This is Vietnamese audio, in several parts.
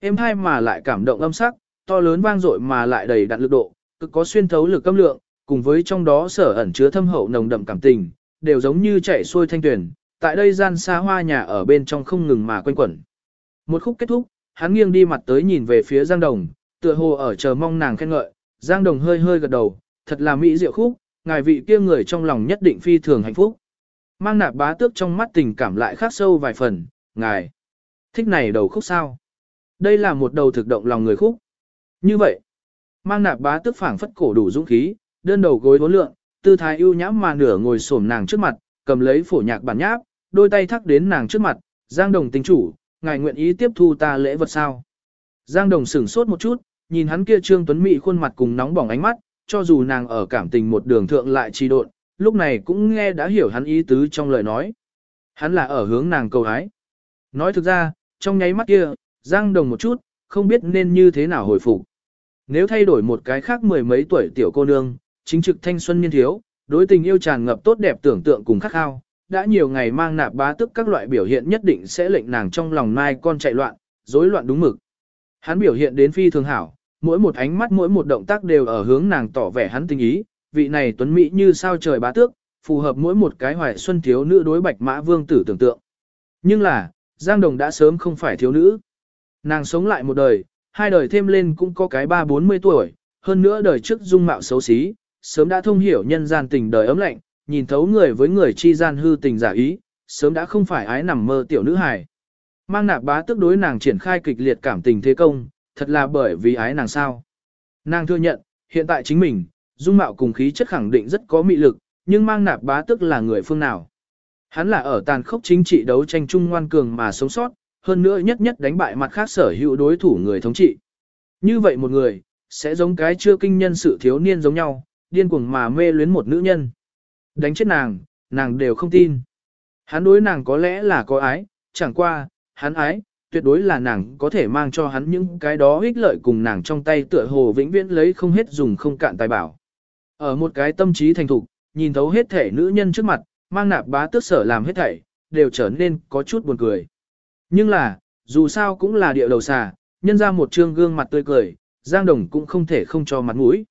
êm hai mà lại cảm động âm sắc, to lớn vang dội mà lại đầy đặn lực độ, cực có xuyên thấu lực âm lượng, cùng với trong đó sở ẩn chứa thâm hậu nồng đậm cảm tình, đều giống như chảy xuôi thanh tuyển, tại đây gian xa hoa nhà ở bên trong không ngừng mà quanh quẩn. Một khúc kết thúc, hắn nghiêng đi mặt tới nhìn về phía Giang Đồng, tựa hồ ở chờ mong nàng khen ngợi, Giang Đồng hơi hơi gật đầu, thật là mỹ diệu khúc, ngài vị kia người trong lòng nhất định phi thường hạnh phúc. Mang nạp bá tước trong mắt tình cảm lại khác sâu vài phần, ngài, thích này đầu khúc sao? Đây là một đầu thực động lòng người khúc. Như vậy, mang nạp bá tước phảng phất cổ đủ dũng khí, đơn đầu gối vốn lượng, tư thái ưu nhãm mà nửa ngồi xổm nàng trước mặt, cầm lấy phổ nhạc bản nháp, đôi tay thắc đến nàng trước mặt, Giang Đồng tình chủ, ngài nguyện ý tiếp thu ta lễ vật sao? Giang Đồng sửng sốt một chút, nhìn hắn kia trương tuấn mỹ khuôn mặt cùng nóng bỏng ánh mắt, cho dù nàng ở cảm tình một đường thượng lại trì độn, lúc này cũng nghe đã hiểu hắn ý tứ trong lời nói. Hắn là ở hướng nàng cầu hái. Nói thực ra, trong nháy mắt kia, Giang Đồng một chút, không biết nên như thế nào hồi phục. Nếu thay đổi một cái khác mười mấy tuổi tiểu cô nương, chính trực thanh xuân niên thiếu, đối tình yêu tràn ngập tốt đẹp tưởng tượng cùng khắc khao, đã nhiều ngày mang nạp bá tức các loại biểu hiện nhất định sẽ lệnh nàng trong lòng mai con chạy loạn, rối loạn đúng mực. Hắn biểu hiện đến phi thường hảo, mỗi một ánh mắt mỗi một động tác đều ở hướng nàng tỏ vẻ hắn tình ý, vị này tuấn mỹ như sao trời bá tước, phù hợp mỗi một cái hoài xuân thiếu nữ đối bạch mã vương tử tưởng tượng. Nhưng là, Giang Đồng đã sớm không phải thiếu nữ. Nàng sống lại một đời, hai đời thêm lên cũng có cái ba bốn mươi tuổi, hơn nữa đời trước dung mạo xấu xí, sớm đã thông hiểu nhân gian tình đời ấm lạnh, nhìn thấu người với người chi gian hư tình giả ý, sớm đã không phải ái nằm mơ tiểu nữ hài. Mang nạp bá tức đối nàng triển khai kịch liệt cảm tình thế công, thật là bởi vì ái nàng sao. Nàng thừa nhận, hiện tại chính mình, dung mạo cùng khí chất khẳng định rất có mị lực, nhưng mang nạp bá tức là người phương nào. Hắn là ở tàn khốc chính trị đấu tranh chung ngoan cường mà sống sót, hơn nữa nhất nhất đánh bại mặt khác sở hữu đối thủ người thống trị. Như vậy một người, sẽ giống cái chưa kinh nhân sự thiếu niên giống nhau, điên cuồng mà mê luyến một nữ nhân. Đánh chết nàng, nàng đều không tin. Hắn đối nàng có lẽ là có ái, chẳng qua, hắn ái, tuyệt đối là nàng có thể mang cho hắn những cái đó ích lợi cùng nàng trong tay tựa hồ vĩnh viễn lấy không hết dùng không cạn tài bảo. Ở một cái tâm trí thành thục, nhìn thấu hết thể nữ nhân trước mặt, mang nạp bá tước sở làm hết thảy, đều trở nên có chút buồn cười. Nhưng là, dù sao cũng là địa đầu xà, nhân ra một trương gương mặt tươi cười, Giang Đồng cũng không thể không cho mặt mũi.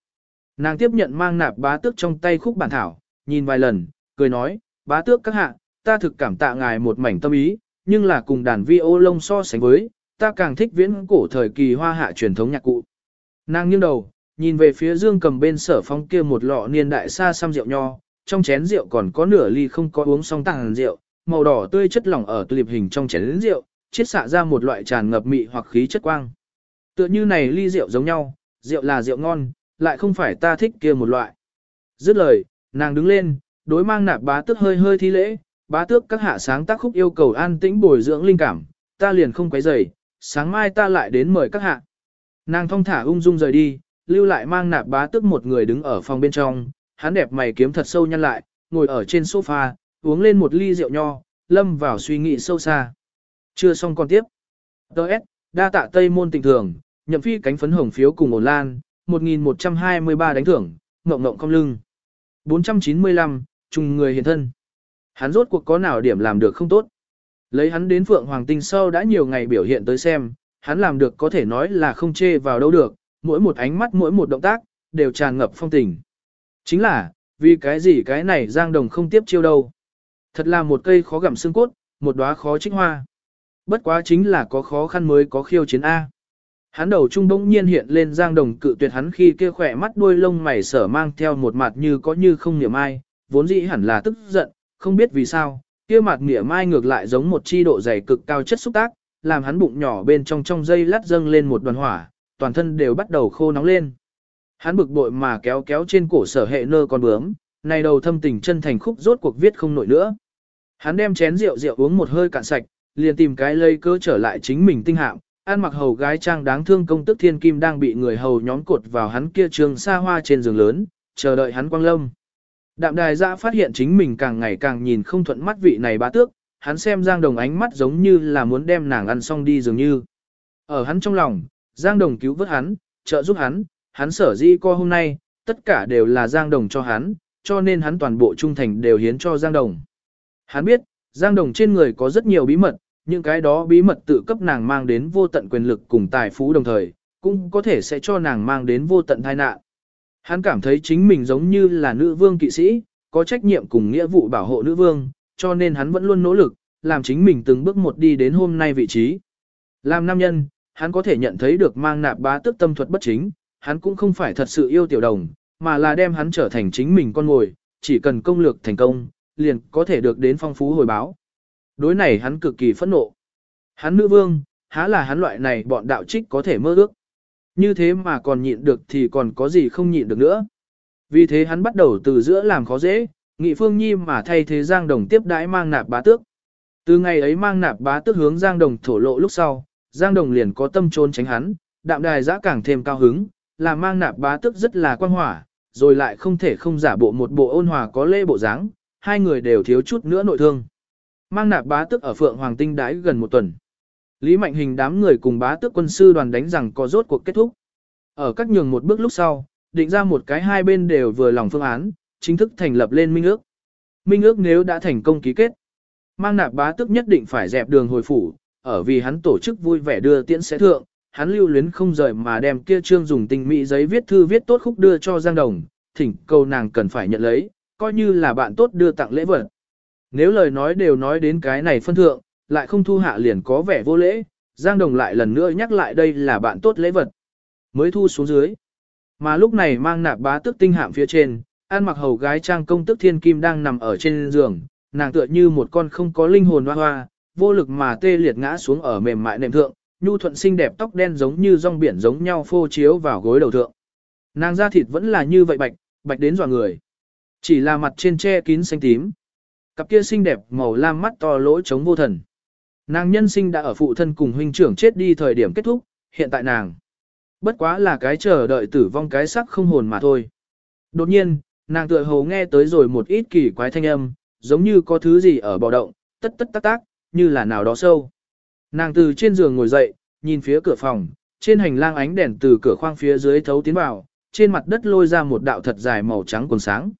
Nàng tiếp nhận mang nạp bá tước trong tay khúc bản thảo, nhìn vài lần, cười nói, bá tước các hạ, ta thực cảm tạ ngài một mảnh tâm ý, nhưng là cùng đàn vi ô lông so sánh với, ta càng thích viễn cổ thời kỳ hoa hạ truyền thống nhạc cụ. Nàng nghiêng đầu, nhìn về phía dương cầm bên sở phong kia một lọ niên đại xa xăm rượu nho, trong chén rượu còn có nửa ly không có uống xong tàng rượu, màu đỏ tươi chất lỏng ở tulip hình trong chén rượu, chiết xạ ra một loại tràn ngập mị hoặc khí chất quang. Tựa như này ly rượu giống nhau, rượu là rượu ngon, lại không phải ta thích kia một loại. Dứt lời, nàng đứng lên, đối mang nạp bá tước hơi hơi thi lễ, bá tước các hạ sáng tác khúc yêu cầu an tĩnh bồi dưỡng linh cảm, ta liền không quấy rầy, sáng mai ta lại đến mời các hạ. Nàng thong thả ung dung rời đi, lưu lại mang nạp bá tước một người đứng ở phòng bên trong, hắn đẹp mày kiếm thật sâu nhăn lại, ngồi ở trên sofa, uống lên một ly rượu nho, lâm vào suy nghĩ sâu xa. Chưa xong còn tiếp. Đợt, đa tạ Tây môn tình thường, nhậm phi cánh phấn hồng phiếu cùng ổn lan, 1123 đánh thưởng, ngộng ngộng không lưng. 495, trùng người hiền thân. Hắn rốt cuộc có nào điểm làm được không tốt. Lấy hắn đến Phượng Hoàng Tinh sau đã nhiều ngày biểu hiện tới xem, hắn làm được có thể nói là không chê vào đâu được, mỗi một ánh mắt mỗi một động tác, đều tràn ngập phong tình. Chính là, vì cái gì cái này Giang Đồng không tiếp chiêu đâu. Thật là một cây khó gặm xương cốt, một đóa khó trích hoa. Bất quá chính là có khó khăn mới có khiêu chiến A. Hắn đầu trung bỗng nhiên hiện lên Giang Đồng cự tuyệt hắn khi kia khỏe mắt đuôi lông mày sở mang theo một mặt như có như không niệm ai, vốn dĩ hẳn là tức giận, không biết vì sao, kia mặt nghĩa mai ngược lại giống một chi độ dày cực cao chất xúc tác, làm hắn bụng nhỏ bên trong trong dây lát dâng lên một đoàn hỏa, toàn thân đều bắt đầu khô nóng lên. Hắn bực bội mà kéo kéo trên cổ sở hệ nơ con bướm, này đầu thâm tình chân thành khúc rốt cuộc viết không nổi nữa. Hắn đem chén rượu rượu uống một hơi cạn sạch, liền tìm cái lây cơ trở lại chính mình tinh hạm, An mặc hầu gái trang đáng thương công tức thiên kim đang bị người hầu nhóm cột vào hắn kia trường xa hoa trên giường lớn, chờ đợi hắn quang lâm. Đạm đài dã phát hiện chính mình càng ngày càng nhìn không thuận mắt vị này bá tước, hắn xem Giang Đồng ánh mắt giống như là muốn đem nàng ăn xong đi dường như. Ở hắn trong lòng, Giang Đồng cứu vớt hắn, trợ giúp hắn, hắn sở dĩ co hôm nay, tất cả đều là Giang Đồng cho hắn, cho nên hắn toàn bộ trung thành đều hiến cho Giang Đồng. Hắn biết, Giang Đồng trên người có rất nhiều bí mật, những cái đó bí mật tự cấp nàng mang đến vô tận quyền lực cùng tài phú đồng thời, cũng có thể sẽ cho nàng mang đến vô tận tai nạn. Hắn cảm thấy chính mình giống như là nữ vương kỵ sĩ, có trách nhiệm cùng nghĩa vụ bảo hộ nữ vương, cho nên hắn vẫn luôn nỗ lực, làm chính mình từng bước một đi đến hôm nay vị trí. Làm nam nhân, hắn có thể nhận thấy được mang nạp bá tức tâm thuật bất chính, hắn cũng không phải thật sự yêu tiểu đồng, mà là đem hắn trở thành chính mình con ngồi, chỉ cần công lược thành công, liền có thể được đến phong phú hồi báo. Đối này hắn cực kỳ phẫn nộ. Hắn nữ vương, há là hắn loại này bọn đạo trích có thể mơ ước. Như thế mà còn nhịn được thì còn có gì không nhịn được nữa. Vì thế hắn bắt đầu từ giữa làm khó dễ, nghị phương nhi mà thay thế Giang Đồng tiếp đãi mang nạp bá tước. Từ ngày ấy mang nạp bá tước hướng Giang Đồng thổ lộ lúc sau, Giang Đồng liền có tâm trốn tránh hắn, đạm đài giã càng thêm cao hứng, làm mang nạp bá tước rất là quan hỏa, rồi lại không thể không giả bộ một bộ ôn hòa có lễ bộ dáng, hai người đều thiếu chút nữa nội thương. Mang nạp bá tước ở Phượng Hoàng Tinh đãi gần một tuần. Lý Mạnh Hình đám người cùng bá tước quân sư đoàn đánh rằng có rốt cuộc kết thúc. Ở các nhường một bước lúc sau, định ra một cái hai bên đều vừa lòng phương án, chính thức thành lập lên minh ước. Minh ước nếu đã thành công ký kết, mang nạp bá tước nhất định phải dẹp đường hồi phủ, ở vì hắn tổ chức vui vẻ đưa tiễn sẽ thượng, hắn lưu luyến không rời mà đem kia trương dùng tình mỹ giấy viết thư viết tốt khúc đưa cho Giang Đồng, thỉnh cầu nàng cần phải nhận lấy, coi như là bạn tốt đưa tặng lễ vật. Nếu lời nói đều nói đến cái này phân thượng, lại không thu hạ liền có vẻ vô lễ, Giang Đồng lại lần nữa nhắc lại đây là bạn tốt lễ vật. Mới thu xuống dưới. Mà lúc này mang nạp bá tức tinh hạm phía trên, an mặc hầu gái trang công tức thiên kim đang nằm ở trên giường, nàng tựa như một con không có linh hồn hoa hoa, vô lực mà tê liệt ngã xuống ở mềm mại nệm thượng, nhu thuận xinh đẹp tóc đen giống như rong biển giống nhau phô chiếu vào gối đầu thượng. Nàng da thịt vẫn là như vậy bạch, bạch đến dọa người. Chỉ là mặt trên che kín xanh tím. Cặp kia xinh đẹp màu lam mắt to lỗ chống vô thần. Nàng nhân sinh đã ở phụ thân cùng huynh trưởng chết đi thời điểm kết thúc, hiện tại nàng. Bất quá là cái chờ đợi tử vong cái sắc không hồn mà thôi. Đột nhiên, nàng tựa hồ nghe tới rồi một ít kỳ quái thanh âm, giống như có thứ gì ở bò động, tất tất tác tác, như là nào đó sâu. Nàng từ trên giường ngồi dậy, nhìn phía cửa phòng, trên hành lang ánh đèn từ cửa khoang phía dưới thấu tiến vào, trên mặt đất lôi ra một đạo thật dài màu trắng quần sáng.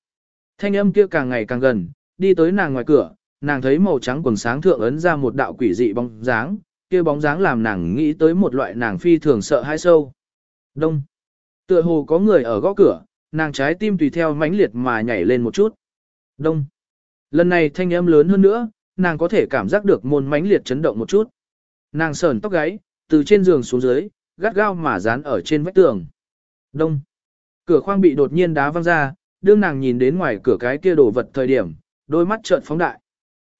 Thanh âm kia càng ngày càng gần, đi tới nàng ngoài cửa, nàng thấy màu trắng quần sáng thượng ấn ra một đạo quỷ dị bóng dáng, kia bóng dáng làm nàng nghĩ tới một loại nàng phi thường sợ hãi sâu. Đông. Tựa hồ có người ở gõ cửa, nàng trái tim tùy theo mãnh liệt mà nhảy lên một chút. Đông. Lần này thanh âm lớn hơn nữa, nàng có thể cảm giác được môn mãnh liệt chấn động một chút. Nàng sờn tóc gáy, từ trên giường xuống dưới, gắt gao mà dán ở trên vách tường. Đông. Cửa khoang bị đột nhiên đá văng ra, đương nàng nhìn đến ngoài cửa cái kia đồ vật thời điểm, đôi mắt trợn phóng đại.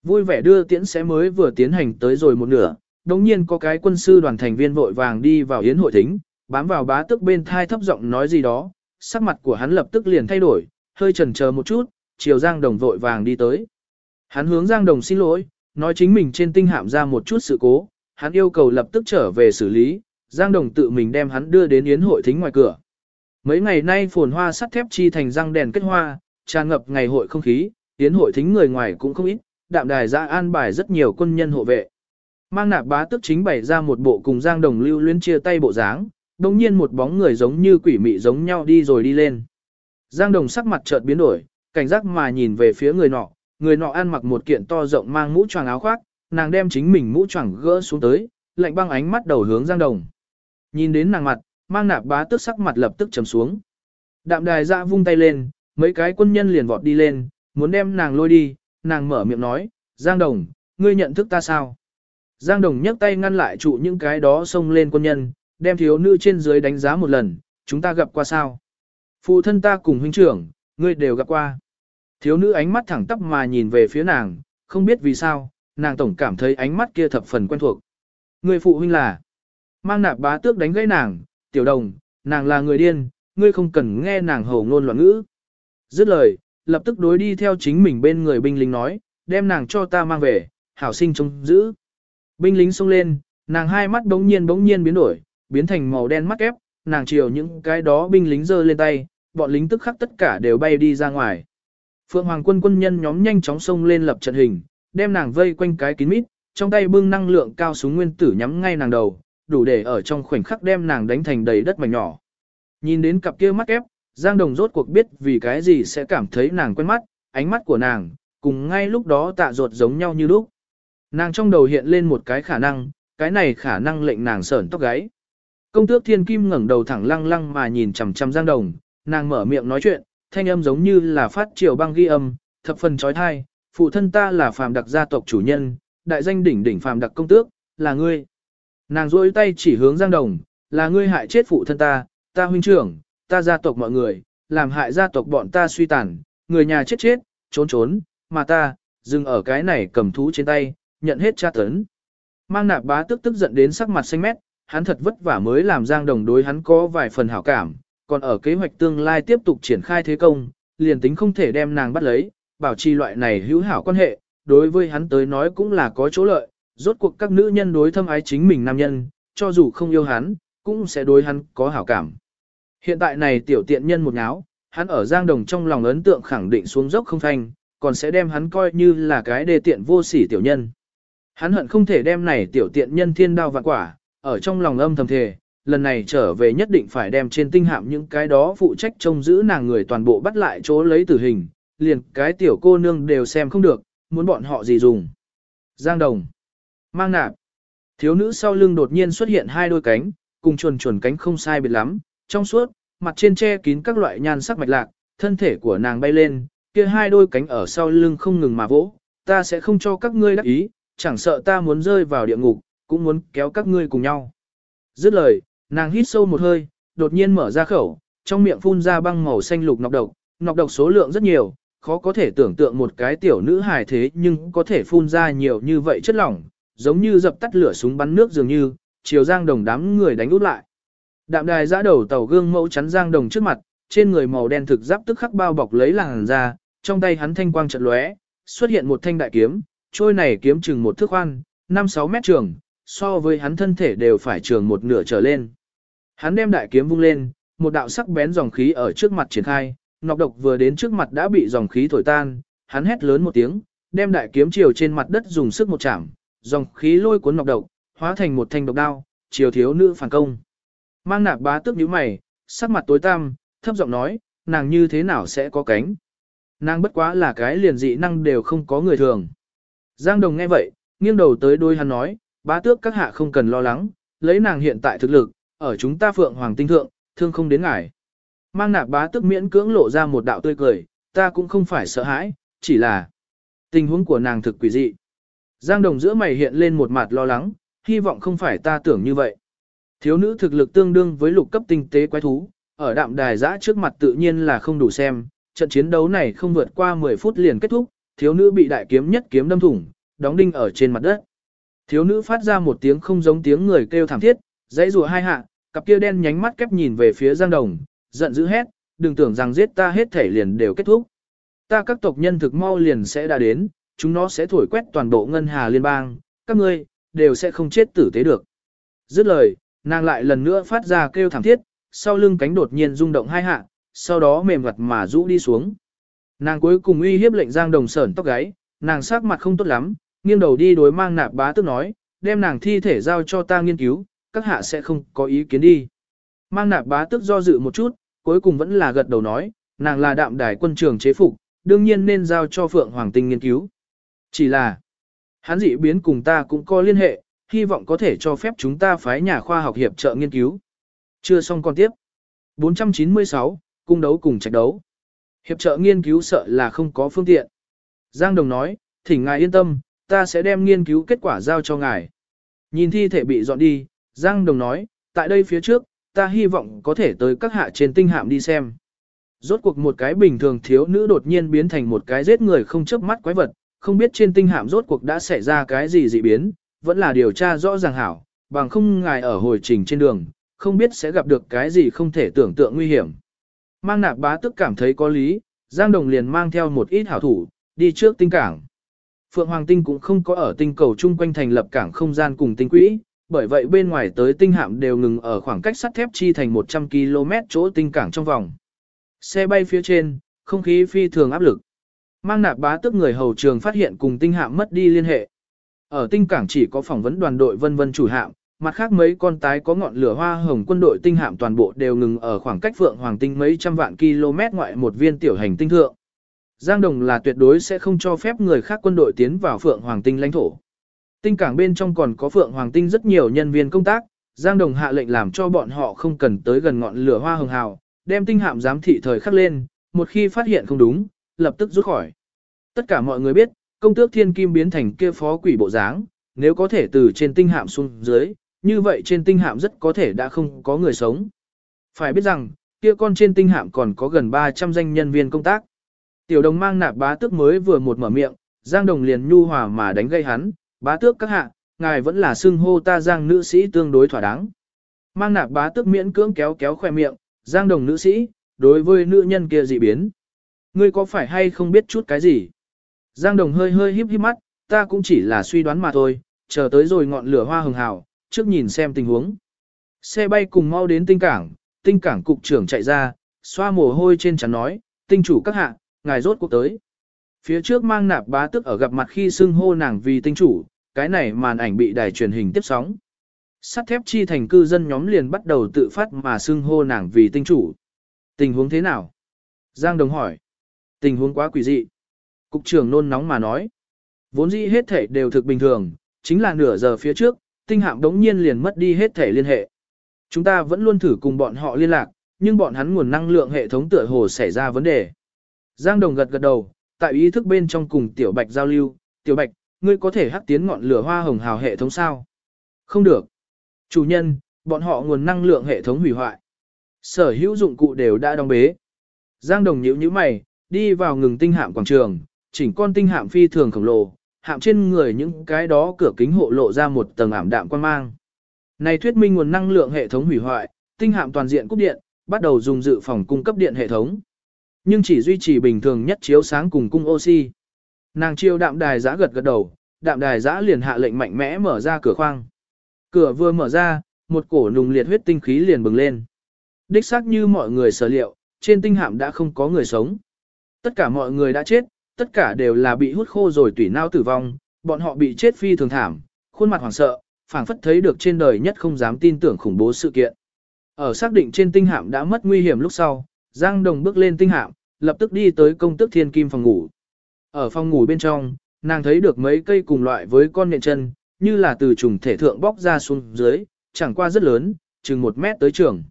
Vui vẻ đưa tiễn sẽ mới vừa tiến hành tới rồi một nửa, đồng nhiên có cái quân sư đoàn thành viên vội vàng đi vào yến hội thính, bám vào bá tức bên thai thấp giọng nói gì đó, sắc mặt của hắn lập tức liền thay đổi, hơi chần chờ một chút, chiều Giang Đồng vội vàng đi tới. Hắn hướng Giang Đồng xin lỗi, nói chính mình trên tinh hạm ra một chút sự cố, hắn yêu cầu lập tức trở về xử lý, Giang Đồng tự mình đem hắn đưa đến yến hội thính ngoài cửa. Mấy ngày nay phồn hoa sắt thép chi thành răng đèn kết hoa, tràn ngập ngày hội không khí, yến hội thính người ngoài cũng không ít, đạm đài ra an bài rất nhiều quân nhân hộ vệ. Mang nạp bá tức chính bày ra một bộ cùng Giang Đồng lưu luyến chia tay bộ dáng, đồng nhiên một bóng người giống như quỷ mị giống nhau đi rồi đi lên. Giang Đồng sắc mặt chợt biến đổi, cảnh giác mà nhìn về phía người nọ, người nọ ăn mặc một kiện to rộng mang mũ choàng áo khoác, nàng đem chính mình mũ choàng gỡ xuống tới, lạnh băng ánh mắt đầu hướng Giang Đồng. Nhìn đến nàng mặt, mang nạp bá tức sắc mặt lập tức trầm xuống. Đạm đài dạ vung tay lên, mấy cái quân nhân liền vọt đi lên, muốn đem nàng lôi đi, nàng mở miệng nói, Giang Đồng, ngươi nhận thức ta sao? Giang Đồng nhấc tay ngăn lại trụ những cái đó xông lên quân nhân, đem thiếu nữ trên dưới đánh giá một lần, chúng ta gặp qua sao? Phụ thân ta cùng huynh trưởng, ngươi đều gặp qua. Thiếu nữ ánh mắt thẳng tắp mà nhìn về phía nàng, không biết vì sao, nàng tổng cảm thấy ánh mắt kia thập phần quen thuộc. Người phụ huynh là, mang nạp bá tước đánh gãy nàng, tiểu đồng, nàng là người điên, ngươi không cần nghe nàng hầu ngôn loạn ngữ. Dứt lời, lập tức đối đi theo chính mình bên người binh lính nói, đem nàng cho ta mang về, hảo sinh trông giữ. Binh lính xông lên, nàng hai mắt bỗng nhiên bỗng nhiên biến đổi, biến thành màu đen mắt ép, nàng chiều những cái đó binh lính giơ lên tay, bọn lính tức khắc tất cả đều bay đi ra ngoài. Phượng Hoàng quân quân nhân nhóm nhanh chóng xông lên lập trận hình, đem nàng vây quanh cái kín mít, trong tay bưng năng lượng cao súng nguyên tử nhắm ngay nàng đầu, đủ để ở trong khoảnh khắc đem nàng đánh thành đầy đất mảnh nhỏ. Nhìn đến cặp kia mắt ép, Giang Đồng rốt cuộc biết vì cái gì sẽ cảm thấy nàng quen mắt, ánh mắt của nàng, cùng ngay lúc đó tạ ruột giống nhau như lúc. Nàng trong đầu hiện lên một cái khả năng, cái này khả năng lệnh nàng sởn tóc gáy. Công tước thiên kim ngẩng đầu thẳng lăng lăng mà nhìn chằm chằm Giang Đồng, nàng mở miệng nói chuyện, thanh âm giống như là phát triều băng ghi âm, thập phần trói thai, phụ thân ta là phàm đặc gia tộc chủ nhân, đại danh đỉnh đỉnh phàm đặc công tước, là ngươi. Nàng rôi tay chỉ hướng Giang Đồng, là ngươi hại chết phụ thân ta, ta huynh trưởng, ta gia tộc mọi người, làm hại gia tộc bọn ta suy tàn, người nhà chết chết, trốn trốn, mà ta, dừng ở cái này cầm thú trên tay, nhận hết tra tấn. Mang nạp bá tức tức giận đến sắc mặt xanh mét, hắn thật vất vả mới làm Giang Đồng đối hắn có vài phần hảo cảm, còn ở kế hoạch tương lai tiếp tục triển khai thế công, liền tính không thể đem nàng bắt lấy, bảo trì loại này hữu hảo quan hệ, đối với hắn tới nói cũng là có chỗ lợi, rốt cuộc các nữ nhân đối thâm ái chính mình nam nhân, cho dù không yêu hắn, cũng sẽ đối hắn có hảo cảm. Hiện tại này tiểu tiện nhân một ngáo, hắn ở Giang Đồng trong lòng ấn tượng khẳng định xuống dốc không thanh, còn sẽ đem hắn coi như là cái đề tiện vô sỉ tiểu nhân. Hắn hận không thể đem này tiểu tiện nhân thiên đao vạn quả, ở trong lòng âm thầm thề, lần này trở về nhất định phải đem trên tinh hạm những cái đó phụ trách trông giữ nàng người toàn bộ bắt lại chỗ lấy tử hình, liền cái tiểu cô nương đều xem không được, muốn bọn họ gì dùng. Giang Đồng. Mang nạp. Thiếu nữ sau lưng đột nhiên xuất hiện hai đôi cánh, cùng chuồn chuồn cánh không sai biệt lắm, trong suốt, mặt trên che kín các loại nhan sắc mạch lạc, thân thể của nàng bay lên, kia hai đôi cánh ở sau lưng không ngừng mà vỗ, ta sẽ không cho các ngươi đắc ý, chẳng sợ ta muốn rơi vào địa ngục, cũng muốn kéo các ngươi cùng nhau. Dứt lời, nàng hít sâu một hơi, đột nhiên mở ra khẩu, trong miệng phun ra băng màu xanh lục nọc độc, nọc độc số lượng rất nhiều, khó có thể tưởng tượng một cái tiểu nữ hài thế nhưng có thể phun ra nhiều như vậy chất lỏng, giống như dập tắt lửa súng bắn nước dường như, chiều giang đồng đám người đánh út lại. Đạm đài giã đầu tàu gương mẫu chắn giang đồng trước mặt, trên người màu đen thực giáp tức khắc bao bọc lấy làn ra, trong tay hắn thanh quang trận lóe, xuất hiện một thanh đại kiếm, trôi này kiếm chừng một thước khoan, 5-6 mét trường, so với hắn thân thể đều phải trường một nửa trở lên. Hắn đem đại kiếm vung lên, một đạo sắc bén dòng khí ở trước mặt triển khai, nọc độc vừa đến trước mặt đã bị dòng khí thổi tan, hắn hét lớn một tiếng, đem đại kiếm chiều trên mặt đất dùng sức một chạm, dòng khí lôi cuốn nọc độc, hóa thành một thanh độc đao, chiều thiếu nữ phản công. Mang nạp bá tức nhíu mày, sắc mặt tối tăm, thấp giọng nói, nàng như thế nào sẽ có cánh. Nàng bất quá là cái liền dị năng đều không có người thường. Giang Đồng nghe vậy, nghiêng đầu tới đôi hắn nói, bá tước các hạ không cần lo lắng, lấy nàng hiện tại thực lực, ở chúng ta phượng hoàng tinh thượng, thương không đến ngài. Mang nạp bá tức miễn cưỡng lộ ra một đạo tươi cười, ta cũng không phải sợ hãi, chỉ là tình huống của nàng thực quỷ dị. Giang Đồng giữa mày hiện lên một mặt lo lắng, hy vọng không phải ta tưởng như vậy. Thiếu nữ thực lực tương đương với lục cấp tinh tế quái thú, ở đạm đài giã trước mặt tự nhiên là không đủ xem, trận chiến đấu này không vượt qua 10 phút liền kết thúc, thiếu nữ bị đại kiếm nhất kiếm đâm thủng, đóng đinh ở trên mặt đất. Thiếu nữ phát ra một tiếng không giống tiếng người kêu thảm thiết, dãy rùa hai hạ, cặp kia đen nhánh mắt kép nhìn về phía Giang Đồng, giận dữ hét, đừng tưởng rằng giết ta hết thể liền đều kết thúc. Ta các tộc nhân thực mau liền sẽ đã đến, chúng nó sẽ thổi quét toàn bộ ngân hà liên bang, các ngươi, đều sẽ không chết tử tế được. Dứt lời, nàng lại lần nữa phát ra kêu thảm thiết, sau lưng cánh đột nhiên rung động hai hạ, sau đó mềm mặt mà rũ đi xuống. Nàng cuối cùng uy hiếp lệnh Giang Đồng sởn tóc gáy, nàng sắc mặt không tốt lắm, nghiêng đầu đi đối mang nạp bá tức nói, đem nàng thi thể giao cho ta nghiên cứu, các hạ sẽ không có ý kiến đi. Mang nạp bá tức do dự một chút, cuối cùng vẫn là gật đầu nói, nàng là đạm đài quân trường chế phục, đương nhiên nên giao cho Phượng Hoàng Tinh nghiên cứu. Chỉ là, hắn dị biến cùng ta cũng có liên hệ, hy vọng có thể cho phép chúng ta phái nhà khoa học hiệp trợ nghiên cứu. Chưa xong còn tiếp. 496, cung đấu cùng trạch đấu. Hiệp trợ nghiên cứu sợ là không có phương tiện. Giang Đồng nói, thỉnh ngài yên tâm, ta sẽ đem nghiên cứu kết quả giao cho ngài. Nhìn thi thể bị dọn đi, Giang Đồng nói, tại đây phía trước, ta hy vọng có thể tới các hạ trên tinh hạm đi xem. Rốt cuộc một cái bình thường thiếu nữ đột nhiên biến thành một cái giết người không chớp mắt quái vật, không biết trên tinh hạm rốt cuộc đã xảy ra cái gì dị biến, vẫn là điều tra rõ ràng hảo, bằng không ngài ở hồi trình trên đường, không biết sẽ gặp được cái gì không thể tưởng tượng nguy hiểm. Mang nạp bá tức cảm thấy có lý, Giang Đồng liền mang theo một ít hảo thủ, đi trước tinh cảng. Phượng Hoàng Tinh cũng không có ở tinh cầu chung quanh thành lập cảng không gian cùng tinh quỹ, bởi vậy bên ngoài tới tinh hạm đều ngừng ở khoảng cách sắt thép chi thành 100 km chỗ tinh cảng trong vòng. Xe bay phía trên, không khí phi thường áp lực. Mang nạp bá tức người hầu trường phát hiện cùng tinh hạm mất đi liên hệ. Ở tinh cảng chỉ có phỏng vấn đoàn đội vân vân chủ hạm, mặt khác mấy con tái có ngọn lửa hoa hồng quân đội tinh hạm toàn bộ đều ngừng ở khoảng cách Phượng Hoàng tinh mấy trăm vạn km ngoại một viên tiểu hành tinh thượng. Giang Đồng là tuyệt đối sẽ không cho phép người khác quân đội tiến vào Phượng Hoàng tinh lãnh thổ. Tinh cảng bên trong còn có Phượng Hoàng Tinh rất nhiều nhân viên công tác, Giang Đồng hạ lệnh làm cho bọn họ không cần tới gần ngọn lửa hoa hồng hào, đem tinh hạm giám thị thời khắc lên, một khi phát hiện không đúng, lập tức rút khỏi. Tất cả mọi người biết, công tước thiên kim biến thành kia phó quỷ bộ dáng, nếu có thể từ trên tinh hạm xuống dưới, như vậy trên tinh hạm rất có thể đã không có người sống. Phải biết rằng, kia con trên tinh hạm còn có gần 300 danh nhân viên công tác. Tiểu đồng mang nạp bá tước mới vừa một mở miệng, Giang Đồng liền nhu hòa mà đánh gây hắn, bá tước các hạ, ngài vẫn là xưng hô ta Giang nữ sĩ tương đối thỏa đáng. Mang nạp bá tước miễn cưỡng kéo kéo khoe miệng, Giang Đồng nữ sĩ, đối với nữ nhân kia dị biến. Ngươi có phải hay không biết chút cái gì? Giang Đồng hơi hơi híp híp mắt, ta cũng chỉ là suy đoán mà thôi, chờ tới rồi ngọn lửa hoa hừng hào, trước nhìn xem tình huống. Xe bay cùng mau đến tinh cảng, tinh cảng cục trưởng chạy ra, xoa mồ hôi trên trán nói, tinh chủ các hạ, ngài rốt cuộc tới. Phía trước mang nạp bá tức ở gặp mặt khi xưng hô nàng vì tinh chủ, cái này màn ảnh bị đài truyền hình tiếp sóng. Sắt thép chi thành cư dân nhóm liền bắt đầu tự phát mà xưng hô nàng vì tinh chủ. Tình huống thế nào? Giang Đồng hỏi. Tình huống quá quỷ dị. Cục trưởng nôn nóng mà nói. Vốn dĩ hết thể đều thực bình thường, chính là nửa giờ phía trước, tinh hạm đống nhiên liền mất đi hết thể liên hệ. Chúng ta vẫn luôn thử cùng bọn họ liên lạc, nhưng bọn hắn nguồn năng lượng hệ thống tựa hồ xảy ra vấn đề. Giang Đồng gật gật đầu, tại ý thức bên trong cùng Tiểu Bạch giao lưu, Tiểu Bạch, ngươi có thể hắc tiến ngọn lửa hoa hồng hào hệ thống sao? Không được. Chủ nhân, bọn họ nguồn năng lượng hệ thống hủy hoại. Sở hữu dụng cụ đều đã đóng bế. Giang Đồng nhíu nhíu mày, đi vào ngừng tinh hạm quảng trường, chỉnh con tinh hạm phi thường khổng lồ, hạm trên người những cái đó cửa kính hộ lộ ra một tầng ảm đạm quan mang. Này thuyết minh nguồn năng lượng hệ thống hủy hoại, tinh hạm toàn diện cúp điện, bắt đầu dùng dự phòng cung cấp điện hệ thống. Nhưng chỉ duy trì bình thường nhất chiếu sáng cùng cung oxy. Nàng chiêu đạm đài giã gật gật đầu, đạm đài giã liền hạ lệnh mạnh mẽ mở ra cửa khoang. Cửa vừa mở ra, một cổ nùng liệt huyết tinh khí liền bừng lên. Đích xác như mọi người sở liệu, trên tinh hạm đã không có người sống. Tất cả mọi người đã chết, tất cả đều là bị hút khô rồi tủy nao tử vong, bọn họ bị chết phi thường thảm, khuôn mặt hoảng sợ, phảng phất thấy được trên đời nhất không dám tin tưởng khủng bố sự kiện. Ở xác định trên tinh hạm đã mất nguy hiểm lúc sau, Giang Đồng bước lên tinh hạm, lập tức đi tới công tước thiên kim phòng ngủ. Ở phòng ngủ bên trong, nàng thấy được mấy cây cùng loại với con nhện chân, như là từ trùng thể thượng bóc ra xuống dưới, chẳng qua rất lớn, chừng một mét tới trường.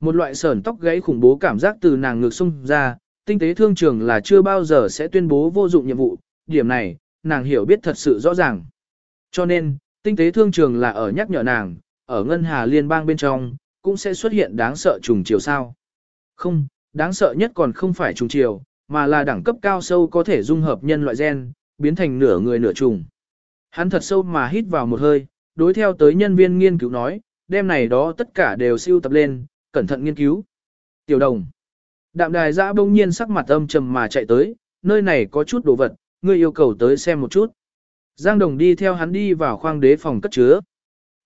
Một loại sờn tóc gãy khủng bố cảm giác từ nàng ngược xung ra, tinh tế thương trường là chưa bao giờ sẽ tuyên bố vô dụng nhiệm vụ, điểm này, nàng hiểu biết thật sự rõ ràng. Cho nên, tinh tế thương trường là ở nhắc nhở nàng, ở ngân hà liên bang bên trong, cũng sẽ xuất hiện đáng sợ trùng chiều sao. Không, đáng sợ nhất còn không phải trùng chiều, mà là đẳng cấp cao sâu có thể dung hợp nhân loại gen, biến thành nửa người nửa trùng. Hắn thật sâu mà hít vào một hơi, đối theo tới nhân viên nghiên cứu nói, đêm này đó tất cả đều siêu tập lên, cẩn thận nghiên cứu. Tiểu đồng. Đạm đài giã bỗng nhiên sắc mặt âm trầm mà chạy tới, nơi này có chút đồ vật, ngươi yêu cầu tới xem một chút. Giang đồng đi theo hắn đi vào khoang đế phòng cất chứa.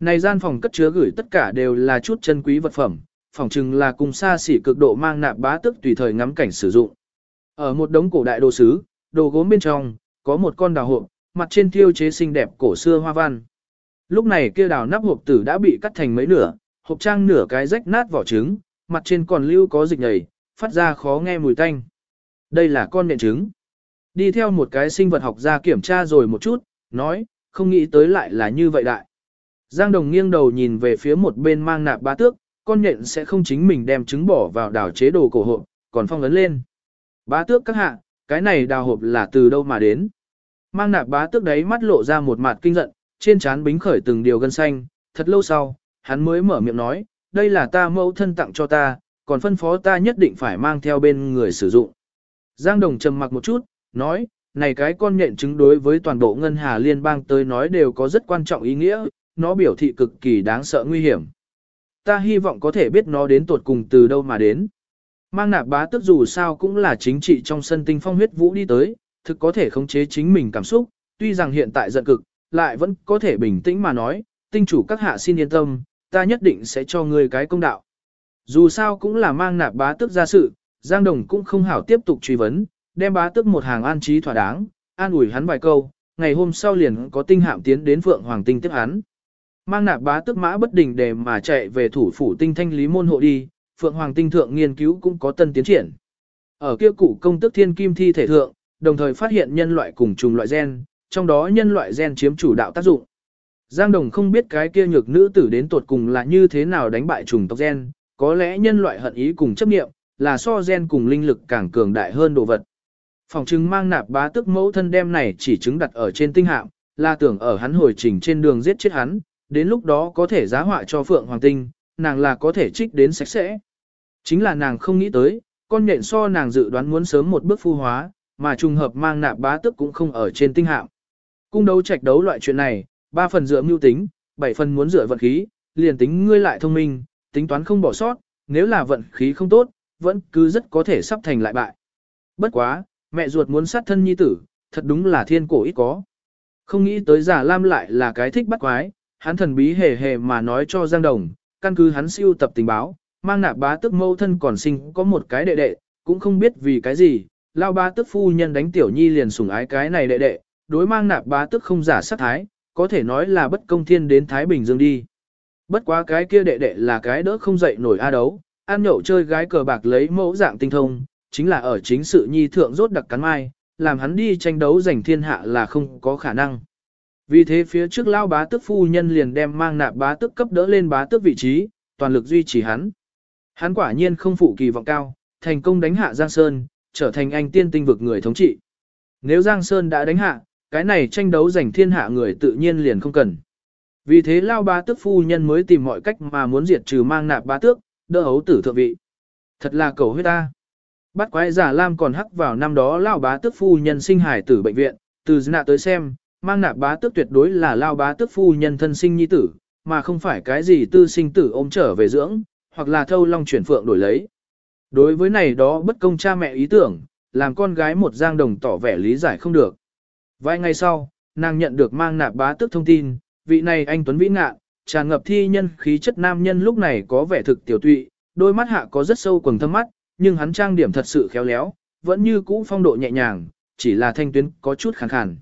Này gian phòng cất chứa gửi tất cả đều là chút chân quý vật phẩm, phòng chừng là cùng xa xỉ cực độ mang nạp bá tức tùy thời ngắm cảnh sử dụng. Ở một đống cổ đại đồ sứ, đồ gốm bên trong, có một con đào hộp, mặt trên thiêu chế xinh đẹp cổ xưa hoa văn. Lúc này kia đào nắp hộp tử đã bị cắt thành mấy nửa, hộp trang nửa cái rách nát vỏ trứng, mặt trên còn lưu có dịch nhầy, phát ra khó nghe mùi tanh. Đây là con nện trứng. Đi theo một cái sinh vật học ra kiểm tra rồi một chút, nói, không nghĩ tới lại là như vậy đại. Giang Đồng nghiêng đầu nhìn về phía một bên mang nạp bá tước, con nhện sẽ không chính mình đem trứng bỏ vào đào chế đồ cổ hộp, còn phong ấn lên. Bá tước các hạ, cái này đào hộp là từ đâu mà đến. Mang nạp bá tước đấy mắt lộ ra một mặt kinh giận, trên trán bính khởi từng điều gân xanh, thật lâu sau, hắn mới mở miệng nói, đây là ta mẫu thân tặng cho ta, còn phân phó ta nhất định phải mang theo bên người sử dụng. Giang Đồng trầm mặc một chút, nói, này cái con nhện chứng đối với toàn bộ ngân hà liên bang tới nói đều có rất quan trọng ý nghĩa, nó biểu thị cực kỳ đáng sợ nguy hiểm. Ta hy vọng có thể biết nó đến tuột cùng từ đâu mà đến. Mang nạp bá tức dù sao cũng là chính trị trong sân tinh phong huyết vũ đi tới, thực có thể khống chế chính mình cảm xúc, tuy rằng hiện tại giận cực, lại vẫn có thể bình tĩnh mà nói, tinh chủ các hạ xin yên tâm, ta nhất định sẽ cho ngươi cái công đạo. Dù sao cũng là mang nạp bá tức ra sự, Giang Đồng cũng không hảo tiếp tục truy vấn, đem bá tức một hàng an trí thỏa đáng, an ủi hắn vài câu, ngày hôm sau liền có tinh hạm tiến đến Phượng Hoàng Tinh tiếp hắn. Mang nạp bá tức mã bất đình để mà chạy về thủ phủ tinh thanh lý môn hộ đi, Phượng Hoàng Tinh thượng nghiên cứu cũng có tân tiến triển. Ở kia cụ công tức thiên kim thi thể thượng, đồng thời phát hiện nhân loại cùng trùng loại gen, trong đó nhân loại gen chiếm chủ đạo tác dụng, Giang Đồng không biết cái kia nhược nữ tử đến tột cùng là như thế nào đánh bại trùng tộc gen, có lẽ nhân loại hận ý cùng chấp niệm, là so gen cùng linh lực càng cường đại hơn đồ vật. Phòng chứng mang nạp bá tức mẫu thân đem này chỉ chứng đặt ở trên tinh hạm, là tưởng ở hắn hồi trình trên đường giết chết hắn, đến lúc đó có thể giá họa cho Phượng Hoàng Tinh, nàng là có thể trích đến sạch sẽ. Chính là nàng không nghĩ tới, con nhện so nàng dự đoán muốn sớm một bước phu hóa, mà trùng hợp mang nạp bá tức cũng không ở trên tinh hạm. Cung đấu trạch đấu loại chuyện này, ba phần dựa mưu tính, bảy phần muốn dựa vận khí, liền tính ngươi lại thông minh, tính toán không bỏ sót, nếu là vận khí không tốt, vẫn cứ rất có thể sắp thành lại bại. Bất quá, mẹ ruột muốn sát thân nhi tử, thật đúng là thiên cổ ít có. Không nghĩ tới giả lam lại là cái thích bắt quái, hắn thần bí hề hề mà nói cho Giang Đồng, căn cứ hắn siêu tập tình báo, mang nạp bá tức mâu thân còn sinh có một cái đệ đệ, cũng không biết vì cái gì, lao bá tức phu nhân đánh tiểu nhi liền sủng ái cái này đệ đệ, đối mang nạp bá tức không giả sát thái, có thể nói là bất công thiên đến Thái Bình Dương đi. Bất quá cái kia đệ đệ là cái đỡ không dậy nổi a đấu, ăn nhậu chơi gái cờ bạc lấy mẫu dạng tinh thông, chính là ở chính sự nhi thượng rốt đặc cắn mai, làm hắn đi tranh đấu giành thiên hạ là không có khả năng. Vì thế phía trước lao bá tước phu nhân liền đem mang nạp bá tước cấp đỡ lên bá tước vị trí, toàn lực duy trì hắn. Hắn quả nhiên không phụ kỳ vọng cao, thành công đánh hạ Giang Sơn, trở thành anh tiên tinh vực người thống trị. Nếu Giang Sơn đã đánh hạ, cái này tranh đấu giành thiên hạ người tự nhiên liền không cần. Vì thế lao bá tước phu nhân mới tìm mọi cách mà muốn diệt trừ mang nạp bá tước, đỡ hấu tử thượng vị. Thật là cầu huyết ta. Bắt quái giả Lam còn hắc vào năm đó lao bá tước phu nhân sinh hải tử bệnh viện, từ nạ tới xem, mang nạp bá tước tuyệt đối là lao bá tước phu nhân thân sinh nhi tử, mà không phải cái gì tư sinh tử ôm trở về dưỡng, hoặc là thâu long chuyển phượng đổi lấy. Đối với này đó bất công cha mẹ ý tưởng, làm con gái một giang đồng tỏ vẻ lý giải không được. Vài ngày sau, nàng nhận được mang nạp bá tước thông tin, vị này anh Tuấn Vĩ Ngạn, tràn ngập thi nhân khí chất nam nhân lúc này có vẻ thực tiểu tụy, đôi mắt hạ có rất sâu quầng thâm mắt, nhưng hắn trang điểm thật sự khéo léo, vẫn như cũ phong độ nhẹ nhàng, chỉ là thanh tuyến có chút khàn khàn.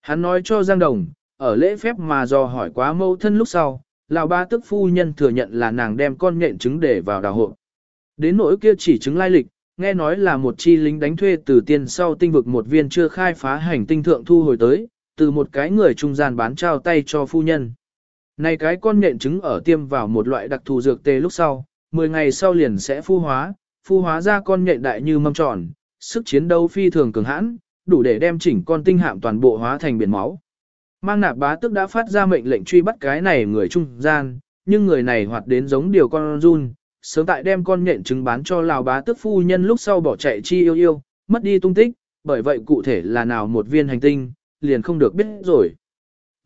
Hắn nói cho Giang Đồng, ở lễ phép mà do hỏi quá mâu thân lúc sau, lão ba tức phu nhân thừa nhận là nàng đem con nhện trứng để vào đào hộ. Đến nỗi kia chỉ trứng lai lịch, nghe nói là một chi lính đánh thuê từ tiên sau tinh vực một viên chưa khai phá hành tinh thượng thu hồi tới, từ một cái người trung gian bán trao tay cho phu nhân. Này cái con nhện trứng ở tiêm vào một loại đặc thù dược tê lúc sau, 10 ngày sau liền sẽ phu hóa, phu hóa ra con nhện đại như mâm tròn, sức chiến đấu phi thường cường hãn, đủ để đem chỉnh con tinh hạm toàn bộ hóa thành biển máu. Mang nạp bá tức đã phát ra mệnh lệnh truy bắt cái này người trung gian, nhưng người này hoạt đến giống điều con run, sớm tại đem con nhện trứng bán cho lào bá tức phu nhân lúc sau bỏ chạy chi yêu yêu, mất đi tung tích, bởi vậy cụ thể là nào một viên hành tinh, liền không được biết rồi.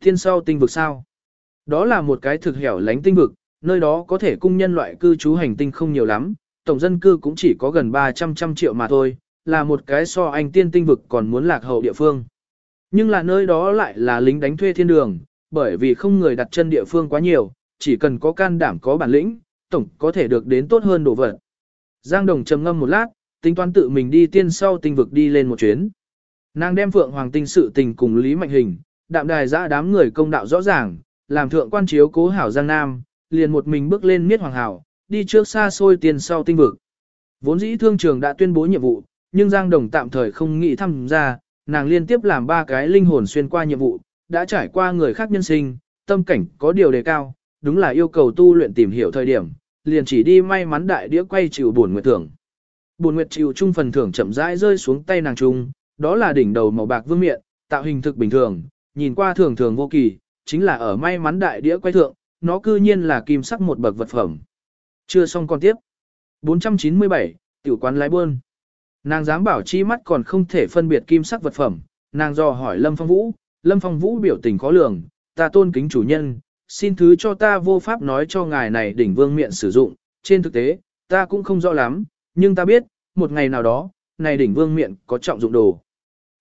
Thiên sau tinh vực sao? Đó là một cái thực hẻo lánh tinh vực, nơi đó có thể cung nhân loại cư trú hành tinh không nhiều lắm, tổng dân cư cũng chỉ có gần 300 trăm triệu mà thôi, là một cái so anh tiên tinh vực còn muốn lạc hậu địa phương. Nhưng là nơi đó lại là lính đánh thuê thiên đường, bởi vì không người đặt chân địa phương quá nhiều, chỉ cần có can đảm có bản lĩnh, tổng có thể được đến tốt hơn đồ vật. Giang Đồng trầm ngâm một lát, tính toán tự mình đi tiên sau tinh vực đi lên một chuyến. Nàng đem Phượng Hoàng tinh sự tình cùng Lý Mạnh Hình, đạm đài ra đám người công đạo rõ ràng, làm thượng quan chiếu cố hảo Giang Nam, liền một mình bước lên miết hoàng hảo, đi trước xa xôi tiên sau tinh vực. Vốn dĩ thương trường đã tuyên bố nhiệm vụ, nhưng Giang Đồng tạm thời không nghĩ tham gia, nàng liên tiếp làm ba cái linh hồn xuyên qua nhiệm vụ, đã trải qua người khác nhân sinh, tâm cảnh có điều đề cao, đúng là yêu cầu tu luyện tìm hiểu thời điểm, liền chỉ đi may mắn đại đĩa quay chịu buồn nguyệt thưởng. Buồn nguyệt chịu chung phần thưởng chậm rãi rơi xuống tay nàng trung, đó là đỉnh đầu màu bạc vương miện, tạo hình thực bình thường, nhìn qua thường thường vô kỳ, chính là ở may mắn đại đĩa quay thượng, nó cư nhiên là kim sắc một bậc vật phẩm. Chưa xong còn tiếp. 497, tiểu quán lái buôn. Nàng dám bảo chi mắt còn không thể phân biệt kim sắc vật phẩm, nàng dò hỏi Lâm Phong Vũ, Lâm Phong Vũ biểu tình khó lường, ta tôn kính chủ nhân, xin thứ cho ta vô pháp nói cho ngài này đỉnh vương miện sử dụng, trên thực tế, ta cũng không rõ lắm, nhưng ta biết, một ngày nào đó, này đỉnh vương miện có trọng dụng đồ.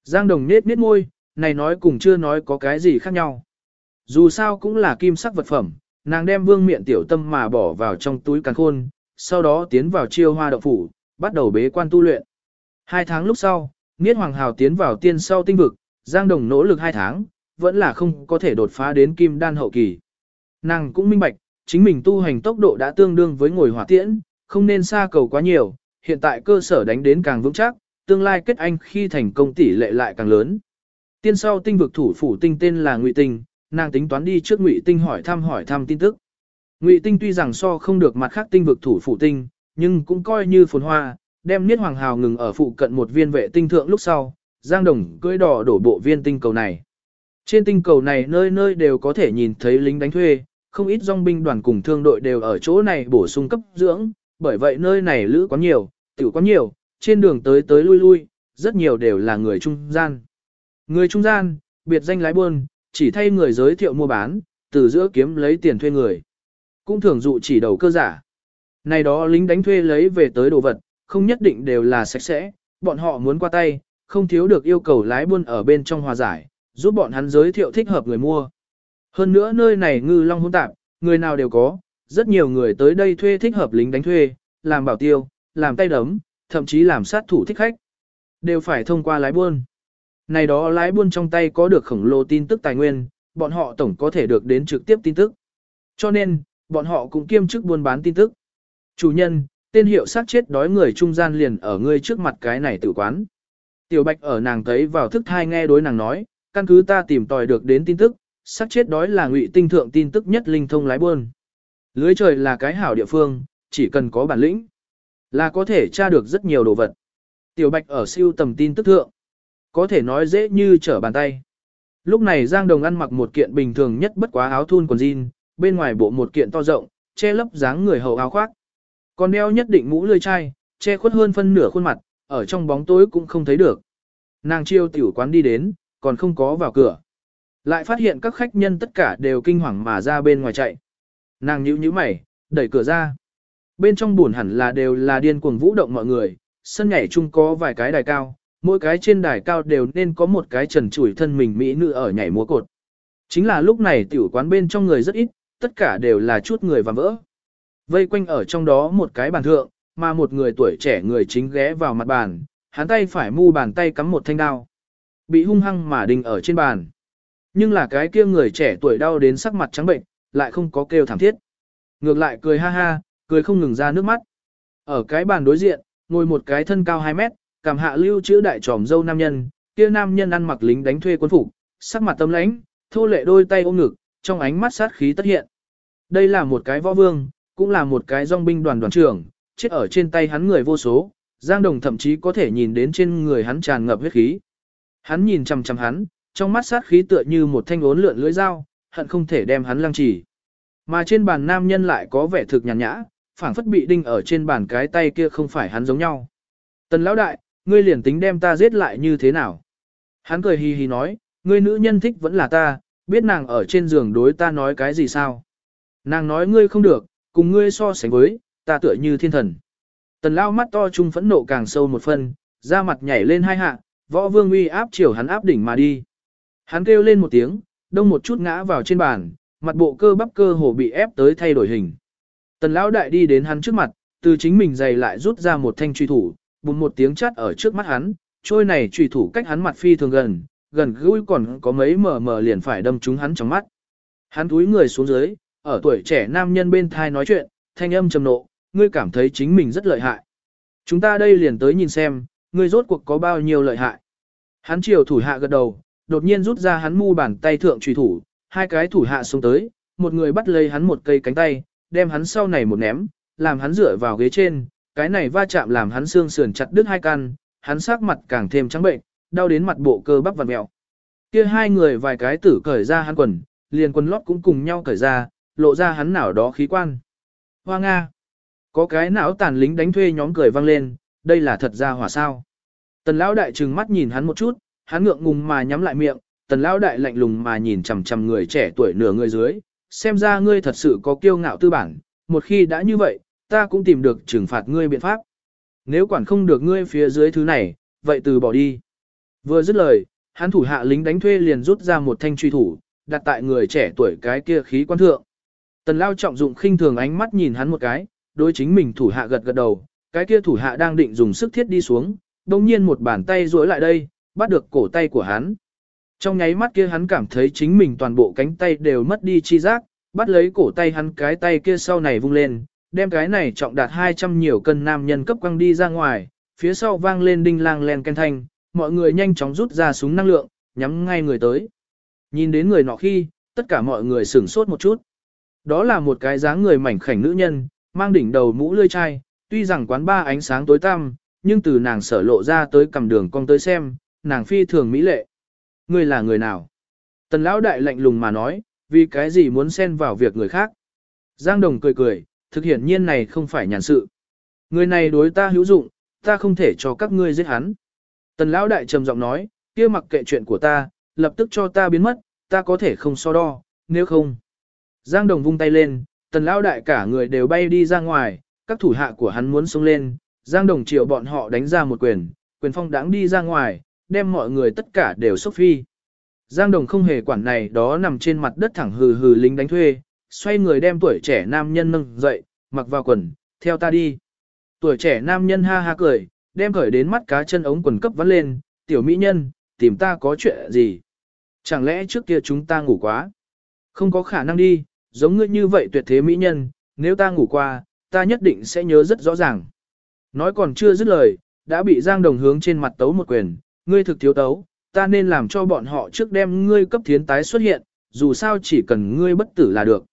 Giang Đồng nết nết môi, này nói cùng chưa nói có cái gì khác nhau. Dù sao cũng là kim sắc vật phẩm, nàng đem vương miện tiểu tâm mà bỏ vào trong túi càn khôn, sau đó tiến vào chiêu hoa động phủ, bắt đầu bế quan tu luyện. Hai tháng lúc sau, Niết Hoàng Hào tiến vào tiên sau tinh vực, Giang Đồng nỗ lực hai tháng, vẫn là không có thể đột phá đến kim đan hậu kỳ. Nàng cũng minh bạch, chính mình tu hành tốc độ đã tương đương với ngồi hỏa tiễn, không nên xa cầu quá nhiều, hiện tại cơ sở đánh đến càng vững chắc, tương lai kết anh khi thành công tỷ lệ lại càng lớn. Tiên sau tinh vực thủ phủ tinh tên là Ngụy Tinh, nàng tính toán đi trước Ngụy Tinh hỏi thăm hỏi thăm tin tức. Ngụy Tinh tuy rằng so không được mặt khác tinh vực thủ phụ tinh, nhưng cũng coi như phồn hoa, đem Niết Hoàng Hào ngừng ở phụ cận một viên vệ tinh thượng lúc sau, Giang Đồng cưỡi đỏ đổ bộ viên tinh cầu này. Trên tinh cầu này nơi nơi đều có thể nhìn thấy lính đánh thuê, không ít dòng binh đoàn cùng thương đội đều ở chỗ này bổ sung cấp dưỡng, bởi vậy nơi này lữ quá nhiều, tiểu quá nhiều, trên đường tới tới lui lui, rất nhiều đều là người trung gian. Người trung gian, biệt danh lái buôn, chỉ thay người giới thiệu mua bán, từ giữa kiếm lấy tiền thuê người. Cũng thường dụ chỉ đầu cơ giả. Này đó lính đánh thuê lấy về tới đồ vật, không nhất định đều là sạch sẽ, bọn họ muốn qua tay, không thiếu được yêu cầu lái buôn ở bên trong hòa giải, giúp bọn hắn giới thiệu thích hợp người mua. Hơn nữa nơi này ngư long hỗn tạp, người nào đều có, rất nhiều người tới đây thuê thích hợp lính đánh thuê, làm bảo tiêu, làm tay đấm, thậm chí làm sát thủ thích khách. Đều phải thông qua lái buôn. Này đó lái buôn trong tay có được khổng lồ tin tức tài nguyên, bọn họ tổng có thể được đến trực tiếp tin tức. Cho nên, bọn họ cũng kiêm chức buôn bán tin tức. Chủ nhân, tên hiệu sát chết đói người trung gian liền ở ngươi trước mặt cái này tử quán. Tiểu Bạch ở nàng thấy vào thức thai nghe đối nàng nói, căn cứ ta tìm tòi được đến tin tức, sát chết đói là ngụy tinh thượng tin tức nhất linh thông lái buôn. Lưới trời là cái hảo địa phương, chỉ cần có bản lĩnh, là có thể tra được rất nhiều đồ vật. Tiểu Bạch ở siêu tầm tin tức thượng, có thể nói dễ như trở bàn tay. Lúc này Giang Đồng ăn mặc một kiện bình thường nhất bất quá áo thun quần jean, bên ngoài bộ một kiện to rộng, che lấp dáng người hầu áo khoác. Còn đeo nhất định mũ lươi chai, che khuất hơn phân nửa khuôn mặt, ở trong bóng tối cũng không thấy được. Nàng chiêu tiểu quán đi đến, còn không có vào cửa. Lại phát hiện các khách nhân tất cả đều kinh hoàng mà ra bên ngoài chạy. Nàng nhíu nhíu mày, đẩy cửa ra. Bên trong buồn hẳn là đều là điên cuồng vũ động mọi người, sân nhảy chung có vài cái đài cao, mỗi cái trên đài cao đều nên có một cái trần chủi thân mình mỹ nữ ở nhảy múa cột. Chính là lúc này tiểu quán bên trong người rất ít, tất cả đều là chút người và vỡ. Vây quanh ở trong đó một cái bàn thượng, mà một người tuổi trẻ người chính ghé vào mặt bàn, hắn tay phải mu bàn tay cắm một thanh đao. Bị hung hăng mà đình ở trên bàn. Nhưng là cái kia người trẻ tuổi đau đến sắc mặt trắng bệnh, lại không có kêu thảm thiết. Ngược lại cười ha ha, cười không ngừng ra nước mắt. Ở cái bàn đối diện, ngồi một cái thân cao 2 mét, cảm hạ lưu chữ đại tròm dâu nam nhân, kia nam nhân ăn mặc lính đánh thuê quân phục, sắc mặt tâm lãnh, thô lệ đôi tay ôm ngực, trong ánh mắt sát khí tất hiện. Đây là một cái võ vương, cũng là một cái dòng binh đoàn đoàn trưởng, chết ở trên tay hắn người vô số, Giang Đồng thậm chí có thể nhìn đến trên người hắn tràn ngập huyết khí. Hắn nhìn chằm chằm hắn, trong mắt sát khí tựa như một thanh ốn lượn lưỡi dao, hận không thể đem hắn lăng trì. Mà trên bàn nam nhân lại có vẻ thực nhàn nhã, phảng phất bị đinh ở trên bàn cái tay kia không phải hắn giống nhau. Tần lão đại, ngươi liền tính đem ta giết lại như thế nào? Hắn cười hì hì nói, ngươi nữ nhân thích vẫn là ta, biết nàng ở trên giường đối ta nói cái gì sao? Nàng nói ngươi không được, cùng ngươi so sánh với, ta tựa như thiên thần. Tần lao mắt to trung phẫn nộ càng sâu một phân, da mặt nhảy lên hai hạ, võ vương uy áp chiều hắn áp đỉnh mà đi. Hắn kêu lên một tiếng, đông một chút ngã vào trên bàn, mặt bộ cơ bắp cơ hồ bị ép tới thay đổi hình. Tần lão đại đi đến hắn trước mặt, từ chính mình giày lại rút ra một thanh truy thủ, bùng một tiếng chát ở trước mắt hắn, trôi này truy thủ cách hắn mặt phi thường gần, gần gũi còn có mấy mờ mờ liền phải đâm trúng hắn trong mắt. Hắn túi người xuống dưới, ở tuổi trẻ nam nhân bên thai nói chuyện, thanh âm trầm nộ, ngươi cảm thấy chính mình rất lợi hại. Chúng ta đây liền tới nhìn xem, ngươi rốt cuộc có bao nhiêu lợi hại. Hắn chiều thủ hạ gật đầu, đột nhiên rút ra hắn mu bàn tay thượng truy thủ, hai cái thủ hạ xuống tới, một người bắt lấy hắn một cây cánh tay, đem hắn sau này một ném, làm hắn dựa vào ghế trên, cái này va chạm làm hắn xương sườn chặt đứt hai căn, hắn sắc mặt càng thêm trắng bệnh, đau đến mặt bộ cơ bắp vặn mèo. Kia hai người vài cái tử cởi ra hắn quần, liền quần lót cũng cùng nhau cởi ra, lộ ra hắn nào đó khí quan. Hoa Nga! Có cái não tàn lính đánh thuê nhóm cười vang lên, đây là thật ra hỏa sao. Tần lão đại trừng mắt nhìn hắn một chút, hắn ngượng ngùng mà nhắm lại miệng, tần lão đại lạnh lùng mà nhìn chằm chằm người trẻ tuổi nửa người dưới, xem ra ngươi thật sự có kiêu ngạo tư bản, một khi đã như vậy, ta cũng tìm được trừng phạt ngươi biện pháp. Nếu quản không được ngươi phía dưới thứ này, vậy từ bỏ đi. Vừa dứt lời, hắn thủ hạ lính đánh thuê liền rút ra một thanh truy thủ, đặt tại người trẻ tuổi cái kia khí quan thượng. Tần lao trọng dụng khinh thường ánh mắt nhìn hắn một cái, đối chính mình thủ hạ gật gật đầu, cái kia thủ hạ đang định dùng sức thiết đi xuống, đồng nhiên một bàn tay duỗi lại đây, bắt được cổ tay của hắn. Trong nháy mắt kia hắn cảm thấy chính mình toàn bộ cánh tay đều mất đi chi giác, bắt lấy cổ tay hắn cái tay kia sau này vung lên, đem cái này trọng đạt 200 nhiều cân nam nhân cấp quăng đi ra ngoài, phía sau vang lên đinh lang len ken thanh, mọi người nhanh chóng rút ra súng năng lượng, nhắm ngay người tới. Nhìn đến người nọ khi, tất cả mọi người sửng sốt một chút. Đó là một cái dáng người mảnh khảnh nữ nhân, mang đỉnh đầu mũ lươi chai, tuy rằng quán ba ánh sáng tối tăm, nhưng từ nàng sở lộ ra tới cầm đường cong tới xem, nàng phi thường mỹ lệ. Ngươi là người nào? Tần lão đại lạnh lùng mà nói, vì cái gì muốn xen vào việc người khác? Giang Đồng cười cười, thực hiện nhiên này không phải nhàn sự. Người này đối ta hữu dụng, ta không thể cho các ngươi giết hắn. Tần lão đại trầm giọng nói, kia mặc kệ chuyện của ta, lập tức cho ta biến mất, ta có thể không so đo, nếu không. Giang Đồng vung tay lên, tần lão đại cả người đều bay đi ra ngoài, các thủ hạ của hắn muốn xông lên, Giang Đồng triệu bọn họ đánh ra một quyền, quyền phong đáng đi ra ngoài, đem mọi người tất cả đều sốc phi. Giang Đồng không hề quản này đó nằm trên mặt đất thẳng hừ hừ lính đánh thuê, xoay người đem tuổi trẻ nam nhân nâng dậy, mặc vào quần, theo ta đi. Tuổi trẻ nam nhân ha ha cười, đem khởi đến mắt cá chân ống quần cấp vắt lên, tiểu mỹ nhân, tìm ta có chuyện gì? Chẳng lẽ trước kia chúng ta ngủ quá? Không có khả năng đi, giống ngươi như vậy tuyệt thế mỹ nhân, nếu ta ngủ qua, ta nhất định sẽ nhớ rất rõ ràng. Nói còn chưa dứt lời, đã bị Giang Đồng hướng trên mặt tấu một quyền, ngươi thực thiếu tấu, ta nên làm cho bọn họ trước đem ngươi cấp thiến tái xuất hiện, dù sao chỉ cần ngươi bất tử là được.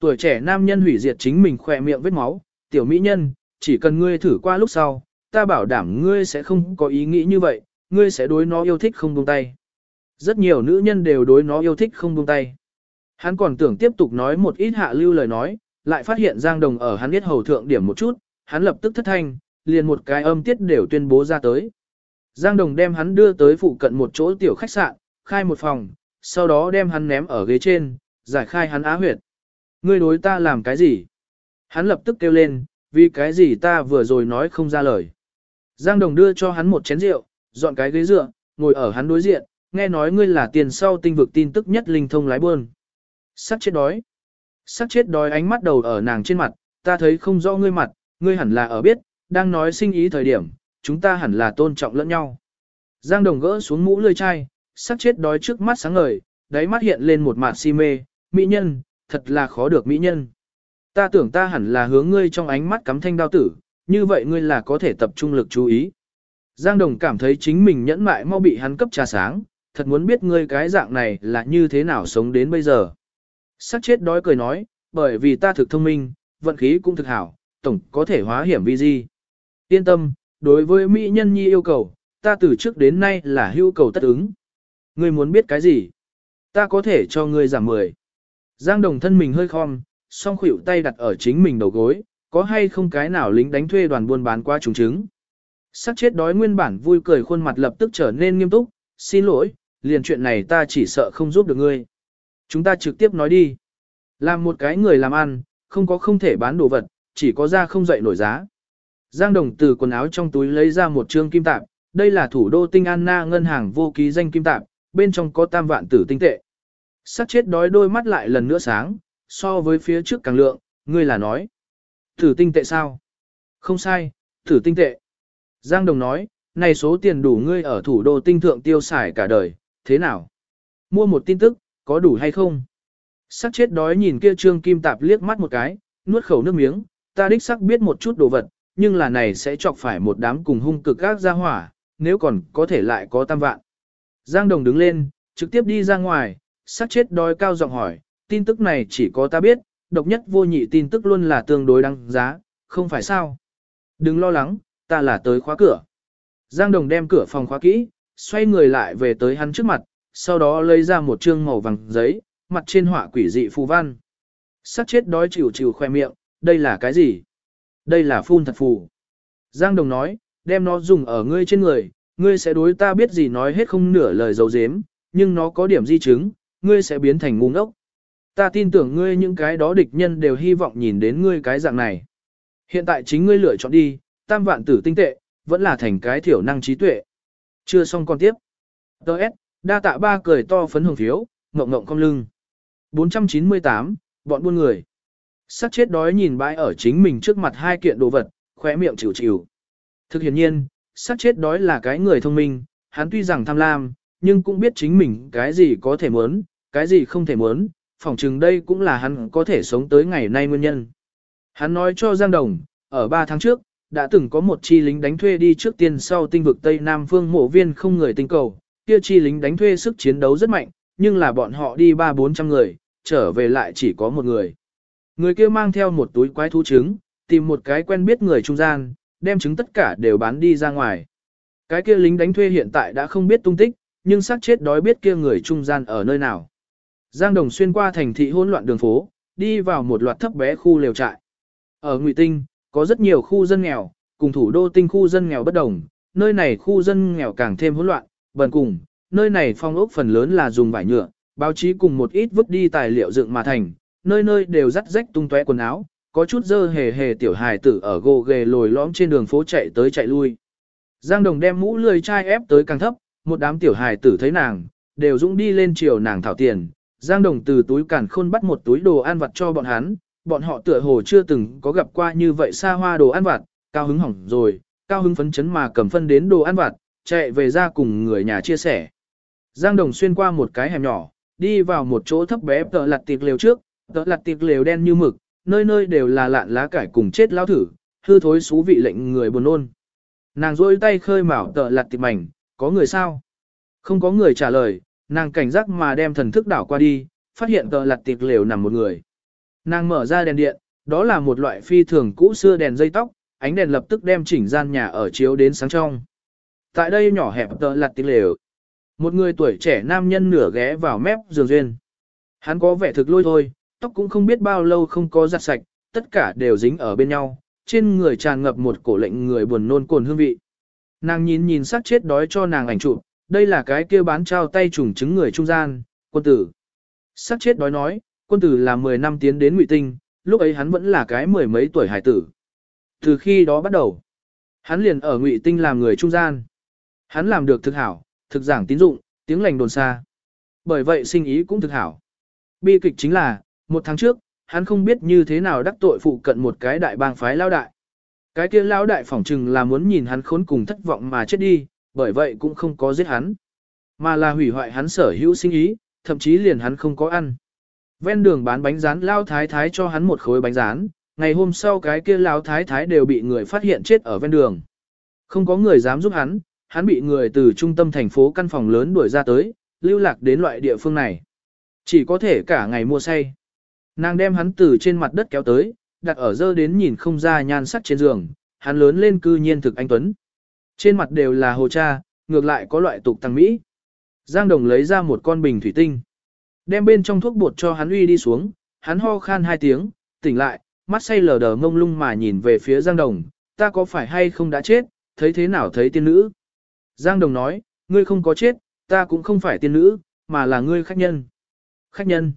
Tuổi trẻ nam nhân hủy diệt chính mình khỏe miệng vết máu, tiểu mỹ nhân, chỉ cần ngươi thử qua lúc sau, ta bảo đảm ngươi sẽ không có ý nghĩ như vậy, ngươi sẽ đối nó yêu thích không buông tay. Rất nhiều nữ nhân đều đối nó yêu thích không buông tay. Hắn còn tưởng tiếp tục nói một ít hạ lưu lời nói, lại phát hiện Giang Đồng ở hắn biết hầu thượng điểm một chút, hắn lập tức thất thanh, liền một cái âm tiết đều tuyên bố ra tới. Giang Đồng đem hắn đưa tới phụ cận một chỗ tiểu khách sạn, khai một phòng, sau đó đem hắn ném ở ghế trên, giải khai hắn á huyệt. Ngươi đối ta làm cái gì? Hắn lập tức kêu lên, vì cái gì ta vừa rồi nói không ra lời. Giang Đồng đưa cho hắn một chén rượu, dọn cái ghế dựa, ngồi ở hắn đối diện, nghe nói ngươi là tiền sau tinh vực tin tức nhất linh thông lái buôn. Sắc chết đói. Sắc chết đói ánh mắt đầu ở nàng trên mặt, ta thấy không rõ ngươi mặt, ngươi hẳn là ở biết, đang nói sinh ý thời điểm, chúng ta hẳn là tôn trọng lẫn nhau. Giang Đồng gỡ xuống mũ lươi chai, sắc chết đói trước mắt sáng ngời, đáy mắt hiện lên một mạt si mê, mỹ nhân, thật là khó được mỹ nhân. Ta tưởng ta hẳn là hướng ngươi trong ánh mắt cắm thanh đao tử, như vậy ngươi là có thể tập trung lực chú ý. Giang Đồng cảm thấy chính mình nhẫn mại mau bị hắn cấp trà sáng, thật muốn biết ngươi cái dạng này là như thế nào sống đến bây giờ. Sắc chết đói cười nói, bởi vì ta thực thông minh, vận khí cũng thực hảo, tổng có thể hóa hiểm vi di. Yên tâm, đối với Mỹ nhân nhi yêu cầu, ta từ trước đến nay là hưu cầu tất ứng. Ngươi muốn biết cái gì? Ta có thể cho ngươi giảm mười. Giang đồng thân mình hơi khom, song khuỷu tay đặt ở chính mình đầu gối, có hay không cái nào lính đánh thuê đoàn buôn bán qua trùng trứng. Sắc chết đói nguyên bản vui cười khuôn mặt lập tức trở nên nghiêm túc, xin lỗi, liền chuyện này ta chỉ sợ không giúp được ngươi. Chúng ta trực tiếp nói đi. Làm một cái người làm ăn, không có không thể bán đồ vật, chỉ có ra không dậy nổi giá. Giang Đồng từ quần áo trong túi lấy ra một trương kim tạp, đây là thủ đô Tinh Anna ngân hàng vô ký danh kim tạp, bên trong có tam vạn tử tinh tệ. Sắc chết đói đôi mắt lại lần nữa sáng, so với phía trước càng lượng, ngươi là nói. Tử tinh tệ sao? Không sai, tử tinh tệ. Giang Đồng nói, này số tiền đủ ngươi ở thủ đô tinh thượng tiêu xài cả đời, thế nào? Mua một tin tức, có đủ hay không? Sắc chết đói nhìn kia trương kim tạp liếc mắt một cái, nuốt khẩu nước miếng, ta đích sắc biết một chút đồ vật, nhưng là này sẽ chọc phải một đám cùng hung cực các gia hỏa, nếu còn có thể lại có tam vạn. Giang Đồng đứng lên, trực tiếp đi ra ngoài, sắc chết đói cao giọng hỏi, tin tức này chỉ có ta biết, độc nhất vô nhị tin tức luôn là tương đối đăng giá, không phải sao? Đừng lo lắng, ta là tới khóa cửa. Giang Đồng đem cửa phòng khóa kỹ, xoay người lại về tới hắn trước mặt, sau đó lấy ra một trương màu vàng giấy, mặt trên họa quỷ dị phù văn. Sát chết đói chịu chịu khoe miệng, đây là cái gì? Đây là phun thật phù. Giang Đồng nói, đem nó dùng ở ngươi trên người, ngươi sẽ đối ta biết gì nói hết không nửa lời dấu dếm, nhưng nó có điểm di chứng, ngươi sẽ biến thành ngu ngốc. Ta tin tưởng ngươi những cái đó địch nhân đều hy vọng nhìn đến ngươi cái dạng này. Hiện tại chính ngươi lựa chọn đi, tam vạn tử tinh tệ, vẫn là thành cái thiểu năng trí tuệ. Chưa xong còn tiếp. Đợt, đa tạ ba cười to phấn hồng phiếu, ngộng ngộng cong lưng. 498, bọn buôn người. Sắc chết đói nhìn bãi ở chính mình trước mặt hai kiện đồ vật, khóe miệng chịu chịu. Thực hiện nhiên, sắc chết đói là cái người thông minh, hắn tuy rằng tham lam, nhưng cũng biết chính mình cái gì có thể muốn, cái gì không thể muốn, phỏng chừng đây cũng là hắn có thể sống tới ngày nay nguyên nhân. Hắn nói cho Giang Đồng, ở 3 tháng trước, đã từng có một chi lính đánh thuê đi trước tiên sau tinh vực Tây Nam phương mộ viên không người tinh cầu, kia chi lính đánh thuê sức chiến đấu rất mạnh, nhưng là bọn họ đi ba bốn trăm người, trở về lại chỉ có một người. Người kia mang theo một túi quái thú trứng, tìm một cái quen biết người trung gian, đem trứng tất cả đều bán đi ra ngoài. Cái kia lính đánh thuê hiện tại đã không biết tung tích, nhưng xác chết đói biết kia người trung gian ở nơi nào. Giang Đồng xuyên qua thành thị hỗn loạn đường phố, đi vào một loạt thấp bé khu lều trại. Ở Ngụy Tinh, có rất nhiều khu dân nghèo, cùng thủ đô tinh khu dân nghèo bất đồng, nơi này khu dân nghèo càng thêm hỗn loạn, bần cùng, nơi này phong ốc phần lớn là dùng vải nhựa, báo chí cùng một ít vứt đi tài liệu dựng mà thành, nơi nơi đều rắc rách tung tóe quần áo, có chút dơ hề hề tiểu hài tử ở gồ ghề lồi lõm trên đường phố chạy tới chạy lui. Giang Đồng đem mũ lười chai ép tới càng thấp, một đám tiểu hài tử thấy nàng, đều dũng đi lên chiều nàng thảo tiền. Giang Đồng từ túi cản khôn bắt một túi đồ ăn vặt cho bọn hắn, bọn họ tựa hồ chưa từng có gặp qua như vậy xa hoa đồ ăn vặt, cao hứng hỏng rồi, cao hứng phấn chấn mà cầm phân đến đồ ăn vặt, chạy về ra cùng người nhà chia sẻ. Giang Đồng xuyên qua một cái hẻm nhỏ, đi vào một chỗ thấp bé tợ lặt tiệc lều trước, tợ lặt tiệc lều đen như mực, nơi nơi đều là lạn lá cải cùng chết lao thử, hư thối xú vị lệnh người buồn nôn. Nàng rôi tay khơi mào tợ lặt tiệc mảnh, có người sao? Không có người trả lời, nàng cảnh giác mà đem thần thức đảo qua đi, phát hiện tợ lặt tiệc lều nằm một người. Nàng mở ra đèn điện, đó là một loại phi thường cũ xưa đèn dây tóc, ánh đèn lập tức đem chỉnh gian nhà ở chiếu đến sáng trong. Tại đây nhỏ hẹp tợ lặt tiếng lều. Một người tuổi trẻ nam nhân nửa ghé vào mép giường duyên. Hắn có vẻ thực lôi thôi, tóc cũng không biết bao lâu không có giặt sạch, tất cả đều dính ở bên nhau, trên người tràn ngập một cổ lệnh người buồn nôn cồn hương vị. Nàng nhìn nhìn sát chết đói cho nàng ảnh chụp, đây là cái kia bán trao tay trùng chứng người trung gian, quân tử. sát chết đói nói, quân tử là 10 năm tiến đến ngụy tinh, lúc ấy hắn vẫn là cái mười mấy tuổi hải tử. Từ khi đó bắt đầu, hắn liền ở ngụy tinh làm người trung gian. Hắn làm được thực hảo, thực giảng tín dụng, tiếng lành đồn xa. Bởi vậy sinh ý cũng thực hảo. Bi kịch chính là, một tháng trước, hắn không biết như thế nào đắc tội phụ cận một cái đại bang phái lao đại. Cái kia lao đại phỏng chừng là muốn nhìn hắn khốn cùng thất vọng mà chết đi, bởi vậy cũng không có giết hắn. Mà là hủy hoại hắn sở hữu sinh ý, thậm chí liền hắn không có ăn. Ven đường bán bánh rán lao thái thái cho hắn một khối bánh rán, ngày hôm sau cái kia lao thái thái đều bị người phát hiện chết ở ven đường. Không có người dám giúp hắn, hắn bị người từ trung tâm thành phố căn phòng lớn đuổi ra tới, lưu lạc đến loại địa phương này. Chỉ có thể cả ngày mua say. Nàng đem hắn từ trên mặt đất kéo tới, đặt ở dơ đến nhìn không ra nhan sắc trên giường, hắn lớn lên cư nhiên thực anh Tuấn. Trên mặt đều là hồ cha, ngược lại có loại tục tăng Mỹ. Giang Đồng lấy ra một con bình thủy tinh. Đem bên trong thuốc bột cho hắn uy đi xuống, hắn ho khan hai tiếng, tỉnh lại, mắt say lờ đờ ngông lung mà nhìn về phía Giang Đồng, ta có phải hay không đã chết, thấy thế nào thấy tiên nữ. Giang Đồng nói, ngươi không có chết, ta cũng không phải tiên nữ, mà là ngươi khách nhân. Khách nhân.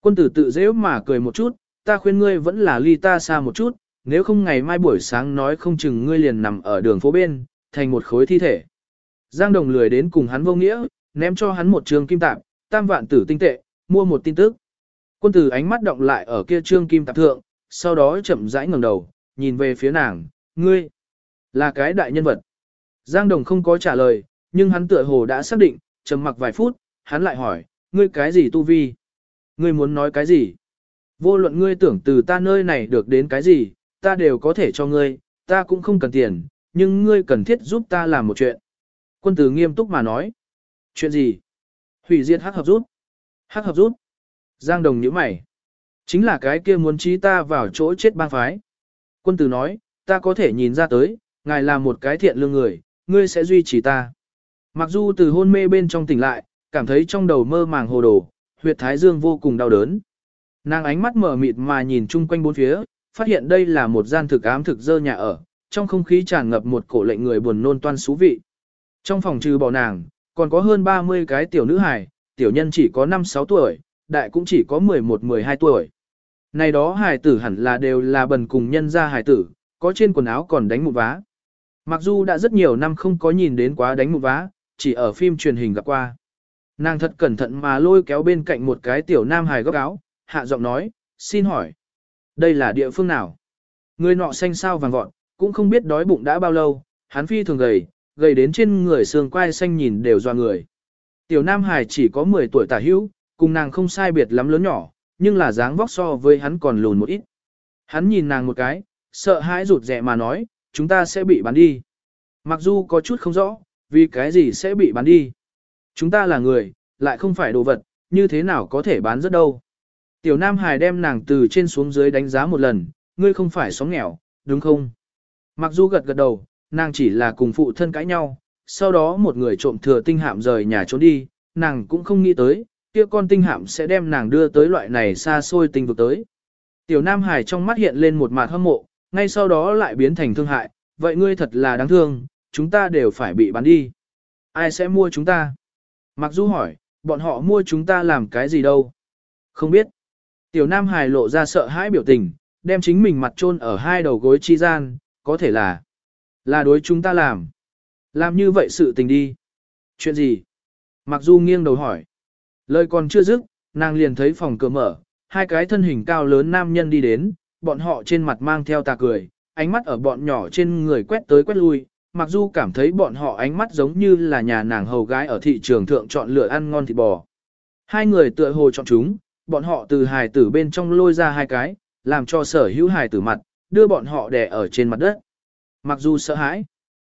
Quân tử tự dễ mà cười một chút, ta khuyên ngươi vẫn là ly ta xa một chút, nếu không ngày mai buổi sáng nói không chừng ngươi liền nằm ở đường phố bên, thành một khối thi thể. Giang Đồng lười đến cùng hắn vô nghĩa, ném cho hắn một trường kim tạp, tam vạn tử tinh tệ, mua một tin tức. Quân tử ánh mắt động lại ở kia trương kim tạp thượng, sau đó chậm rãi ngẩng đầu, nhìn về phía nàng, ngươi, là cái đại nhân vật. Giang Đồng không có trả lời, nhưng hắn tựa hồ đã xác định, trầm mặc vài phút, hắn lại hỏi, ngươi cái gì tu vi? Ngươi muốn nói cái gì? Vô luận ngươi tưởng từ ta nơi này được đến cái gì, ta đều có thể cho ngươi, ta cũng không cần tiền, nhưng ngươi cần thiết giúp ta làm một chuyện. Quân tử nghiêm túc mà nói. Chuyện gì? Hủy diệt hắc hợp rút. Hắc hợp rút. Giang Đồng nhíu mày. Chính là cái kia muốn trí ta vào chỗ chết bang phái. Quân tử nói, ta có thể nhìn ra tới, ngài là một cái thiện lương người, ngươi sẽ duy trì ta. Mặc dù từ hôn mê bên trong tỉnh lại, cảm thấy trong đầu mơ màng hồ đồ, huyệt thái dương vô cùng đau đớn. Nàng ánh mắt mở mịt mà nhìn chung quanh bốn phía, phát hiện đây là một gian thực ám thực dơ nhà ở, trong không khí tràn ngập một cổ lệnh người buồn nôn toan xú vị. Trong phòng trừ bỏ nàng, còn có hơn 30 cái tiểu nữ hài, tiểu nhân chỉ có 5-6 tuổi, đại cũng chỉ có 11-12 tuổi. Này đó hài tử hẳn là đều là bần cùng nhân gia hài tử, có trên quần áo còn đánh một vá. Mặc dù đã rất nhiều năm không có nhìn đến quá đánh một vá, chỉ ở phim truyền hình gặp qua. Nàng thật cẩn thận mà lôi kéo bên cạnh một cái tiểu nam hài góc áo, hạ giọng nói, xin hỏi, đây là địa phương nào? Người nọ xanh sao vàng vọt, cũng không biết đói bụng đã bao lâu, hắn phi thường gầy, gầy đến trên người xương quai xanh nhìn đều doa người. Tiểu nam hài chỉ có 10 tuổi tả hữu, cùng nàng không sai biệt lắm lớn nhỏ, nhưng là dáng vóc so với hắn còn lùn một ít. Hắn nhìn nàng một cái, sợ hãi rụt rẹ mà nói, chúng ta sẽ bị bán đi. Mặc dù có chút không rõ, vì cái gì sẽ bị bán đi. Chúng ta là người, lại không phải đồ vật, như thế nào có thể bán rất đâu. Tiểu Nam Hải đem nàng từ trên xuống dưới đánh giá một lần, ngươi không phải xóm nghèo, đúng không? Mặc dù gật gật đầu, nàng chỉ là cùng phụ thân cãi nhau, sau đó một người trộm thừa tinh hạm rời nhà trốn đi, nàng cũng không nghĩ tới, kia con tinh hạm sẽ đem nàng đưa tới loại này xa xôi tinh vực tới. Tiểu Nam Hải trong mắt hiện lên một mặt hâm mộ, ngay sau đó lại biến thành thương hại, vậy ngươi thật là đáng thương, chúng ta đều phải bị bán đi. Ai sẽ mua chúng ta? Mặc dù hỏi, bọn họ mua chúng ta làm cái gì đâu? Không biết. Tiểu Nam Hải lộ ra sợ hãi biểu tình, đem chính mình mặt chôn ở hai đầu gối chi gian, có thể là là đối chúng ta làm. Làm như vậy sự tình đi. Chuyện gì? Mặc dù nghiêng đầu hỏi. Lời còn chưa dứt, nàng liền thấy phòng cửa mở, hai cái thân hình cao lớn nam nhân đi đến, bọn họ trên mặt mang theo tà cười, ánh mắt ở bọn nhỏ trên người quét tới quét lui, mặc dù cảm thấy bọn họ ánh mắt giống như là nhà nàng hầu gái ở thị trường thượng chọn lựa ăn ngon thịt bò. Hai người tựa hồ chọn chúng, bọn họ từ hài tử bên trong lôi ra hai cái, làm cho sở hữu hài tử mặt, đưa bọn họ đè ở trên mặt đất. Mặc dù sợ hãi,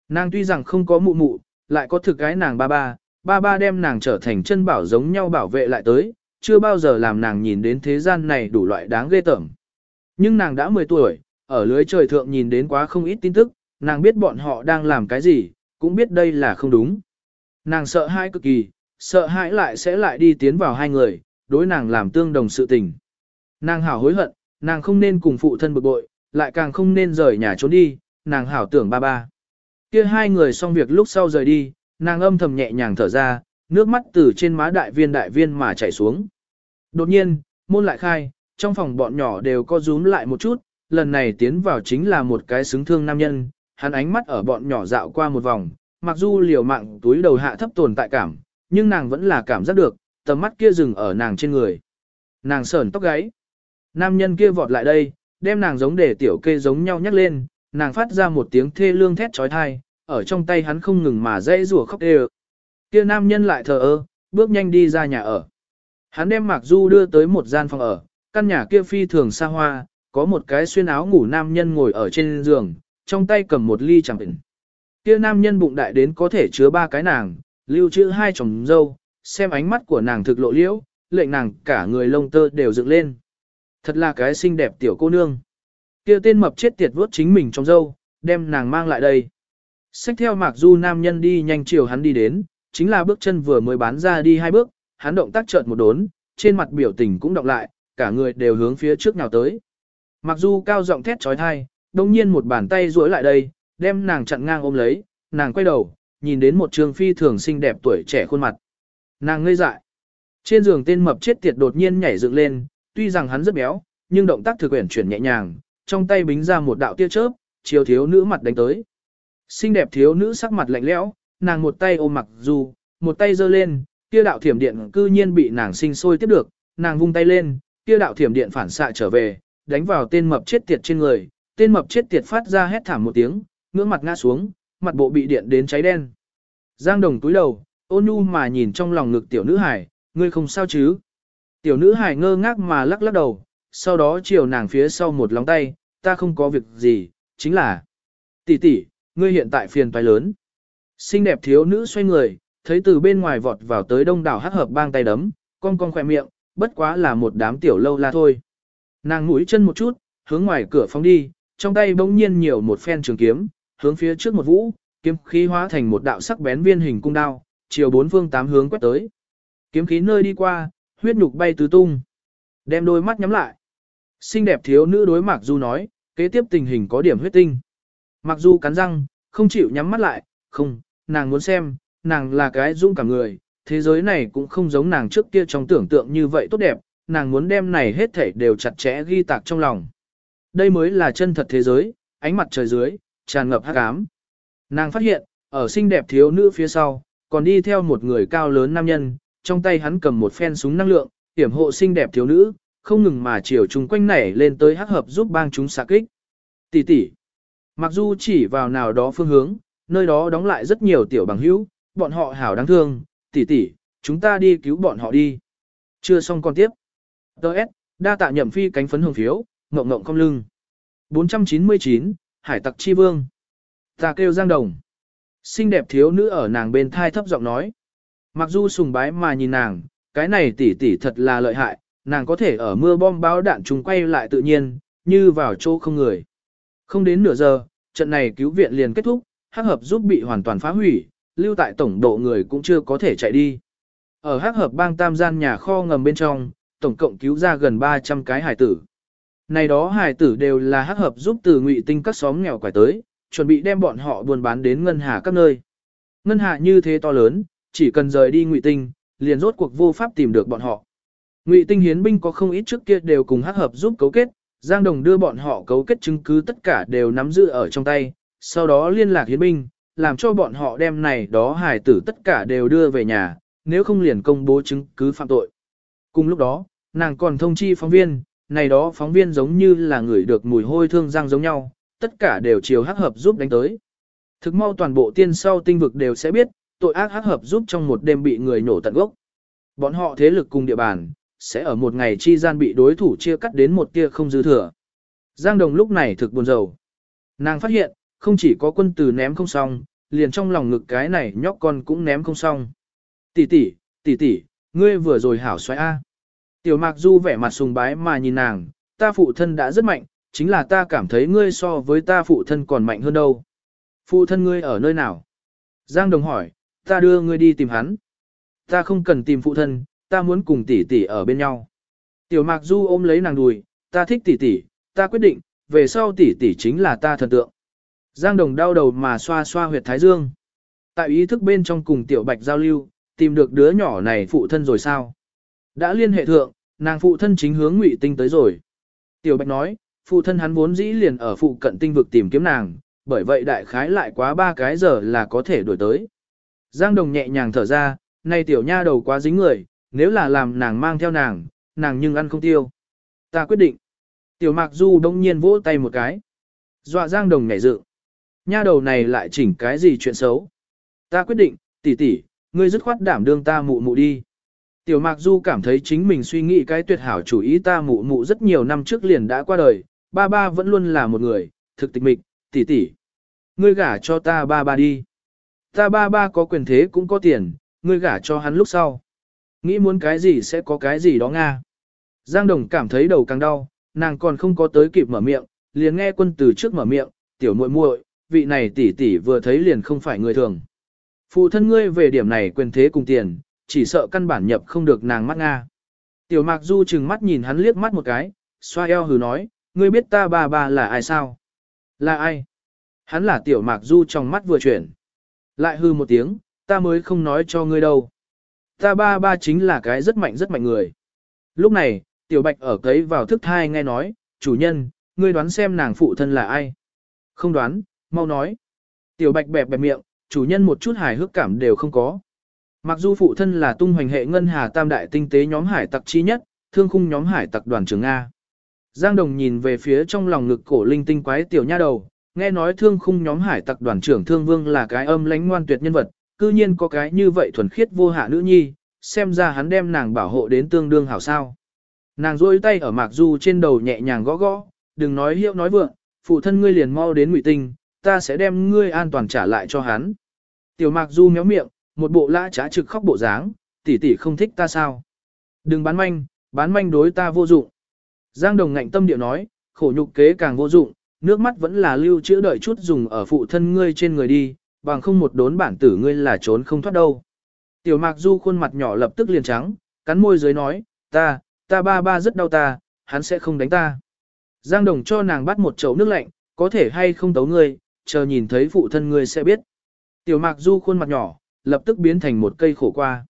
nàng tuy rằng không có mụ mụ, lại có thực cái nàng ba ba, ba ba đem nàng trở thành chân bảo giống nhau bảo vệ lại tới, chưa bao giờ làm nàng nhìn đến thế gian này đủ loại đáng ghê tởm. Nhưng nàng đã 10 tuổi, ở lưới trời thượng nhìn đến quá không ít tin tức, nàng biết bọn họ đang làm cái gì, cũng biết đây là không đúng. Nàng sợ hãi cực kỳ, sợ hãi lại sẽ lại đi tiến vào hai người, đối nàng làm tương đồng sự tình. Nàng hảo hối hận, nàng không nên cùng phụ thân bực bội, lại càng không nên rời nhà trốn đi, nàng hảo tưởng ba ba. Kia hai người xong việc lúc sau rời đi, nàng âm thầm nhẹ nhàng thở ra, nước mắt từ trên má đại viên đại viên mà chảy xuống. Đột nhiên, môn lại khai, trong phòng bọn nhỏ đều co rúm lại một chút, lần này tiến vào chính là một cái xứng thương nam nhân, hắn ánh mắt ở bọn nhỏ dạo qua một vòng, mặc dù liều mạng túi đầu hạ thấp tồn tại cảm, nhưng nàng vẫn là cảm giác được, tầm mắt kia dừng ở nàng trên người. Nàng sờn tóc gáy. Nam nhân kia vọt lại đây, đem nàng giống để tiểu kê giống nhau nhắc lên, nàng phát ra một tiếng thê lương thét trói thai, ở trong tay hắn không ngừng mà dãy rủa khóc đều Kia nam nhân lại thờ ơ, bước nhanh đi ra nhà ở. Hắn đem Mạc Du đưa tới một gian phòng ở, căn nhà kia phi thường xa hoa, có một cái xuyên áo ngủ nam nhân ngồi ở trên giường, trong tay cầm một ly chẳng bệnh. Kia nam nhân bụng đại đến có thể chứa ba cái nàng, lưu trữ hai chồng dâu, xem ánh mắt của nàng thực lộ liễu, lệnh nàng cả người lông tơ đều dựng lên. Thật là cái xinh đẹp tiểu cô nương. Kia tên mập chết tiệt vuốt chính mình trong dâu, đem nàng mang lại đây. Xách theo Mạc Du nam nhân đi nhanh chiều hắn đi đến, chính là bước chân vừa mới bán ra đi hai bước, hắn động tác chợt một đốn, trên mặt biểu tình cũng động lại, cả người đều hướng phía trước nào tới. Mặc dù cao giọng thét trói thai, đông nhiên một bàn tay duỗi lại đây, đem nàng chặn ngang ôm lấy, nàng quay đầu, nhìn đến một trường phi thường xinh đẹp tuổi trẻ khuôn mặt. Nàng ngây dại. Trên giường tên mập chết tiệt đột nhiên nhảy dựng lên, tuy rằng hắn rất béo, nhưng động tác thực quyển chuyển nhẹ nhàng, trong tay bính ra một đạo tia chớp, chiều thiếu nữ mặt đánh tới. Xinh đẹp thiếu nữ sắc mặt lạnh lẽo, nàng một tay ôm mặc dù, một tay giơ lên, tia đạo thiểm điện cư nhiên bị nàng sinh sôi tiếp được, nàng vung tay lên, kia đạo thiểm điện phản xạ trở về, đánh vào tên mập chết tiệt trên người, tên mập chết tiệt phát ra hét thảm một tiếng, ngưỡng mặt ngã xuống, mặt bộ bị điện đến cháy đen. Giang Đồng túi đầu, ôn nhu mà nhìn trong lòng ngực tiểu nữ hải, ngươi không sao chứ? Tiểu nữ hải ngơ ngác mà lắc lắc đầu, sau đó chiều nàng phía sau một lòng tay, ta không có việc gì, chính là tỷ tỷ, ngươi hiện tại phiền toái lớn. Xinh đẹp thiếu nữ xoay người, thấy từ bên ngoài vọt vào tới đông đảo hắc hợp bang tay đấm, con con khỏe miệng, bất quá là một đám tiểu lâu la thôi. Nàng mũi chân một chút, hướng ngoài cửa phóng đi, trong tay bỗng nhiên nhiều một phen trường kiếm, hướng phía trước một vũ, kiếm khí hóa thành một đạo sắc bén viên hình cung đao, chiều bốn phương tám hướng quét tới. Kiếm khí nơi đi qua, huyết nhục bay tứ tung. Đem đôi mắt nhắm lại. Xinh đẹp thiếu nữ đối Mạc Du nói, kế tiếp tình hình có điểm huyết tinh. Mạc Du cắn răng, không chịu nhắm mắt lại, không, nàng muốn xem, nàng là cái dũng cả người, thế giới này cũng không giống nàng trước kia trong tưởng tượng như vậy tốt đẹp, nàng muốn đem này hết thảy đều chặt chẽ ghi tạc trong lòng. Đây mới là chân thật thế giới, ánh mặt trời dưới, tràn ngập hắc ám. Nàng phát hiện, ở xinh đẹp thiếu nữ phía sau, còn đi theo một người cao lớn nam nhân, trong tay hắn cầm một phen súng năng lượng, hiểm hộ xinh đẹp thiếu nữ, không ngừng mà chiều chung quanh nảy lên tới hắc hợp giúp bang chúng xạ kích. Tỷ tỷ. Mặc dù chỉ vào nào đó phương hướng, nơi đó đóng lại rất nhiều tiểu bằng hữu, bọn họ hảo đáng thương, tỷ tỷ, chúng ta đi cứu bọn họ đi. Chưa xong còn tiếp. Đợt, đa tạ nhậm phi cánh phấn hồng phiếu, ngộng ngộng không lưng. 499, Hải tặc chi vương. Ta kêu Giang Đồng. Xinh đẹp thiếu nữ ở nàng bên thai thấp giọng nói. Mặc dù sùng bái mà nhìn nàng, cái này tỷ tỷ thật là lợi hại, nàng có thể ở mưa bom báo đạn trùng quay lại tự nhiên, như vào chỗ không người. Không đến nửa giờ, trận này cứu viện liền kết thúc, hắc hợp giúp bị hoàn toàn phá hủy, lưu tại tổng độ người cũng chưa có thể chạy đi. Ở hắc hợp bang tam gian nhà kho ngầm bên trong, tổng cộng cứu ra gần 300 cái hải tử. Này đó hải tử đều là hắc hợp giúp từ ngụy tinh các xóm nghèo quải tới, chuẩn bị đem bọn họ buôn bán đến ngân hà các nơi. Ngân hà như thế to lớn, chỉ cần rời đi ngụy tinh, liền rốt cuộc vô pháp tìm được bọn họ. Ngụy tinh hiến binh có không ít trước kia đều cùng hắc hợp giúp cấu kết, Giang Đồng đưa bọn họ cấu kết chứng cứ tất cả đều nắm giữ ở trong tay, sau đó liên lạc hiến binh, làm cho bọn họ đem này đó hài tử tất cả đều đưa về nhà, nếu không liền công bố chứng cứ phạm tội. Cùng lúc đó, nàng còn thông chi phóng viên, này đó phóng viên giống như là người được mùi hôi thương răng giống nhau, tất cả đều chiều hắc hợp giúp đánh tới. Thực mau toàn bộ tiên sau tinh vực đều sẽ biết, tội ác hắc hợp giúp trong một đêm bị người nổ tận gốc. Bọn họ thế lực cùng địa bàn, sẽ ở một ngày chi gian bị đối thủ chia cắt đến một tia không dư thừa. Giang Đồng lúc này thực buồn rầu. Nàng phát hiện, không chỉ có quân tử ném không xong, liền trong lòng ngực cái này nhóc con cũng ném không xong. Tỷ tỷ, tỷ tỷ, ngươi vừa rồi hảo xoay A. Tiểu Mạc Du vẻ mặt sùng bái mà nhìn nàng, ta phụ thân đã rất mạnh, chính là ta cảm thấy ngươi so với ta phụ thân còn mạnh hơn đâu. Phụ thân ngươi ở nơi nào? Giang Đồng hỏi, ta đưa ngươi đi tìm hắn. Ta không cần tìm phụ thân, ta muốn cùng tỷ tỷ ở bên nhau. Tiểu Mạc Du ôm lấy nàng đùi, ta thích tỷ tỷ, ta quyết định, về sau tỷ tỷ chính là ta thần tượng. Giang Đồng đau đầu mà xoa xoa huyệt thái dương. Tại ý thức bên trong cùng Tiểu Bạch giao lưu, tìm được đứa nhỏ này phụ thân rồi sao? Đã liên hệ thượng, nàng phụ thân chính hướng ngụy tinh tới rồi. Tiểu Bạch nói, phụ thân hắn vốn dĩ liền ở phụ cận tinh vực tìm kiếm nàng, bởi vậy đại khái lại quá ba cái giờ là có thể đổi tới. Giang Đồng nhẹ nhàng thở ra, nay tiểu nha đầu quá dính người, nếu là làm nàng mang theo nàng, nàng nhưng ăn không tiêu. Ta quyết định. Tiểu Mạc Du đông nhiên vỗ tay một cái. Dọa Giang Đồng nhảy dựng. Nha đầu này lại chỉnh cái gì chuyện xấu. Ta quyết định, tỷ tỷ, ngươi dứt khoát đảm đương ta mụ mụ đi. Tiểu Mạc Du cảm thấy chính mình suy nghĩ cái tuyệt hảo chủ ý ta mụ mụ rất nhiều năm trước liền đã qua đời, ba ba vẫn luôn là một người, thực tịch mịch, tỷ tỷ. Ngươi gả cho ta ba ba đi. Ta ba ba có quyền thế cũng có tiền, ngươi gả cho hắn lúc sau. Nghĩ muốn cái gì sẽ có cái gì đó Nga. Giang Đồng cảm thấy đầu càng đau, nàng còn không có tới kịp mở miệng, liền nghe quân từ trước mở miệng, tiểu muội muội, vị này tỷ tỷ vừa thấy liền không phải người thường. Phụ thân ngươi về điểm này quyền thế cùng tiền, chỉ sợ căn bản nhập không được nàng mắt Nga. Tiểu Mạc Du chừng mắt nhìn hắn liếc mắt một cái, xoa eo hừ nói, ngươi biết ta ba ba là ai sao? Là ai? Hắn là Tiểu Mạc Du trong mắt vừa chuyển. Lại hư một tiếng, ta mới không nói cho ngươi đâu. Ta ba ba chính là cái rất mạnh rất mạnh người. Lúc này, Tiểu Bạch ở cấy vào thức thai nghe nói, chủ nhân, ngươi đoán xem nàng phụ thân là ai? Không đoán, mau nói. Tiểu Bạch bẹp bẹp miệng, chủ nhân một chút hài hước cảm đều không có. Mặc dù phụ thân là tung hoành hệ ngân hà tam đại tinh tế nhóm hải tặc chi nhất, thương khung nhóm hải tặc đoàn trưởng A. Giang Đồng nhìn về phía trong lòng ngực cổ linh tinh quái tiểu nha đầu, nghe nói thương khung nhóm hải tặc đoàn trưởng thương vương là cái âm lãnh ngoan tuyệt nhân vật, cư nhiên có cái như vậy thuần khiết vô hạ nữ nhi, xem ra hắn đem nàng bảo hộ đến tương đương hảo sao. Nàng rôi tay ở mạc du trên đầu nhẹ nhàng gõ gõ, đừng nói hiệu nói vượng, phụ thân ngươi liền mau đến ngụy tinh, ta sẽ đem ngươi an toàn trả lại cho hắn. Tiểu mạc du méo miệng, một bộ lã trá trực khóc bộ dáng, tỷ tỷ không thích ta sao. Đừng bán manh, bán manh đối ta vô dụng. Giang đồng ngạnh tâm điệu nói, khổ nhục kế càng vô dụng, nước mắt vẫn là lưu trữ đợi chút dùng ở phụ thân ngươi trên người đi, bằng không một đốn bản tử ngươi là trốn không thoát đâu. Tiểu mạc du khuôn mặt nhỏ lập tức liền trắng, cắn môi dưới nói, ta, ta ba ba rất đau ta, hắn sẽ không đánh ta. Giang đồng cho nàng bắt một chậu nước lạnh, có thể hay không tấu ngươi, chờ nhìn thấy phụ thân ngươi sẽ biết. Tiểu mạc du khuôn mặt nhỏ, lập tức biến thành một cây khổ qua.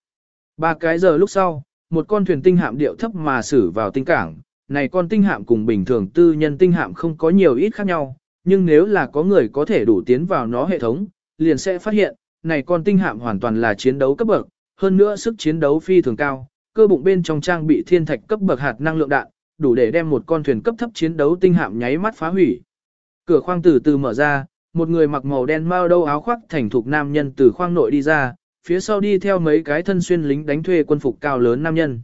Ba cái giờ lúc sau, một con thuyền tinh hạm điệu thấp mà xử vào tinh cảng, này con tinh hạm cùng bình thường tư nhân tinh hạm không có nhiều ít khác nhau, nhưng nếu là có người có thể đủ tiến vào nó hệ thống, liền sẽ phát hiện, này con tinh hạm hoàn toàn là chiến đấu cấp bậc, hơn nữa sức chiến đấu phi thường cao, cơ bụng bên trong trang bị thiên thạch cấp bậc hạt năng lượng đạn, đủ để đem một con thuyền cấp thấp chiến đấu tinh hạm nháy mắt phá hủy. Cửa khoang từ từ mở ra, một người mặc màu đen mao đâu áo khoác thành thục nam nhân từ khoang nội đi ra, phía sau đi theo mấy cái thân xuyên lính đánh thuê quân phục cao lớn nam nhân.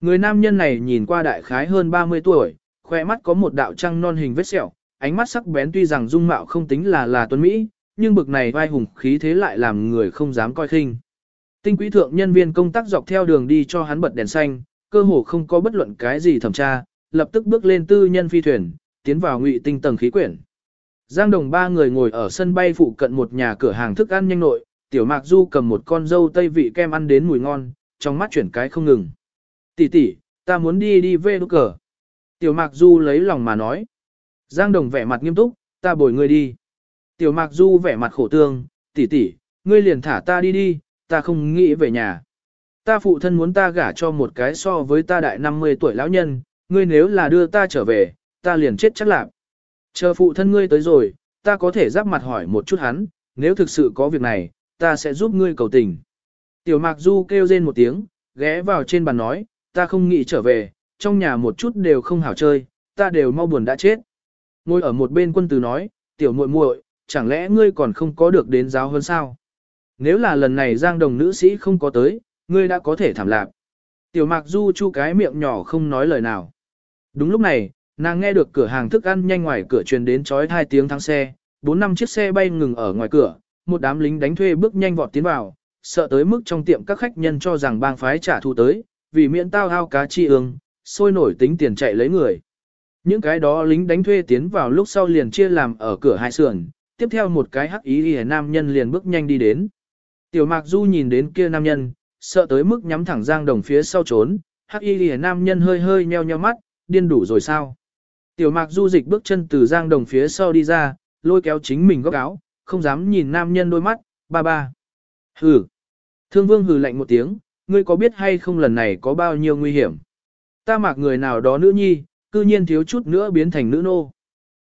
Người nam nhân này nhìn qua đại khái hơn 30 tuổi, khoe mắt có một đạo trăng non hình vết sẹo, ánh mắt sắc bén tuy rằng dung mạo không tính là là tuấn Mỹ, nhưng bực này vai hùng khí thế lại làm người không dám coi khinh. Tinh quý thượng nhân viên công tác dọc theo đường đi cho hắn bật đèn xanh, cơ hồ không có bất luận cái gì thẩm tra, lập tức bước lên tư nhân phi thuyền, tiến vào ngụy tinh tầng khí quyển. Giang Đồng ba người ngồi ở sân bay phụ cận một nhà cửa hàng thức ăn nhanh nội, Tiểu Mạc Du cầm một con dâu tây vị kem ăn đến mùi ngon, trong mắt chuyển cái không ngừng. Tỷ tỷ, ta muốn đi đi về đúc cờ. Tiểu Mạc Du lấy lòng mà nói. Giang Đồng vẻ mặt nghiêm túc, ta bồi ngươi đi. Tiểu Mạc Du vẻ mặt khổ tương, tỷ tỷ, ngươi liền thả ta đi đi, ta không nghĩ về nhà. Ta phụ thân muốn ta gả cho một cái so với ta đại 50 tuổi lão nhân, ngươi nếu là đưa ta trở về, ta liền chết chắc lạc. Chờ phụ thân ngươi tới rồi, ta có thể giáp mặt hỏi một chút hắn, nếu thực sự có việc này, ta sẽ giúp ngươi cầu tình. Tiểu Mạc Du kêu rên một tiếng, ghé vào trên bàn nói, ta không nghĩ trở về, trong nhà một chút đều không hảo chơi, ta đều mau buồn đã chết. Ngồi ở một bên quân tử nói, tiểu muội muội, chẳng lẽ ngươi còn không có được đến giáo hơn sao? Nếu là lần này giang đồng nữ sĩ không có tới, ngươi đã có thể thảm lạc. Tiểu Mạc Du chu cái miệng nhỏ không nói lời nào. Đúng lúc này, nàng nghe được cửa hàng thức ăn nhanh ngoài cửa truyền đến chói hai tiếng thắng xe, bốn năm chiếc xe bay ngừng ở ngoài cửa, một đám lính đánh thuê bước nhanh vọt tiến vào, sợ tới mức trong tiệm các khách nhân cho rằng bang phái trả thù tới, vì miễn tao hao cá chi ương, sôi nổi tính tiền chạy lấy người. Những cái đó lính đánh thuê tiến vào lúc sau liền chia làm ở cửa hai sườn, tiếp theo một cái hắc ý hề nam nhân liền bước nhanh đi đến. Tiểu Mạc Du nhìn đến kia nam nhân, sợ tới mức nhắm thẳng Giang Đồng phía sau trốn, hắc y hề nam nhân hơi hơi nheo nheo mắt, điên đủ rồi sao. Tiểu Mạc Du dịch bước chân từ Giang Đồng phía sau đi ra, lôi kéo chính mình góc áo, không dám nhìn nam nhân đôi mắt, ba ba. Hừ. Thương Vương hừ lạnh một tiếng, ngươi có biết hay không lần này có bao nhiêu nguy hiểm. Ta mặc người nào đó nữ nhi, cư nhiên thiếu chút nữa biến thành nữ nô.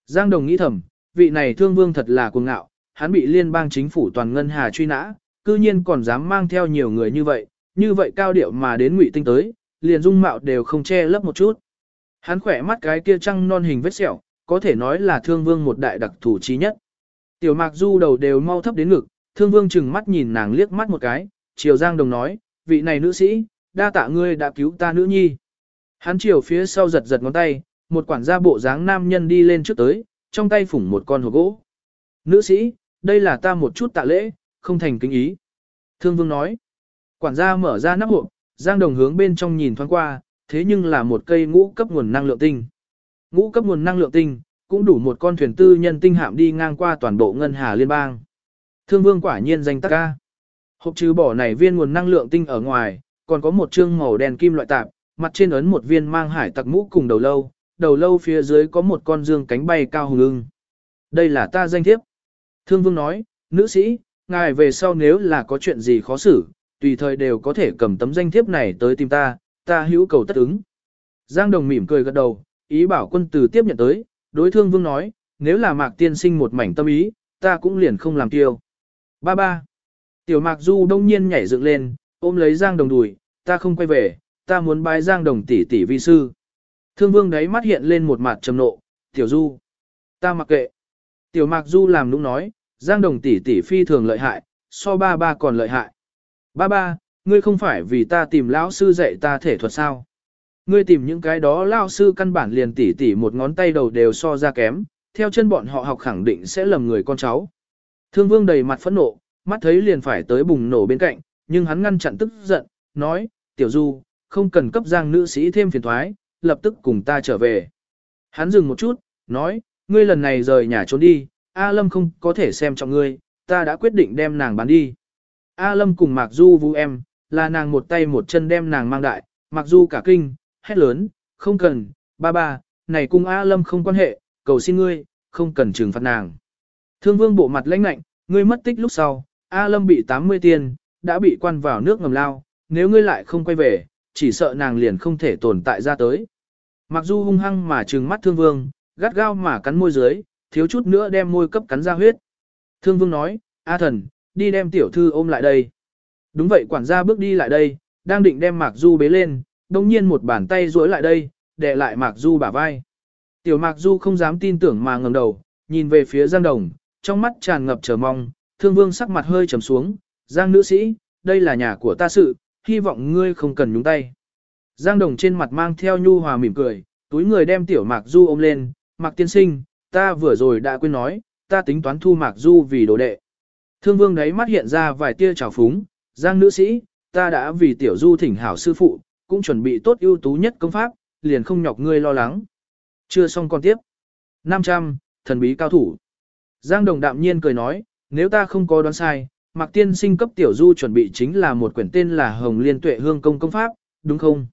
Giang Đồng nghĩ thầm, vị này Thương Vương thật là cuồng ngạo, hắn bị liên bang chính phủ toàn ngân hà truy nã, cư nhiên còn dám mang theo nhiều người như vậy, như vậy cao điệu mà đến ngụy tinh tới, liền dung mạo đều không che lấp một chút. Hắn khỏe mắt cái kia trăng non hình vết sẹo, có thể nói là thương vương một đại đặc thủ trí nhất. Tiểu mạc du đầu đều mau thấp đến ngực, thương vương chừng mắt nhìn nàng liếc mắt một cái, chiều giang đồng nói, vị này nữ sĩ, đa tạ ngươi đã cứu ta nữ nhi. Hắn chiều phía sau giật giật ngón tay, một quản gia bộ dáng nam nhân đi lên trước tới, trong tay phủng một con hộp gỗ. Nữ sĩ, đây là ta một chút tạ lễ, không thành kính ý. Thương vương nói, quản gia mở ra nắp hộp, giang đồng hướng bên trong nhìn thoáng qua, thế nhưng là một cây ngũ cấp nguồn năng lượng tinh. Ngũ cấp nguồn năng lượng tinh, cũng đủ một con thuyền tư nhân tinh hạm đi ngang qua toàn bộ ngân hà liên bang. Thương vương quả nhiên danh tắc ca. Hộp trừ bỏ này viên nguồn năng lượng tinh ở ngoài, còn có một chương màu đen kim loại tạp, mặt trên ấn một viên mang hải tặc mũ cùng đầu lâu, đầu lâu phía dưới có một con dương cánh bay cao hùng ưng. Đây là ta danh thiếp. Thương vương nói, nữ sĩ, ngài về sau nếu là có chuyện gì khó xử, tùy thời đều có thể cầm tấm danh thiếp này tới tìm ta, ta hữu cầu tất ứng. Giang Đồng mỉm cười gật đầu, ý bảo quân tử tiếp nhận tới, đối thương vương nói, nếu là mạc tiên sinh một mảnh tâm ý, ta cũng liền không làm tiêu. Ba ba. Tiểu mạc du đông nhiên nhảy dựng lên, ôm lấy Giang Đồng đùi, ta không quay về, ta muốn bái Giang Đồng tỷ tỷ vi sư. Thương vương đấy mắt hiện lên một mặt trầm nộ, tiểu du. Ta mặc kệ. Tiểu mạc du làm nũng nói, Giang Đồng tỷ tỷ phi thường lợi hại, so ba ba còn lợi hại. Ba ba, ngươi không phải vì ta tìm lão sư dạy ta thể thuật sao? Ngươi tìm những cái đó lão sư căn bản liền tỉ tỉ một ngón tay đầu đều so ra kém, theo chân bọn họ học khẳng định sẽ lầm người con cháu. Thương Vương đầy mặt phẫn nộ, mắt thấy liền phải tới bùng nổ bên cạnh, nhưng hắn ngăn chặn tức giận, nói, tiểu du, không cần cấp giang nữ sĩ thêm phiền thoái, lập tức cùng ta trở về. Hắn dừng một chút, nói, ngươi lần này rời nhà trốn đi, A Lâm không có thể xem trọng ngươi, ta đã quyết định đem nàng bán đi. A Lâm cùng Mạc Du vu em, là nàng một tay một chân đem nàng mang đại, Mặc dù cả kinh, hét lớn, không cần, ba ba, này cùng A Lâm không quan hệ, cầu xin ngươi, không cần trừng phạt nàng. Thương vương bộ mặt lãnh lạnh, ngươi mất tích lúc sau, A Lâm bị 80 tiền, đã bị quan vào nước ngầm lao, nếu ngươi lại không quay về, chỉ sợ nàng liền không thể tồn tại ra tới. Mặc dù hung hăng mà trừng mắt thương vương, gắt gao mà cắn môi dưới, thiếu chút nữa đem môi cấp cắn ra huyết. Thương vương nói, A thần, đi đem tiểu thư ôm lại đây. Đúng vậy quản gia bước đi lại đây, đang định đem Mạc Du bế lên, đồng nhiên một bàn tay duỗi lại đây, đè lại Mạc Du bả vai. Tiểu Mạc Du không dám tin tưởng mà ngẩng đầu, nhìn về phía Giang Đồng, trong mắt tràn ngập chờ mong, thương vương sắc mặt hơi trầm xuống, Giang nữ sĩ, đây là nhà của ta sự, hy vọng ngươi không cần nhúng tay. Giang Đồng trên mặt mang theo nhu hòa mỉm cười, túi người đem tiểu Mạc Du ôm lên, Mạc tiên sinh, ta vừa rồi đã quên nói, ta tính toán thu Mạc Du vì đồ đệ. Thương vương đấy mắt hiện ra vài tia trào phúng, Giang nữ sĩ, ta đã vì tiểu du thỉnh hảo sư phụ, cũng chuẩn bị tốt ưu tú nhất công pháp, liền không nhọc ngươi lo lắng. Chưa xong còn tiếp. 500, thần bí cao thủ. Giang Đồng đạm nhiên cười nói, nếu ta không có đoán sai, Mạc Tiên sinh cấp tiểu du chuẩn bị chính là một quyển tên là Hồng Liên Tuệ Hương Công Công Pháp, đúng không?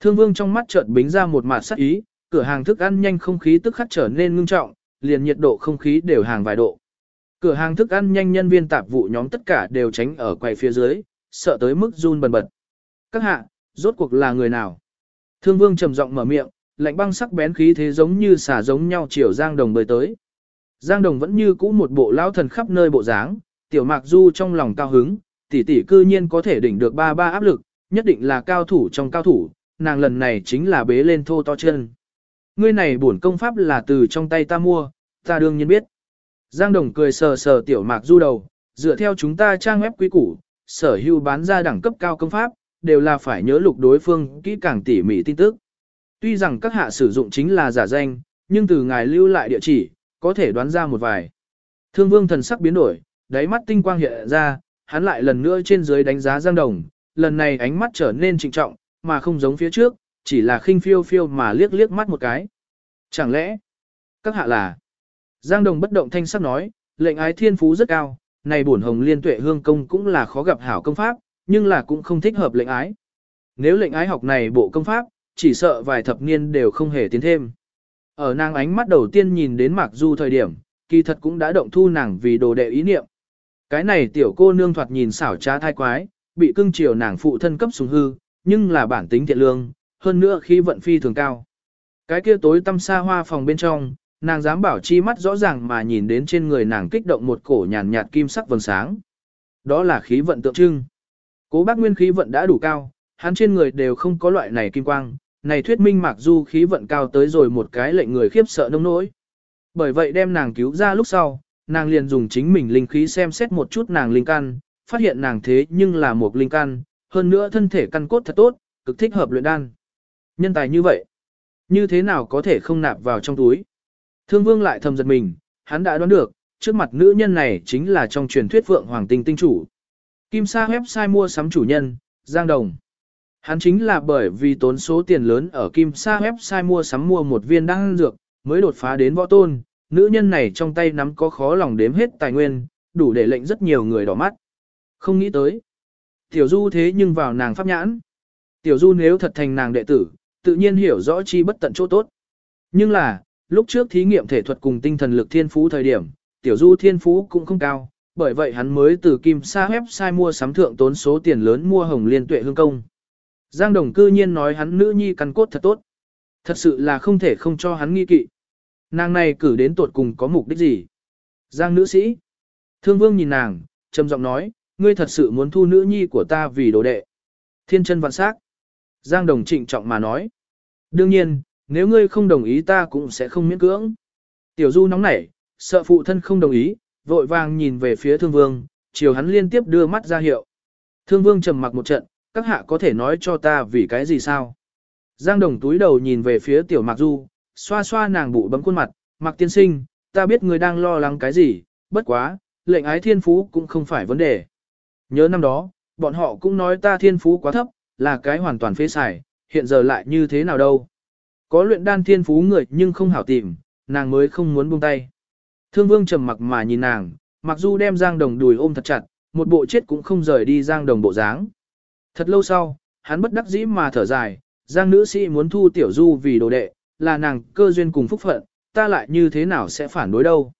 Thương Vương trong mắt chợt bính ra một mạt sắc ý, cửa hàng thức ăn nhanh không khí tức khắc trở nên ngưng trọng, liền nhiệt độ không khí đều hàng vài độ. Cửa hàng thức ăn nhanh nhân viên tạp vụ nhóm tất cả đều tránh ở quầy phía dưới, sợ tới mức run bần bật. Các hạ, rốt cuộc là người nào? Thương Vương trầm giọng mở miệng, lạnh băng sắc bén khí thế giống như xả giống nhau chiều Giang Đồng bơi tới. Giang Đồng vẫn như cũ một bộ lão thần khắp nơi bộ dáng, tiểu mạc du trong lòng cao hứng, tỷ tỷ cư nhiên có thể đỉnh được ba ba áp lực, nhất định là cao thủ trong cao thủ, nàng lần này chính là bế lên thô to chân. Ngươi này bổn công pháp là từ trong tay ta mua, ta đương nhiên biết. Giang Đồng cười sờ sờ tiểu mạc du đầu, dựa theo chúng ta trang web quý củ, sở hữu bán ra đẳng cấp cao công pháp, đều là phải nhớ lục đối phương kỹ càng tỉ mỉ tin tức. Tuy rằng các hạ sử dụng chính là giả danh, nhưng từ ngài lưu lại địa chỉ, có thể đoán ra một vài. Thương vương thần sắc biến đổi, đáy mắt tinh quang hiện ra, hắn lại lần nữa trên dưới đánh giá Giang Đồng, lần này ánh mắt trở nên trịnh trọng, mà không giống phía trước, chỉ là khinh phiêu phiêu mà liếc liếc mắt một cái. Chẳng lẽ, các hạ là... Giang Đồng bất động thanh sắc nói, lệnh ái thiên phú rất cao, này bổn hồng liên tuệ hương công cũng là khó gặp hảo công pháp, nhưng là cũng không thích hợp lệnh ái. Nếu lệnh ái học này bộ công pháp, chỉ sợ vài thập niên đều không hề tiến thêm. Ở nàng ánh mắt đầu tiên nhìn đến Mạc Du thời điểm, kỳ thật cũng đã động thu nàng vì đồ đệ ý niệm. Cái này tiểu cô nương thoạt nhìn xảo trá thai quái, bị cưng chiều nàng phụ thân cấp sùng hư, nhưng là bản tính thiện lương, hơn nữa khi vận phi thường cao. Cái kia tối tăm xa hoa phòng bên trong, nàng dám bảo chi mắt rõ ràng mà nhìn đến trên người nàng kích động một cổ nhàn nhạt kim sắc vầng sáng. Đó là khí vận tượng trưng. Cố bác nguyên khí vận đã đủ cao, hắn trên người đều không có loại này kim quang, này thuyết minh mặc dù khí vận cao tới rồi một cái lệnh người khiếp sợ nông nỗi. Bởi vậy đem nàng cứu ra lúc sau, nàng liền dùng chính mình linh khí xem xét một chút nàng linh căn, phát hiện nàng thế nhưng là một linh căn, hơn nữa thân thể căn cốt thật tốt, cực thích hợp luyện đan. Nhân tài như vậy, như thế nào có thể không nạp vào trong túi? Thương vương lại thầm giật mình, hắn đã đoán được, trước mặt nữ nhân này chính là trong truyền thuyết vượng hoàng tinh tinh chủ. Kim sa website mua sắm chủ nhân, Giang Đồng. Hắn chính là bởi vì tốn số tiền lớn ở Kim sa website mua sắm mua một viên đan dược, mới đột phá đến võ tôn, nữ nhân này trong tay nắm có khó lòng đếm hết tài nguyên, đủ để lệnh rất nhiều người đỏ mắt. Không nghĩ tới. Tiểu Du thế nhưng vào nàng pháp nhãn. Tiểu Du nếu thật thành nàng đệ tử, tự nhiên hiểu rõ chi bất tận chỗ tốt. Nhưng là, lúc trước thí nghiệm thể thuật cùng tinh thần lực thiên phú thời điểm, Tiểu Du thiên phú cũng không cao, bởi vậy hắn mới từ Kim Sa website mua sắm thượng tốn số tiền lớn mua Hồng Liên Tuệ Hương Công. Giang Đồng cư nhiên nói hắn nữ nhi căn cốt thật tốt. Thật sự là không thể không cho hắn nghi kỵ. Nàng này cử đến tuột cùng có mục đích gì? Giang nữ sĩ. Thương vương nhìn nàng, trầm giọng nói, ngươi thật sự muốn thu nữ nhi của ta vì đồ đệ. Thiên chân vạn sắc. Giang đồng trịnh trọng mà nói. Đương nhiên, nếu ngươi không đồng ý ta cũng sẽ không miễn cưỡng. Tiểu du nóng nảy, sợ phụ thân không đồng ý, vội vàng nhìn về phía thương vương, chiều hắn liên tiếp đưa mắt ra hiệu. Thương vương trầm mặc một trận, các hạ có thể nói cho ta vì cái gì sao? Giang đồng túi đầu nhìn về phía tiểu mạc du, xoa xoa nàng bụ bấm khuôn mặt, mặc tiên sinh, ta biết người đang lo lắng cái gì, bất quá, lệnh ái thiên phú cũng không phải vấn đề. Nhớ năm đó, bọn họ cũng nói ta thiên phú quá thấp, là cái hoàn toàn phế xài, hiện giờ lại như thế nào đâu. Có luyện đan thiên phú người nhưng không hảo tìm, nàng mới không muốn buông tay. Thương vương trầm mặc mà nhìn nàng, mặc dù đem Giang Đồng đùi ôm thật chặt, một bộ chết cũng không rời đi Giang Đồng bộ dáng. Thật lâu sau, hắn bất đắc dĩ mà thở dài, Giang nữ sĩ muốn thu tiểu du vì đồ đệ, là nàng cơ duyên cùng phúc phận, ta lại như thế nào sẽ phản đối đâu.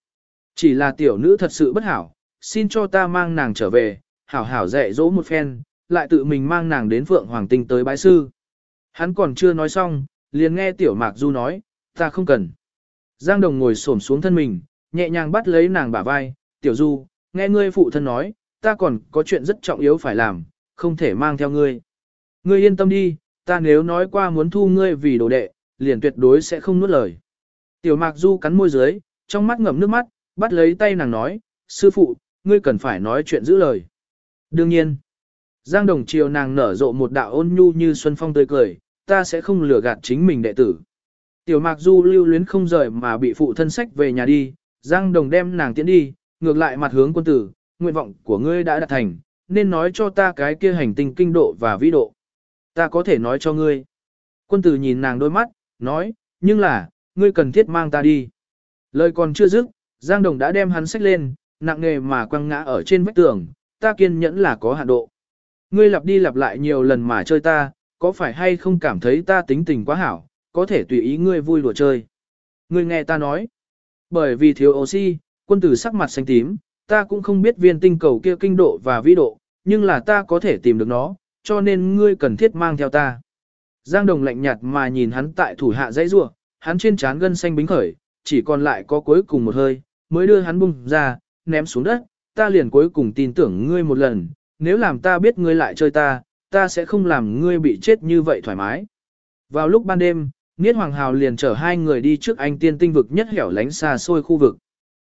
Chỉ là tiểu nữ thật sự bất hảo, xin cho ta mang nàng trở về, hảo hảo dạy dỗ một phen, lại tự mình mang nàng đến Phượng Hoàng Tinh tới bái sư. Hắn còn chưa nói xong, liền nghe tiểu mạc du nói, ta không cần. Giang Đồng ngồi xổm xuống thân mình, nhẹ nhàng bắt lấy nàng bả vai, tiểu du, nghe ngươi phụ thân nói, ta còn có chuyện rất trọng yếu phải làm, không thể mang theo ngươi. Ngươi yên tâm đi, ta nếu nói qua muốn thu ngươi vì đồ đệ, liền tuyệt đối sẽ không nuốt lời. Tiểu mạc du cắn môi dưới, trong mắt ngậm nước mắt, bắt lấy tay nàng nói, sư phụ, ngươi cần phải nói chuyện giữ lời. Đương nhiên, Giang Đồng chiều nàng nở rộ một đạo ôn nhu như xuân phong tươi cười, ta sẽ không lừa gạt chính mình đệ tử. Tiểu mạc du lưu luyến không rời mà bị phụ thân sách về nhà đi, Giang Đồng đem nàng tiến đi, ngược lại mặt hướng quân tử, nguyện vọng của ngươi đã đạt thành, nên nói cho ta cái kia hành tinh kinh độ và vĩ độ. Ta có thể nói cho ngươi. Quân tử nhìn nàng đôi mắt, nói, nhưng là, ngươi cần thiết mang ta đi. Lời còn chưa dứt, Giang Đồng đã đem hắn sách lên, nặng nề mà quăng ngã ở trên vách tường, ta kiên nhẫn là có hạn độ. Ngươi lặp đi lặp lại nhiều lần mà chơi ta, có phải hay không cảm thấy ta tính tình quá hảo, có thể tùy ý ngươi vui đùa chơi. Ngươi nghe ta nói, bởi vì thiếu oxy, quân tử sắc mặt xanh tím, ta cũng không biết viên tinh cầu kia kinh độ và vĩ độ, nhưng là ta có thể tìm được nó, cho nên ngươi cần thiết mang theo ta. Giang Đồng lạnh nhạt mà nhìn hắn tại thủ hạ dãy rua, hắn trên trán gân xanh bính khởi, chỉ còn lại có cuối cùng một hơi, mới đưa hắn bung ra, ném xuống đất, ta liền cuối cùng tin tưởng ngươi một lần, nếu làm ta biết ngươi lại chơi ta, ta sẽ không làm ngươi bị chết như vậy thoải mái. Vào lúc ban đêm, Niết Hoàng Hào liền chở hai người đi trước anh tiên tinh vực nhất hẻo lánh xa xôi khu vực.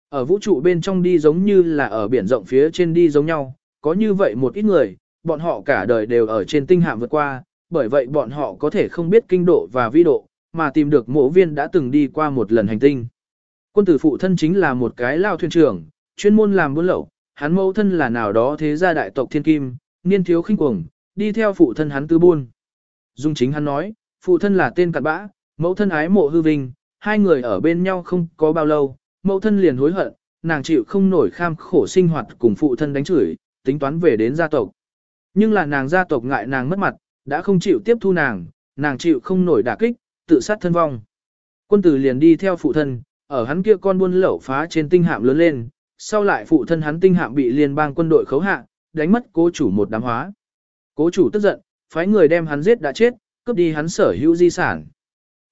Ở vũ trụ bên trong đi giống như là ở biển rộng phía trên đi giống nhau, có như vậy một ít người, bọn họ cả đời đều ở trên tinh hạm vượt qua, bởi vậy bọn họ có thể không biết kinh độ và vi độ, mà tìm được mộ viên đã từng đi qua một lần hành tinh. Quân tử phụ thân chính là một cái lao thuyền trưởng, chuyên môn làm buôn lậu, hắn mẫu thân là nào đó thế gia đại tộc thiên kim, niên thiếu khinh cuồng, đi theo phụ thân hắn tư buôn. Dung chính hắn nói, phụ thân là tên cặn bã, mẫu thân ái mộ hư vinh, hai người ở bên nhau không có bao lâu, mẫu thân liền hối hận, nàng chịu không nổi kham khổ sinh hoạt cùng phụ thân đánh chửi, tính toán về đến gia tộc. Nhưng là nàng gia tộc ngại nàng mất mặt, đã không chịu tiếp thu nàng, nàng chịu không nổi đả kích, tự sát thân vong. Quân tử liền đi theo phụ thân, ở hắn kia con buôn lậu phá trên tinh hạm lớn lên, sau lại phụ thân hắn tinh hạm bị liên bang quân đội khấu hạ, đánh mất cố chủ một đám hóa. Cố chủ tức giận, phái người đem hắn giết đã chết, cướp đi hắn sở hữu di sản.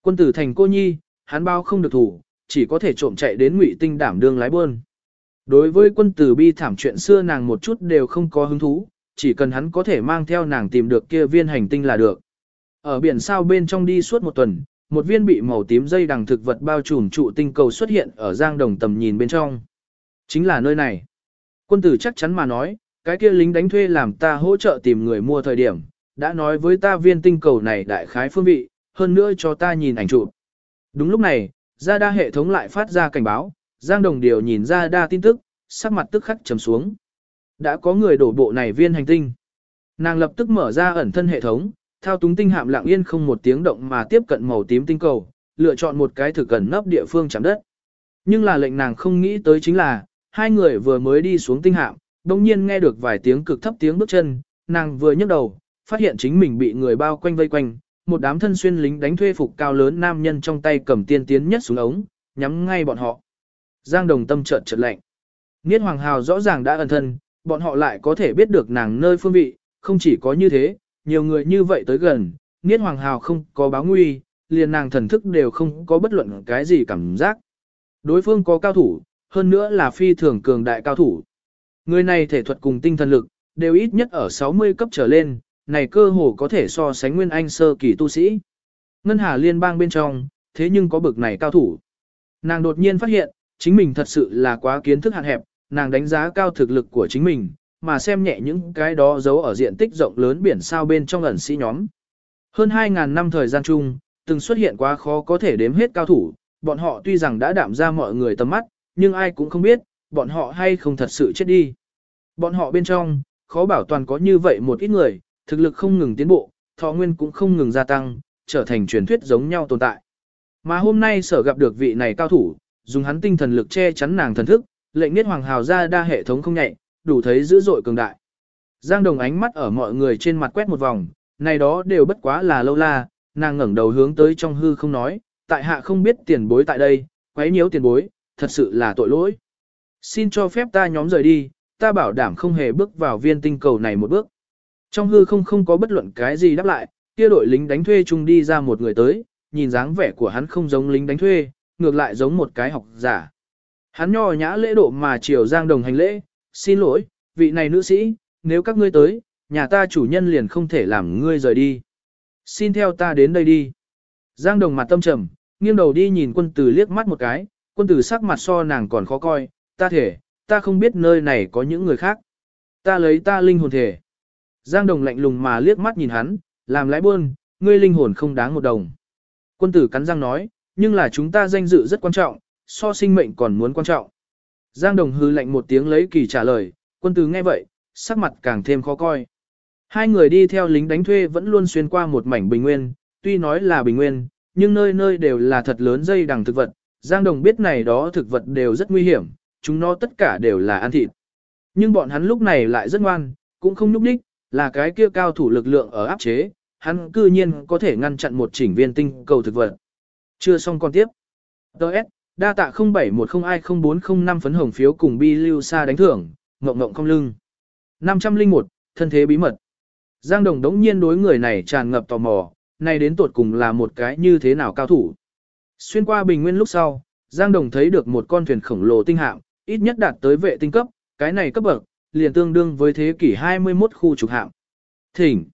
Quân tử thành cô nhi, hắn bao không được thủ, chỉ có thể trộm chạy đến ngụy tinh đảm đương lái buôn. Đối với quân tử bi thảm chuyện xưa nàng một chút đều không có hứng thú, chỉ cần hắn có thể mang theo nàng tìm được kia viên hành tinh là được. Ở biển sao bên trong đi suốt một tuần, một viên bị màu tím dây đằng thực vật bao trùm trụ tinh cầu xuất hiện ở giang đồng tầm nhìn bên trong. Chính là nơi này. Quân tử chắc chắn mà nói, cái kia lính đánh thuê làm ta hỗ trợ tìm người mua thời điểm, đã nói với ta viên tinh cầu này đại khái phương vị, hơn nữa cho ta nhìn ảnh chụp. Đúng lúc này, ra đa hệ thống lại phát ra cảnh báo, Giang Đồng Điều nhìn ra đa tin tức, sắc mặt tức khắc trầm xuống. Đã có người đổ bộ này viên hành tinh. Nàng lập tức mở ra ẩn thân hệ thống, thao túng tinh hạm lặng yên không một tiếng động mà tiếp cận màu tím tinh cầu, lựa chọn một cái thực cẩn nấp địa phương chạm đất. Nhưng là lệnh nàng không nghĩ tới chính là, hai người vừa mới đi xuống tinh hạm, đồng nhiên nghe được vài tiếng cực thấp tiếng bước chân, nàng vừa nhấc đầu, phát hiện chính mình bị người bao quanh vây quanh, một đám thân xuyên lính đánh thuê phục cao lớn nam nhân trong tay cầm tiên tiến nhất xuống ống, nhắm ngay bọn họ. Giang Đồng tâm chợt chợt lạnh. Niết Hoàng Hào rõ ràng đã ẩn thân, bọn họ lại có thể biết được nàng nơi phương vị, không chỉ có như thế, nhiều người như vậy tới gần, Niết Hoàng Hào không có báo nguy, liền nàng thần thức đều không có bất luận cái gì cảm giác. Đối phương có cao thủ, hơn nữa là phi thường cường đại cao thủ. Người này thể thuật cùng tinh thần lực, đều ít nhất ở 60 cấp trở lên, này cơ hồ có thể so sánh nguyên anh sơ kỳ tu sĩ. Ngân Hà liên bang bên trong, thế nhưng có bực này cao thủ. Nàng đột nhiên phát hiện, chính mình thật sự là quá kiến thức hạn hẹp, nàng đánh giá cao thực lực của chính mình, mà xem nhẹ những cái đó giấu ở diện tích rộng lớn biển sao bên trong ẩn sĩ nhóm. Hơn 2.000 năm thời gian chung, từng xuất hiện quá khó có thể đếm hết cao thủ, bọn họ tuy rằng đã đạm ra mọi người tầm mắt, nhưng ai cũng không biết, bọn họ hay không thật sự chết đi. Bọn họ bên trong, khó bảo toàn có như vậy một ít người, thực lực không ngừng tiến bộ, thọ nguyên cũng không ngừng gia tăng, trở thành truyền thuyết giống nhau tồn tại. Mà hôm nay sở gặp được vị này cao thủ, dùng hắn tinh thần lực che chắn nàng thần thức, lệnh niết hoàng hào ra đa hệ thống không nhạy, đủ thấy dữ dội cường đại. Giang Đồng ánh mắt ở mọi người trên mặt quét một vòng, này đó đều bất quá là lâu la, nàng ngẩng đầu hướng tới trong hư không nói, tại hạ không biết tiền bối tại đây, quấy nhiễu tiền bối, thật sự là tội lỗi. Xin cho phép ta nhóm rời đi, ta bảo đảm không hề bước vào viên tinh cầu này một bước. Trong hư không không có bất luận cái gì đáp lại, kia đội lính đánh thuê chung đi ra một người tới, nhìn dáng vẻ của hắn không giống lính đánh thuê, ngược lại giống một cái học giả. Hắn nho nhã lễ độ mà chiều Giang Đồng hành lễ, xin lỗi, vị này nữ sĩ, nếu các ngươi tới, nhà ta chủ nhân liền không thể làm ngươi rời đi. Xin theo ta đến đây đi. Giang Đồng mặt tâm trầm, nghiêng đầu đi nhìn quân tử liếc mắt một cái, quân tử sắc mặt so nàng còn khó coi, ta thể, ta không biết nơi này có những người khác. Ta lấy ta linh hồn thể. Giang Đồng lạnh lùng mà liếc mắt nhìn hắn, làm lái buôn, ngươi linh hồn không đáng một đồng. Quân tử cắn răng nói, nhưng là chúng ta danh dự rất quan trọng, so sinh mệnh còn muốn quan trọng. Giang Đồng hư lạnh một tiếng lấy kỳ trả lời, quân tử nghe vậy, sắc mặt càng thêm khó coi. Hai người đi theo lính đánh thuê vẫn luôn xuyên qua một mảnh bình nguyên, tuy nói là bình nguyên, nhưng nơi nơi đều là thật lớn dây đằng thực vật. Giang Đồng biết này đó thực vật đều rất nguy hiểm, chúng nó tất cả đều là ăn thịt. Nhưng bọn hắn lúc này lại rất ngoan, cũng không núp đích, là cái kia cao thủ lực lượng ở áp chế, hắn cư nhiên có thể ngăn chặn một chỉnh viên tinh cầu thực vật. Chưa xong con tiếp. Đợt, đa tạ 07102045 phấn hồng phiếu cùng bi lưu Sa đánh thưởng, ngộng ngộng không lưng. 501, thân thế bí mật. Giang Đồng đống nhiên đối người này tràn ngập tò mò, này đến tột cùng là một cái như thế nào cao thủ. Xuyên qua bình nguyên lúc sau, Giang Đồng thấy được một con thuyền khổng lồ tinh hạm, ít nhất đạt tới vệ tinh cấp, cái này cấp bậc, liền tương đương với thế kỷ 21 khu trục hạm. Thỉnh.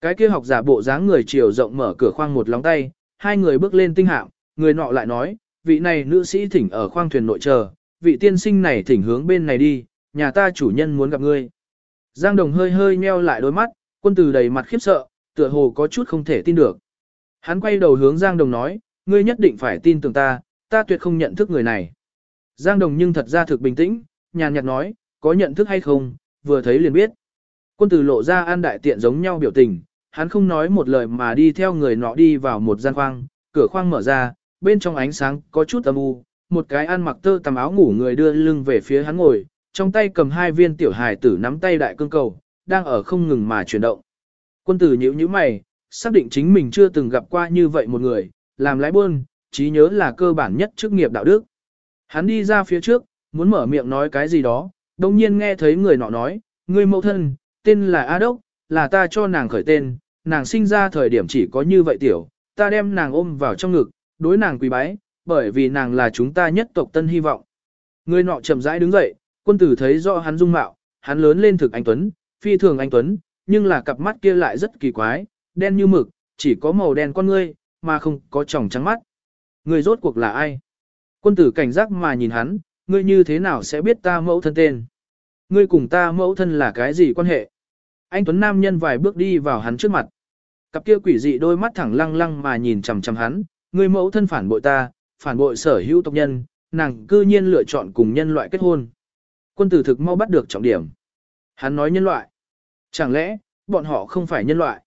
Cái kia học giả bộ dáng người chiều rộng mở cửa khoang một lóng tay, hai người bước lên tinh hạm, người nọ lại nói, vị này nữ sĩ thỉnh ở khoang thuyền nội chờ, vị tiên sinh này thỉnh hướng bên này đi, nhà ta chủ nhân muốn gặp ngươi. Giang Đồng hơi hơi nheo lại đôi mắt, quân tử đầy mặt khiếp sợ, tựa hồ có chút không thể tin được. Hắn quay đầu hướng Giang Đồng nói, ngươi nhất định phải tin tưởng ta, ta tuyệt không nhận thức người này. Giang Đồng nhưng thật ra thực bình tĩnh, nhàn nhạt nói, có nhận thức hay không, vừa thấy liền biết. Quân tử lộ ra an đại tiện giống nhau biểu tình, hắn không nói một lời mà đi theo người nọ đi vào một gian khoang, cửa khoang mở ra, bên trong ánh sáng có chút âm u, một cái ăn mặc tơ tằm áo ngủ người đưa lưng về phía hắn ngồi, trong tay cầm hai viên tiểu hài tử nắm tay đại cương cầu, đang ở không ngừng mà chuyển động. Quân tử nhíu nhíu mày, xác định chính mình chưa từng gặp qua như vậy một người, làm lái buôn, trí nhớ là cơ bản nhất chức nghiệp đạo đức. Hắn đi ra phía trước, muốn mở miệng nói cái gì đó, đồng nhiên nghe thấy người nọ nói, người mẫu thân, tên là A Đốc, là ta cho nàng khởi tên, nàng sinh ra thời điểm chỉ có như vậy tiểu, ta đem nàng ôm vào trong ngực, đối nàng quỳ bái, bởi vì nàng là chúng ta nhất tộc tân hy vọng. Người nọ chậm rãi đứng dậy, quân tử thấy rõ hắn dung mạo, hắn lớn lên thực anh Tuấn, phi thường anh Tuấn, nhưng là cặp mắt kia lại rất kỳ quái, đen như mực, chỉ có màu đen con ngươi, mà không có tròng trắng mắt. Người rốt cuộc là ai? Quân tử cảnh giác mà nhìn hắn, ngươi như thế nào sẽ biết ta mẫu thân tên? Ngươi cùng ta mẫu thân là cái gì quan hệ? Anh Tuấn Nam nhân vài bước đi vào hắn trước mặt. Cặp kia quỷ dị đôi mắt thẳng lăng lăng mà nhìn chằm chằm hắn, ngươi mẫu thân phản bội ta, phản bội sở hữu tộc nhân, nàng cư nhiên lựa chọn cùng nhân loại kết hôn. Quân tử thực mau bắt được trọng điểm. Hắn nói nhân loại. Chẳng lẽ, bọn họ không phải nhân loại?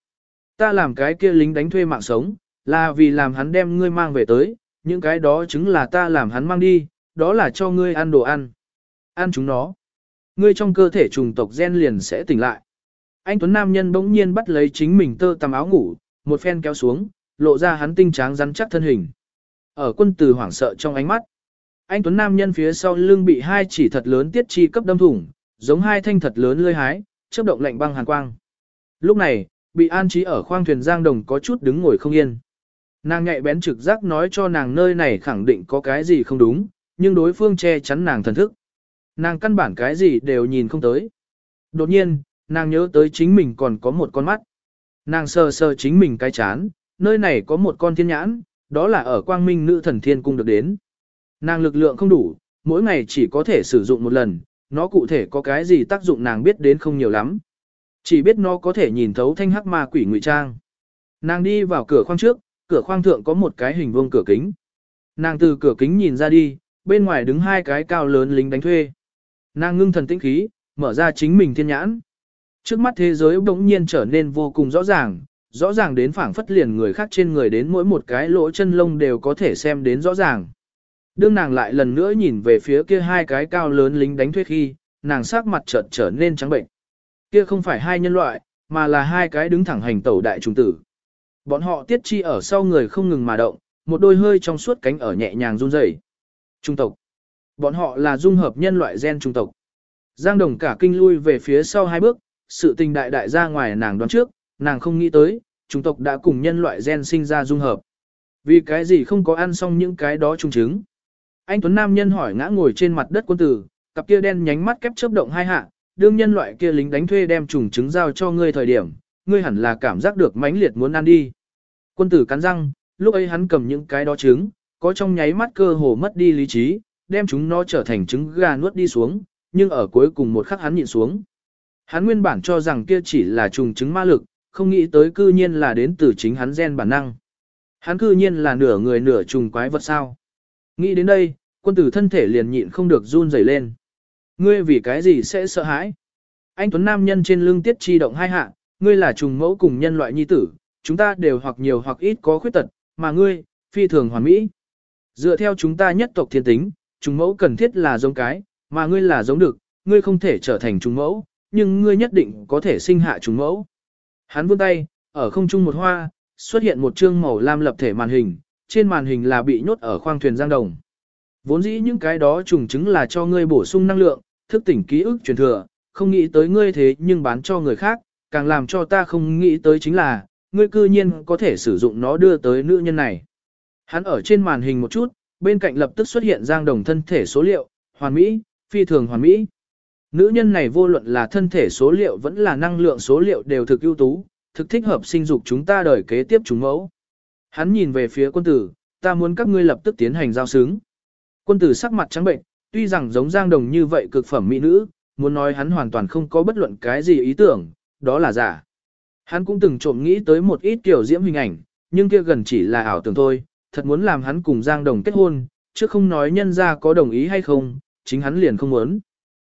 Ta làm cái kia lính đánh thuê mạng sống, là vì làm hắn đem ngươi mang về tới, những cái đó chứng là ta làm hắn mang đi, đó là cho ngươi ăn đồ ăn. Ăn chúng nó. Ngươi trong cơ thể trùng tộc gen liền sẽ tỉnh lại. Anh Tuấn Nam nhân bỗng nhiên bắt lấy chính mình tơ tằm áo ngủ, một phen kéo xuống, lộ ra hắn tinh tráng rắn chắc thân hình. Ở quân tử hoảng sợ trong ánh mắt, anh Tuấn Nam nhân phía sau lưng bị hai chỉ thật lớn tiết chi cấp đâm thủng, giống hai thanh thật lớn lơi hái, chớp động lạnh băng hàn quang. Lúc này, bị an trí ở khoang thuyền Giang Đồng có chút đứng ngồi không yên. Nàng nhạy bén trực giác nói cho nàng nơi này khẳng định có cái gì không đúng, nhưng đối phương che chắn nàng thần thức. Nàng căn bản cái gì đều nhìn không tới. Đột nhiên, nàng nhớ tới chính mình còn có một con mắt. Nàng sờ sờ chính mình cái chán, nơi này có một con thiên nhãn, đó là ở quang minh nữ thần thiên cung được đến. Nàng lực lượng không đủ, mỗi ngày chỉ có thể sử dụng một lần, nó cụ thể có cái gì tác dụng nàng biết đến không nhiều lắm. Chỉ biết nó có thể nhìn thấu thanh hắc ma quỷ ngụy trang. Nàng đi vào cửa khoang trước, cửa khoang thượng có một cái hình vuông cửa kính. Nàng từ cửa kính nhìn ra đi, bên ngoài đứng hai cái cao lớn lính đánh thuê. Nàng ngưng thần tĩnh khí, mở ra chính mình thiên nhãn. Trước mắt thế giới bỗng nhiên trở nên vô cùng rõ ràng, rõ ràng đến phảng phất liền người khác trên người đến mỗi một cái lỗ chân lông đều có thể xem đến rõ ràng. Đương nàng lại lần nữa nhìn về phía kia hai cái cao lớn lính đánh thuê khi, nàng sắc mặt chợt trở nên trắng bệnh. Kia không phải hai nhân loại, mà là hai cái đứng thẳng hành tẩu đại trùng tử. Bọn họ tiết chi ở sau người không ngừng mà động, một đôi hơi trong suốt cánh ở nhẹ nhàng run rẩy. Trung tộc. Bọn họ là dung hợp nhân loại gen trung tộc. Giang Đồng cả kinh lui về phía sau hai bước, sự tình đại đại ra ngoài nàng đoán trước, nàng không nghĩ tới, trung tộc đã cùng nhân loại gen sinh ra dung hợp. Vì cái gì không có ăn xong những cái đó trung chứng. Anh Tuấn Nam nhân hỏi ngã ngồi trên mặt đất quân tử, cặp kia đen nhánh mắt kép chớp động hai hạ, đương nhân loại kia lính đánh thuê đem trùng trứng giao cho ngươi thời điểm, ngươi hẳn là cảm giác được mãnh liệt muốn ăn đi. Quân tử cắn răng, lúc ấy hắn cầm những cái đó trứng, có trong nháy mắt cơ hồ mất đi lý trí, đem chúng nó trở thành trứng gà nuốt đi xuống, nhưng ở cuối cùng một khắc hắn nhịn xuống. Hắn nguyên bản cho rằng kia chỉ là trùng trứng ma lực, không nghĩ tới cư nhiên là đến từ chính hắn gen bản năng. Hắn cư nhiên là nửa người nửa trùng quái vật sao. Nghĩ đến đây, quân tử thân thể liền nhịn không được run rẩy lên. Ngươi vì cái gì sẽ sợ hãi? Anh Tuấn Nam nhân trên lưng tiết chi động hai hạ, ngươi là trùng mẫu cùng nhân loại nhi tử, chúng ta đều hoặc nhiều hoặc ít có khuyết tật, mà ngươi, phi thường hoàn mỹ. Dựa theo chúng ta nhất tộc thiên tính, trùng mẫu cần thiết là giống cái, mà ngươi là giống được, ngươi không thể trở thành trùng mẫu, nhưng ngươi nhất định có thể sinh hạ trùng mẫu. Hắn vươn tay, ở không trung một hoa, xuất hiện một chương màu lam lập thể màn hình, trên màn hình là bị nhốt ở khoang thuyền giang đồng. Vốn dĩ những cái đó trùng chứng là cho ngươi bổ sung năng lượng, thức tỉnh ký ức truyền thừa, không nghĩ tới ngươi thế nhưng bán cho người khác, càng làm cho ta không nghĩ tới chính là, ngươi cư nhiên có thể sử dụng nó đưa tới nữ nhân này. Hắn ở trên màn hình một chút, bên cạnh lập tức xuất hiện giang đồng thân thể số liệu, hoàn mỹ, phi thường hoàn mỹ. Nữ nhân này vô luận là thân thể số liệu vẫn là năng lượng số liệu đều thực ưu tú, thực thích hợp sinh dục chúng ta đời kế tiếp chúng mẫu. Hắn nhìn về phía quân tử, ta muốn các ngươi lập tức tiến hành giao xứng. Quân tử sắc mặt trắng bệnh, tuy rằng giống Giang Đồng như vậy cực phẩm mỹ nữ, muốn nói hắn hoàn toàn không có bất luận cái gì ý tưởng, đó là giả. Hắn cũng từng trộm nghĩ tới một ít kiểu diễm hình ảnh, nhưng kia gần chỉ là ảo tưởng thôi, thật muốn làm hắn cùng Giang Đồng kết hôn, chứ không nói nhân ra có đồng ý hay không, chính hắn liền không muốn.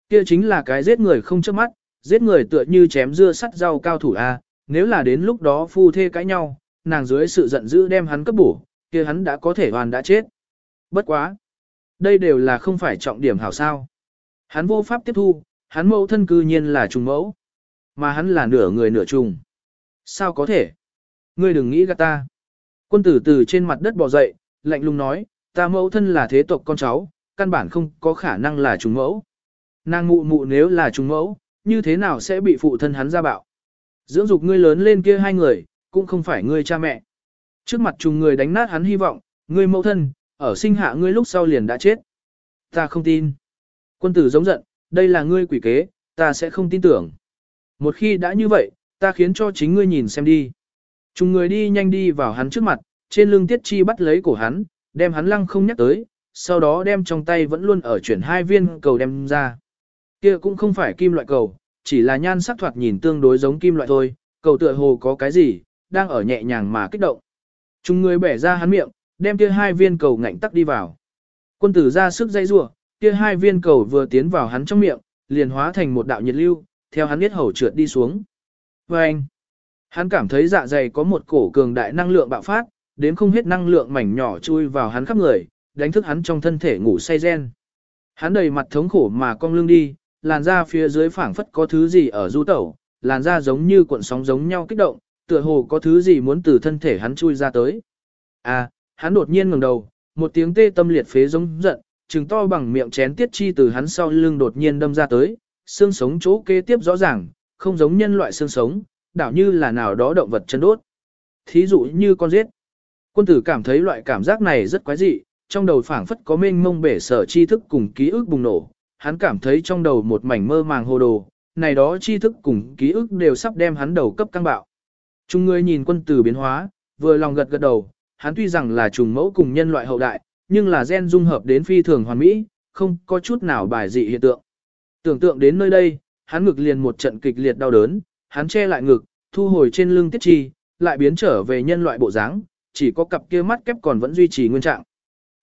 Kia chính là cái giết người không chớp mắt, giết người tựa như chém dưa sắt rau cao thủ A, nếu là đến lúc đó phu thê cãi nhau, nàng dưới sự giận dữ đem hắn cấp bổ, kia hắn đã có thể hoàn đã chết. Bất quá. Đây đều là không phải trọng điểm hảo sao. Hắn vô pháp tiếp thu, hắn mẫu thân cư nhiên là trùng mẫu. Mà hắn là nửa người nửa trùng. Sao có thể? Ngươi đừng nghĩ gạt ta. Quân tử từ trên mặt đất bò dậy, lạnh lùng nói, ta mẫu thân là thế tộc con cháu, căn bản không có khả năng là trùng mẫu. Nàng mụ mụ nếu là trùng mẫu, như thế nào sẽ bị phụ thân hắn ra bạo? Dưỡng dục ngươi lớn lên kia hai người, cũng không phải ngươi cha mẹ. Trước mặt trùng người đánh nát hắn hy vọng, ngươi mẫu thân, ở sinh hạ ngươi lúc sau liền đã chết. Ta không tin. Quân tử giống giận, đây là ngươi quỷ kế, ta sẽ không tin tưởng. Một khi đã như vậy, ta khiến cho chính ngươi nhìn xem đi. chúng người đi nhanh đi vào hắn trước mặt, trên lưng tiết chi bắt lấy cổ hắn, đem hắn lăng không nhắc tới, sau đó đem trong tay vẫn luôn ở chuyển hai viên cầu đem ra. Kia cũng không phải kim loại cầu, chỉ là nhan sắc thoạt nhìn tương đối giống kim loại thôi, cầu tựa hồ có cái gì, đang ở nhẹ nhàng mà kích động. chúng người bẻ ra hắn miệng, đem kia hai viên cầu ngạnh tắc đi vào. Quân tử ra sức dây rủa, kia hai viên cầu vừa tiến vào hắn trong miệng, liền hóa thành một đạo nhiệt lưu, theo hắn biết hầu trượt đi xuống. Và anh, hắn cảm thấy dạ dày có một cổ cường đại năng lượng bạo phát, đến không hết năng lượng mảnh nhỏ chui vào hắn khắp người, đánh thức hắn trong thân thể ngủ say gen. Hắn đầy mặt thống khổ mà cong lưng đi, làn da phía dưới phảng phất có thứ gì ở du tẩu, làn da giống như cuộn sóng giống nhau kích động, tựa hồ có thứ gì muốn từ thân thể hắn chui ra tới. À, hắn đột nhiên ngẩng đầu, một tiếng tê tâm liệt phế giống giận, trừng to bằng miệng chén tiết chi từ hắn sau lưng đột nhiên đâm ra tới, xương sống chỗ kế tiếp rõ ràng, không giống nhân loại xương sống, đảo như là nào đó động vật chân đốt. Thí dụ như con giết. Quân tử cảm thấy loại cảm giác này rất quái dị, trong đầu phảng phất có mênh mông bể sở tri thức cùng ký ức bùng nổ, hắn cảm thấy trong đầu một mảnh mơ màng hồ đồ, này đó tri thức cùng ký ức đều sắp đem hắn đầu cấp căng bạo. Trung người nhìn quân tử biến hóa, vừa lòng gật gật đầu, hắn tuy rằng là trùng mẫu cùng nhân loại hậu đại, nhưng là gen dung hợp đến phi thường hoàn mỹ, không có chút nào bài dị hiện tượng. Tưởng tượng đến nơi đây, hắn ngực liền một trận kịch liệt đau đớn, hắn che lại ngực, thu hồi trên lưng tiết chi, lại biến trở về nhân loại bộ dáng, chỉ có cặp kia mắt kép còn vẫn duy trì nguyên trạng.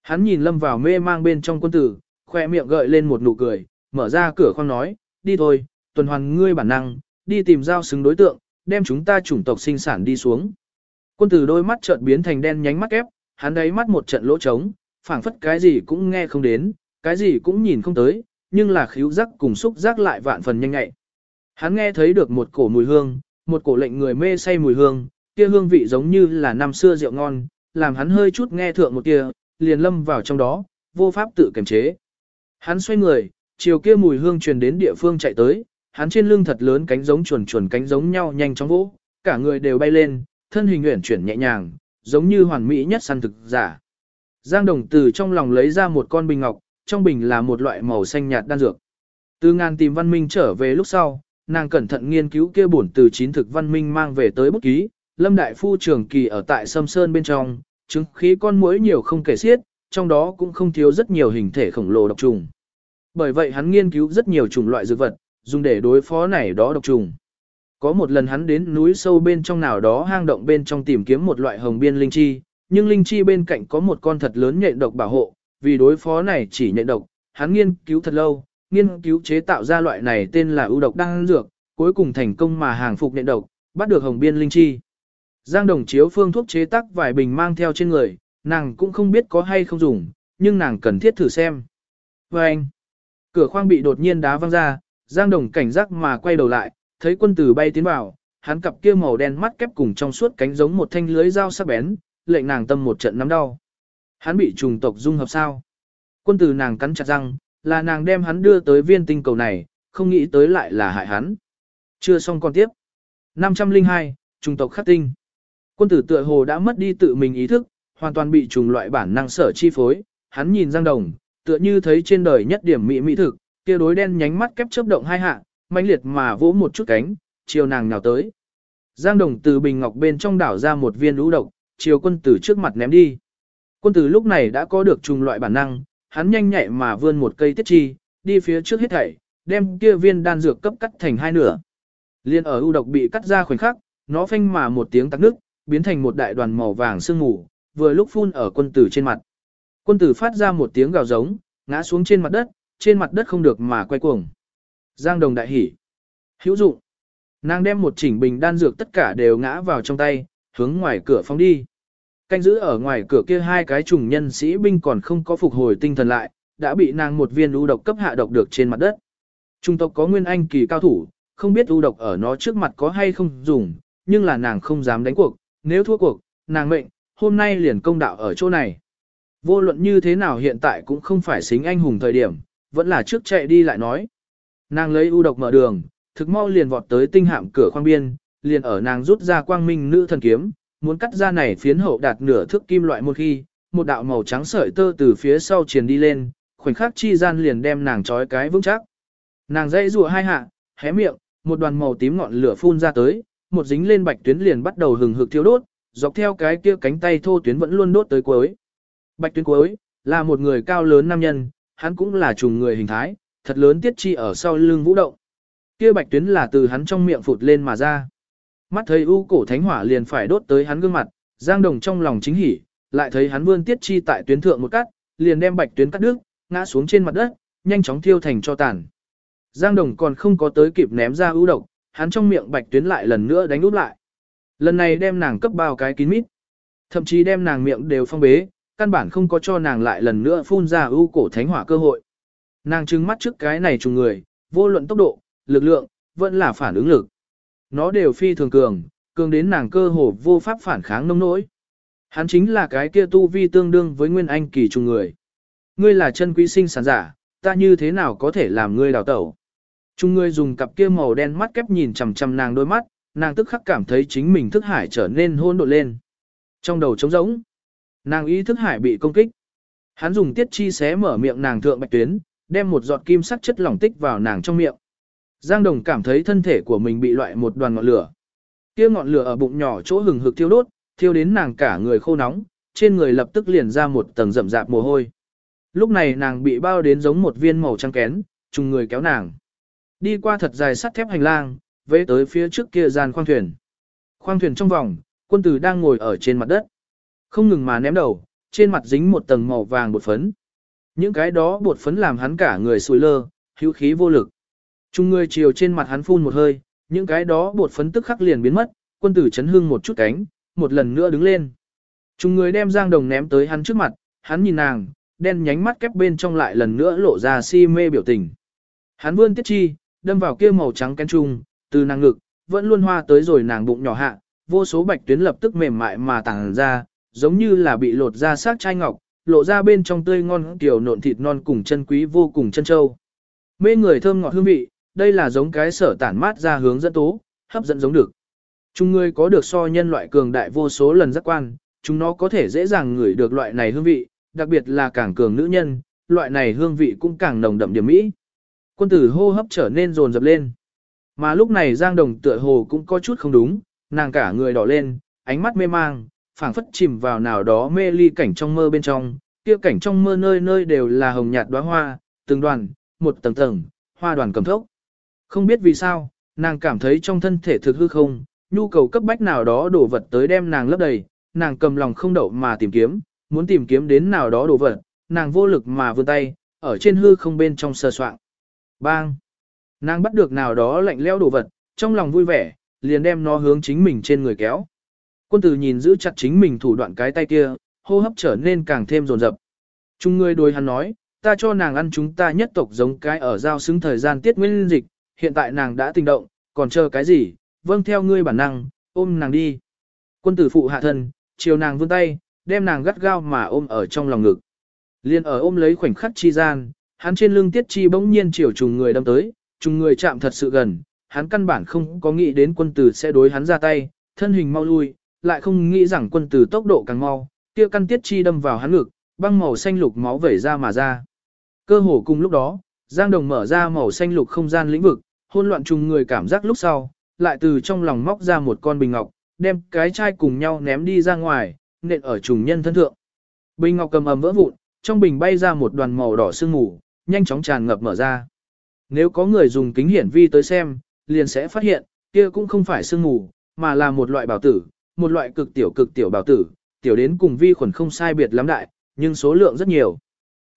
Hắn nhìn lâm vào mê mang bên trong quân tử, khoe miệng gợi lên một nụ cười, mở ra cửa khoang nói, đi thôi, tuần hoàn ngươi bản năng, đi tìm giao xứng đối tượng, đem chúng ta chủng tộc sinh sản đi xuống. Quân tử đôi mắt chợt biến thành đen nhánh mắt ép, hắn đáy mắt một trận lỗ trống, phảng phất cái gì cũng nghe không đến, cái gì cũng nhìn không tới, nhưng là khíu giác cùng xúc giác lại vạn phần nhanh nhạy. Hắn nghe thấy được một cổ mùi hương, một cổ lệnh người mê say mùi hương, kia hương vị giống như là năm xưa rượu ngon, làm hắn hơi chút nghe thượng một kia, liền lâm vào trong đó, vô pháp tự kiềm chế. Hắn xoay người, chiều kia mùi hương truyền đến địa phương chạy tới, hắn trên lưng thật lớn cánh giống chuồn chuồn cánh giống nhau nhanh chóng vỗ, cả người đều bay lên, thân hình uyển chuyển nhẹ nhàng, giống như hoàn mỹ nhất săn thực giả. Giang Đồng từ trong lòng lấy ra một con bình ngọc, trong bình là một loại màu xanh nhạt đan dược. Từ ngàn tìm văn minh trở về lúc sau, nàng cẩn thận nghiên cứu kia bổn từ chín thực văn minh mang về tới bút ký, Lâm Đại Phu trường kỳ ở tại Sâm Sơn bên trong, chứng khí con muỗi nhiều không kể xiết, trong đó cũng không thiếu rất nhiều hình thể khổng lồ độc trùng. Bởi vậy hắn nghiên cứu rất nhiều chủng loại dược vật, dùng để đối phó này đó độc trùng. Có một lần hắn đến núi sâu bên trong nào đó hang động bên trong tìm kiếm một loại hồng biên linh chi, nhưng linh chi bên cạnh có một con thật lớn nhện độc bảo hộ, vì đối phó này chỉ nhện độc, hắn nghiên cứu thật lâu, nghiên cứu chế tạo ra loại này tên là ưu độc đan dược, cuối cùng thành công mà hàng phục nhện độc, bắt được hồng biên linh chi. Giang Đồng chiếu phương thuốc chế tác vài bình mang theo trên người, nàng cũng không biết có hay không dùng, nhưng nàng cần thiết thử xem. Và anh, cửa khoang bị đột nhiên đá văng ra, Giang Đồng cảnh giác mà quay đầu lại, thấy quân tử bay tiến vào, hắn cặp kia màu đen mắt kép cùng trong suốt cánh giống một thanh lưới dao sắc bén, lệnh nàng tâm một trận nắm đau. Hắn bị trùng tộc dung hợp sao? Quân tử nàng cắn chặt răng, là nàng đem hắn đưa tới viên tinh cầu này, không nghĩ tới lại là hại hắn. Chưa xong con tiếp. 502, trùng tộc khắc tinh. Quân tử tựa hồ đã mất đi tự mình ý thức, hoàn toàn bị trùng loại bản năng sở chi phối, hắn nhìn Giang Đồng, tựa như thấy trên đời nhất điểm mỹ mỹ thực, kia đối đen nhánh mắt kép chớp động hai hạ, mãnh liệt mà vỗ một chút cánh, chiều nàng nào tới. Giang Đồng từ bình ngọc bên trong đảo ra một viên lũ độc, chiều quân tử trước mặt ném đi. Quân tử lúc này đã có được trùng loại bản năng, hắn nhanh nhạy mà vươn một cây tiết chi, đi phía trước hết thảy, đem kia viên đan dược cấp cắt thành hai nửa. Liên ở ưu độc bị cắt ra khoảnh khắc, nó phanh mà một tiếng tắc nước, biến thành một đại đoàn màu vàng sương mù, vừa lúc phun ở quân tử trên mặt. Quân tử phát ra một tiếng gào giống, ngã xuống trên mặt đất, trên mặt đất không được mà quay cuồng. Giang đồng đại hỉ. Hữu dụng. Nàng đem một chỉnh bình đan dược tất cả đều ngã vào trong tay, hướng ngoài cửa phóng đi. Canh giữ ở ngoài cửa kia hai cái trùng nhân sĩ binh còn không có phục hồi tinh thần lại, đã bị nàng một viên u độc cấp hạ độc được trên mặt đất. Trung tộc có nguyên anh kỳ cao thủ, không biết u độc ở nó trước mặt có hay không dùng, nhưng là nàng không dám đánh cuộc, nếu thua cuộc, nàng mệnh, hôm nay liền công đạo ở chỗ này. Vô luận như thế nào hiện tại cũng không phải xính anh hùng thời điểm, vẫn là trước chạy đi lại nói. Nàng lấy u độc mở đường, thực mau liền vọt tới tinh hạm cửa khoang biên, liền ở nàng rút ra quang minh nữ thần kiếm, muốn cắt ra này phiến hậu đạt nửa thước kim loại một khi, một đạo màu trắng sợi tơ từ phía sau truyền đi lên, khoảnh khắc chi gian liền đem nàng trói cái vững chắc. Nàng dãy rùa hai hạ, hé miệng, một đoàn màu tím ngọn lửa phun ra tới, một dính lên bạch tuyến liền bắt đầu hừng hực thiêu đốt, dọc theo cái kia cánh tay thô tuyến vẫn luôn đốt tới cuối. Bạch tuyến cuối, là một người cao lớn nam nhân, hắn cũng là trùng người hình thái, thật lớn tiết chi ở sau lưng vũ động. Kia bạch tuyến là từ hắn trong miệng phụt lên mà ra. Mắt thấy u cổ thánh hỏa liền phải đốt tới hắn gương mặt, Giang Đồng trong lòng chính hỉ, lại thấy hắn vươn tiết chi tại tuyến thượng một cắt, liền đem bạch tuyến cắt đứt, ngã xuống trên mặt đất, nhanh chóng thiêu thành cho tàn. Giang Đồng còn không có tới kịp ném ra ưu độc, hắn trong miệng bạch tuyến lại lần nữa đánh úp lại. Lần này đem nàng cấp bao cái kín mít, thậm chí đem nàng miệng đều phong bế, căn bản không có cho nàng lại lần nữa phun ra ưu cổ thánh hỏa cơ hội. Nàng trừng mắt trước cái này trùng người, vô luận tốc độ, lực lượng, vẫn là phản ứng lực. Nó đều phi thường cường, cường đến nàng cơ hồ vô pháp phản kháng nông nỗi. Hắn chính là cái kia tu vi tương đương với nguyên anh kỳ trùng người. Ngươi là chân quý sinh sản giả, ta như thế nào có thể làm ngươi đào tẩu? Trung ngươi dùng cặp kia màu đen mắt kép nhìn chằm chằm nàng đôi mắt, nàng tức khắc cảm thấy chính mình thức hải trở nên hôn độn lên. Trong đầu trống rỗng, nàng ý thức hải bị công kích. Hắn dùng tiết chi xé mở miệng nàng thượng bạch tuyến, đem một giọt kim sắc chất lỏng tích vào nàng trong miệng. Giang Đồng cảm thấy thân thể của mình bị loại một đoàn ngọn lửa. Kia ngọn lửa ở bụng nhỏ chỗ hừng hực thiêu đốt, thiêu đến nàng cả người khô nóng, trên người lập tức liền ra một tầng rậm rạp mồ hôi. Lúc này nàng bị bao đến giống một viên màu trắng kén, trùng người kéo nàng. Đi qua thật dài sắt thép hành lang, vế tới phía trước kia gian khoang thuyền. Khoang thuyền trong vòng, quân tử đang ngồi ở trên mặt đất. Không ngừng mà ném đầu, trên mặt dính một tầng màu vàng bột phấn. Những cái đó bột phấn làm hắn cả người sùi lơ, hữu khí vô lực. Trung người chiều trên mặt hắn phun một hơi, những cái đó bột phấn tức khắc liền biến mất, quân tử chấn hưng một chút cánh, một lần nữa đứng lên. Trung người đem giang đồng ném tới hắn trước mặt, hắn nhìn nàng, đen nhánh mắt kép bên trong lại lần nữa lộ ra si mê biểu tình. Hắn vươn tiết chi, đâm vào kia màu trắng kén trung, từ nàng ngực, vẫn luôn hoa tới rồi nàng bụng nhỏ hạ, vô số bạch tuyến lập tức mềm mại mà tàng ra, giống như là bị lột ra xác chai ngọc, lộ ra bên trong tươi ngon tiểu nộn thịt non cùng chân quý vô cùng chân châu. Mê người thơm ngọt hương vị, đây là giống cái sở tản mát ra hướng dẫn tố, hấp dẫn giống được. Chúng ngươi có được so nhân loại cường đại vô số lần giác quan, chúng nó có thể dễ dàng ngửi được loại này hương vị, đặc biệt là càng cường nữ nhân, loại này hương vị cũng càng nồng đậm điểm mỹ. Quân tử hô hấp trở nên rồn rập lên. Mà lúc này Giang Đồng tựa hồ cũng có chút không đúng, nàng cả người đỏ lên, ánh mắt mê mang, phảng phất chìm vào nào đó mê ly cảnh trong mơ bên trong, kia cảnh trong mơ nơi nơi đều là hồng nhạt đóa hoa, từng đoàn, một tầng tầng, hoa đoàn cầm thốc. Không biết vì sao, nàng cảm thấy trong thân thể thực hư không, nhu cầu cấp bách nào đó đổ vật tới đem nàng lấp đầy, nàng cầm lòng không đậu mà tìm kiếm, muốn tìm kiếm đến nào đó đồ vật, nàng vô lực mà vươn tay, ở trên hư không bên trong sờ soạn. Bang! Nàng bắt được nào đó lạnh leo đồ vật, trong lòng vui vẻ, liền đem nó hướng chính mình trên người kéo. Quân tử nhìn giữ chặt chính mình thủ đoạn cái tay kia, hô hấp trở nên càng thêm rồn rập. Trung người đối hắn nói, ta cho nàng ăn chúng ta nhất tộc giống cái ở giao xứng thời gian tiết nguyên dịch, hiện tại nàng đã tình động, còn chờ cái gì, vâng theo ngươi bản năng, ôm nàng đi. Quân tử phụ hạ thân, chiều nàng vươn tay, đem nàng gắt gao mà ôm ở trong lòng ngực. Liên ở ôm lấy khoảnh khắc chi gian, hắn trên lưng tiết chi bỗng nhiên chiều trùng người đâm tới, trùng người chạm thật sự gần, hắn căn bản không có nghĩ đến quân tử sẽ đối hắn ra tay, thân hình mau lui, lại không nghĩ rằng quân tử tốc độ càng mau, kia căn tiết chi đâm vào hắn ngực, băng màu xanh lục máu vẩy ra mà ra. Cơ hồ cùng lúc đó, Giang Đồng mở ra màu xanh lục không gian lĩnh vực, hôn loạn trùng người cảm giác lúc sau, lại từ trong lòng móc ra một con bình ngọc, đem cái chai cùng nhau ném đi ra ngoài, nện ở trùng nhân thân thượng. Bình ngọc cầm ầm vỡ vụn, trong bình bay ra một đoàn màu đỏ sương mù, nhanh chóng tràn ngập mở ra. Nếu có người dùng kính hiển vi tới xem, liền sẽ phát hiện, kia cũng không phải sương mù, mà là một loại bảo tử, một loại cực tiểu cực tiểu bảo tử, tiểu đến cùng vi khuẩn không sai biệt lắm đại, nhưng số lượng rất nhiều.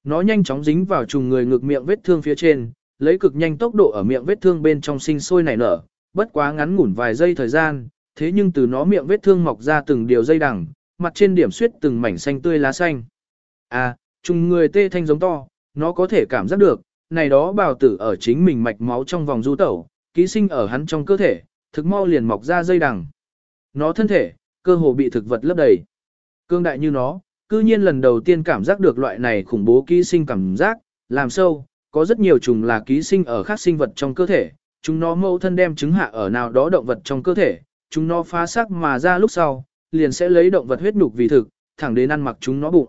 Nó nhanh chóng dính vào trùng người ngực miệng vết thương phía trên, lấy cực nhanh tốc độ ở miệng vết thương bên trong sinh sôi nảy nở, bất quá ngắn ngủn vài giây thời gian, thế nhưng từ nó miệng vết thương mọc ra từng điều dây đằng, mặt trên điểm suyết từng mảnh xanh tươi lá xanh. À, trùng người tê thanh giống to, nó có thể cảm giác được, này đó bào tử ở chính mình mạch máu trong vòng du tẩu, ký sinh ở hắn trong cơ thể, thực mau liền mọc ra dây đằng. Nó thân thể, cơ hồ bị thực vật lấp đầy. Cương đại như nó, cư nhiên lần đầu tiên cảm giác được loại này khủng bố ký sinh cảm giác, làm sâu, có rất nhiều trùng là ký sinh ở khác sinh vật trong cơ thể, chúng nó mâu thân đem trứng hạ ở nào đó động vật trong cơ thể, chúng nó phá xác mà ra lúc sau, liền sẽ lấy động vật huyết nhục vì thực, thẳng đến ăn mặc chúng nó bụng.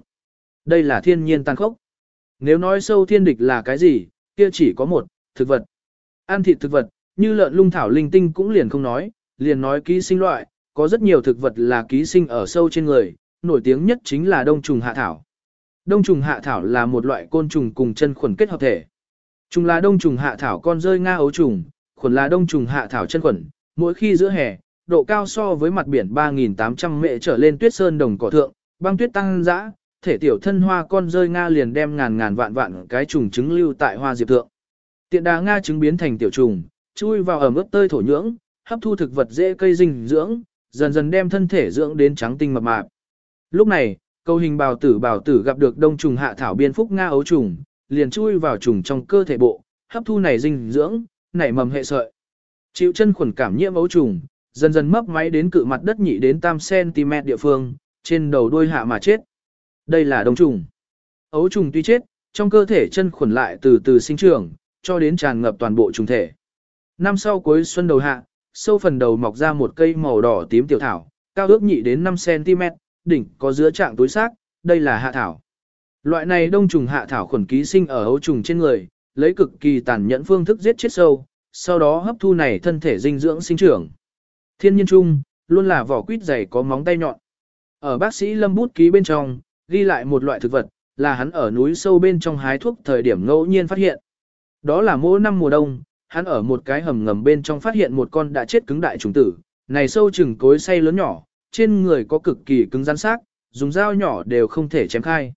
Đây là thiên nhiên tàn khốc. Nếu nói sâu thiên địch là cái gì, kia chỉ có một, thực vật. Ăn thịt thực vật, như lợn lung thảo linh tinh cũng liền không nói, liền nói ký sinh loại, có rất nhiều thực vật là ký sinh ở sâu trên người, nổi tiếng nhất chính là đông trùng hạ thảo. Đông trùng hạ thảo là một loại côn trùng cùng chân khuẩn kết hợp thể. Trùng là đông trùng hạ thảo con rơi nga ấu trùng, khuẩn là đông trùng hạ thảo chân khuẩn, mỗi khi giữa hè, độ cao so với mặt biển 3.800 mệ trở lên tuyết sơn đồng cỏ thượng, băng tuyết tăng dã, thể tiểu thân hoa con rơi Nga liền đem ngàn ngàn vạn vạn cái trùng trứng lưu tại hoa diệp thượng. Tiện đà Nga trứng biến thành tiểu trùng, chui vào ẩm ướt tơi thổ nhưỡng, hấp thu thực vật dễ cây dinh dưỡng, dần dần đem thân thể dưỡng đến trắng tinh mập mạp. Lúc này, câu hình bào tử bào tử gặp được đông trùng hạ thảo biên phúc Nga ấu trùng, liền chui vào trùng trong cơ thể bộ, hấp thu này dinh dưỡng, nảy mầm hệ sợi. Chịu chân khuẩn cảm nhiễm ấu trùng, dần dần mấp máy đến cự mặt đất nhị đến tam cm địa phương, trên đầu đuôi hạ mà chết. Đây là đông trùng. Ấu trùng tuy chết, trong cơ thể chân khuẩn lại từ từ sinh trưởng, cho đến tràn ngập toàn bộ trùng thể. Năm sau cuối xuân đầu hạ, sâu phần đầu mọc ra một cây màu đỏ tím tiểu thảo, cao ước nhị đến 5 cm, đỉnh có giữa trạng túi xác, đây là hạ thảo. Loại này đông trùng hạ thảo khuẩn ký sinh ở ấu trùng trên người, lấy cực kỳ tàn nhẫn phương thức giết chết sâu, sau đó hấp thu này thân thể dinh dưỡng sinh trưởng. Thiên nhiên chung luôn là vỏ quýt dày có móng tay nhọn. Ở bác sĩ Lâm bút ký bên trong, ghi lại một loại thực vật, là hắn ở núi sâu bên trong hái thuốc thời điểm ngẫu nhiên phát hiện. Đó là mỗi năm mùa đông, hắn ở một cái hầm ngầm bên trong phát hiện một con đã chết cứng đại trùng tử, này sâu chừng cối say lớn nhỏ, trên người có cực kỳ cứng rắn sắc, dùng dao nhỏ đều không thể chém khai.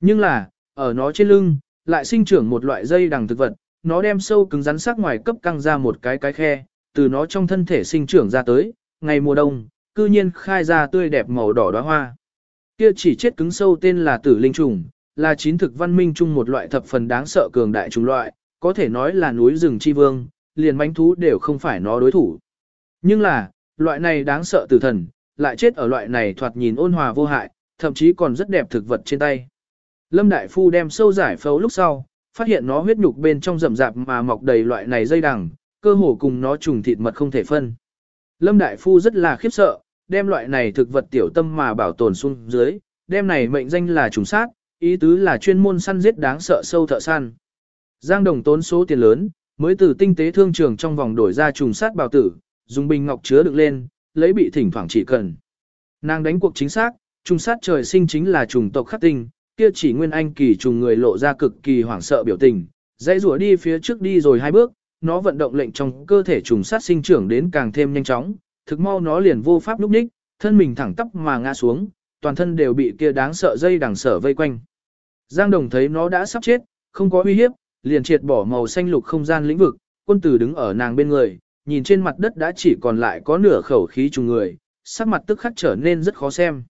Nhưng là, ở nó trên lưng, lại sinh trưởng một loại dây đằng thực vật, nó đem sâu cứng rắn sắc ngoài cấp căng ra một cái cái khe, từ nó trong thân thể sinh trưởng ra tới, ngày mùa đông, cư nhiên khai ra tươi đẹp màu đỏ đóa hoa. Kia chỉ chết cứng sâu tên là tử linh trùng, là chín thực văn minh chung một loại thập phần đáng sợ cường đại trùng loại, có thể nói là núi rừng chi vương, liền bánh thú đều không phải nó đối thủ. Nhưng là, loại này đáng sợ tử thần, lại chết ở loại này thoạt nhìn ôn hòa vô hại, thậm chí còn rất đẹp thực vật trên tay. Lâm Đại Phu đem sâu giải phẫu lúc sau, phát hiện nó huyết nhục bên trong rậm rạp mà mọc đầy loại này dây đằng, cơ hồ cùng nó trùng thịt mật không thể phân. Lâm Đại Phu rất là khiếp sợ, đem loại này thực vật tiểu tâm mà bảo tồn xuống dưới, đem này mệnh danh là trùng sát, ý tứ là chuyên môn săn giết đáng sợ sâu thợ săn. Giang Đồng tốn số tiền lớn, mới từ tinh tế thương trường trong vòng đổi ra trùng sát bào tử, dùng bình ngọc chứa được lên, lấy bị thỉnh thoảng chỉ cần. Nàng đánh cuộc chính xác, trùng sát trời sinh chính là trùng tộc khắc tinh, kia chỉ nguyên anh kỳ trùng người lộ ra cực kỳ hoảng sợ biểu tình, dãy rủa đi phía trước đi rồi hai bước, nó vận động lệnh trong cơ thể trùng sát sinh trưởng đến càng thêm nhanh chóng, thực mau nó liền vô pháp lúc ních, thân mình thẳng tắp mà ngã xuống, toàn thân đều bị kia đáng sợ dây đằng sở vây quanh. Giang Đồng thấy nó đã sắp chết, không có uy hiếp, liền triệt bỏ màu xanh lục không gian lĩnh vực, quân tử đứng ở nàng bên người, nhìn trên mặt đất đã chỉ còn lại có nửa khẩu khí trùng người, sắc mặt tức khắc trở nên rất khó xem.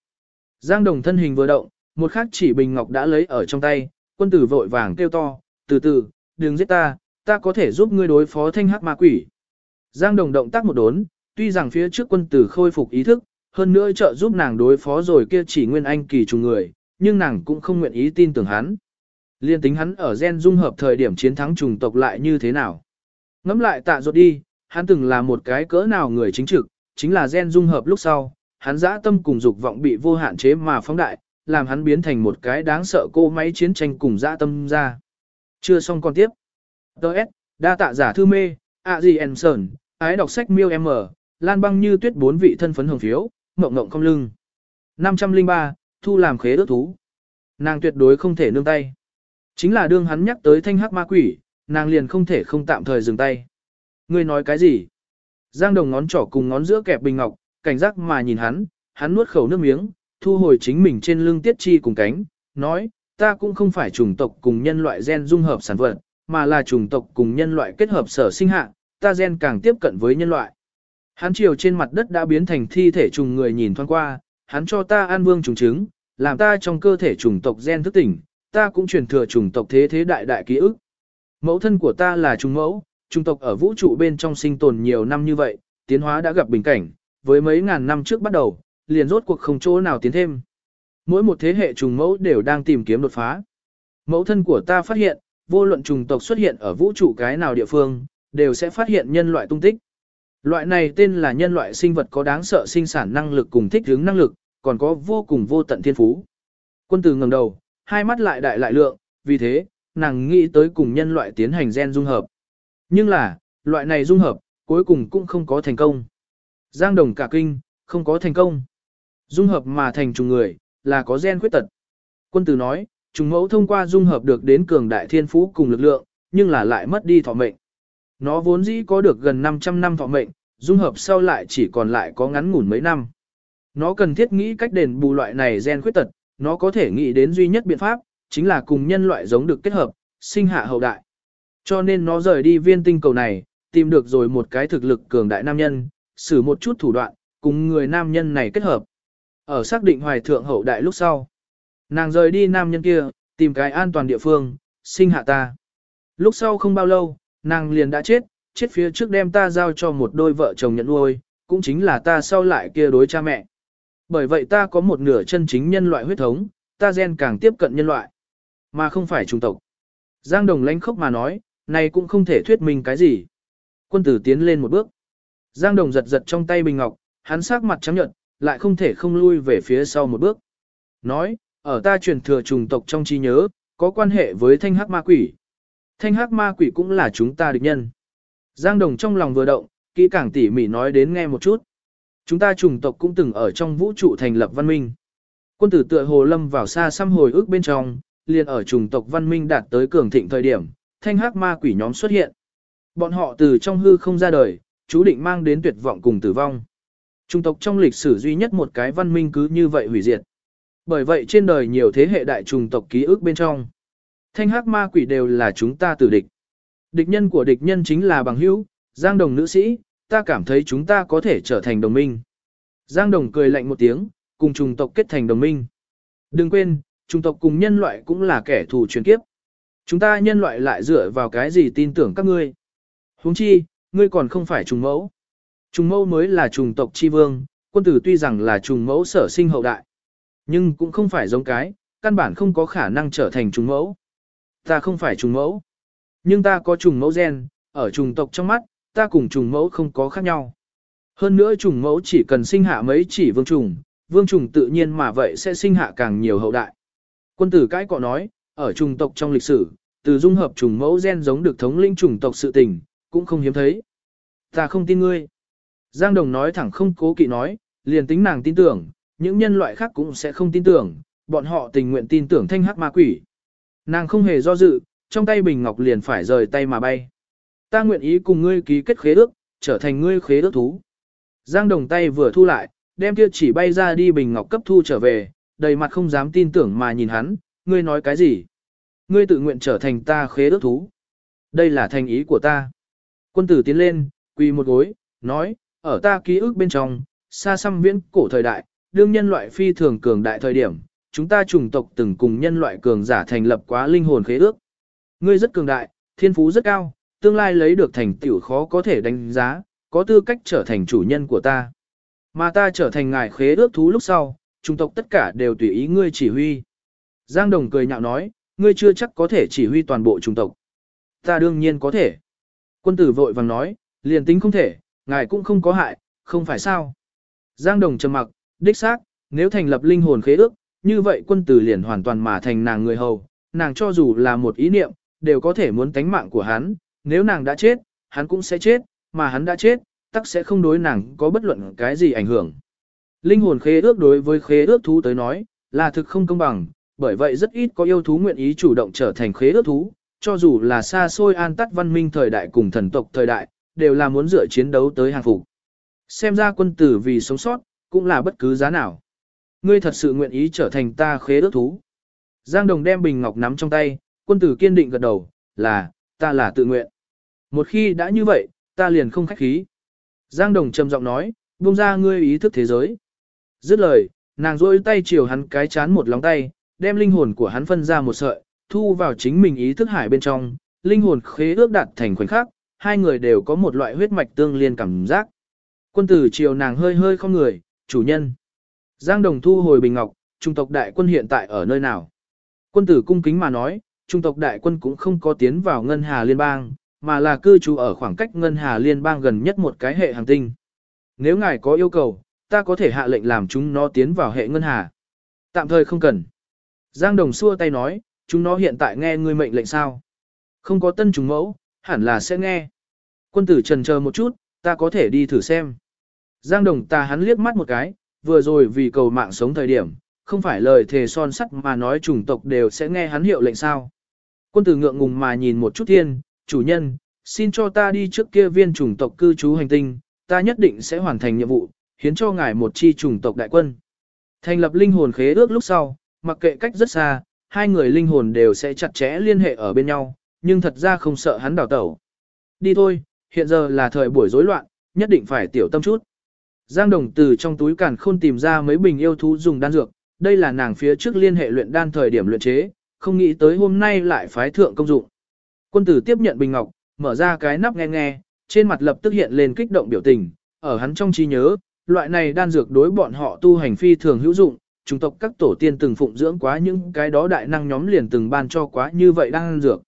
Giang Đồng thân hình vừa động, một khắc chỉ bình ngọc đã lấy ở trong tay, quân tử vội vàng kêu to, từ từ, đừng giết ta, ta có thể giúp ngươi đối phó thanh hắc ma quỷ. Giang Đồng động tác một đốn, tuy rằng phía trước quân tử khôi phục ý thức, hơn nữa trợ giúp nàng đối phó rồi kia chỉ nguyên anh kỳ trùng người, nhưng nàng cũng không nguyện ý tin tưởng hắn. Liên tính hắn ở gen dung hợp thời điểm chiến thắng trùng tộc lại như thế nào. Ngắm lại tạ ruột đi, hắn từng là một cái cỡ nào người chính trực, chính là gen dung hợp lúc sau, hắn dã tâm cùng dục vọng bị vô hạn chế mà phóng đại, làm hắn biến thành một cái đáng sợ cô máy chiến tranh cùng dã tâm ra. Chưa xong còn tiếp. Đợt, đa tạ giả thư mê, ạ gì Enson, ái đọc sách miêu em mở, lan băng như tuyết bốn vị thân phấn hồng phiếu, mộng ngộng không lưng. 503, thu làm khế ước thú. Nàng tuyệt đối không thể nương tay. Chính là đương hắn nhắc tới thanh hắc ma quỷ, nàng liền không thể không tạm thời dừng tay. Ngươi nói cái gì? Giang đồng ngón trỏ cùng ngón giữa kẹp bình ngọc, cảnh giác mà nhìn hắn, hắn nuốt khẩu nước miếng, thu hồi chính mình trên lưng tiết chi cùng cánh, nói, ta cũng không phải chủng tộc cùng nhân loại gen dung hợp sản vật, mà là chủng tộc cùng nhân loại kết hợp sở sinh hạ, ta gen càng tiếp cận với nhân loại. Hắn chiều trên mặt đất đã biến thành thi thể trùng người nhìn thoáng qua, hắn cho ta an vương trùng trứng, làm ta trong cơ thể chủng tộc gen thức tỉnh, ta cũng truyền thừa chủng tộc thế thế đại đại ký ức. Mẫu thân của ta là trùng mẫu, trung tộc ở vũ trụ bên trong sinh tồn nhiều năm như vậy, tiến hóa đã gặp bình cảnh, với mấy ngàn năm trước bắt đầu, liền rốt cuộc không chỗ nào tiến thêm. Mỗi một thế hệ trùng mẫu đều đang tìm kiếm đột phá. Mẫu thân của ta phát hiện, vô luận trùng tộc xuất hiện ở vũ trụ cái nào địa phương, đều sẽ phát hiện nhân loại tung tích. Loại này tên là nhân loại sinh vật có đáng sợ sinh sản năng lực cùng thích ứng năng lực, còn có vô cùng vô tận thiên phú. Quân tử ngẩng đầu, hai mắt lại đại lại lượng, vì thế, nàng nghĩ tới cùng nhân loại tiến hành gen dung hợp. Nhưng là, loại này dung hợp, cuối cùng cũng không có thành công. Giang đồng cả kinh, không có thành công. Dung hợp mà thành trùng người, là có gen khuyết tật. Quân tử nói, trùng mẫu thông qua dung hợp được đến cường đại thiên phú cùng lực lượng, nhưng là lại mất đi thọ mệnh. Nó vốn dĩ có được gần 500 năm thọ mệnh, dung hợp sau lại chỉ còn lại có ngắn ngủn mấy năm. Nó cần thiết nghĩ cách đền bù loại này gen khuyết tật, nó có thể nghĩ đến duy nhất biện pháp, chính là cùng nhân loại giống được kết hợp, sinh hạ hậu đại. Cho nên nó rời đi viên tinh cầu này, tìm được rồi một cái thực lực cường đại nam nhân, sử một chút thủ đoạn, cùng người nam nhân này kết hợp. Ở xác định hoài thượng hậu đại lúc sau, nàng rời đi nam nhân kia, tìm cái an toàn địa phương, sinh hạ ta. Lúc sau không bao lâu, nàng liền đã chết, chết phía trước đem ta giao cho một đôi vợ chồng nhận nuôi, cũng chính là ta sau lại kia đối cha mẹ. Bởi vậy ta có một nửa chân chính nhân loại huyết thống, ta gen càng tiếp cận nhân loại, mà không phải chủng tộc. Giang Đồng lánh khóc mà nói, này cũng không thể thuyết minh cái gì. Quân tử tiến lên một bước. Giang Đồng giật giật trong tay bình ngọc, hắn sắc mặt trắng nhợt, lại không thể không lui về phía sau một bước. Nói, ở ta truyền thừa chủng tộc trong trí nhớ, có quan hệ với thanh hắc ma quỷ. Thanh hắc ma quỷ cũng là chúng ta địch nhân. Giang Đồng trong lòng vừa động, kỹ càng tỉ mỉ nói đến nghe một chút. Chúng ta chủng tộc cũng từng ở trong vũ trụ thành lập văn minh. Quân tử tựa hồ lâm vào xa xăm hồi ức bên trong, liền ở chủng tộc văn minh đạt tới cường thịnh thời điểm, thanh hắc ma quỷ nhóm xuất hiện. Bọn họ từ trong hư không ra đời, chú định mang đến tuyệt vọng cùng tử vong. Trung tộc trong lịch sử duy nhất một cái văn minh cứ như vậy hủy diệt. Bởi vậy trên đời nhiều thế hệ đại trùng tộc ký ức bên trong. Thanh hắc ma quỷ đều là chúng ta tử địch. Địch nhân của địch nhân chính là bằng hữu, giang đồng nữ sĩ, ta cảm thấy chúng ta có thể trở thành đồng minh. Giang đồng cười lạnh một tiếng, cùng trùng tộc kết thành đồng minh. Đừng quên, trùng tộc cùng nhân loại cũng là kẻ thù truyền kiếp. Chúng ta nhân loại lại dựa vào cái gì tin tưởng các ngươi. huống chi, ngươi còn không phải trùng mẫu. Trùng mẫu mới là trùng tộc chi vương, quân tử tuy rằng là trùng mẫu sở sinh hậu đại. Nhưng cũng không phải giống cái, căn bản không có khả năng trở thành trùng mẫu. Ta không phải trùng mẫu. Nhưng ta có trùng mẫu gen, ở trùng tộc trong mắt, ta cùng trùng mẫu không có khác nhau. Hơn nữa trùng mẫu chỉ cần sinh hạ mấy chỉ vương trùng, vương trùng tự nhiên mà vậy sẽ sinh hạ càng nhiều hậu đại. Quân tử cái cọ nói, ở trùng tộc trong lịch sử, từ dung hợp trùng mẫu gen giống được thống lĩnh trùng tộc sự tình, cũng không hiếm thấy. Ta không tin ngươi. Giang Đồng nói thẳng không cố kỵ nói, liền tính nàng tin tưởng, những nhân loại khác cũng sẽ không tin tưởng, bọn họ tình nguyện tin tưởng thanh hắc ma quỷ. Nàng không hề do dự, trong tay bình ngọc liền phải rời tay mà bay. Ta nguyện ý cùng ngươi ký kết khế ước, trở thành ngươi khế ước thú. Giang Đồng tay vừa thu lại, đem kia chỉ bay ra đi bình ngọc cấp thu trở về, đầy mặt không dám tin tưởng mà nhìn hắn, ngươi nói cái gì? Ngươi tự nguyện trở thành ta khế ước thú. Đây là thành ý của ta. Quân tử tiến lên, quỳ một gối, nói, ở ta ký ức bên trong, xa xăm viễn cổ thời đại, đương nhân loại phi thường cường đại thời điểm, chúng ta chủng tộc từng cùng nhân loại cường giả thành lập quá linh hồn khế ước. Ngươi rất cường đại, thiên phú rất cao, tương lai lấy được thành tựu khó có thể đánh giá, có tư cách trở thành chủ nhân của ta. Mà ta trở thành ngài khế ước thú lúc sau, chủng tộc tất cả đều tùy ý ngươi chỉ huy. Giang Đồng cười nhạo nói, ngươi chưa chắc có thể chỉ huy toàn bộ chủng tộc. Ta đương nhiên có thể. Quân tử vội vàng nói, liền tính không thể, ngài cũng không có hại, không phải sao. Giang Đồng trầm mặc, đích xác, nếu thành lập linh hồn khế ước, như vậy quân tử liền hoàn toàn mà thành nàng người hầu, nàng cho dù là một ý niệm, đều có thể muốn tánh mạng của hắn, nếu nàng đã chết, hắn cũng sẽ chết, mà hắn đã chết, tắc sẽ không đối nàng có bất luận cái gì ảnh hưởng. Linh hồn khế ước đối với khế ước thú tới nói, là thực không công bằng, bởi vậy rất ít có yêu thú nguyện ý chủ động trở thành khế ước thú, cho dù là xa xôi an tắt văn minh thời đại cùng thần tộc thời đại, đều là muốn dựa chiến đấu tới hàng phục. Xem ra quân tử vì sống sót, cũng là bất cứ giá nào. Ngươi thật sự nguyện ý trở thành ta khế ước thú. Giang Đồng đem bình ngọc nắm trong tay, quân tử kiên định gật đầu, là, ta là tự nguyện. Một khi đã như vậy, ta liền không khách khí. Giang Đồng trầm giọng nói, buông ra ngươi ý thức thế giới. Dứt lời, nàng rôi tay chiều hắn cái chán một lóng tay, đem linh hồn của hắn phân ra một sợi, thu vào chính mình ý thức hải bên trong, linh hồn khế ước đạt thành khoảnh khắc, hai người đều có một loại huyết mạch tương liên cảm giác. Quân tử chiều nàng hơi hơi không người, chủ nhân. Giang Đồng thu hồi bình ngọc, trung tộc đại quân hiện tại ở nơi nào? Quân tử cung kính mà nói, trung tộc đại quân cũng không có tiến vào ngân hà liên bang, mà là cư trú ở khoảng cách ngân hà liên bang gần nhất một cái hệ hành tinh. Nếu ngài có yêu cầu, ta có thể hạ lệnh làm chúng nó tiến vào hệ ngân hà. Tạm thời không cần. Giang Đồng xua tay nói, chúng nó hiện tại nghe ngươi mệnh lệnh sao? Không có tân trùng mẫu, hẳn là sẽ nghe. Quân tử trần chờ một chút, ta có thể đi thử xem. Giang Đồng ta hắn liếc mắt một cái, vừa rồi vì cầu mạng sống thời điểm, không phải lời thề son sắt mà nói chủng tộc đều sẽ nghe hắn hiệu lệnh sao. Quân tử ngượng ngùng mà nhìn một chút thiên, chủ nhân, xin cho ta đi trước kia viên chủng tộc cư trú hành tinh, ta nhất định sẽ hoàn thành nhiệm vụ, hiến cho ngài một chi chủng tộc đại quân. Thành lập linh hồn khế ước lúc sau, mặc kệ cách rất xa, hai người linh hồn đều sẽ chặt chẽ liên hệ ở bên nhau, nhưng thật ra không sợ hắn đào tẩu. Đi thôi, hiện giờ là thời buổi rối loạn, nhất định phải tiểu tâm chút. Giang Đồng từ trong túi càn khôn tìm ra mấy bình yêu thú dùng đan dược, đây là nàng phía trước liên hệ luyện đan thời điểm luyện chế, không nghĩ tới hôm nay lại phái thượng công dụng. Quân tử tiếp nhận bình ngọc, mở ra cái nắp nghe nghe, trên mặt lập tức hiện lên kích động biểu tình, ở hắn trong trí nhớ, loại này đan dược đối bọn họ tu hành phi thường hữu dụng, Trung tộc các tổ tiên từng phụng dưỡng quá những cái đó đại năng nhóm liền từng ban cho quá như vậy đang ăn dược.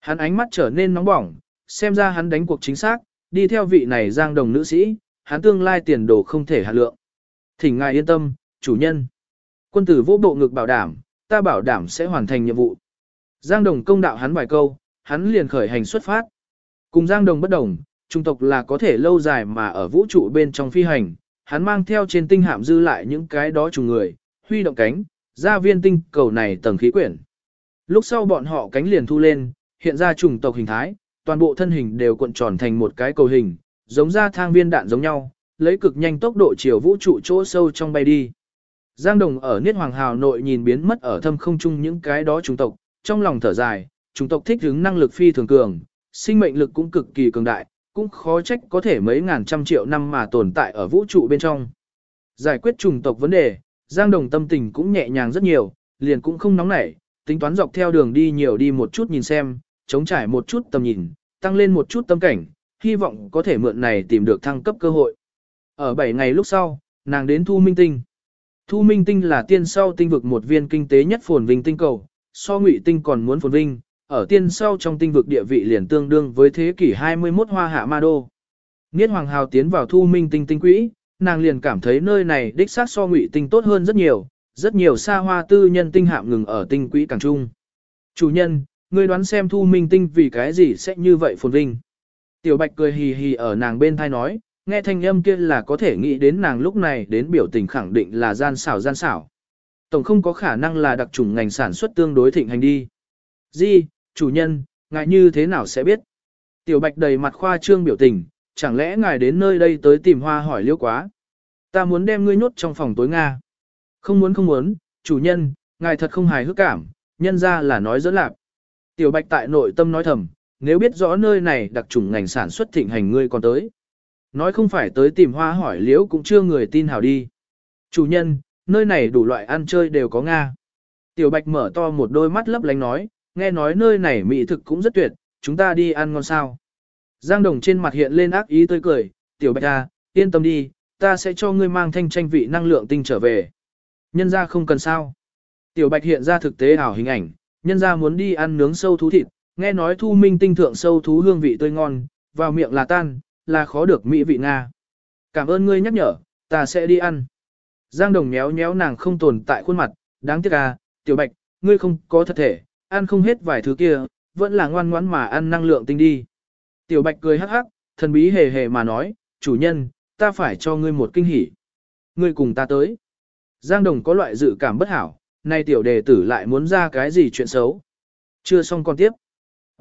Hắn ánh mắt trở nên nóng bỏng, xem ra hắn đánh cuộc chính xác, đi theo vị này giang đồng nữ sĩ, hắn tương lai tiền đồ không thể hạ lượng. Thỉnh ngài yên tâm, chủ nhân. Quân tử vô bộ ngực bảo đảm, ta bảo đảm sẽ hoàn thành nhiệm vụ. Giang đồng công đạo hắn vài câu, hắn liền khởi hành xuất phát. Cùng Giang đồng bất đồng, trung tộc là có thể lâu dài mà ở vũ trụ bên trong phi hành, hắn mang theo trên tinh hạm dư lại những cái đó trùng người, huy động cánh, ra viên tinh cầu này tầng khí quyển. Lúc sau bọn họ cánh liền thu lên, hiện ra trùng tộc hình thái, toàn bộ thân hình đều cuộn tròn thành một cái cầu hình, giống ra thang viên đạn giống nhau, lấy cực nhanh tốc độ chiều vũ trụ chỗ sâu trong bay đi. Giang Đồng ở Niết Hoàng Hào nội nhìn biến mất ở thâm không trung những cái đó trùng tộc, trong lòng thở dài, trùng tộc thích ứng năng lực phi thường cường, sinh mệnh lực cũng cực kỳ cường đại, cũng khó trách có thể mấy ngàn trăm triệu năm mà tồn tại ở vũ trụ bên trong. Giải quyết trùng tộc vấn đề, Giang Đồng tâm tình cũng nhẹ nhàng rất nhiều, liền cũng không nóng nảy, tính toán dọc theo đường đi nhiều đi một chút nhìn xem, chống trải một chút tầm nhìn, tăng lên một chút tâm cảnh, hy vọng có thể mượn này tìm được thăng cấp cơ hội. Ở 7 ngày lúc sau, nàng đến Thu Minh Tinh. Thu Minh Tinh là tiên sau tinh vực một viên kinh tế nhất phồn vinh tinh cầu, so ngụy tinh còn muốn phồn vinh, ở tiên sau trong tinh vực địa vị liền tương đương với thế kỷ 21 hoa hạ ma đô. Niết Hoàng Hào tiến vào Thu Minh Tinh tinh quỹ, nàng liền cảm thấy nơi này đích xác so ngụy tinh tốt hơn rất nhiều, rất nhiều xa hoa tư nhân tinh hạm ngừng ở tinh quỹ càng trung. Chủ nhân, ngươi đoán xem Thu Minh Tinh vì cái gì sẽ như vậy phồn vinh. Tiểu Bạch cười hì hì ở nàng bên thai nói, nghe thanh âm kia là có thể nghĩ đến nàng lúc này đến biểu tình khẳng định là gian xảo gian xảo. Tổng không có khả năng là đặc trùng ngành sản xuất tương đối thịnh hành đi. Di, chủ nhân, ngại như thế nào sẽ biết? Tiểu Bạch đầy mặt khoa trương biểu tình, chẳng lẽ ngài đến nơi đây tới tìm hoa hỏi liêu quá? Ta muốn đem ngươi nhốt trong phòng tối Nga. Không muốn không muốn, chủ nhân, ngài thật không hài hước cảm, nhân ra là nói dẫn lạc. Tiểu Bạch tại nội tâm nói thầm, nếu biết rõ nơi này đặc trùng ngành sản xuất thịnh hành ngươi còn tới. Nói không phải tới tìm hoa hỏi liễu cũng chưa người tin hảo đi. Chủ nhân, nơi này đủ loại ăn chơi đều có Nga. Tiểu Bạch mở to một đôi mắt lấp lánh nói, nghe nói nơi này mỹ thực cũng rất tuyệt, chúng ta đi ăn ngon sao. Giang Đồng trên mặt hiện lên ác ý tươi cười, Tiểu Bạch à, yên tâm đi, ta sẽ cho ngươi mang thanh tranh vị năng lượng tinh trở về. Nhân ra không cần sao. Tiểu Bạch hiện ra thực tế ảo hình ảnh, nhân ra muốn đi ăn nướng sâu thú thịt, nghe nói thu minh tinh thượng sâu thú hương vị tươi ngon, vào miệng là tan, là khó được mỹ vị Nga. Cảm ơn ngươi nhắc nhở, ta sẽ đi ăn. Giang Đồng méo méo nàng không tồn tại khuôn mặt, đáng tiếc à, Tiểu Bạch, ngươi không có thật thể, ăn không hết vài thứ kia, vẫn là ngoan ngoãn mà ăn năng lượng tinh đi. Tiểu Bạch cười hắc hắc, thần bí hề hề mà nói, chủ nhân, ta phải cho ngươi một kinh hỉ. Ngươi cùng ta tới. Giang Đồng có loại dự cảm bất hảo, nay tiểu đề tử lại muốn ra cái gì chuyện xấu. Chưa xong con tiếp.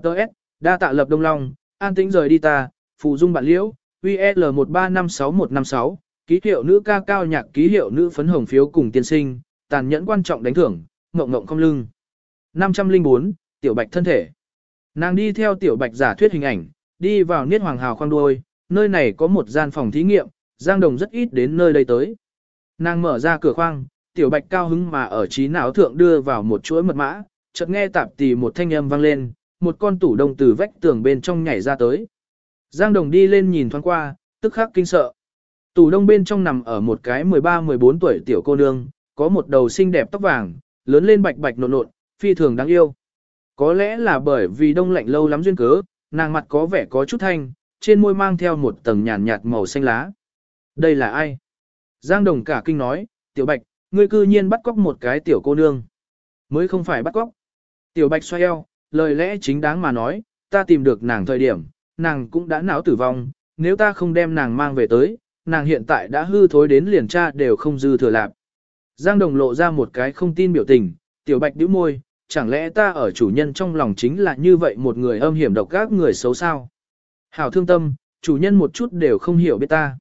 Đợt, đa tạ lập đông long, an tĩnh rời đi ta, phù dung bạn liễu, VL1356156, ký hiệu nữ ca cao nhạc ký hiệu nữ phấn hồng phiếu cùng tiên sinh, tàn nhẫn quan trọng đánh thưởng, ngộng ngộng không lưng. 504, tiểu bạch thân thể. Nàng đi theo tiểu bạch giả thuyết hình ảnh, đi vào niết hoàng hào khoang đuôi, nơi này có một gian phòng thí nghiệm, Giang Đồng rất ít đến nơi đây tới. Nàng mở ra cửa khoang, tiểu bạch cao hứng mà ở trí não thượng đưa vào một chuỗi mật mã, chợt nghe tạp tì một thanh âm vang lên, một con tủ đông từ vách tường bên trong nhảy ra tới. Giang Đồng đi lên nhìn thoáng qua, tức khắc kinh sợ. Tủ đông bên trong nằm ở một cái 13-14 tuổi tiểu cô nương, có một đầu xinh đẹp tóc vàng, lớn lên bạch bạch nộn nộn, phi thường đáng yêu. Có lẽ là bởi vì đông lạnh lâu lắm duyên cớ, nàng mặt có vẻ có chút thanh, trên môi mang theo một tầng nhàn nhạt màu xanh lá. Đây là ai? Giang Đồng cả kinh nói, tiểu bạch, ngươi cư nhiên bắt cóc một cái tiểu cô nương. Mới không phải bắt cóc. Tiểu bạch xoay eo, lời lẽ chính đáng mà nói, ta tìm được nàng thời điểm, nàng cũng đã não tử vong, nếu ta không đem nàng mang về tới, nàng hiện tại đã hư thối đến liền cha đều không dư thừa lạp. Giang Đồng lộ ra một cái không tin biểu tình, tiểu bạch đứa môi, chẳng lẽ ta ở chủ nhân trong lòng chính là như vậy một người âm hiểm độc các người xấu sao? Hảo thương tâm, chủ nhân một chút đều không hiểu biết ta.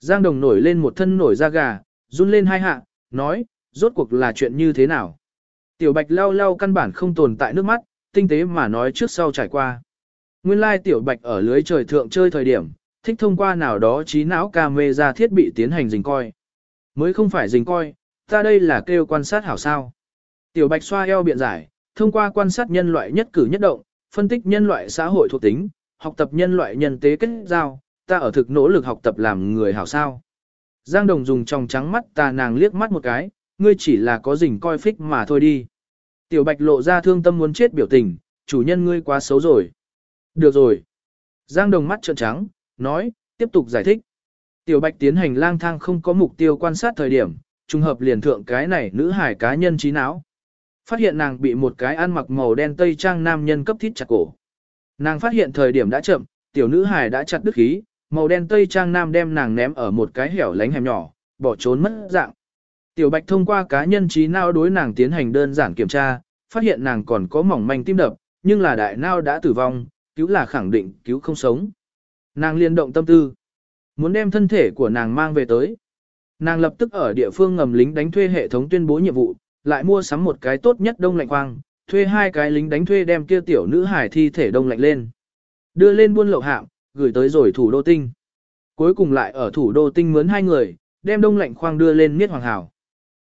Giang Đồng nổi lên một thân nổi da gà, run lên hai hạ, nói, rốt cuộc là chuyện như thế nào? Tiểu Bạch lau lau căn bản không tồn tại nước mắt, tinh tế mà nói trước sau trải qua. Nguyên lai Tiểu Bạch ở lưới trời thượng chơi thời điểm, thích thông qua nào đó trí não camera thiết bị tiến hành dình coi. Mới không phải dình coi, ta đây là kêu quan sát hảo sao. Tiểu Bạch xoa eo biện giải, thông qua quan sát nhân loại nhất cử nhất động, phân tích nhân loại xã hội thuộc tính, học tập nhân loại nhân tế kết giao, ta ở thực nỗ lực học tập làm người hảo sao. Giang Đồng dùng trong trắng mắt ta nàng liếc mắt một cái, ngươi chỉ là có rình coi phích mà thôi đi. Tiểu Bạch lộ ra thương tâm muốn chết biểu tình, chủ nhân ngươi quá xấu rồi. Được rồi. Giang Đồng mắt trợn trắng, nói, tiếp tục giải thích. Tiểu Bạch tiến hành lang thang không có mục tiêu quan sát thời điểm, trùng hợp liền thượng cái này nữ hải cá nhân trí não. Phát hiện nàng bị một cái ăn mặc màu đen tây trang nam nhân cấp thít chặt cổ. Nàng phát hiện thời điểm đã chậm, tiểu nữ hài đã chặt đứt khí, màu đen tây trang nam đem nàng ném ở một cái hẻo lánh hẻm nhỏ, bỏ trốn mất dạng. Tiểu Bạch thông qua cá nhân trí não đối nàng tiến hành đơn giản kiểm tra, phát hiện nàng còn có mỏng manh tim đập, nhưng là đại não đã tử vong, cứu là khẳng định cứu không sống. Nàng liên động tâm tư, muốn đem thân thể của nàng mang về tới. Nàng lập tức ở địa phương ngầm lính đánh thuê hệ thống tuyên bố nhiệm vụ, lại mua sắm một cái tốt nhất đông lạnh khoang, thuê hai cái lính đánh thuê đem kia tiểu nữ hải thi thể đông lạnh lên. Đưa lên buôn lậu hạm, gửi tới rồi thủ đô tinh. Cuối cùng lại ở thủ đô tinh mướn hai người, đem đông lạnh khoang đưa lên miết hoàng hảo.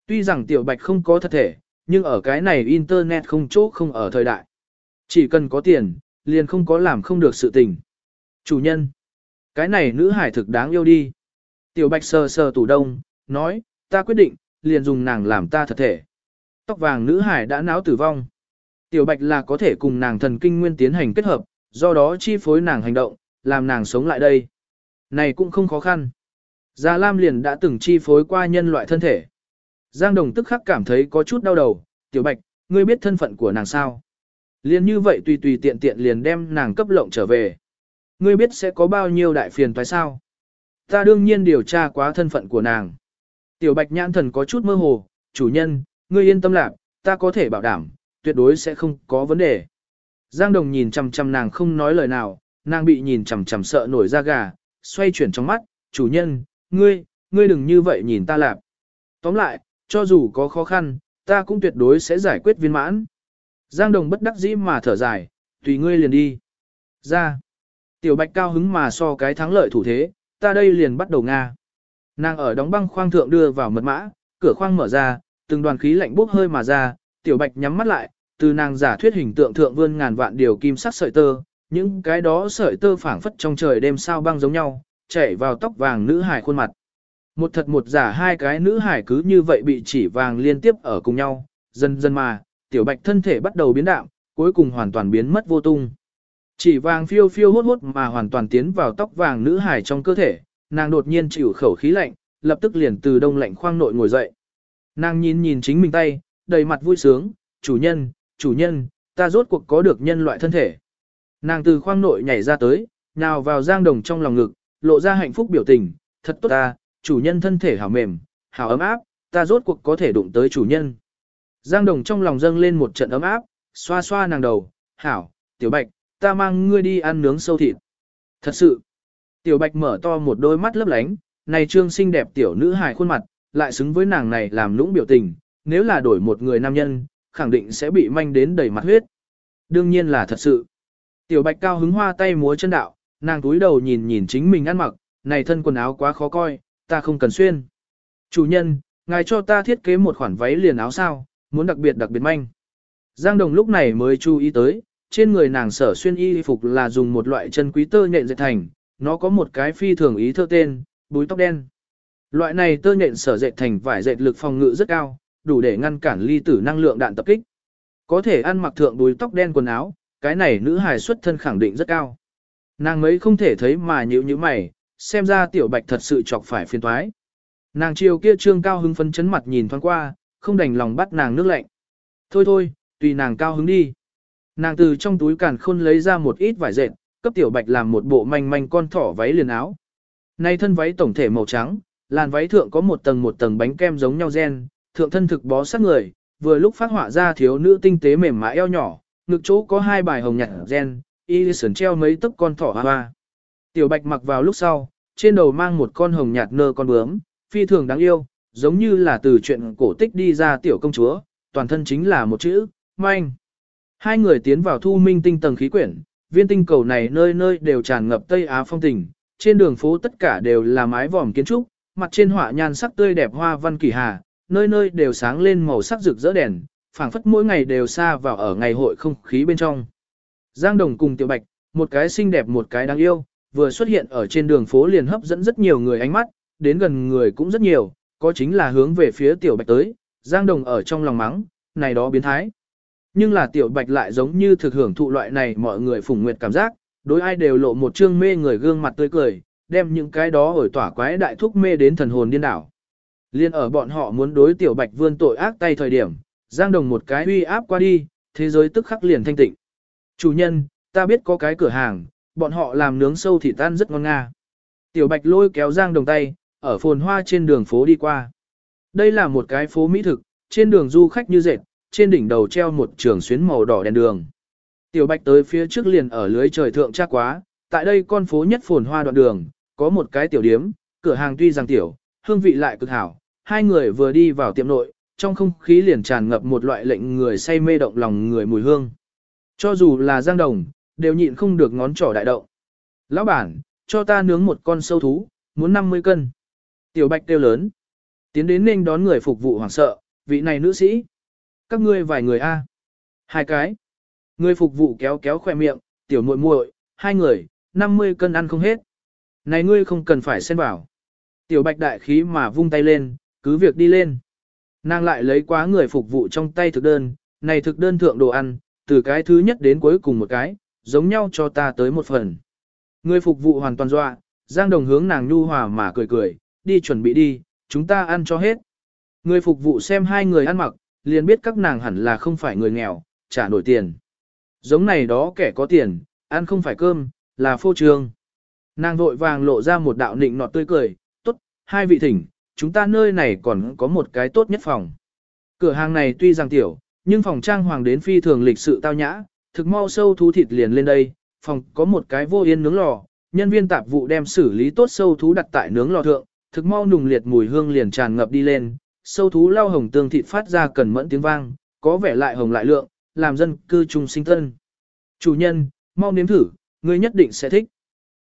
Tuy rằng tiểu bạch không có thật thể, nhưng ở cái này internet không chỗ không ở thời đại. Chỉ cần có tiền, liền không có làm không được sự tình. Chủ nhân, cái này nữ hải thực đáng yêu đi. Tiểu bạch sờ sờ tủ đông, nói, ta quyết định, liền dùng nàng làm ta thật thể. Tóc vàng nữ hải đã náo tử vong. Tiểu bạch là có thể cùng nàng thần kinh nguyên tiến hành kết hợp, do đó chi phối nàng hành động, làm nàng sống lại đây. Này cũng không khó khăn. Già Lam liền đã từng chi phối qua nhân loại thân thể. Giang Đồng tức khắc cảm thấy có chút đau đầu, tiểu bạch, ngươi biết thân phận của nàng sao? Liền như vậy tùy tùy tiện tiện liền đem nàng cấp lộng trở về. Ngươi biết sẽ có bao nhiêu đại phiền phải sao? Ta đương nhiên điều tra quá thân phận của nàng. Tiểu bạch nhãn thần có chút mơ hồ, chủ nhân, ngươi yên tâm lạc, ta có thể bảo đảm, tuyệt đối sẽ không có vấn đề. Giang Đồng nhìn chằm chằm nàng không nói lời nào, nàng bị nhìn chằm chằm sợ nổi da gà, xoay chuyển trong mắt, chủ nhân, ngươi, ngươi đừng như vậy nhìn ta lạp. Tóm lại, cho dù có khó khăn, ta cũng tuyệt đối sẽ giải quyết viên mãn. Giang Đồng bất đắc dĩ mà thở dài, tùy ngươi liền đi. Ra. Tiểu bạch cao hứng mà so cái thắng lợi thủ thế, ta đây liền bắt đầu Nga. Nàng ở đóng băng khoang thượng đưa vào mật mã, cửa khoang mở ra, từng đoàn khí lạnh bốc hơi mà ra, tiểu bạch nhắm mắt lại, từ nàng giả thuyết hình tượng thượng vươn ngàn vạn điều kim sắc sợi tơ, những cái đó sợi tơ phảng phất trong trời đêm sao băng giống nhau, chảy vào tóc vàng nữ hải khuôn mặt. Một thật một giả hai cái nữ hải cứ như vậy bị chỉ vàng liên tiếp ở cùng nhau, dần dần mà, tiểu bạch thân thể bắt đầu biến đạm, cuối cùng hoàn toàn biến mất vô tung. Chỉ vàng phiêu phiêu hốt hốt mà hoàn toàn tiến vào tóc vàng nữ hải trong cơ thể, nàng đột nhiên chịu khẩu khí lạnh, lập tức liền từ đông lạnh khoang nội ngồi dậy. Nàng nhìn nhìn chính mình tay, đầy mặt vui sướng, chủ nhân, chủ nhân, ta rốt cuộc có được nhân loại thân thể. Nàng từ khoang nội nhảy ra tới, nào vào giang đồng trong lòng ngực, lộ ra hạnh phúc biểu tình, thật tốt ta, chủ nhân thân thể hảo mềm, hảo ấm áp, ta rốt cuộc có thể đụng tới chủ nhân. Giang đồng trong lòng dâng lên một trận ấm áp, xoa xoa nàng đầu, hảo, tiểu bạch, ta mang ngươi đi ăn nướng sâu thịt. Thật sự, tiểu bạch mở to một đôi mắt lấp lánh, này trương xinh đẹp tiểu nữ hài khuôn mặt, lại xứng với nàng này làm lũng biểu tình, nếu là đổi một người nam nhân, khẳng định sẽ bị manh đến đầy mặt huyết. Đương nhiên là thật sự. Tiểu bạch cao hứng hoa tay múa chân đạo, nàng túi đầu nhìn nhìn chính mình ăn mặc, này thân quần áo quá khó coi, ta không cần xuyên. Chủ nhân, ngài cho ta thiết kế một khoản váy liền áo sao, muốn đặc biệt đặc biệt manh. Giang Đồng lúc này mới chú ý tới, trên người nàng sở xuyên y phục là dùng một loại chân quý tơ nhện dệt thành, nó có một cái phi thường ý thơ tên, búi tóc đen. Loại này tơ nhện sở dệt thành vải dệt lực phòng ngự rất cao, đủ để ngăn cản ly tử năng lượng đạn tập kích. Có thể ăn mặc thượng đuôi tóc đen quần áo, cái này nữ hài xuất thân khẳng định rất cao. Nàng mấy không thể thấy mà nhíu như mày, xem ra tiểu bạch thật sự chọc phải phiền toái. Nàng chiều kia trương cao hứng phấn chấn mặt nhìn thoáng qua, không đành lòng bắt nàng nước lạnh. Thôi thôi, tùy nàng cao hứng đi. Nàng từ trong túi càn khôn lấy ra một ít vải dệt, cấp tiểu bạch làm một bộ manh manh con thỏ váy liền áo. Nay thân váy tổng thể màu trắng, làn váy thượng có một tầng một tầng bánh kem giống nhau gen, thượng thân thực bó sát người, vừa lúc phát họa ra thiếu nữ tinh tế mềm mại eo nhỏ, ngực chỗ có hai bài hồng nhạt gen, y sườn treo mấy tấc con thỏ hoa. Tiểu bạch mặc vào lúc sau, trên đầu mang một con hồng nhạt nơ con bướm, phi thường đáng yêu, giống như là từ chuyện cổ tích đi ra tiểu công chúa, toàn thân chính là một chữ, manh. Hai người tiến vào thu minh tinh tầng khí quyển, viên tinh cầu này nơi nơi đều tràn ngập Tây Á phong tình, trên đường phố tất cả đều là mái vòm kiến trúc, mặt trên họa nhan sắc tươi đẹp hoa văn kỳ hà, nơi nơi đều sáng lên màu sắc rực rỡ đèn, phảng phất mỗi ngày đều xa vào ở ngày hội không khí bên trong. Giang Đồng cùng Tiểu Bạch, một cái xinh đẹp một cái đáng yêu, vừa xuất hiện ở trên đường phố liền hấp dẫn rất nhiều người ánh mắt, đến gần người cũng rất nhiều, có chính là hướng về phía Tiểu Bạch tới, Giang Đồng ở trong lòng mắng, này đó biến thái. Nhưng là Tiểu Bạch lại giống như thực hưởng thụ loại này mọi người phủng nguyệt cảm giác, đối ai đều lộ một trương mê người gương mặt tươi cười, đem những cái đó ổi tỏa quái đại thúc mê đến thần hồn điên đảo. Liên ở bọn họ muốn đối Tiểu Bạch vươn tội ác tay thời điểm, Giang Đồng một cái uy áp qua đi, thế giới tức khắc liền thanh tịnh. Chủ nhân, ta biết có cái cửa hàng, bọn họ làm nướng sâu thịt tan rất ngon nga. Tiểu Bạch lôi kéo Giang Đồng tay, ở phồn hoa trên đường phố đi qua. Đây là một cái phố mỹ thực, trên đường du khách như dệt, trên đỉnh đầu treo một trường xuyến màu đỏ đèn đường. Tiểu Bạch tới phía trước liền ở lưới trời thượng chắc quá, tại đây con phố nhất phồn hoa đoạn đường, có một cái tiểu điếm, cửa hàng tuy rằng tiểu, hương vị lại cực hảo. Hai người vừa đi vào tiệm nội, trong không khí liền tràn ngập một loại lệnh người say mê động lòng người mùi hương. Cho dù là Giang Đồng, đều nhịn không được ngón trỏ đại động. Lão bản, cho ta nướng một con sâu thú, muốn 50 cân. Tiểu Bạch kêu lớn. Tiến đến nên đón người phục vụ hoảng sợ, vị này nữ sĩ. Các ngươi vài người a Hai cái. Người phục vụ kéo kéo khoe miệng, tiểu muội muội, hai người, 50 cân ăn không hết. Này ngươi không cần phải xen vào. Tiểu Bạch đại khí mà vung tay lên, cứ việc đi lên. Nàng lại lấy quá người phục vụ trong tay thực đơn, này thực đơn thượng đồ ăn, từ cái thứ nhất đến cuối cùng một cái, giống nhau cho ta tới một phần. Người phục vụ hoàn toàn dọa, Giang Đồng hướng nàng nhu hòa mà cười cười, đi chuẩn bị đi, chúng ta ăn cho hết. Người phục vụ xem hai người ăn mặc, liền biết các nàng hẳn là không phải người nghèo, trả nổi tiền. Giống này đó kẻ có tiền, ăn không phải cơm, là phô trương. Nàng vội vàng lộ ra một đạo nịnh nọt tươi cười, tốt, hai vị thỉnh, chúng ta nơi này còn có một cái tốt nhất phòng. Cửa hàng này tuy rằng tiểu, nhưng phòng trang hoàng đến phi thường lịch sự tao nhã, thực mau sâu thú thịt liền lên đây, phòng có một cái vô yên nướng lò, nhân viên tạp vụ đem xử lý tốt sâu thú đặt tại nướng lò thượng, thực mau nùng liệt mùi hương liền tràn ngập đi lên, sâu thú lau hồng tương thịt phát ra cần mẫn tiếng vang, có vẻ lại hồng lại lượng, làm dân cư trung sinh tân. Chủ nhân, mau nếm thử, ngươi nhất định sẽ thích.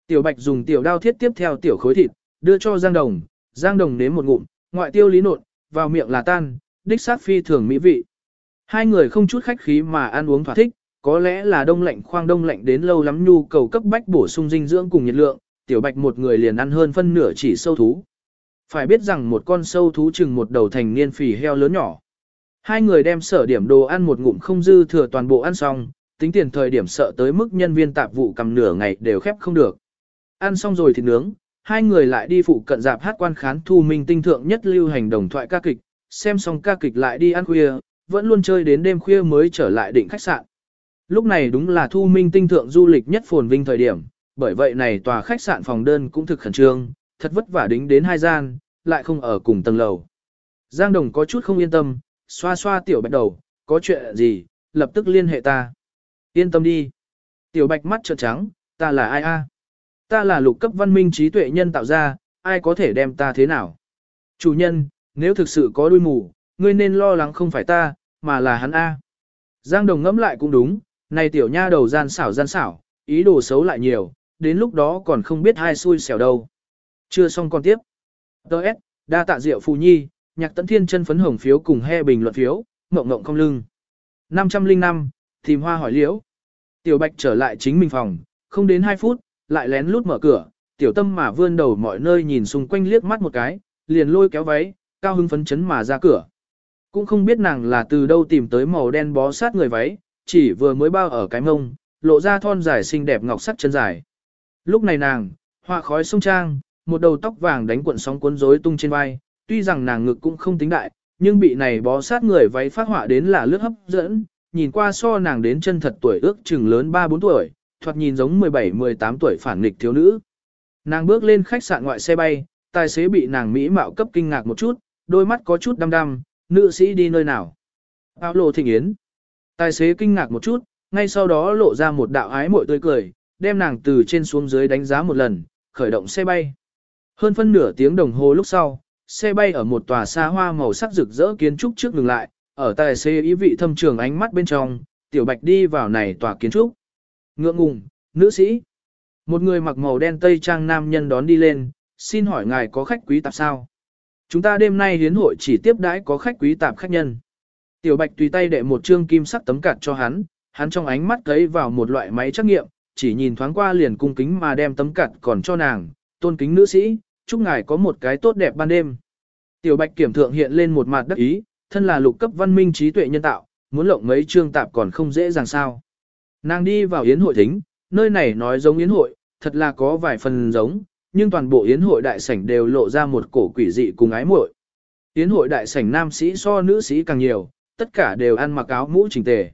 Tiểu Bạch dùng tiểu đao thiết tiếp theo tiểu khối thịt, đưa cho Giang Đồng, Giang Đồng nếm một ngụm, ngoại tiêu lý nộn, vào miệng là tan, đích sát phi thường mỹ vị. Hai người không chút khách khí mà ăn uống thỏa thích, có lẽ là đông lạnh khoang đông lạnh đến lâu lắm nhu cầu cấp bách bổ sung dinh dưỡng cùng nhiệt lượng, tiểu bạch một người liền ăn hơn phân nửa chỉ sâu thú. Phải biết rằng một con sâu thú chừng một đầu thành niên phì heo lớn nhỏ. Hai người đem sở điểm đồ ăn một ngụm không dư thừa toàn bộ ăn xong, tính tiền thời điểm sợ tới mức nhân viên tạp vụ cầm nửa ngày đều khép không được. Ăn xong rồi thì nướng, hai người lại đi phụ cận dạp hát quan khán thu minh tinh thượng nhất lưu hành đồng thoại ca kịch, xem xong ca kịch lại đi ăn khuya, vẫn luôn chơi đến đêm khuya mới trở lại định khách sạn. Lúc này đúng là thu minh tinh thượng du lịch nhất phồn vinh thời điểm, bởi vậy này tòa khách sạn phòng đơn cũng thực khẩn trương, thật vất vả đính đến hai gian, lại không ở cùng tầng lầu. Giang Đồng có chút không yên tâm, xoa xoa tiểu bạch đầu, có chuyện gì, lập tức liên hệ ta. Yên tâm đi. Tiểu bạch mắt trợn trắng, ta là ai a? Ta là lục cấp văn minh trí tuệ nhân tạo ra, ai có thể đem ta thế nào? Chủ nhân, nếu thực sự có đuôi mù, ngươi nên lo lắng không phải ta, mà là hắn A. Giang Đồng ngẫm lại cũng đúng, này tiểu nha đầu gian xảo gian xảo, ý đồ xấu lại nhiều, đến lúc đó còn không biết hai xui xẻo đâu. Chưa xong còn tiếp. Đợt, đa tạ diệu phù nhi, nhạc tấn thiên chân phấn hồng phiếu cùng he bình luận phiếu, mộng mộng không lưng. 505, tìm hoa hỏi liễu. Tiểu bạch trở lại chính mình phòng, không đến 2 phút, lại lén lút mở cửa, tiểu tâm mà vươn đầu mọi nơi nhìn xung quanh liếc mắt một cái, liền lôi kéo váy, cao hưng phấn chấn mà ra cửa. Cũng không biết nàng là từ đâu tìm tới màu đen bó sát người váy, chỉ vừa mới bao ở cái mông, lộ ra thon dài xinh đẹp ngọc sắc chân dài. Lúc này nàng, hoa khói sông trang, một đầu tóc vàng đánh cuộn sóng cuốn rối tung trên vai, tuy rằng nàng ngực cũng không tính đại, nhưng bị này bó sát người váy phát họa đến là lướt hấp dẫn, nhìn qua so nàng đến chân thật tuổi ước chừng lớn 3-4 tuổi, thoạt nhìn giống 17-18 tuổi phản nghịch thiếu nữ. Nàng bước lên khách sạn ngoại xe bay, tài xế bị nàng mỹ mạo cấp kinh ngạc một chút, đôi mắt có chút đăm đăm, nữ sĩ đi nơi nào. Áo lộ thịnh yến. Tài xế kinh ngạc một chút, ngay sau đó lộ ra một đạo ái mội tươi cười, đem nàng từ trên xuống dưới đánh giá một lần, khởi động xe bay. Hơn phân nửa tiếng đồng hồ lúc sau, xe bay ở một tòa xa hoa màu sắc rực rỡ kiến trúc trước ngừng lại, ở tài xế ý vị thâm trường ánh mắt bên trong, tiểu bạch đi vào này tòa kiến trúc. Ngượng ngùng, nữ sĩ. Một người mặc màu đen tây trang nam nhân đón đi lên, xin hỏi ngài có khách quý tạp sao? Chúng ta đêm nay hiến hội chỉ tiếp đãi có khách quý tạp khách nhân. Tiểu Bạch tùy tay đệ một trương kim sắc tấm cạt cho hắn, hắn trong ánh mắt thấy vào một loại máy trắc nghiệm, chỉ nhìn thoáng qua liền cung kính mà đem tấm cạt còn cho nàng, tôn kính nữ sĩ, chúc ngài có một cái tốt đẹp ban đêm. Tiểu Bạch kiểm thượng hiện lên một mặt đắc ý, thân là lục cấp văn minh trí tuệ nhân tạo, muốn lộng mấy trương tạp còn không dễ dàng sao. Nàng đi vào yến hội thính, nơi này nói giống yến hội, thật là có vài phần giống, nhưng toàn bộ yến hội đại sảnh đều lộ ra một cổ quỷ dị cùng ái muội. Yến hội đại sảnh nam sĩ so nữ sĩ càng nhiều, tất cả đều ăn mặc áo mũ chỉnh tề.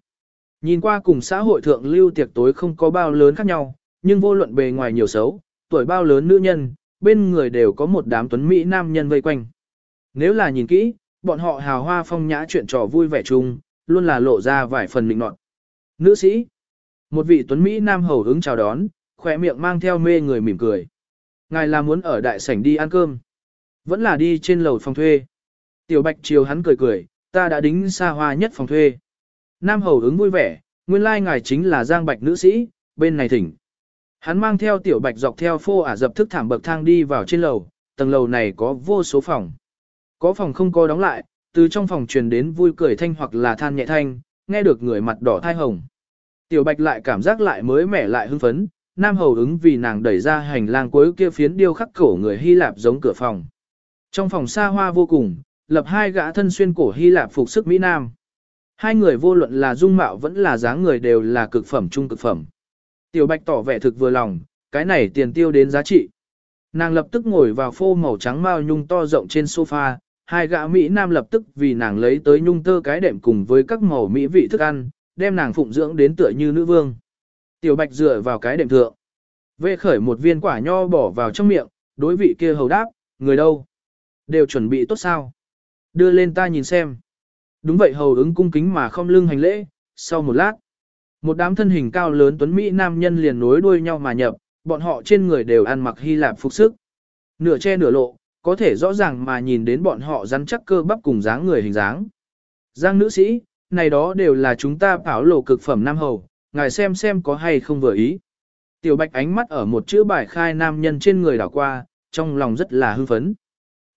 Nhìn qua cùng xã hội thượng lưu tiệc tối không có bao lớn khác nhau, nhưng vô luận bề ngoài nhiều xấu, tuổi bao lớn nữ nhân, bên người đều có một đám tuấn mỹ nam nhân vây quanh. Nếu là nhìn kỹ, bọn họ hào hoa phong nhã chuyện trò vui vẻ chung, luôn là lộ ra vài phần mịn nọt. Nữ sĩ, một vị tuấn mỹ nam hầu ứng chào đón, khỏe miệng mang theo mê người mỉm cười. Ngài là muốn ở đại sảnh đi ăn cơm, vẫn là đi trên lầu phòng thuê. Tiểu Bạch chiều hắn cười cười, ta đã đính xa hoa nhất phòng thuê. Nam hầu ứng vui vẻ, nguyên lai like ngài chính là Giang Bạch nữ sĩ, bên này thỉnh. Hắn mang theo Tiểu Bạch dọc theo phô ả dập thức thảm bậc thang đi vào trên lầu, tầng lầu này có vô số phòng. Có phòng không có đóng lại, từ trong phòng truyền đến vui cười thanh hoặc là than nhẹ thanh, nghe được người mặt đỏ thai hồng. Tiểu Bạch lại cảm giác lại mới mẻ lại hưng phấn, Nam Hầu ứng vì nàng đẩy ra hành lang cuối kia phiến điêu khắc cổ người Hy Lạp giống cửa phòng. Trong phòng xa hoa vô cùng, lập hai gã thân xuyên cổ Hy Lạp phục sức Mỹ Nam. Hai người vô luận là dung mạo vẫn là dáng người đều là cực phẩm trung cực phẩm. Tiểu Bạch tỏ vẻ thực vừa lòng, cái này tiền tiêu đến giá trị. Nàng lập tức ngồi vào phô màu trắng mao nhung to rộng trên sofa, hai gã Mỹ Nam lập tức vì nàng lấy tới nhung tơ cái đệm cùng với các màu mỹ vị thức ăn, đem nàng phụng dưỡng đến tựa như nữ vương. Tiểu Bạch dựa vào cái đệm thượng. Vê khởi một viên quả nho bỏ vào trong miệng, đối vị kia hầu đáp, người đâu? Đều chuẩn bị tốt sao? Đưa lên ta nhìn xem. Đúng vậy hầu ứng cung kính mà không lưng hành lễ, sau một lát. Một đám thân hình cao lớn tuấn Mỹ nam nhân liền nối đuôi nhau mà nhập, bọn họ trên người đều ăn mặc Hy Lạp phục sức. Nửa che nửa lộ, có thể rõ ràng mà nhìn đến bọn họ rắn chắc cơ bắp cùng dáng người hình dáng. Giang nữ sĩ, này đó đều là chúng ta bảo lộ cực phẩm nam hầu, ngài xem xem có hay không vừa ý. Tiểu bạch ánh mắt ở một chữ bài khai nam nhân trên người đảo qua, trong lòng rất là hưng phấn.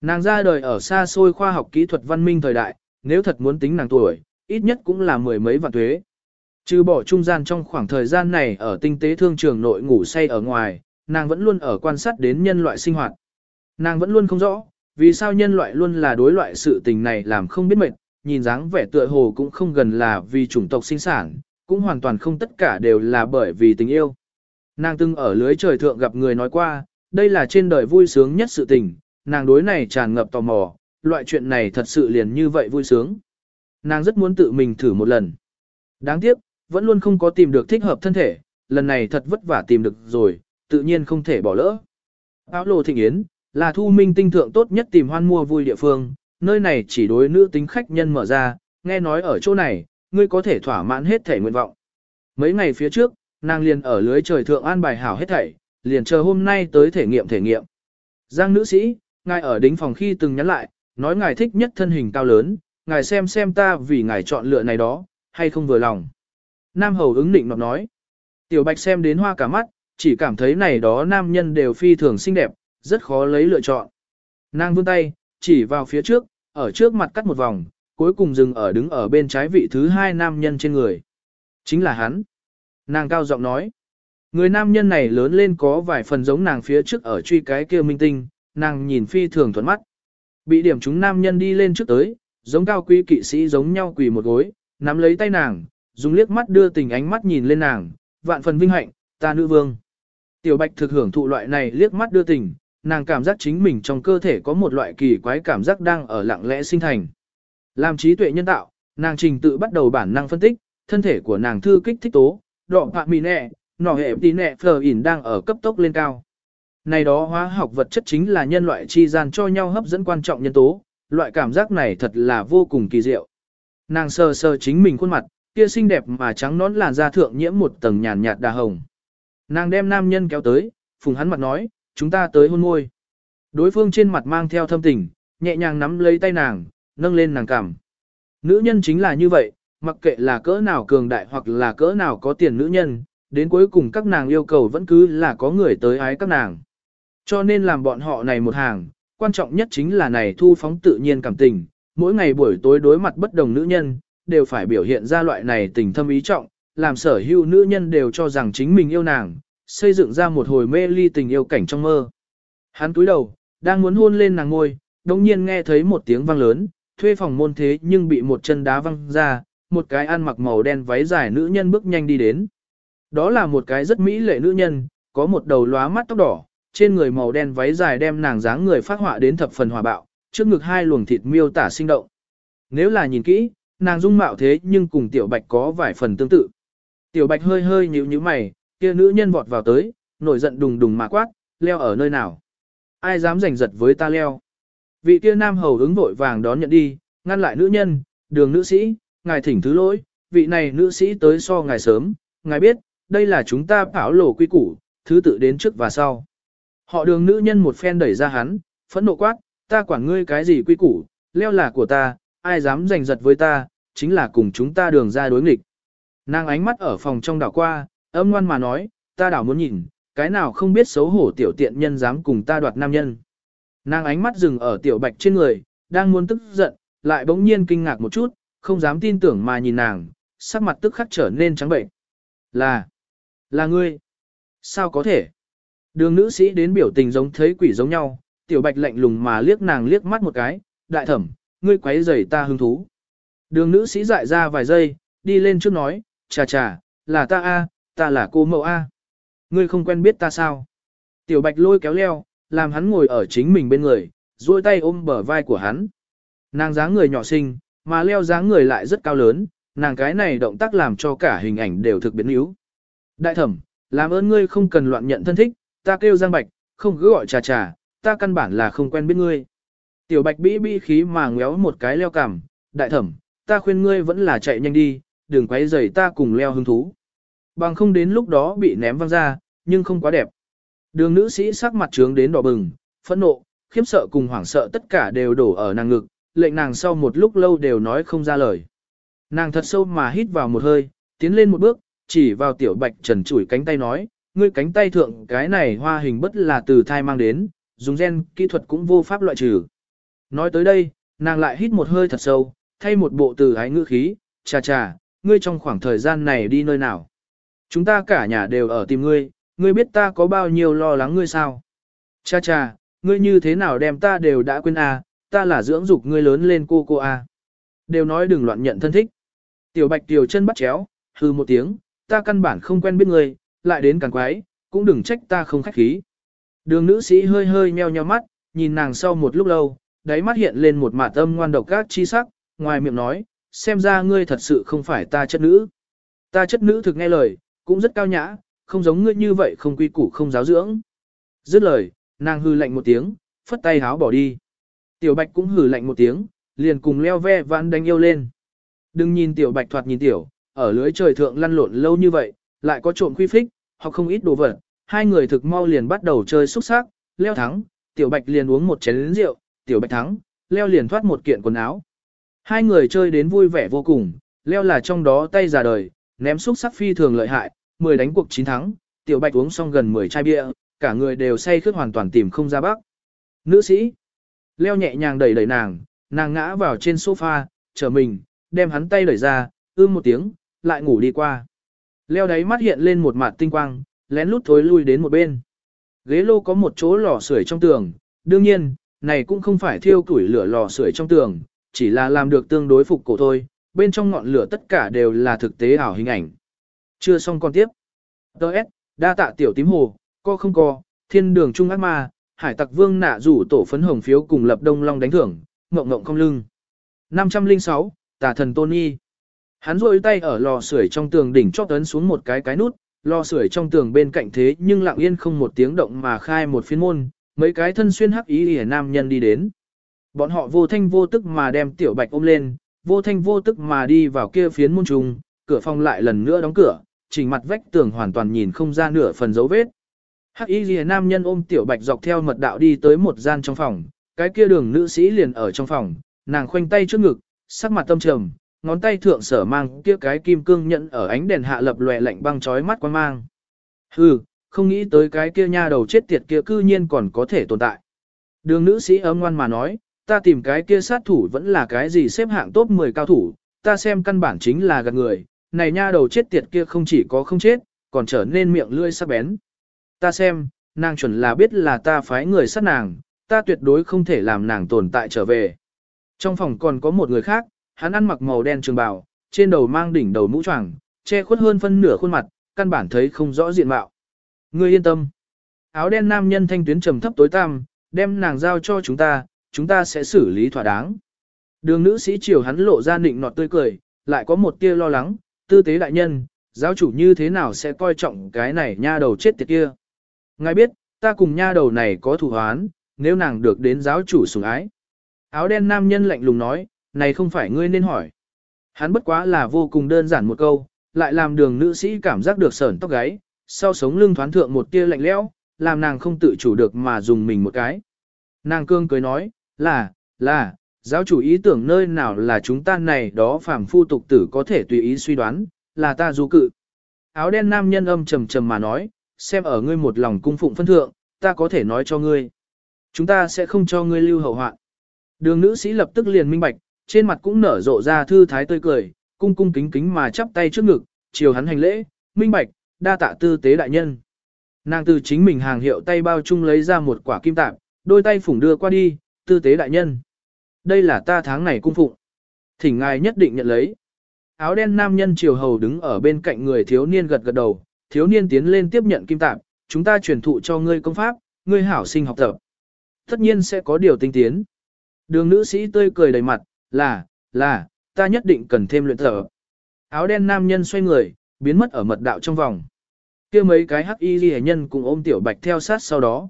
Nàng ra đời ở xa xôi khoa học kỹ thuật văn minh thời đại, nếu thật muốn tính nàng tuổi, ít nhất cũng là mười mấy vạn thuế. Trừ bỏ trung gian trong khoảng thời gian này ở tinh tế thương trường nội ngủ say ở ngoài, nàng vẫn luôn ở quan sát đến nhân loại sinh hoạt. Nàng vẫn luôn không rõ, vì sao nhân loại luôn là đối loại sự tình này làm không biết mệt, nhìn dáng vẻ tựa hồ cũng không gần là vì chủng tộc sinh sản, cũng hoàn toàn không tất cả đều là bởi vì tình yêu. Nàng từng ở lưới trời thượng gặp người nói qua, đây là trên đời vui sướng nhất sự tình, nàng đối này tràn ngập tò mò, loại chuyện này thật sự liền như vậy vui sướng. Nàng rất muốn tự mình thử một lần. Đáng tiếc, vẫn luôn không có tìm được thích hợp thân thể, lần này thật vất vả tìm được rồi, tự nhiên không thể bỏ lỡ. Áo lộ thịnh yến, là thu minh tinh thượng tốt nhất tìm hoan mua vui địa phương, nơi này chỉ đối nữ tính khách nhân mở ra, nghe nói ở chỗ này, ngươi có thể thỏa mãn hết thể nguyện vọng. Mấy ngày phía trước, nàng liền ở lưới trời thượng an bài hảo hết thảy, liền chờ hôm nay tới thể nghiệm thể nghiệm. Giang nữ sĩ, ngài ở đính phòng khi từng nhắn lại, nói ngài thích nhất thân hình cao lớn, ngài xem xem ta vì ngài chọn lựa này đó, hay không vừa lòng. Nam hầu ứng định nọ nói. Tiểu bạch xem đến hoa cả mắt, chỉ cảm thấy này đó nam nhân đều phi thường xinh đẹp, rất khó lấy lựa chọn. Nàng vươn tay, chỉ vào phía trước, ở trước mặt cắt một vòng, cuối cùng dừng ở đứng ở bên trái vị thứ hai nam nhân trên người. Chính là hắn. Nàng cao giọng nói. Người nam nhân này lớn lên có vài phần giống nàng phía trước ở truy cái kia minh tinh, nàng nhìn phi thường thuận mắt. Bị điểm chúng nam nhân đi lên trước tới, giống cao quý kỵ sĩ giống nhau quỳ một gối, nắm lấy tay nàng, dùng liếc mắt đưa tình ánh mắt nhìn lên nàng, vạn phần vinh hạnh, ta nữ vương. Tiểu bạch thực hưởng thụ loại này liếc mắt đưa tình, nàng cảm giác chính mình trong cơ thể có một loại kỳ quái cảm giác đang ở lặng lẽ sinh thành. Làm trí tuệ nhân tạo, nàng trình tự bắt đầu bản năng phân tích, thân thể của nàng thư kích thích tố, đỏ phạm mì nẹ, nỏ hệ tí nẹ phờ ỉn đang ở cấp tốc lên cao. Này đó hóa học vật chất chính là nhân loại chi gian cho nhau hấp dẫn quan trọng nhân tố, loại cảm giác này thật là vô cùng kỳ diệu. Nàng sờ sờ chính mình khuôn mặt, kia xinh đẹp mà trắng nón làn da thượng nhiễm một tầng nhàn nhạt đà hồng. Nàng đem nam nhân kéo tới, phùng hắn mặt nói, chúng ta tới hôn môi. Đối phương trên mặt mang theo thâm tình, nhẹ nhàng nắm lấy tay nàng, nâng lên nàng cằm. Nữ nhân chính là như vậy, mặc kệ là cỡ nào cường đại hoặc là cỡ nào có tiền nữ nhân, đến cuối cùng các nàng yêu cầu vẫn cứ là có người tới ái các nàng. Cho nên làm bọn họ này một hàng, quan trọng nhất chính là này thu phóng tự nhiên cảm tình, mỗi ngày buổi tối đối mặt bất đồng nữ nhân, đều phải biểu hiện ra loại này tình thâm ý trọng, làm sở hữu nữ nhân đều cho rằng chính mình yêu nàng, xây dựng ra một hồi mê ly tình yêu cảnh trong mơ. Hắn túi đầu, đang muốn hôn lên nàng ngôi, đồng nhiên nghe thấy một tiếng vang lớn, thuê phòng môn thế nhưng bị một chân đá văng ra, một cái ăn mặc màu đen váy dài nữ nhân bước nhanh đi đến. Đó là một cái rất mỹ lệ nữ nhân, có một đầu lóa mắt tóc đỏ, trên người màu đen váy dài đem nàng dáng người phát họa đến thập phần hòa bạo, trước ngực hai luồng thịt miêu tả sinh động. Nếu là nhìn kỹ, nàng dung mạo thế nhưng cùng tiểu bạch có vài phần tương tự. Tiểu bạch hơi hơi nhíu nhíu mày, kia nữ nhân vọt vào tới, nổi giận đùng đùng mà quát, leo ở nơi nào. Ai dám giành giật với ta leo. Vị kia nam hầu ứng vội vàng đón nhận đi, ngăn lại nữ nhân, đường nữ sĩ, ngài thỉnh thứ lỗi, vị này nữ sĩ tới so ngài sớm, ngài biết, đây là chúng ta bảo lộ quy củ, thứ tự đến trước và sau. Họ đường nữ nhân một phen đẩy ra hắn, phẫn nộ quát, ta quản ngươi cái gì quy củ, leo là của ta, ai dám giành giật với ta, chính là cùng chúng ta đường ra đối nghịch. Nàng ánh mắt ở phòng trong đảo qua, âm ngoan mà nói, ta đảo muốn nhìn, cái nào không biết xấu hổ tiểu tiện nhân dám cùng ta đoạt nam nhân. Nàng ánh mắt dừng ở tiểu bạch trên người, đang muốn tức giận, lại bỗng nhiên kinh ngạc một chút, không dám tin tưởng mà nhìn nàng, sắc mặt tức khắc trở nên trắng bệnh. Là, là ngươi. Sao có thể? Đường nữ sĩ đến biểu tình giống thấy quỷ giống nhau, tiểu bạch lạnh lùng mà liếc nàng liếc mắt một cái, đại thẩm, ngươi quấy rầy ta hứng thú. Đường nữ sĩ dại ra vài giây, đi lên trước nói, chà chà, là ta a, ta là cô mẫu a. Ngươi không quen biết ta sao? Tiểu bạch lôi kéo leo, làm hắn ngồi ở chính mình bên người, duỗi tay ôm bờ vai của hắn. Nàng dáng người nhỏ xinh, mà leo dáng người lại rất cao lớn, nàng cái này động tác làm cho cả hình ảnh đều thực biến yếu. Đại thẩm, làm ơn ngươi không cần loạn nhận thân thích, ta kêu Giang Bạch, không cứ gọi trà trà, ta căn bản là không quen biết ngươi. Tiểu Bạch bĩ bĩ khí mà ngéo một cái leo cằm, đại thẩm, ta khuyên ngươi vẫn là chạy nhanh đi, đừng quấy rầy ta cùng leo hứng thú. Bằng không đến lúc đó bị ném văng ra, nhưng không quá đẹp. Đường nữ sĩ sắc mặt trướng đến đỏ bừng, phẫn nộ, khiếp sợ cùng hoảng sợ tất cả đều đổ ở nàng ngực, lệnh nàng sau một lúc lâu đều nói không ra lời. Nàng thật sâu mà hít vào một hơi, tiến lên một bước, chỉ vào tiểu bạch trần chủi cánh tay nói, ngươi cánh tay thượng cái này hoa hình bất là từ thai mang đến, dùng gen kỹ thuật cũng vô pháp loại trừ. Nói tới đây, nàng lại hít một hơi thật sâu, thay một bộ từ ái ngữ khí, cha cha, ngươi trong khoảng thời gian này đi nơi nào. Chúng ta cả nhà đều ở tìm ngươi, ngươi biết ta có bao nhiêu lo lắng ngươi sao. Cha cha, ngươi như thế nào đem ta đều đã quên à, ta là dưỡng dục ngươi lớn lên cô cô à. Đều nói đừng loạn nhận thân thích. Tiểu bạch tiểu chân bắt chéo, hư một tiếng, ta căn bản không quen biết ngươi, lại đến càng quái, cũng đừng trách ta không khách khí. Đường nữ sĩ hơi hơi nheo nheo mắt, nhìn nàng sau một lúc lâu, đáy mắt hiện lên một mạt âm ngoan độc các chi sắc, ngoài miệng nói, xem ra ngươi thật sự không phải ta chất nữ. Ta chất nữ thực nghe lời, cũng rất cao nhã, không giống ngươi như vậy không quy củ không giáo dưỡng. Dứt lời, nàng hư lạnh một tiếng, phất tay háo bỏ đi. Tiểu bạch cũng hừ lạnh một tiếng, liền cùng leo ve vãn đánh yêu lên. Đừng nhìn tiểu bạch thoạt nhìn tiểu, ở lưới trời thượng lăn lộn lâu như vậy, lại có trộm quy phích, hoặc không ít đồ vật, hai người thực mau liền bắt đầu chơi xúc sắc, leo thắng, tiểu bạch liền uống một chén rượu, tiểu bạch thắng, leo liền thoát một kiện quần áo. Hai người chơi đến vui vẻ vô cùng, leo là trong đó tay già đời, ném xúc sắc phi thường lợi hại, 10 đánh cuộc 9 thắng, tiểu bạch uống xong gần 10 chai bia, cả người đều say khướt hoàn toàn tìm không ra bắc. Nữ sĩ, leo nhẹ nhàng đẩy đẩy nàng, nàng ngã vào trên sofa, trở mình, đem hắn tay đẩy ra, ưm một tiếng, lại ngủ đi qua. Leo đáy mắt hiện lên một mặt tinh quang, lén lút thối lui đến một bên. Ghế lô có một chỗ lò sưởi trong tường, đương nhiên, này cũng không phải thiêu củi lửa lò sưởi trong tường, chỉ là làm được tương đối phục cổ thôi, bên trong ngọn lửa tất cả đều là thực tế ảo hình ảnh. Chưa xong con tiếp. Đợt, đa tạ tiểu tím hồ, co không co, thiên đường trung ác ma, hải tặc vương nạ rủ tổ phấn hồng phiếu cùng lập đông long đánh thưởng, ngộng ngộng không lưng. 506, tà thần Tony. Hắn rôi tay ở lò sưởi trong tường đỉnh chót ấn xuống một cái cái nút, lò sưởi trong tường bên cạnh thế nhưng lặng yên không một tiếng động mà khai một phiên môn, mấy cái thân xuyên hắc ý ỉa nam nhân đi đến. Bọn họ vô thanh vô tức mà đem tiểu bạch ôm lên, vô thanh vô tức mà đi vào kia phiến môn trùng, cửa phòng lại lần nữa đóng cửa, chỉnh mặt vách tường hoàn toàn nhìn không ra nửa phần dấu vết. Hắc y lìa nam nhân ôm tiểu bạch dọc theo mật đạo đi tới một gian trong phòng, cái kia đường nữ sĩ liền ở trong phòng, nàng khoanh tay trước ngực, sắc mặt tâm trầm, ngón tay thượng sở mang kia cái kim cương nhận ở ánh đèn hạ lập lòe lạnh băng chói mắt quan mang. Hừ, không nghĩ tới cái kia nha đầu chết tiệt kia cư nhiên còn có thể tồn tại. Đường nữ sĩ ấm ngoan mà nói, ta tìm cái kia sát thủ vẫn là cái gì xếp hạng top 10 cao thủ, ta xem căn bản chính là gạt người, này nha đầu chết tiệt kia không chỉ có không chết, còn trở nên miệng lưỡi sắc bén. Ta xem, nàng chuẩn là biết là ta phái người sát nàng, ta tuyệt đối không thể làm nàng tồn tại trở về. Trong phòng còn có một người khác, hắn ăn mặc màu đen trường bào, trên đầu mang đỉnh đầu mũ choàng, che khuất hơn phân nửa khuôn mặt, căn bản thấy không rõ diện mạo. Ngươi yên tâm. Áo đen nam nhân thanh tuyến trầm thấp tối tăm, đem nàng giao cho chúng ta, chúng ta sẽ xử lý thỏa đáng. Đường nữ sĩ chiều hắn lộ ra nịnh nọt tươi cười, lại có một tia lo lắng, tư tế đại nhân, giáo chủ như thế nào sẽ coi trọng cái này nha đầu chết tiệt kia. Ngài biết, ta cùng nha đầu này có thủ hoán, nếu nàng được đến giáo chủ sủng ái. Áo đen nam nhân lạnh lùng nói, này không phải ngươi nên hỏi. Hắn bất quá là vô cùng đơn giản một câu, lại làm đường nữ sĩ cảm giác được sởn tóc gáy, sau sống lưng thoáng thượng một tia lạnh lẽo, làm nàng không tự chủ được mà dùng mình một cái. Nàng cương cười nói, là, là, giáo chủ ý tưởng nơi nào là chúng ta này đó phàm phu tục tử có thể tùy ý suy đoán, là ta du cự. Áo đen nam nhân âm trầm trầm mà nói, xem ở ngươi một lòng cung phụng phân thượng, ta có thể nói cho ngươi. Chúng ta sẽ không cho ngươi lưu hậu hoạn. Đường nữ sĩ lập tức liền minh bạch, trên mặt cũng nở rộ ra thư thái tươi cười, cung cung kính kính mà chắp tay trước ngực, chiều hắn hành lễ, minh bạch, đa tạ tư tế đại nhân. Nàng từ chính mình hàng hiệu tay bao chung lấy ra một quả kim tạp, đôi tay phủng đưa qua đi, tư tế đại nhân. Đây là ta tháng này cung phụng. Thỉnh ngài nhất định nhận lấy. Áo đen nam nhân triều hầu đứng ở bên cạnh người thiếu niên gật gật đầu, thiếu niên tiến lên tiếp nhận kim tạp, chúng ta truyền thụ cho ngươi công pháp, ngươi hảo sinh học tập. Tất nhiên sẽ có điều tinh tiến. Đường nữ sĩ tươi cười đầy mặt, là, là, ta nhất định cần thêm luyện thở. Áo đen nam nhân xoay người, biến mất ở mật đạo trong vòng. kia mấy cái hắc y ghi nhân cùng ôm tiểu bạch theo sát sau đó.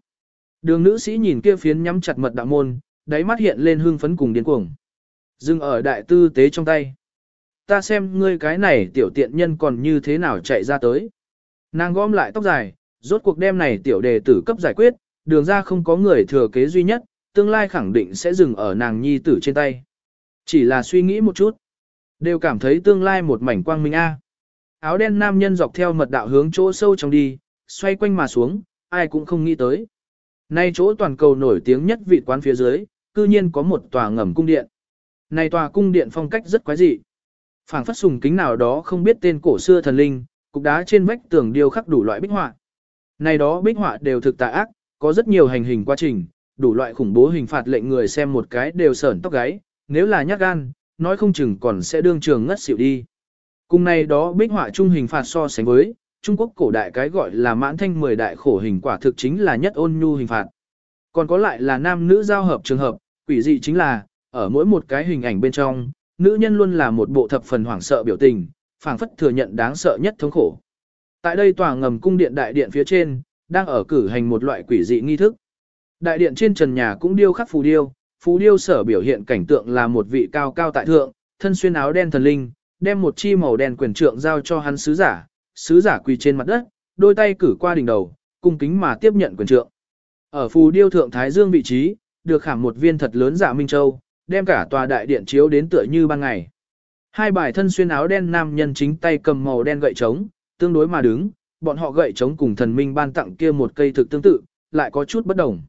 Đường nữ sĩ nhìn kia phiến nhắm chặt mật đạo môn, đáy mắt hiện lên hương phấn cùng điên cuồng. Dừng ở đại tư tế trong tay. Ta xem ngươi cái này tiểu tiện nhân còn như thế nào chạy ra tới. Nàng gom lại tóc dài, rốt cuộc đêm này tiểu đề tử cấp giải quyết, đường ra không có người thừa kế duy nhất, tương lai khẳng định sẽ dừng ở nàng nhi tử trên tay. Chỉ là suy nghĩ một chút, đều cảm thấy tương lai một mảnh quang minh a. Áo đen nam nhân dọc theo mật đạo hướng chỗ sâu trong đi, xoay quanh mà xuống, ai cũng không nghĩ tới. Nay chỗ toàn cầu nổi tiếng nhất vị quán phía dưới, cư nhiên có một tòa ngầm cung điện. Này tòa cung điện phong cách rất quái dị. phảng phất sùng kính nào đó không biết tên cổ xưa thần linh, cục đá trên vách tường điêu khắc đủ loại bích họa. Này đó bích họa đều thực tà ác, có rất nhiều hành hình quá trình, đủ loại khủng bố hình phạt lệnh người xem một cái đều sởn tóc gáy, nếu là nhát gan, nói không chừng còn sẽ đương trường ngất xỉu đi. Cùng này đó bích họa trung hình phạt so sánh với, Trung Quốc cổ đại cái gọi là mãn thanh 10 đại khổ hình quả thực chính là nhất ôn nhu hình phạt. Còn có lại là nam nữ giao hợp trường hợp, quỷ dị chính là, ở mỗi một cái hình ảnh bên trong, nữ nhân luôn là một bộ thập phần hoảng sợ biểu tình, phảng phất thừa nhận đáng sợ nhất thống khổ. Tại đây tòa ngầm cung điện đại điện phía trên, đang ở cử hành một loại quỷ dị nghi thức. Đại điện trên trần nhà cũng điêu khắc phù điêu, phù điêu sở biểu hiện cảnh tượng là một vị cao cao tại thượng, thân xuyên áo đen thần linh, đem một chi màu đen quyền trượng giao cho hắn sứ giả, sứ giả quỳ trên mặt đất, đôi tay cử qua đỉnh đầu, cung kính mà tiếp nhận quyền trượng. Ở phù điêu thượng thái dương vị trí, được khảm một viên thật lớn dạ minh châu, đem cả tòa đại điện chiếu đến tựa như ban ngày. Hai bài thân xuyên áo đen nam nhân chính tay cầm màu đen gậy trống, tương đối mà đứng, bọn họ gậy trống cùng thần minh ban tặng kia một cây thực tương tự, lại có chút bất đồng.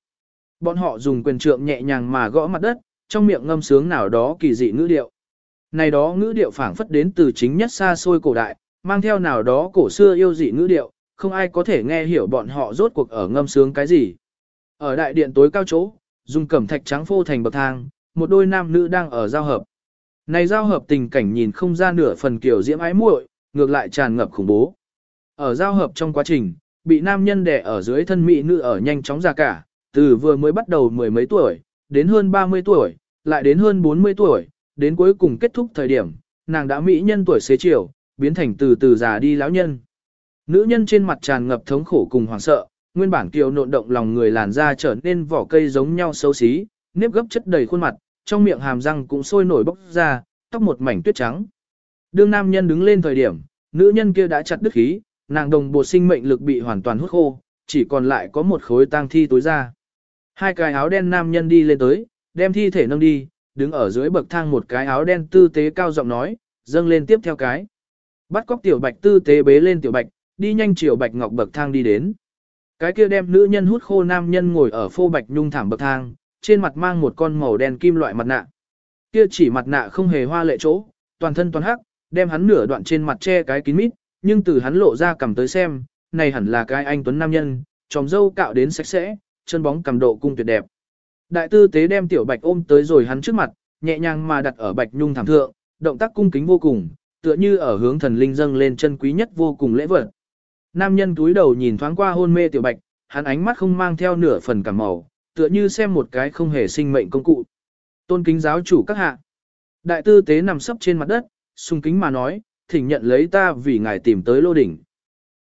Bọn họ dùng quyền trượng nhẹ nhàng mà gõ mặt đất, trong miệng ngâm sướng nào đó kỳ dị ngữ điệu. Này đó ngữ điệu phảng phất đến từ chính nhất xa xôi cổ đại, mang theo nào đó cổ xưa yêu dị ngữ điệu, không ai có thể nghe hiểu bọn họ rốt cuộc ở ngâm sướng cái gì. Ở đại điện tối cao chỗ, dùng cẩm thạch trắng phô thành bậc thang, một đôi nam nữ đang ở giao hợp. Này giao hợp tình cảnh nhìn không ra nửa phần kiểu diễm ái muội, ngược lại tràn ngập khủng bố. Ở giao hợp trong quá trình, bị nam nhân đè ở dưới thân mỹ nữ ở nhanh chóng già cả, từ vừa mới bắt đầu mười mấy tuổi, đến hơn 30 tuổi, lại đến hơn 40 tuổi, đến cuối cùng kết thúc thời điểm, nàng đã mỹ nhân tuổi xế chiều, biến thành từ từ già đi lão nhân. Nữ nhân trên mặt tràn ngập thống khổ cùng hoảng sợ, nguyên bản kiều nộn động lòng người làn da trở nên vỏ cây giống nhau xấu xí, nếp gấp chất đầy khuôn mặt, trong miệng hàm răng cũng sôi nổi bốc ra, tóc một mảnh tuyết trắng. Đương nam nhân đứng lên thời điểm, nữ nhân kia đã chặt đứt khí, nàng đồng bộ sinh mệnh lực bị hoàn toàn hút khô, chỉ còn lại có một khối tang thi tối ra. Hai cái áo đen nam nhân đi lên tới, đem thi thể nâng đi, đứng ở dưới bậc thang một cái áo đen tư tế cao giọng nói, dâng lên tiếp theo cái. Bắt cóc tiểu bạch tư tế bế lên tiểu bạch, đi nhanh chiều bạch ngọc bậc thang đi đến. Cái kia đem nữ nhân hút khô nam nhân ngồi ở phô bạch nhung thảm bậc thang, trên mặt mang một con màu đen kim loại mặt nạ. Kia chỉ mặt nạ không hề hoa lệ chỗ, toàn thân toàn hắc, đem hắn nửa đoạn trên mặt che cái kín mít, nhưng từ hắn lộ ra cầm tới xem, này hẳn là cái anh tuấn nam nhân, tròm dâu cạo đến sạch sẽ, chân bóng cầm độ cung tuyệt đẹp. Đại tư tế đem tiểu bạch ôm tới rồi hắn trước mặt, nhẹ nhàng mà đặt ở bạch nhung thảm thượng, động tác cung kính vô cùng, tựa như ở hướng thần linh dâng lên chân quý nhất vô cùng lễ vật. Nam nhân túi đầu nhìn thoáng qua hôn mê tiểu bạch, hắn ánh mắt không mang theo nửa phần cảm màu, tựa như xem một cái không hề sinh mệnh công cụ. Tôn kính giáo chủ các hạ. Đại tư tế nằm sấp trên mặt đất, sung kính mà nói, thỉnh nhận lấy ta vì ngài tìm tới lô đỉnh.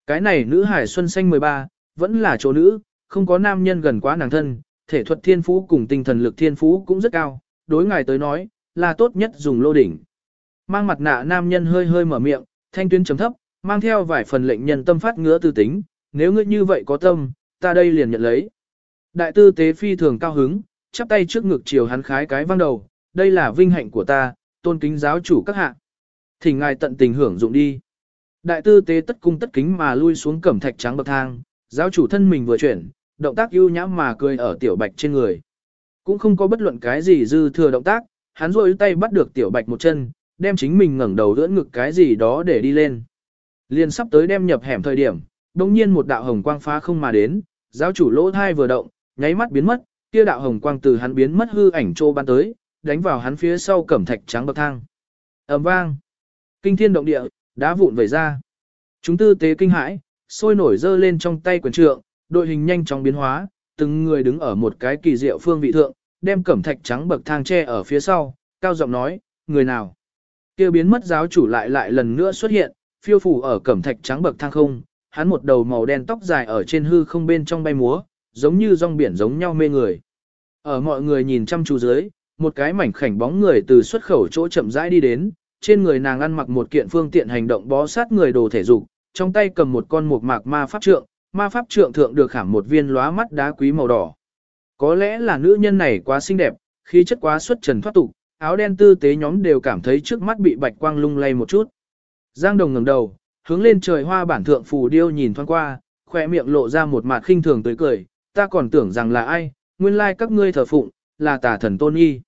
Cái này nữ hải xuân xanh 13, vẫn là chỗ nữ, không có nam nhân gần quá nàng thân, thể thuật thiên phú cùng tinh thần lực thiên phú cũng rất cao, đối ngài tới nói, là tốt nhất dùng lô đỉnh. Mang mặt nạ nam nhân hơi hơi mở miệng, thanh tuyến chấm thấp, mang theo vài phần lệnh nhân tâm phát ngứa tư tính, nếu ngươi như vậy có tâm, ta đây liền nhận lấy. Đại tư tế phi thường cao hứng, chắp tay trước ngực chiều hắn khái cái văng đầu, đây là vinh hạnh của ta, tôn kính giáo chủ các hạ. Thỉnh ngài tận tình hưởng dụng đi. Đại tư tế tất cung tất kính mà lui xuống cẩm thạch trắng bậc thang, giáo chủ thân mình vừa chuyển, động tác ưu nhã mà cười ở tiểu bạch trên người. Cũng không có bất luận cái gì dư thừa động tác, hắn rôi tay bắt được tiểu bạch một chân, đem chính mình ngẩng đầu đỡ ngực cái gì đó để đi lên. liền sắp tới đem nhập hẻm thời điểm, đồng nhiên một đạo hồng quang phá không mà đến, giáo chủ lỗ thai vừa động, nháy mắt biến mất, kia đạo hồng quang từ hắn biến mất hư ảnh trô ban tới, đánh vào hắn phía sau cẩm thạch trắng bậc thang. ầm vang, kinh thiên động địa, đá vụn vẩy ra. Chúng tư tế kinh hãi, sôi nổi dơ lên trong tay quyền trượng, đội hình nhanh chóng biến hóa, từng người đứng ở một cái kỳ diệu phương vị thượng, đem cẩm thạch trắng bậc thang che ở phía sau, cao giọng nói, người nào kia biến mất giáo chủ lại lại lần nữa xuất hiện, phiêu phủ ở cẩm thạch trắng bậc thang không, hắn một đầu màu đen tóc dài ở trên hư không bên trong bay múa, giống như rong biển giống nhau mê người. Ở mọi người nhìn chăm chú dưới, một cái mảnh khảnh bóng người từ xuất khẩu chỗ chậm rãi đi đến, trên người nàng ăn mặc một kiện phương tiện hành động bó sát người đồ thể dục, trong tay cầm một con mục mạc ma pháp trượng, ma pháp trượng thượng được khảm một viên lóa mắt đá quý màu đỏ. Có lẽ là nữ nhân này quá xinh đẹp, khí chất quá xuất trần thoát tục, áo đen tư tế nhóm đều cảm thấy trước mắt bị bạch quang lung lay một chút. Giang Đồng ngẩng đầu, hướng lên trời hoa bản thượng phù điêu nhìn thoáng qua, khỏe miệng lộ ra một mặt khinh thường tới cười, ta còn tưởng rằng là ai, nguyên lai các ngươi thờ phụng, là tà thần Tôn Nhi.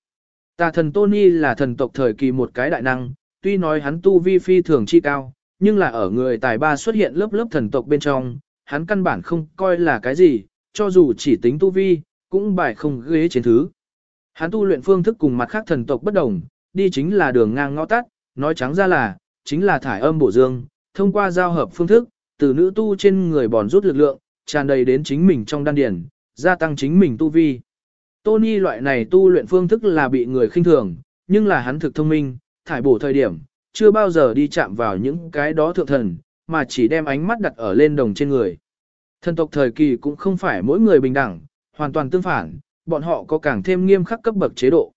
Tà thần Tôn Nhi là thần tộc thời kỳ một cái đại năng, tuy nói hắn tu vi phi thường chi cao, nhưng là ở người tài ba xuất hiện lớp lớp thần tộc bên trong, hắn căn bản không coi là cái gì, cho dù chỉ tính tu vi, cũng bài không ghế chiến thứ. Hắn tu luyện phương thức cùng mặt khác thần tộc bất đồng, đi chính là đường ngang ngõ tắt, nói trắng ra là, chính là thải âm bổ dương, thông qua giao hợp phương thức, từ nữ tu trên người bòn rút lực lượng, tràn đầy đến chính mình trong đan điển, gia tăng chính mình tu vi. Tony loại này tu luyện phương thức là bị người khinh thường, nhưng là hắn thực thông minh, thải bổ thời điểm, chưa bao giờ đi chạm vào những cái đó thượng thần, mà chỉ đem ánh mắt đặt ở lên đồng trên người. Thần tộc thời kỳ cũng không phải mỗi người bình đẳng, hoàn toàn tương phản, bọn họ có càng thêm nghiêm khắc cấp bậc chế độ.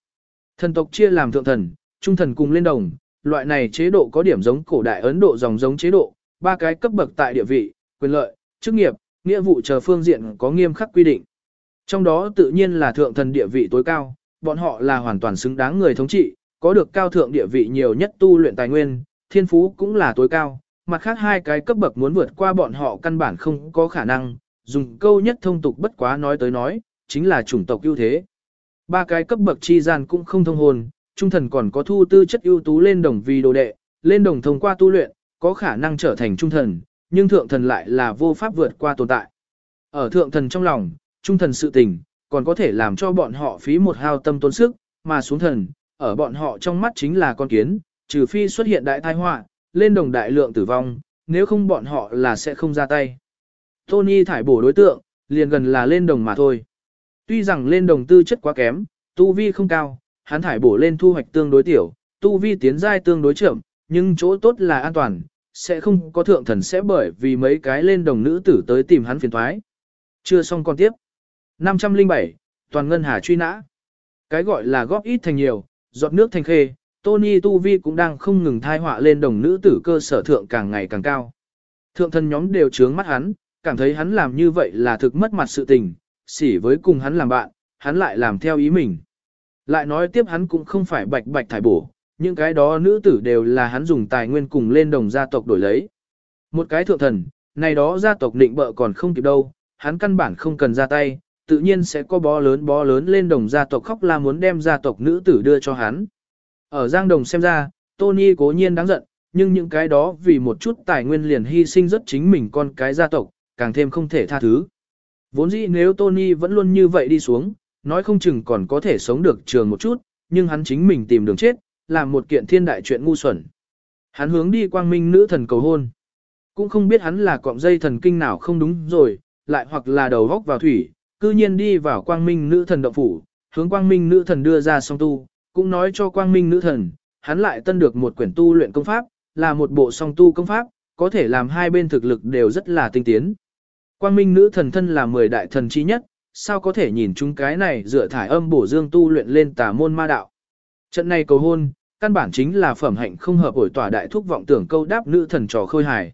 Thần tộc chia làm thượng thần, trung thần cùng lên đồng, loại này chế độ có điểm giống cổ đại Ấn Độ dòng giống chế độ, ba cái cấp bậc tại địa vị, quyền lợi, chức nghiệp, nghĩa vụ chờ phương diện có nghiêm khắc quy định. Trong đó tự nhiên là thượng thần địa vị tối cao, bọn họ là hoàn toàn xứng đáng người thống trị, có được cao thượng địa vị nhiều nhất tu luyện tài nguyên, thiên phú cũng là tối cao, mặt khác hai cái cấp bậc muốn vượt qua bọn họ căn bản không có khả năng, dùng câu nhất thông tục bất quá nói tới nói, chính là chủng tộc ưu thế. Ba cái cấp bậc chi gian cũng không thông hồn, trung thần còn có thu tư chất ưu tú lên đồng vì đồ đệ, lên đồng thông qua tu luyện, có khả năng trở thành trung thần, nhưng thượng thần lại là vô pháp vượt qua tồn tại. Ở thượng thần trong lòng, trung thần sự tình, còn có thể làm cho bọn họ phí một hao tâm tốn sức, mà xuống thần, ở bọn họ trong mắt chính là con kiến, trừ phi xuất hiện đại tai họa, lên đồng đại lượng tử vong, nếu không bọn họ là sẽ không ra tay. Tony thải bổ đối tượng, liền gần là lên đồng mà thôi. Tuy rằng lên đồng tư chất quá kém, tu vi không cao, hắn thải bổ lên thu hoạch tương đối tiểu, tu vi tiến giai tương đối chậm, nhưng chỗ tốt là an toàn, sẽ không có thượng thần sẽ bởi vì mấy cái lên đồng nữ tử tới tìm hắn phiền thoái. Chưa xong còn tiếp. 507, toàn ngân hà truy nã. Cái gọi là góp ít thành nhiều, giọt nước thành khê, Tony Tu Vi cũng đang không ngừng thai họa lên đồng nữ tử cơ sở thượng càng ngày càng cao. Thượng thần nhóm đều trướng mắt hắn, cảm thấy hắn làm như vậy là thực mất mặt sự tình, xỉ với cùng hắn làm bạn, hắn lại làm theo ý mình. Lại nói tiếp hắn cũng không phải bạch bạch thải bổ, những cái đó nữ tử đều là hắn dùng tài nguyên cùng lên đồng gia tộc đổi lấy. Một cái thượng thần, này đó gia tộc định bợ còn không kịp đâu, hắn căn bản không cần ra tay, tự nhiên sẽ có bó lớn bó lớn lên đồng gia tộc khóc la muốn đem gia tộc nữ tử đưa cho hắn. Ở Giang Đồng xem ra, Tony cố nhiên đáng giận, nhưng những cái đó vì một chút tài nguyên liền hy sinh rất chính mình con cái gia tộc, càng thêm không thể tha thứ. Vốn dĩ nếu Tony vẫn luôn như vậy đi xuống, nói không chừng còn có thể sống được trường một chút, nhưng hắn chính mình tìm đường chết, làm một kiện thiên đại chuyện ngu xuẩn. Hắn hướng đi quang minh nữ thần cầu hôn. Cũng không biết hắn là cọng dây thần kinh nào không đúng rồi, lại hoặc là đầu góc vào thủy, cư nhiên đi vào quang minh nữ thần động phủ, hướng quang minh nữ thần đưa ra song tu, cũng nói cho quang minh nữ thần, hắn lại tân được một quyển tu luyện công pháp, là một bộ song tu công pháp, có thể làm hai bên thực lực đều rất là tinh tiến. Quang minh nữ thần thân là mười đại thần chi nhất, sao có thể nhìn chúng cái này dựa thải âm bổ dương tu luyện lên tà môn ma đạo. Trận này cầu hôn, căn bản chính là phẩm hạnh không hợp ổi tỏa đại thúc vọng tưởng câu đáp nữ thần trò khôi hài.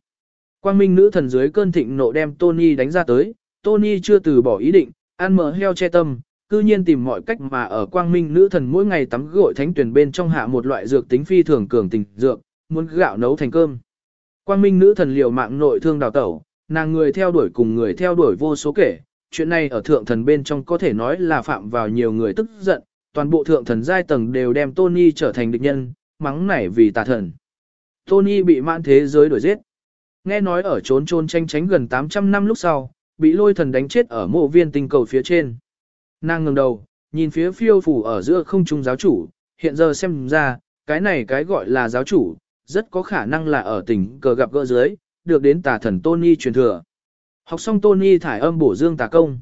Quang minh nữ thần dưới cơn thịnh nộ đem Tony đánh ra tới, Tony chưa từ bỏ ý định, ăn mở heo che tâm, cư nhiên tìm mọi cách mà ở quang minh nữ thần mỗi ngày tắm gội thánh tuyển bên trong hạ một loại dược tính phi thường cường tình dược, muốn gạo nấu thành cơm. Quang minh nữ thần liều mạng nội thương đào tẩu, nàng người theo đuổi cùng người theo đuổi vô số kể, chuyện này ở thượng thần bên trong có thể nói là phạm vào nhiều người tức giận, toàn bộ thượng thần giai tầng đều đem Tony trở thành địch nhân, mắng nảy vì tà thần. Tony bị mãn thế giới đuổi giết. Nghe nói ở trốn trốn tranh tránh gần 800 năm lúc sau, bị lôi thần đánh chết ở mộ viên tinh cầu phía trên. Nàng ngẩng đầu, nhìn phía phiêu phủ ở giữa không trung giáo chủ, hiện giờ xem ra, cái này cái gọi là giáo chủ, rất có khả năng là ở tỉnh cờ gặp gỡ dưới, được đến tà thần Tony truyền thừa. Học xong Tony thải âm bổ dương tà công.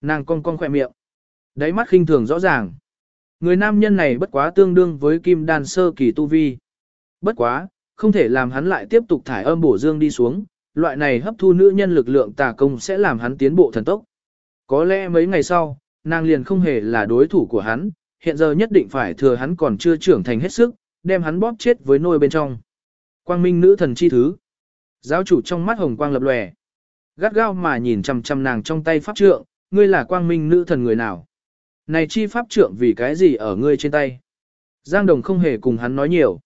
Nàng cong cong khỏe miệng. Đáy mắt khinh thường rõ ràng. Người nam nhân này bất quá tương đương với kim đan sơ kỳ tu vi. Bất quá, không thể làm hắn lại tiếp tục thải âm bổ dương đi xuống, loại này hấp thu nữ nhân lực lượng tà công sẽ làm hắn tiến bộ thần tốc. Có lẽ mấy ngày sau, nàng liền không hề là đối thủ của hắn, hiện giờ nhất định phải thừa hắn còn chưa trưởng thành hết sức, đem hắn bóp chết với nôi bên trong. Quang minh nữ thần chi thứ. Giáo chủ trong mắt hồng quang lập lòe. Gắt gao mà nhìn chằm chằm nàng trong tay pháp trượng, ngươi là quang minh nữ thần người nào? Này chi pháp trượng vì cái gì ở ngươi trên tay? Giang Đồng không hề cùng hắn nói nhiều.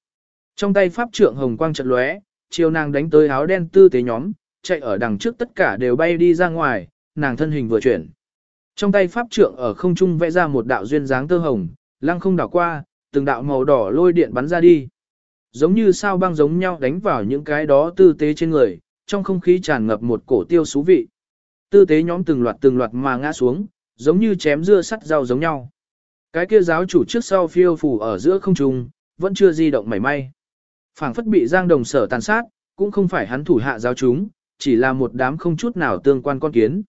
Trong tay pháp trượng hồng quang chợt lóe, chiều nàng đánh tới áo đen tư tế nhóm, chạy ở đằng trước tất cả đều bay đi ra ngoài, nàng thân hình vừa chuyển. Trong tay pháp trượng ở không trung vẽ ra một đạo duyên dáng tơ hồng, lăng không đảo qua, từng đạo màu đỏ lôi điện bắn ra đi. Giống như sao băng giống nhau đánh vào những cái đó tư tế trên người, trong không khí tràn ngập một cổ tiêu xú vị. Tư tế nhóm từng loạt từng loạt mà ngã xuống, giống như chém dưa sắt rau giống nhau. Cái kia giáo chủ trước sau phiêu phủ ở giữa không trung, vẫn chưa di động mảy may. phảng phất bị Giang Đồng sở tàn sát, cũng không phải hắn thủ hạ giáo chúng, chỉ là một đám không chút nào tương quan con kiến.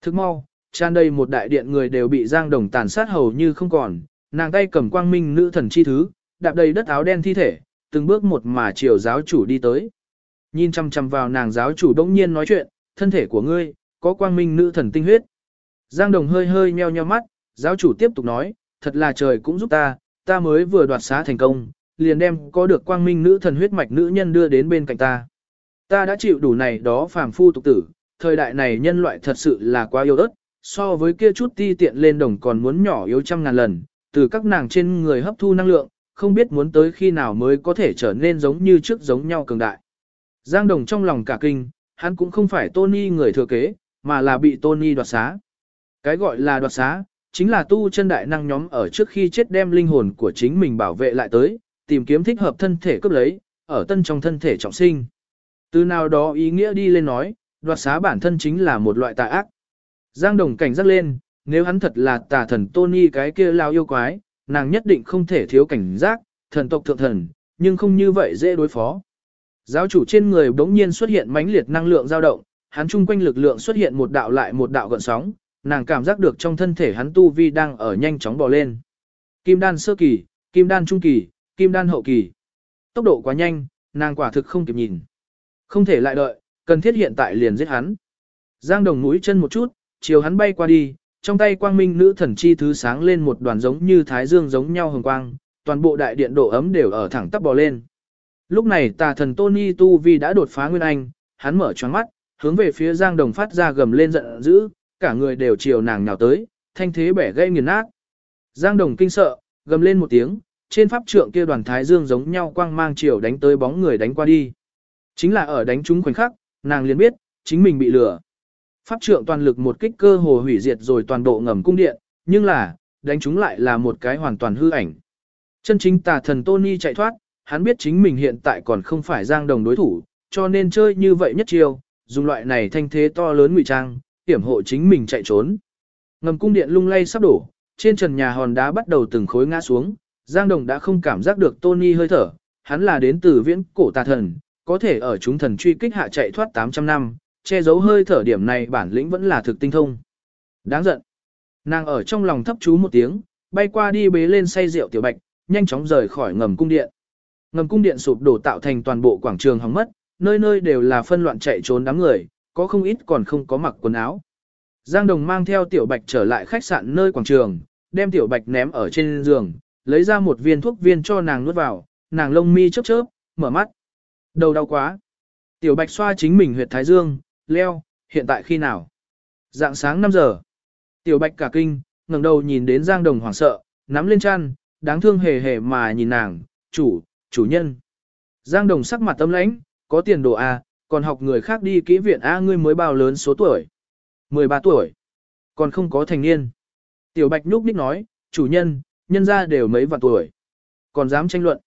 Thức mau, tràn đầy một đại điện người đều bị Giang Đồng tàn sát hầu như không còn, nàng tay cầm quang minh nữ thần chi thứ, đạp đầy đất áo đen thi thể, từng bước một mà chiều giáo chủ đi tới. Nhìn chăm chăm vào nàng giáo chủ đông nhiên nói chuyện, thân thể của ngươi, có quang minh nữ thần tinh huyết. Giang Đồng hơi hơi nheo nheo mắt, giáo chủ tiếp tục nói, thật là trời cũng giúp ta, ta mới vừa đoạt xá thành công, liền đem có được quang minh nữ thần huyết mạch nữ nhân đưa đến bên cạnh ta. Ta đã chịu đủ này đó phàm phu tục tử, thời đại này nhân loại thật sự là quá yếu ớt, so với kia chút ti tiện lên đồng còn muốn nhỏ yếu trăm ngàn lần, từ các nàng trên người hấp thu năng lượng, không biết muốn tới khi nào mới có thể trở nên giống như trước giống nhau cường đại. Giang Đồng trong lòng cả kinh, hắn cũng không phải Tony người thừa kế, mà là bị Tony đoạt xá. Cái gọi là đoạt xá, chính là tu chân đại năng nhóm ở trước khi chết đem linh hồn của chính mình bảo vệ lại tới, tìm kiếm thích hợp thân thể cướp lấy, ở tân trong thân thể trọng sinh. Từ nào đó ý nghĩa đi lên nói, đoạt xá bản thân chính là một loại tà ác. Giang Đồng cảnh giác lên, nếu hắn thật là tà thần Tony cái kia lao yêu quái, nàng nhất định không thể thiếu cảnh giác, thần tộc thượng thần, nhưng không như vậy dễ đối phó. Giáo chủ trên người bỗng nhiên xuất hiện mãnh liệt năng lượng dao động, hắn chung quanh lực lượng xuất hiện một đạo lại một đạo gợn sóng, nàng cảm giác được trong thân thể hắn tu vi đang ở nhanh chóng bò lên. Kim đan sơ kỳ, kim đan trung kỳ, kim đan hậu kỳ. Tốc độ quá nhanh, nàng quả thực không kịp nhìn. Không thể lại đợi, cần thiết hiện tại liền giết hắn. Giang đồng mũi chân một chút, chiều hắn bay qua đi, trong tay quang minh nữ thần chi thứ sáng lên một đoàn giống như thái dương giống nhau hồng quang, toàn bộ đại điện độ ấm đều ở thẳng tắp bò lên. Lúc này tà thần Tony Tu Vi đã đột phá Nguyên Anh, hắn mở choáng mắt, hướng về phía Giang Đồng phát ra gầm lên giận dữ, cả người đều chiều nàng nhào tới, thanh thế bẻ gây nghiền nát. Giang Đồng kinh sợ, gầm lên một tiếng, trên pháp trượng kia đoàn thái dương giống nhau quang mang chiều đánh tới bóng người đánh qua đi. Chính là ở đánh trúng khoảnh khắc, nàng liền biết, chính mình bị lừa. Pháp trượng toàn lực một kích cơ hồ hủy diệt rồi toàn bộ ngầm cung điện, nhưng là, đánh chúng lại là một cái hoàn toàn hư ảnh. Chân chính tà thần Tony chạy thoát, hắn biết chính mình hiện tại còn không phải giang đồng đối thủ, cho nên chơi như vậy nhất chiêu, dùng loại này thanh thế to lớn ngụy trang, hiểm hộ chính mình chạy trốn. Ngầm cung điện lung lay sắp đổ, trên trần nhà hòn đá bắt đầu từng khối ngã xuống, Giang Đồng đã không cảm giác được Tony hơi thở, hắn là đến từ viễn cổ tà thần, có thể ở chúng thần truy kích hạ chạy thoát 800 năm, che giấu hơi thở điểm này bản lĩnh vẫn là thực tinh thông. Đáng giận. Nàng ở trong lòng thấp chú một tiếng, bay qua đi bế lên say rượu tiểu bạch, nhanh chóng rời khỏi ngầm cung điện. Ngầm cung điện sụp đổ tạo thành toàn bộ quảng trường hỏng mất, nơi nơi đều là phân loạn chạy trốn đám người, có không ít còn không có mặc quần áo. Giang Đồng mang theo tiểu bạch trở lại khách sạn nơi quảng trường, đem tiểu bạch ném ở trên giường, lấy ra một viên thuốc viên cho nàng nuốt vào, nàng lông mi chớp chớp, mở mắt. Đầu đau quá. Tiểu bạch xoa chính mình huyệt thái dương, leo, hiện tại khi nào? Dạng sáng 5 giờ. Tiểu bạch cả kinh, ngẩng đầu nhìn đến Giang Đồng hoảng sợ, nắm lên chăn, đáng thương hề hề mà nhìn nàng, chủ, chủ nhân. Giang Đồng sắc mặt tâm lãnh, có tiền đồ A, còn học người khác đi kỹ viện A ngươi mới bao lớn số tuổi. 13 tuổi. Còn không có thành niên. Tiểu Bạch nhúc nhích nói, chủ nhân, nhân ra đều mấy vạn tuổi. Còn dám tranh luận.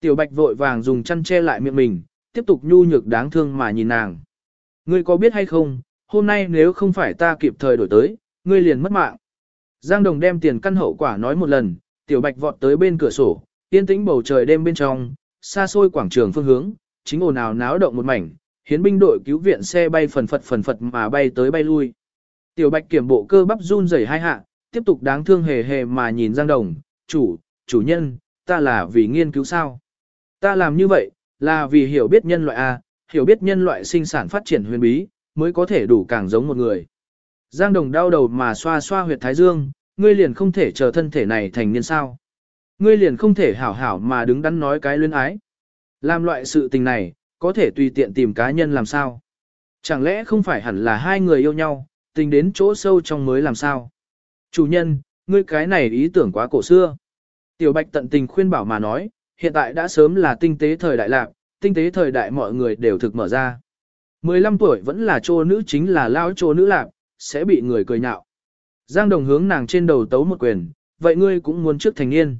Tiểu Bạch vội vàng dùng chăn che lại miệng mình, tiếp tục nhu nhược đáng thương mà nhìn nàng. Ngươi có biết hay không, hôm nay nếu không phải ta kịp thời đổi tới, ngươi liền mất mạng. Giang Đồng đem tiền căn hậu quả nói một lần, Tiểu Bạch vọt tới bên cửa sổ, yên tĩnh bầu trời đêm bên trong, xa xôi quảng trường phương hướng, chính ồn ào náo động một mảnh, hiến binh đội cứu viện xe bay phần phật phần phật mà bay tới bay lui. Tiểu Bạch kiểm bộ cơ bắp run rẩy hai hạ, tiếp tục đáng thương hề hề mà nhìn Giang Đồng, chủ, chủ nhân, ta là vì nghiên cứu sao. Ta làm như vậy, là vì hiểu biết nhân loại A, hiểu biết nhân loại sinh sản phát triển huyền bí, mới có thể đủ càng giống một người. Giang Đồng đau đầu mà xoa xoa huyệt thái dương, ngươi liền không thể chờ thân thể này thành niên sao. Ngươi liền không thể hảo hảo mà đứng đắn nói cái luyến ái. Làm loại sự tình này, có thể tùy tiện tìm cá nhân làm sao. Chẳng lẽ không phải hẳn là hai người yêu nhau, tình đến chỗ sâu trong mới làm sao. Chủ nhân, ngươi cái này ý tưởng quá cổ xưa. Tiểu Bạch tận tình khuyên bảo mà nói, hiện tại đã sớm là tinh tế thời đại lạc, tinh tế thời đại mọi người đều thực mở ra. 15 tuổi vẫn là trô nữ chính là lao trô nữ lạc, sẽ bị người cười nhạo. Giang Đồng hướng nàng trên đầu tấu một quyền, vậy ngươi cũng muốn trước thành niên.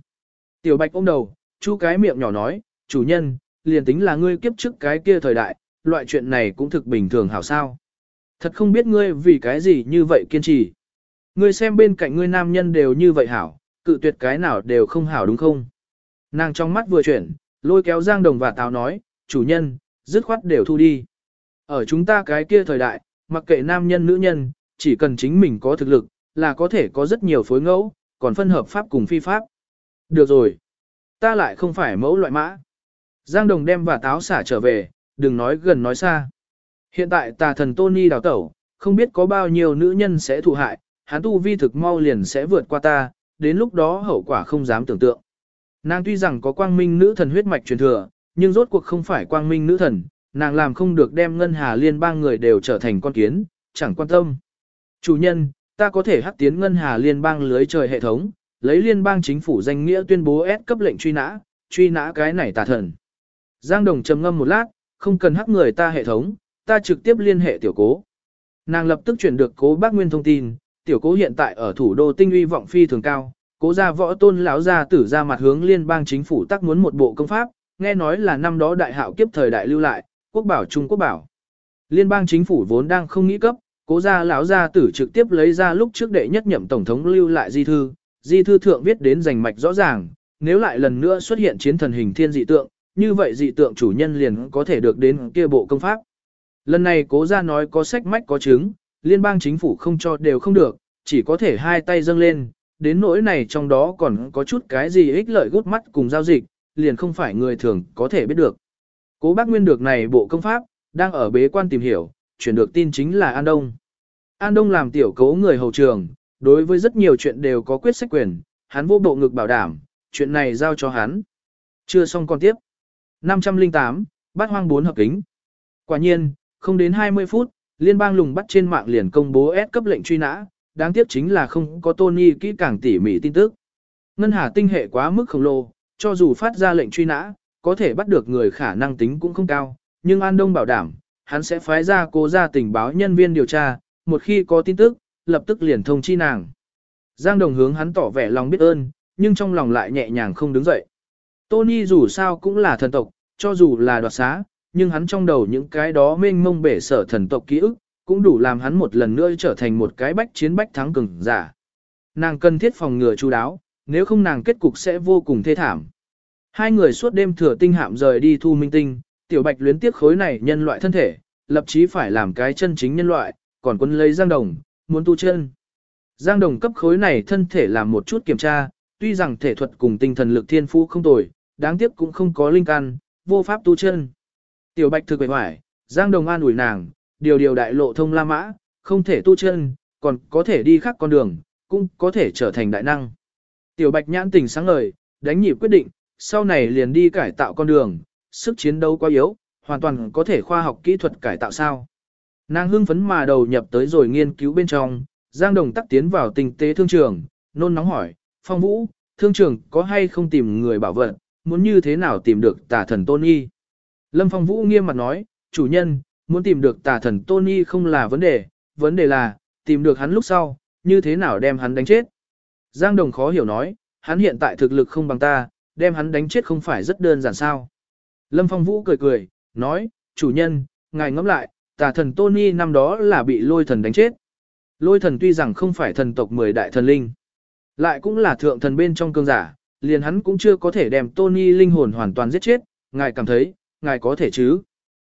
Tiểu Bạch ôm đầu, chu cái miệng nhỏ nói, chủ nhân, liền tính là ngươi kiếp trước cái kia thời đại, loại chuyện này cũng thực bình thường hảo sao. Thật không biết ngươi vì cái gì như vậy kiên trì. Ngươi xem bên cạnh ngươi nam nhân đều như vậy hảo, cự tuyệt cái nào đều không hảo đúng không? Nàng trong mắt vừa chuyển, lôi kéo Giang Đồng và Tào nói, chủ nhân, dứt khoát đều thu đi. Ở chúng ta cái kia thời đại, mặc kệ nam nhân nữ nhân, chỉ cần chính mình có thực lực, là có thể có rất nhiều phối ngẫu, còn phân hợp pháp cùng phi pháp. Được rồi. Ta lại không phải mẫu loại mã. Giang Đồng đem và táo xả trở về, đừng nói gần nói xa. Hiện tại tà thần Tony đào tẩu, không biết có bao nhiêu nữ nhân sẽ thụ hại, hắn tu vi thực mau liền sẽ vượt qua ta, đến lúc đó hậu quả không dám tưởng tượng. Nàng tuy rằng có quang minh nữ thần huyết mạch truyền thừa, nhưng rốt cuộc không phải quang minh nữ thần, nàng làm không được đem ngân hà liên bang người đều trở thành con kiến, chẳng quan tâm. Chủ nhân, ta có thể hắc tiến ngân hà liên bang lưới trời hệ thống, lấy liên bang chính phủ danh nghĩa tuyên bố S cấp lệnh truy nã, truy nã cái này tà thần. Giang Đồng trầm ngâm một lát, không cần hắc người ta hệ thống, ta trực tiếp liên hệ tiểu cố. Nàng lập tức chuyển được cố bác Nguyên thông tin, tiểu cố hiện tại ở thủ đô tinh uy vọng phi thường cao, cố gia võ tôn lão gia tử ra mặt hướng liên bang chính phủ tác muốn một bộ công pháp, nghe nói là năm đó đại hạo kiếp thời đại lưu lại, quốc bảo Trung Quốc bảo. Liên bang chính phủ vốn đang không nghĩ cấp, cố gia lão gia tử trực tiếp lấy ra lúc trước đệ nhất nhậm tổng thống lưu lại di thư, di thư thượng viết đến rành mạch rõ ràng, nếu lại lần nữa xuất hiện chiến thần hình thiên dị tượng, như vậy dị tượng chủ nhân liền có thể được đến kia bộ công pháp. Lần này cố gia nói có sách mách có chứng, liên bang chính phủ không cho đều không được, chỉ có thể hai tay dâng lên, đến nỗi này trong đó còn có chút cái gì ích lợi gút mắt cùng giao dịch, liền không phải người thường có thể biết được. Cố bác Nguyên được này bộ công pháp, đang ở bế quan tìm hiểu, chuyển được tin chính là An Đông. An Đông làm tiểu cố người hầu trường, đối với rất nhiều chuyện đều có quyết sách quyền, hắn vô bộ ngực bảo đảm, chuyện này giao cho hắn. Chưa xong con tiếp. 508, bát hoang bốn hợp kính. Quả nhiên, không đến 20 phút, liên bang lùng bắt trên mạng liền công bố S cấp lệnh truy nã, đáng tiếc chính là không có Tony kỹ càng tỉ mỉ tin tức. Ngân hà tinh hệ quá mức khổng lồ, cho dù phát ra lệnh truy nã, có thể bắt được người khả năng tính cũng không cao, nhưng An Đông bảo đảm, hắn sẽ phái ra cố ra tình báo nhân viên điều tra, một khi có tin tức, lập tức liền thông chi nàng. Giang Đồng hướng hắn tỏ vẻ lòng biết ơn, nhưng trong lòng lại nhẹ nhàng không đứng dậy. Tony dù sao cũng là thần tộc, cho dù là đoạt xá, nhưng hắn trong đầu những cái đó mênh mông bể sở thần tộc ký ức, cũng đủ làm hắn một lần nữa trở thành một cái bách chiến bách thắng cường giả. Nàng cần thiết phòng ngừa chú đáo, nếu không nàng kết cục sẽ vô cùng thê thảm. Hai người suốt đêm thừa tinh hạm rời đi thu minh tinh, tiểu bạch luyến tiếc khối này nhân loại thân thể, lập chí phải làm cái chân chính nhân loại, còn quân lấy Giang Đồng, muốn tu chân. Giang Đồng cấp khối này thân thể làm một chút kiểm tra, tuy rằng thể thuật cùng tinh thần lực thiên phú không tồi, đáng tiếc cũng không có linh căn, vô pháp tu chân. Tiểu Bạch thực bề hoài, Giang Đồng an ủi nàng, điều điều đại lộ thông La Mã, không thể tu chân, còn có thể đi khác con đường, cũng có thể trở thành đại năng. Tiểu Bạch nhãn tình sáng ngời, đánh nhịp quyết định, sau này liền đi cải tạo con đường, sức chiến đấu quá yếu, hoàn toàn có thể khoa học kỹ thuật cải tạo sao. Nàng hưng phấn mà đầu nhập tới rồi nghiên cứu bên trong, Giang Đồng tắc tiến vào tinh tế thương trường, nôn nóng hỏi, Phong Vũ, thương trường có hay không tìm người bảo vật, muốn như thế nào tìm được tà thần Tôn Y. Lâm Phong Vũ nghiêm mặt nói, chủ nhân, muốn tìm được tà thần Tony không là vấn đề, vấn đề là, tìm được hắn lúc sau, như thế nào đem hắn đánh chết. Giang Đồng khó hiểu nói, hắn hiện tại thực lực không bằng ta, đem hắn đánh chết không phải rất đơn giản sao. Lâm Phong Vũ cười cười, nói, chủ nhân, ngài ngẫm lại, tà thần Tony năm đó là bị lôi thần đánh chết. Lôi thần tuy rằng không phải thần tộc mười đại thần linh, lại cũng là thượng thần bên trong cương giả, liền hắn cũng chưa có thể đem Tony linh hồn hoàn toàn giết chết, ngài cảm thấy, ngài có thể chứ.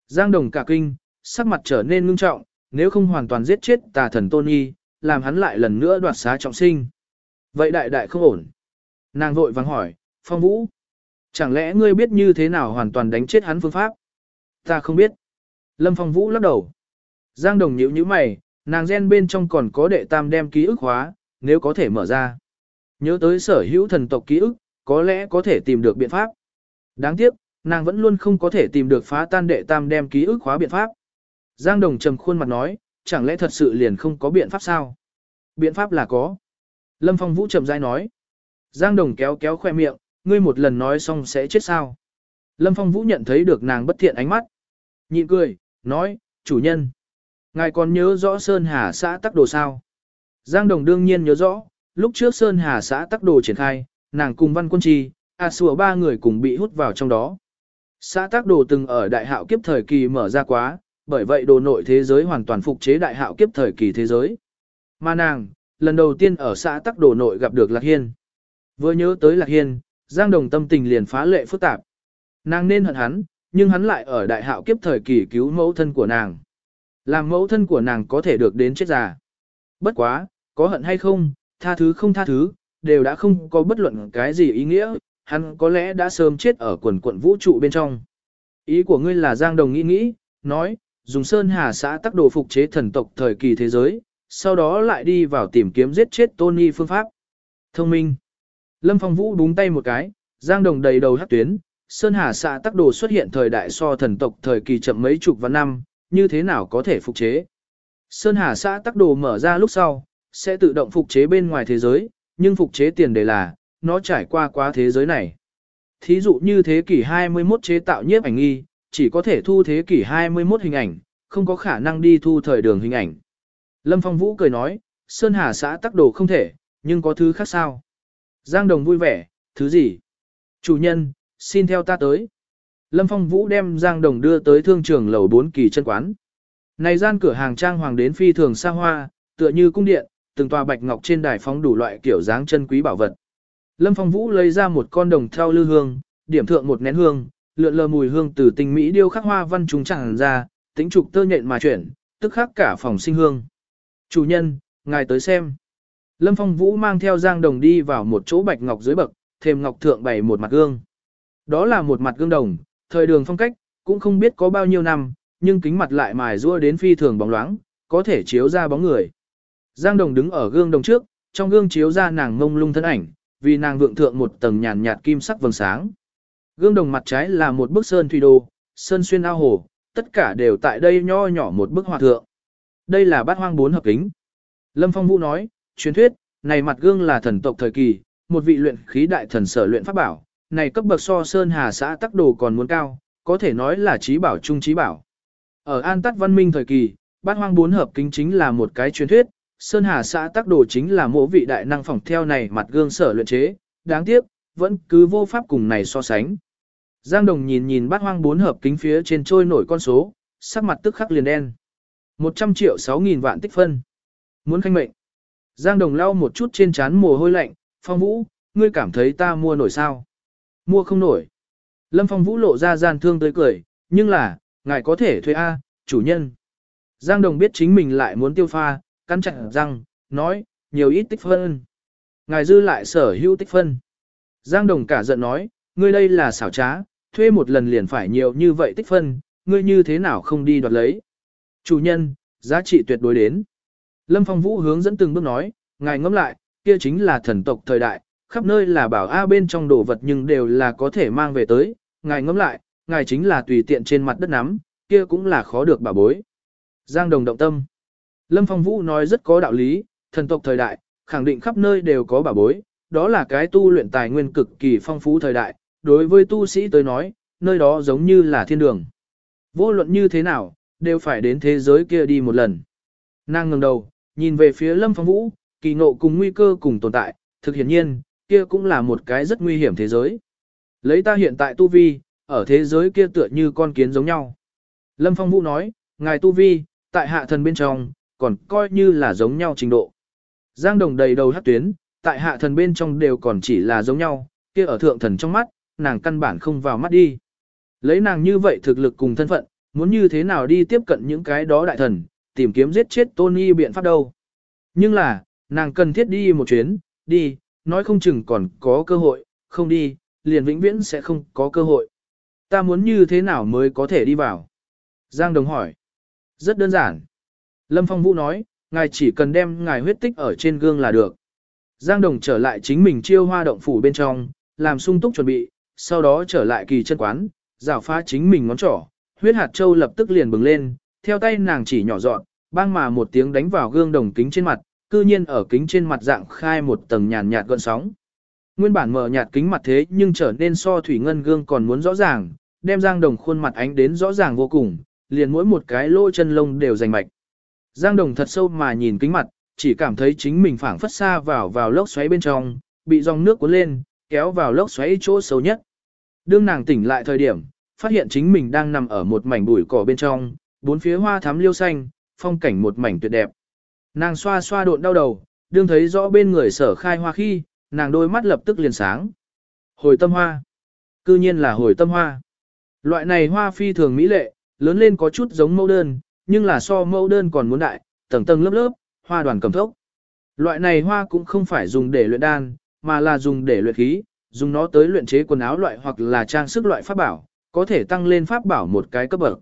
Giang Đồng cả kinh, sắc mặt trở nên ngưng trọng, nếu không hoàn toàn giết chết tà thần Tony, làm hắn lại lần nữa đoạt xá trọng sinh. Vậy đại đại không ổn. Nàng vội vắng hỏi, Phong Vũ, chẳng lẽ ngươi biết như thế nào hoàn toàn đánh chết hắn phương pháp? Ta không biết. Lâm Phong Vũ lắc đầu. Giang Đồng nhíu nhíu mày, nàng gen bên trong còn có đệ tam đem ký ức hóa, nếu có thể mở ra. Nhớ tới sở hữu thần tộc ký ức, có lẽ có thể tìm được biện pháp. Đáng tiếc, nàng vẫn luôn không có thể tìm được phá tan đệ tam đem ký ức khóa biện pháp. Giang Đồng trầm khuôn mặt nói, chẳng lẽ thật sự liền không có biện pháp sao? Biện pháp là có. Lâm Phong Vũ chậm rãi nói. Giang Đồng kéo kéo khoe miệng, ngươi một lần nói xong sẽ chết sao? Lâm Phong Vũ nhận thấy được nàng bất thiện ánh mắt. Nhịn cười, nói, chủ nhân. Ngài còn nhớ rõ Sơn Hà xã tắc đồ sao? Giang Đồng đương nhiên nhớ rõ, lúc trước Sơn Hà xã tắc đồ triển khai, nàng cùng văn quân chi, A Sùa ba người cùng bị hút vào trong đó. Xã tắc đồ từng ở đại hạo kiếp thời kỳ mở ra quá, bởi vậy đồ nội thế giới hoàn toàn phục chế đại hạo kiếp thời kỳ thế giới. Mà nàng, lần đầu tiên ở xã tắc đồ nội gặp được Lạc Hiên. Vừa nhớ tới Lạc Hiên, Giang Đồng tâm tình liền phá lệ phức tạp. Nàng nên hận hắn, nhưng hắn lại ở đại hạo kiếp thời kỳ cứu mẫu thân của nàng. Làm mẫu thân của nàng có thể được đến chết già. Bất quá, có hận hay không, tha thứ không tha thứ, đều đã không có bất luận cái gì ý nghĩa, hắn có lẽ đã sớm chết ở quần quận vũ trụ bên trong. Ý của ngươi là Giang Đồng nghĩ nghĩ, nói, dùng Sơn Hà xã tắc đồ phục chế thần tộc thời kỳ thế giới, sau đó lại đi vào tìm kiếm giết chết Tony phương pháp. Thông minh. Lâm Phong Vũ đúng tay một cái, Giang Đồng đầy đầu hát tuyến, Sơn Hà xã tắc đồ xuất hiện thời đại so thần tộc thời kỳ chậm mấy chục vạn năm, như thế nào có thể phục chế. Sơn Hà xã tắc đồ mở ra lúc sau, sẽ tự động phục chế bên ngoài thế giới, nhưng phục chế tiền đề là, nó trải qua quá thế giới này. Thí dụ như thế kỷ 21 chế tạo nhiếp ảnh nghi, chỉ có thể thu thế kỷ 21 hình ảnh, không có khả năng đi thu thời đường hình ảnh. Lâm Phong Vũ cười nói, Sơn Hà xã tắc đồ không thể, nhưng có thứ khác sao? Giang Đồng vui vẻ, thứ gì? Chủ nhân, xin theo ta tới. Lâm Phong Vũ đem Giang Đồng đưa tới thương trường lầu 4 kỳ chân quán. Này gian cửa hàng trang hoàng đến phi thường xa hoa, tựa như cung điện, từng tòa bạch ngọc trên đài phóng đủ loại kiểu dáng chân quý bảo vật. Lâm Phong Vũ lấy ra một con đồng theo lư hương, điểm thượng một nén hương, lượn lờ mùi hương từ tình mỹ điêu khắc hoa văn trùng tràn ra, tính trục tơ nhện mà chuyển, tức khắc cả phòng sinh hương. Chủ nhân, ngài tới xem. Lâm Phong Vũ mang theo Giang Đồng đi vào một chỗ bạch ngọc dưới bậc, thêm ngọc thượng bày một mặt gương. Đó là một mặt gương đồng, thời đường phong cách, cũng không biết có bao nhiêu năm, nhưng kính mặt lại mài rua đến phi thường bóng loáng, có thể chiếu ra bóng người. Giang Đồng đứng ở gương đồng trước, trong gương chiếu ra nàng ngông lung thân ảnh, vì nàng vượng thượng một tầng nhàn nhạt kim sắc vầng sáng. Gương đồng mặt trái là một bức sơn thủy đồ, sơn xuyên ao hồ, tất cả đều tại đây nho nhỏ một bức hòa thượng. Đây là bát hoang bốn hợp kính. Lâm Phong Vũ nói, truyền thuyết, này mặt gương là thần tộc thời kỳ, một vị luyện khí đại thần sở luyện pháp bảo, này cấp bậc so sơn hà xã tắc đồ còn muốn cao, có thể nói là trí bảo trung trí bảo. Ở An Tắc Văn Minh thời kỳ, bát hoang bốn hợp kính chính là một cái truyền thuyết, Sơn Hà xã tắc đồ chính là mỗi vị đại năng phỏng theo này mặt gương sở luyện chế, đáng tiếc, vẫn cứ vô pháp cùng này so sánh. Giang Đồng nhìn nhìn bát hoang bốn hợp kính phía trên trôi nổi con số, sắc mặt tức khắc liền đen. 100 triệu 6 nghìn vạn tích phân. Muốn khanh mệnh. Giang Đồng lau một chút trên trán mồ hôi lạnh, Phong Vũ, ngươi cảm thấy ta mua nổi sao? Mua không nổi. Lâm Phong Vũ lộ ra gian thương tới cười, nhưng là, ngài có thể thuê A, chủ nhân. Giang Đồng biết chính mình lại muốn tiêu pha, cắn chặt răng, nói, nhiều ít tích phân. Ngài dư lại sở hữu tích phân. Giang Đồng cả giận nói, ngươi đây là xảo trá, thuê một lần liền phải nhiều như vậy tích phân, ngươi như thế nào không đi đoạt lấy. Chủ nhân, giá trị tuyệt đối đến. Lâm Phong Vũ hướng dẫn từng bước nói, ngài ngẫm lại, kia chính là thần tộc thời đại, khắp nơi là bảo A bên trong đồ vật nhưng đều là có thể mang về tới, ngài ngẫm lại, ngài chính là tùy tiện trên mặt đất nắm, kia cũng là khó được bảo bối. Giang Đồng động tâm. Lâm Phong Vũ nói rất có đạo lý, thần tộc thời đại, khẳng định khắp nơi đều có bảo bối, đó là cái tu luyện tài nguyên cực kỳ phong phú thời đại, đối với tu sĩ tới nói, nơi đó giống như là thiên đường. Vô luận như thế nào, đều phải đến thế giới kia đi một lần. Nàng ngẩng đầu, nhìn về phía Lâm Phong Vũ, kỳ ngộ cùng nguy cơ cùng tồn tại, thực hiện nhiên, kia cũng là một cái rất nguy hiểm thế giới. Lấy ta hiện tại tu vi, ở thế giới kia tựa như con kiến giống nhau. Lâm Phong Vũ nói, ngài tu vi, tại hạ thần bên trong, còn coi như là giống nhau trình độ. Giang Đồng đầy đầu hát tuyến, tại hạ thần bên trong đều còn chỉ là giống nhau, kia ở thượng thần trong mắt, nàng căn bản không vào mắt đi. Lấy nàng như vậy thực lực cùng thân phận, muốn như thế nào đi tiếp cận những cái đó đại thần, tìm kiếm giết chết Tony biện pháp đâu. Nhưng là, nàng cần thiết đi một chuyến, đi, nói không chừng còn có cơ hội, không đi, liền vĩnh viễn sẽ không có cơ hội. Ta muốn như thế nào mới có thể đi vào? Giang Đồng hỏi. Rất đơn giản. Lâm Phong Vũ nói, ngài chỉ cần đem ngài huyết tích ở trên gương là được. Giang Đồng trở lại chính mình chiêu hoa động phủ bên trong, làm sung túc chuẩn bị, sau đó trở lại kỳ chân quán, rào phá chính mình ngón trỏ, huyết hạt châu lập tức liền bừng lên, theo tay nàng chỉ nhỏ dọn, bang mà một tiếng đánh vào gương đồng kính trên mặt, cư nhiên ở kính trên mặt dạng khai một tầng nhàn nhạt gợn sóng. Nguyên bản mở nhạt kính mặt thế nhưng trở nên so thủy ngân gương còn muốn rõ ràng, đem Giang Đồng khuôn mặt ánh đến rõ ràng vô cùng, liền mỗi một cái lỗ chân lông đều rành mạch. Giang Đồng thật sâu mà nhìn kính mặt, chỉ cảm thấy chính mình phảng phất xa vào vào lốc xoáy bên trong, bị dòng nước cuốn lên, kéo vào lốc xoáy chỗ sâu nhất. Đương nàng tỉnh lại thời điểm, phát hiện chính mình đang nằm ở một mảnh bụi cỏ bên trong, bốn phía hoa thắm liêu xanh, phong cảnh một mảnh tuyệt đẹp. Nàng xoa xoa độn đau đầu, đương thấy rõ bên người sở khai hoa khi, nàng đôi mắt lập tức liền sáng. Hồi tâm hoa. Cư nhiên là hồi tâm hoa. Loại này hoa phi thường mỹ lệ, lớn lên có chút giống mẫu đơn, nhưng là so mẫu đơn còn muốn đại, tầng tầng lớp lớp, hoa đoàn cầm thốc. Loại này hoa cũng không phải dùng để luyện đan, mà là dùng để luyện khí, dùng nó tới luyện chế quần áo loại hoặc là trang sức loại pháp bảo, có thể tăng lên pháp bảo một cái cấp bậc.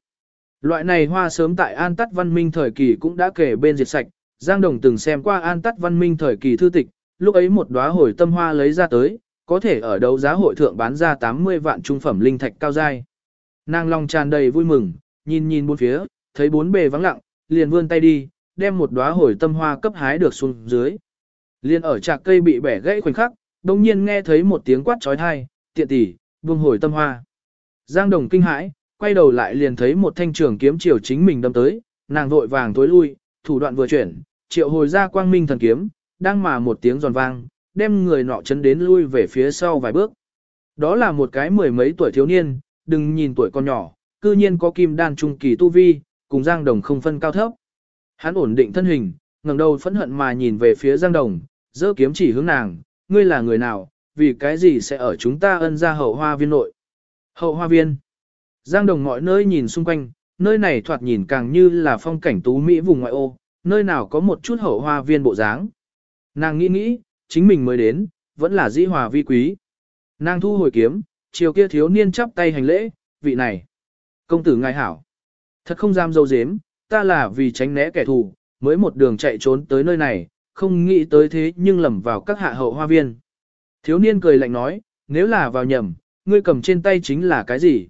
Loại này hoa sớm tại An Tắt Văn Minh thời kỳ cũng đã kể bên diệt sạch, Giang Đồng từng xem qua An Tắt Văn Minh thời kỳ thư tịch, lúc ấy một đóa hồi tâm hoa lấy ra tới, có thể ở đấu giá hội thượng bán ra 80 vạn trung phẩm linh thạch cao giai. Nàng lòng tràn đầy vui mừng, nhìn nhìn bốn phía, thấy bốn bề vắng lặng, liền vươn tay đi, đem một đóa hồi tâm hoa cấp hái được xuống dưới. Liên ở trạc cây bị bẻ gãy khoảnh khắc, đồng nhiên nghe thấy một tiếng quát trói thai, tiện tỷ, buông hồi tâm hoa. Giang đồng kinh hãi, quay đầu lại liền thấy một thanh trường kiếm chiều chính mình đâm tới, nàng vội vàng tối lui, thủ đoạn vừa chuyển, triệu hồi ra quang minh thần kiếm, đang mà một tiếng giòn vang, đem người nọ chấn đến lui về phía sau vài bước. Đó là một cái mười mấy tuổi thiếu niên, đừng nhìn tuổi con nhỏ, cư nhiên có kim đan trung kỳ tu vi, cùng Giang Đồng không phân cao thấp. Hắn ổn định thân hình, ngẩng đầu phẫn hận mà nhìn về phía Giang Đồng, giơ kiếm chỉ hướng nàng, ngươi là người nào, vì cái gì sẽ ở chúng ta ân ra hậu hoa viên nội. Hậu hoa viên. Giang Đồng mọi nơi nhìn xung quanh, nơi này thoạt nhìn càng như là phong cảnh tú Mỹ vùng ngoại ô, nơi nào có một chút hậu hoa viên bộ dáng. Nàng nghĩ nghĩ, chính mình mới đến, vẫn là dĩ hòa vi quý. Nàng thu hồi kiếm, chiều kia thiếu niên chắp tay hành lễ, vị này. Công tử ngài hảo. Thật không dám dâu dếm, ta là vì tránh né kẻ thù, mới một đường chạy trốn tới nơi này, không nghĩ tới thế nhưng lầm vào các hạ hậu hoa viên. Thiếu niên cười lạnh nói, nếu là vào nhầm, ngươi cầm trên tay chính là cái gì?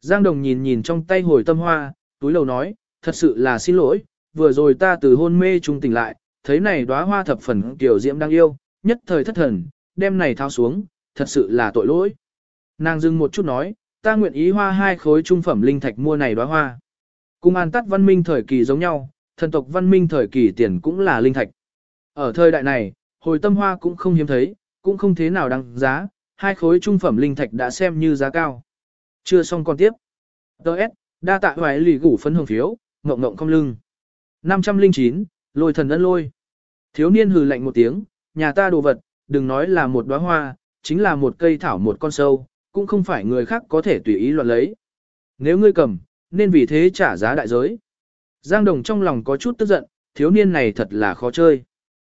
Giang Đồng nhìn nhìn trong tay hồi tâm hoa, túi lầu nói, thật sự là xin lỗi, vừa rồi ta từ hôn mê trung tỉnh lại, thấy này đóa hoa thập phần tiểu diễm đang yêu, nhất thời thất thần, đem này thao xuống, thật sự là tội lỗi. Nàng dừng một chút nói, ta nguyện ý hoa hai khối trung phẩm linh thạch mua này đóa hoa. Cùng an tắt văn minh thời kỳ giống nhau, thần tộc văn minh thời kỳ tiền cũng là linh thạch. Ở thời đại này, hồi tâm hoa cũng không hiếm thấy, cũng không thế nào đăng giá, hai khối trung phẩm linh thạch đã xem như giá cao. Chưa xong còn tiếp. Đợt, đa tạ hoài lì gủ phấn hồng phiếu, ngộng ngộng không lưng. 509, lôi thần ân lôi. Thiếu niên hừ lạnh một tiếng, nhà ta đồ vật, đừng nói là một đóa hoa, chính là một cây thảo một con sâu, cũng không phải người khác có thể tùy ý loạn lấy. Nếu ngươi cầm, nên vì thế trả giá đại giới. Giang Đồng trong lòng có chút tức giận, thiếu niên này thật là khó chơi.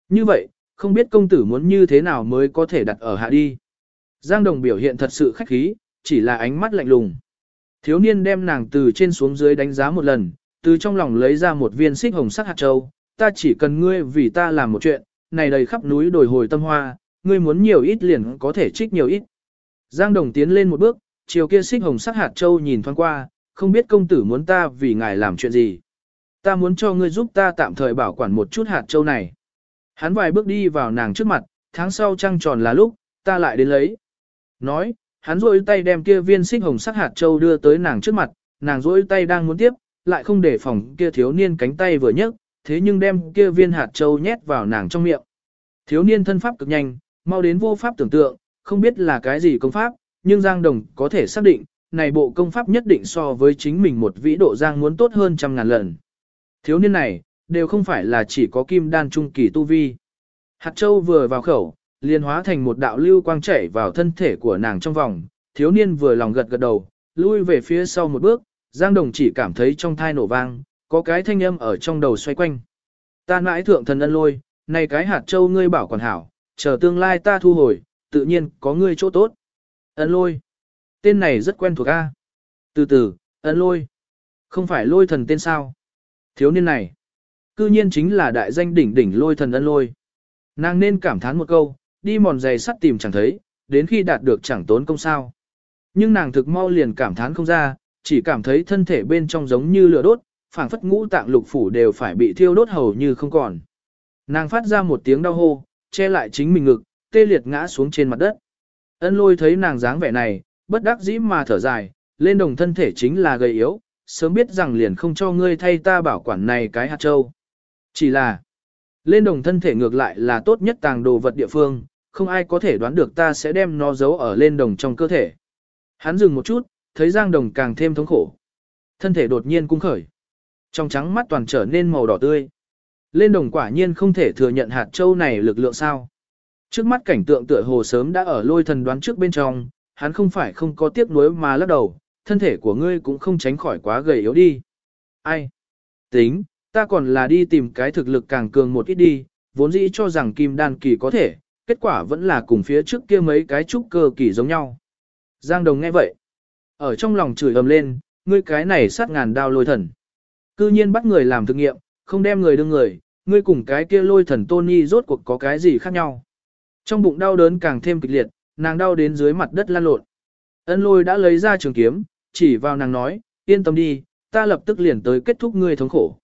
Như vậy, không biết công tử muốn như thế nào mới có thể đặt ở hạ đi. Giang Đồng biểu hiện thật sự khách khí, chỉ là ánh mắt lạnh lùng. Thiếu niên đem nàng từ trên xuống dưới đánh giá một lần, từ trong lòng lấy ra một viên xích hồng sắc hạt châu, ta chỉ cần ngươi vì ta làm một chuyện, này đầy khắp núi đồi hồi tâm hoa, ngươi muốn nhiều ít liền có thể trích nhiều ít. Giang Đồng tiến lên một bước, chiều kia xích hồng sắc hạt châu nhìn thoáng qua, không biết công tử muốn ta vì ngài làm chuyện gì. Ta muốn cho ngươi giúp ta tạm thời bảo quản một chút hạt châu này. Hắn vài bước đi vào nàng trước mặt, tháng sau trăng tròn là lúc, ta lại đến lấy. Nói, hắn rôi tay đem kia viên xích hồng sắc hạt châu đưa tới nàng trước mặt, nàng rôi tay đang muốn tiếp, lại không để phòng kia thiếu niên cánh tay vừa nhấc, thế nhưng đem kia viên hạt châu nhét vào nàng trong miệng. Thiếu niên thân pháp cực nhanh, mau đến vô pháp tưởng tượng, không biết là cái gì công pháp, nhưng Giang Đồng có thể xác định, này bộ công pháp nhất định so với chính mình một vĩ độ Giang muốn tốt hơn trăm ngàn lần. Thiếu niên này, đều không phải là chỉ có kim đan trung kỳ tu vi. Hạt châu vừa vào khẩu, liền hóa thành một đạo lưu quang chảy vào thân thể của nàng trong vòng, thiếu niên vừa lòng gật gật đầu, lui về phía sau một bước, Giang Đồng chỉ cảm thấy trong thai nổ vang, có cái thanh âm ở trong đầu xoay quanh. Ta mãi thượng thần ân lôi, này cái hạt châu ngươi bảo quản hảo, chờ tương lai ta thu hồi, tự nhiên có ngươi chỗ tốt. Ân lôi. Tên này rất quen thuộc a. Từ từ, ân lôi. Không phải lôi thần tên sao? Thiếu niên này. Cư nhiên chính là đại danh đỉnh đỉnh lôi thần ân lôi. Nàng nên cảm thán một câu, đi mòn giày sắt tìm chẳng thấy, đến khi đạt được chẳng tốn công sao. Nhưng nàng thực mau liền cảm thán không ra, chỉ cảm thấy thân thể bên trong giống như lửa đốt, phảng phất ngũ tạng lục phủ đều phải bị thiêu đốt hầu như không còn. Nàng phát ra một tiếng đau hô, che lại chính mình ngực, tê liệt ngã xuống trên mặt đất. Ân lôi thấy nàng dáng vẻ này, bất đắc dĩ mà thở dài, lên đồng thân thể chính là gầy yếu, sớm biết rằng liền không cho ngươi thay ta bảo quản này cái hạt châu. Chỉ là, lên đồng thân thể ngược lại là tốt nhất tàng đồ vật địa phương, không ai có thể đoán được ta sẽ đem nó giấu ở lên đồng trong cơ thể. Hắn dừng một chút, thấy Giang Đồng càng thêm thống khổ. Thân thể đột nhiên cung khởi. Trong trắng mắt toàn trở nên màu đỏ tươi. Lên đồng quả nhiên không thể thừa nhận hạt châu này lực lượng sao. Trước mắt cảnh tượng tựa hồ sớm đã ở lôi thần đoán trước bên trong, hắn không phải không có tiếc nuối mà lắc đầu, thân thể của ngươi cũng không tránh khỏi quá gầy yếu đi. Ai? Tính, ta còn là đi tìm cái thực lực càng cường một ít đi, vốn dĩ cho rằng kim đan kỳ có thể, kết quả vẫn là cùng phía trước kia mấy cái trúc cơ kỳ giống nhau. Giang Đồng nghe vậy, ở trong lòng chửi ầm lên, ngươi cái này sát ngàn đao lôi thần. Cư nhiên bắt người làm thực nghiệm, không đem người đương người, ngươi cùng cái kia lôi thần Tony rốt cuộc có cái gì khác nhau. Trong bụng đau đớn càng thêm kịch liệt, nàng đau đến dưới mặt đất lan lộn. Ân lôi đã lấy ra trường kiếm, chỉ vào nàng nói, yên tâm đi, ta lập tức liền tới kết thúc ngươi thống khổ.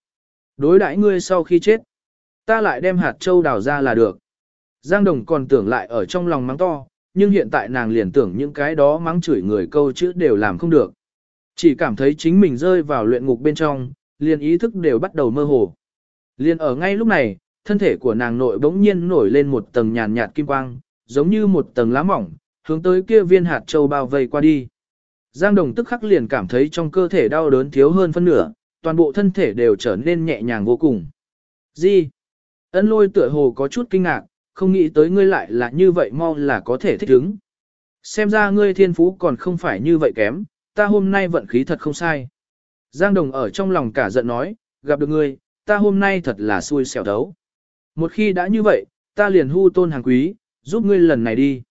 Đối đãi ngươi sau khi chết, ta lại đem hạt châu đào ra là được. Giang Đồng còn tưởng lại ở trong lòng mắng to, nhưng hiện tại nàng liền tưởng những cái đó mắng chửi người câu chữ đều làm không được. Chỉ cảm thấy chính mình rơi vào luyện ngục bên trong, liền ý thức đều bắt đầu mơ hồ. Liền ở ngay lúc này, thân thể của nàng nội bỗng nhiên nổi lên một tầng nhàn nhạt kim quang, giống như một tầng lá mỏng, hướng tới kia viên hạt châu bao vây qua đi. Giang Đồng tức khắc liền cảm thấy trong cơ thể đau đớn thiếu hơn phân nửa, toàn bộ thân thể đều trở nên nhẹ nhàng vô cùng. Gì? Ân lôi tựa hồ có chút kinh ngạc, không nghĩ tới ngươi lại là như vậy mau là có thể thích ứng. Xem ra ngươi thiên phú còn không phải như vậy kém, ta hôm nay vận khí thật không sai. Giang Đồng ở trong lòng cả giận nói, gặp được ngươi, ta hôm nay thật là xui xẻo đấu. Một khi đã như vậy, ta liền hưu tôn hàng quý, giúp ngươi lần này đi.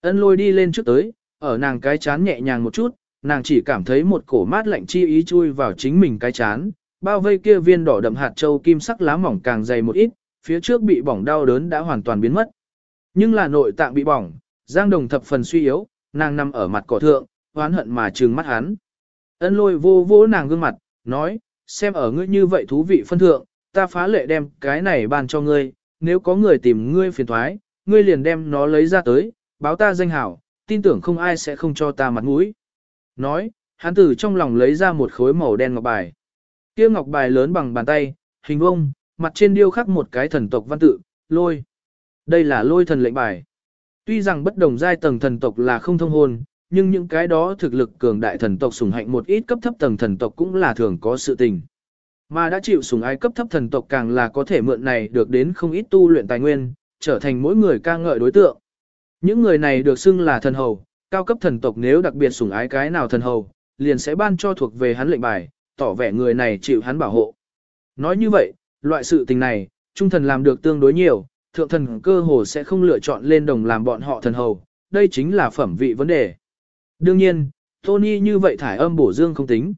Ân lôi đi lên trước tới, ở nàng cái chán nhẹ nhàng một chút, nàng chỉ cảm thấy một cổ mát lạnh chi ý chui vào chính mình cái chán, bao vây kia viên đỏ đậm hạt châu kim sắc lá mỏng càng dày một ít, phía trước bị bỏng đau đớn đã hoàn toàn biến mất. Nhưng là nội tạng bị bỏng, Giang Đồng thập phần suy yếu, nàng nằm ở mặt cỏ thượng, oán hận mà trừng mắt hắn. Ân lôi vô vô nàng gương mặt, nói, xem ở ngươi như vậy thú vị phân thượng, ta phá lệ đem cái này ban cho ngươi, nếu có người tìm ngươi phiền thoái, ngươi liền đem nó lấy ra tới, báo ta danh hảo, tin tưởng không ai sẽ không cho ta mặt mũi. Nói, hắn từ trong lòng lấy ra một khối màu đen ngọc bài. Kia ngọc bài lớn bằng bàn tay, hình vông, mặt trên điêu khắc một cái thần tộc văn tự, lôi. Đây là lôi thần lệnh bài. Tuy rằng bất đồng giai tầng thần tộc là không thông hồn, nhưng những cái đó thực lực cường đại thần tộc sủng hạnh một ít cấp thấp tầng thần tộc cũng là thường có sự tình. Mà đã chịu sủng ái cấp thấp thần tộc càng là có thể mượn này được đến không ít tu luyện tài nguyên, trở thành mỗi người ca ngợi đối tượng. Những người này được xưng là thần hầu, cao cấp thần tộc nếu đặc biệt sủng ái cái nào thần hầu, liền sẽ ban cho thuộc về hắn lệnh bài, tỏ vẻ người này chịu hắn bảo hộ. Nói như vậy, loại sự tình này, trung thần làm được tương đối nhiều, thượng thần cơ hồ sẽ không lựa chọn lên đồng làm bọn họ thần hầu, đây chính là phẩm vị vấn đề. Đương nhiên, Tony như vậy thải âm bổ dương không tính.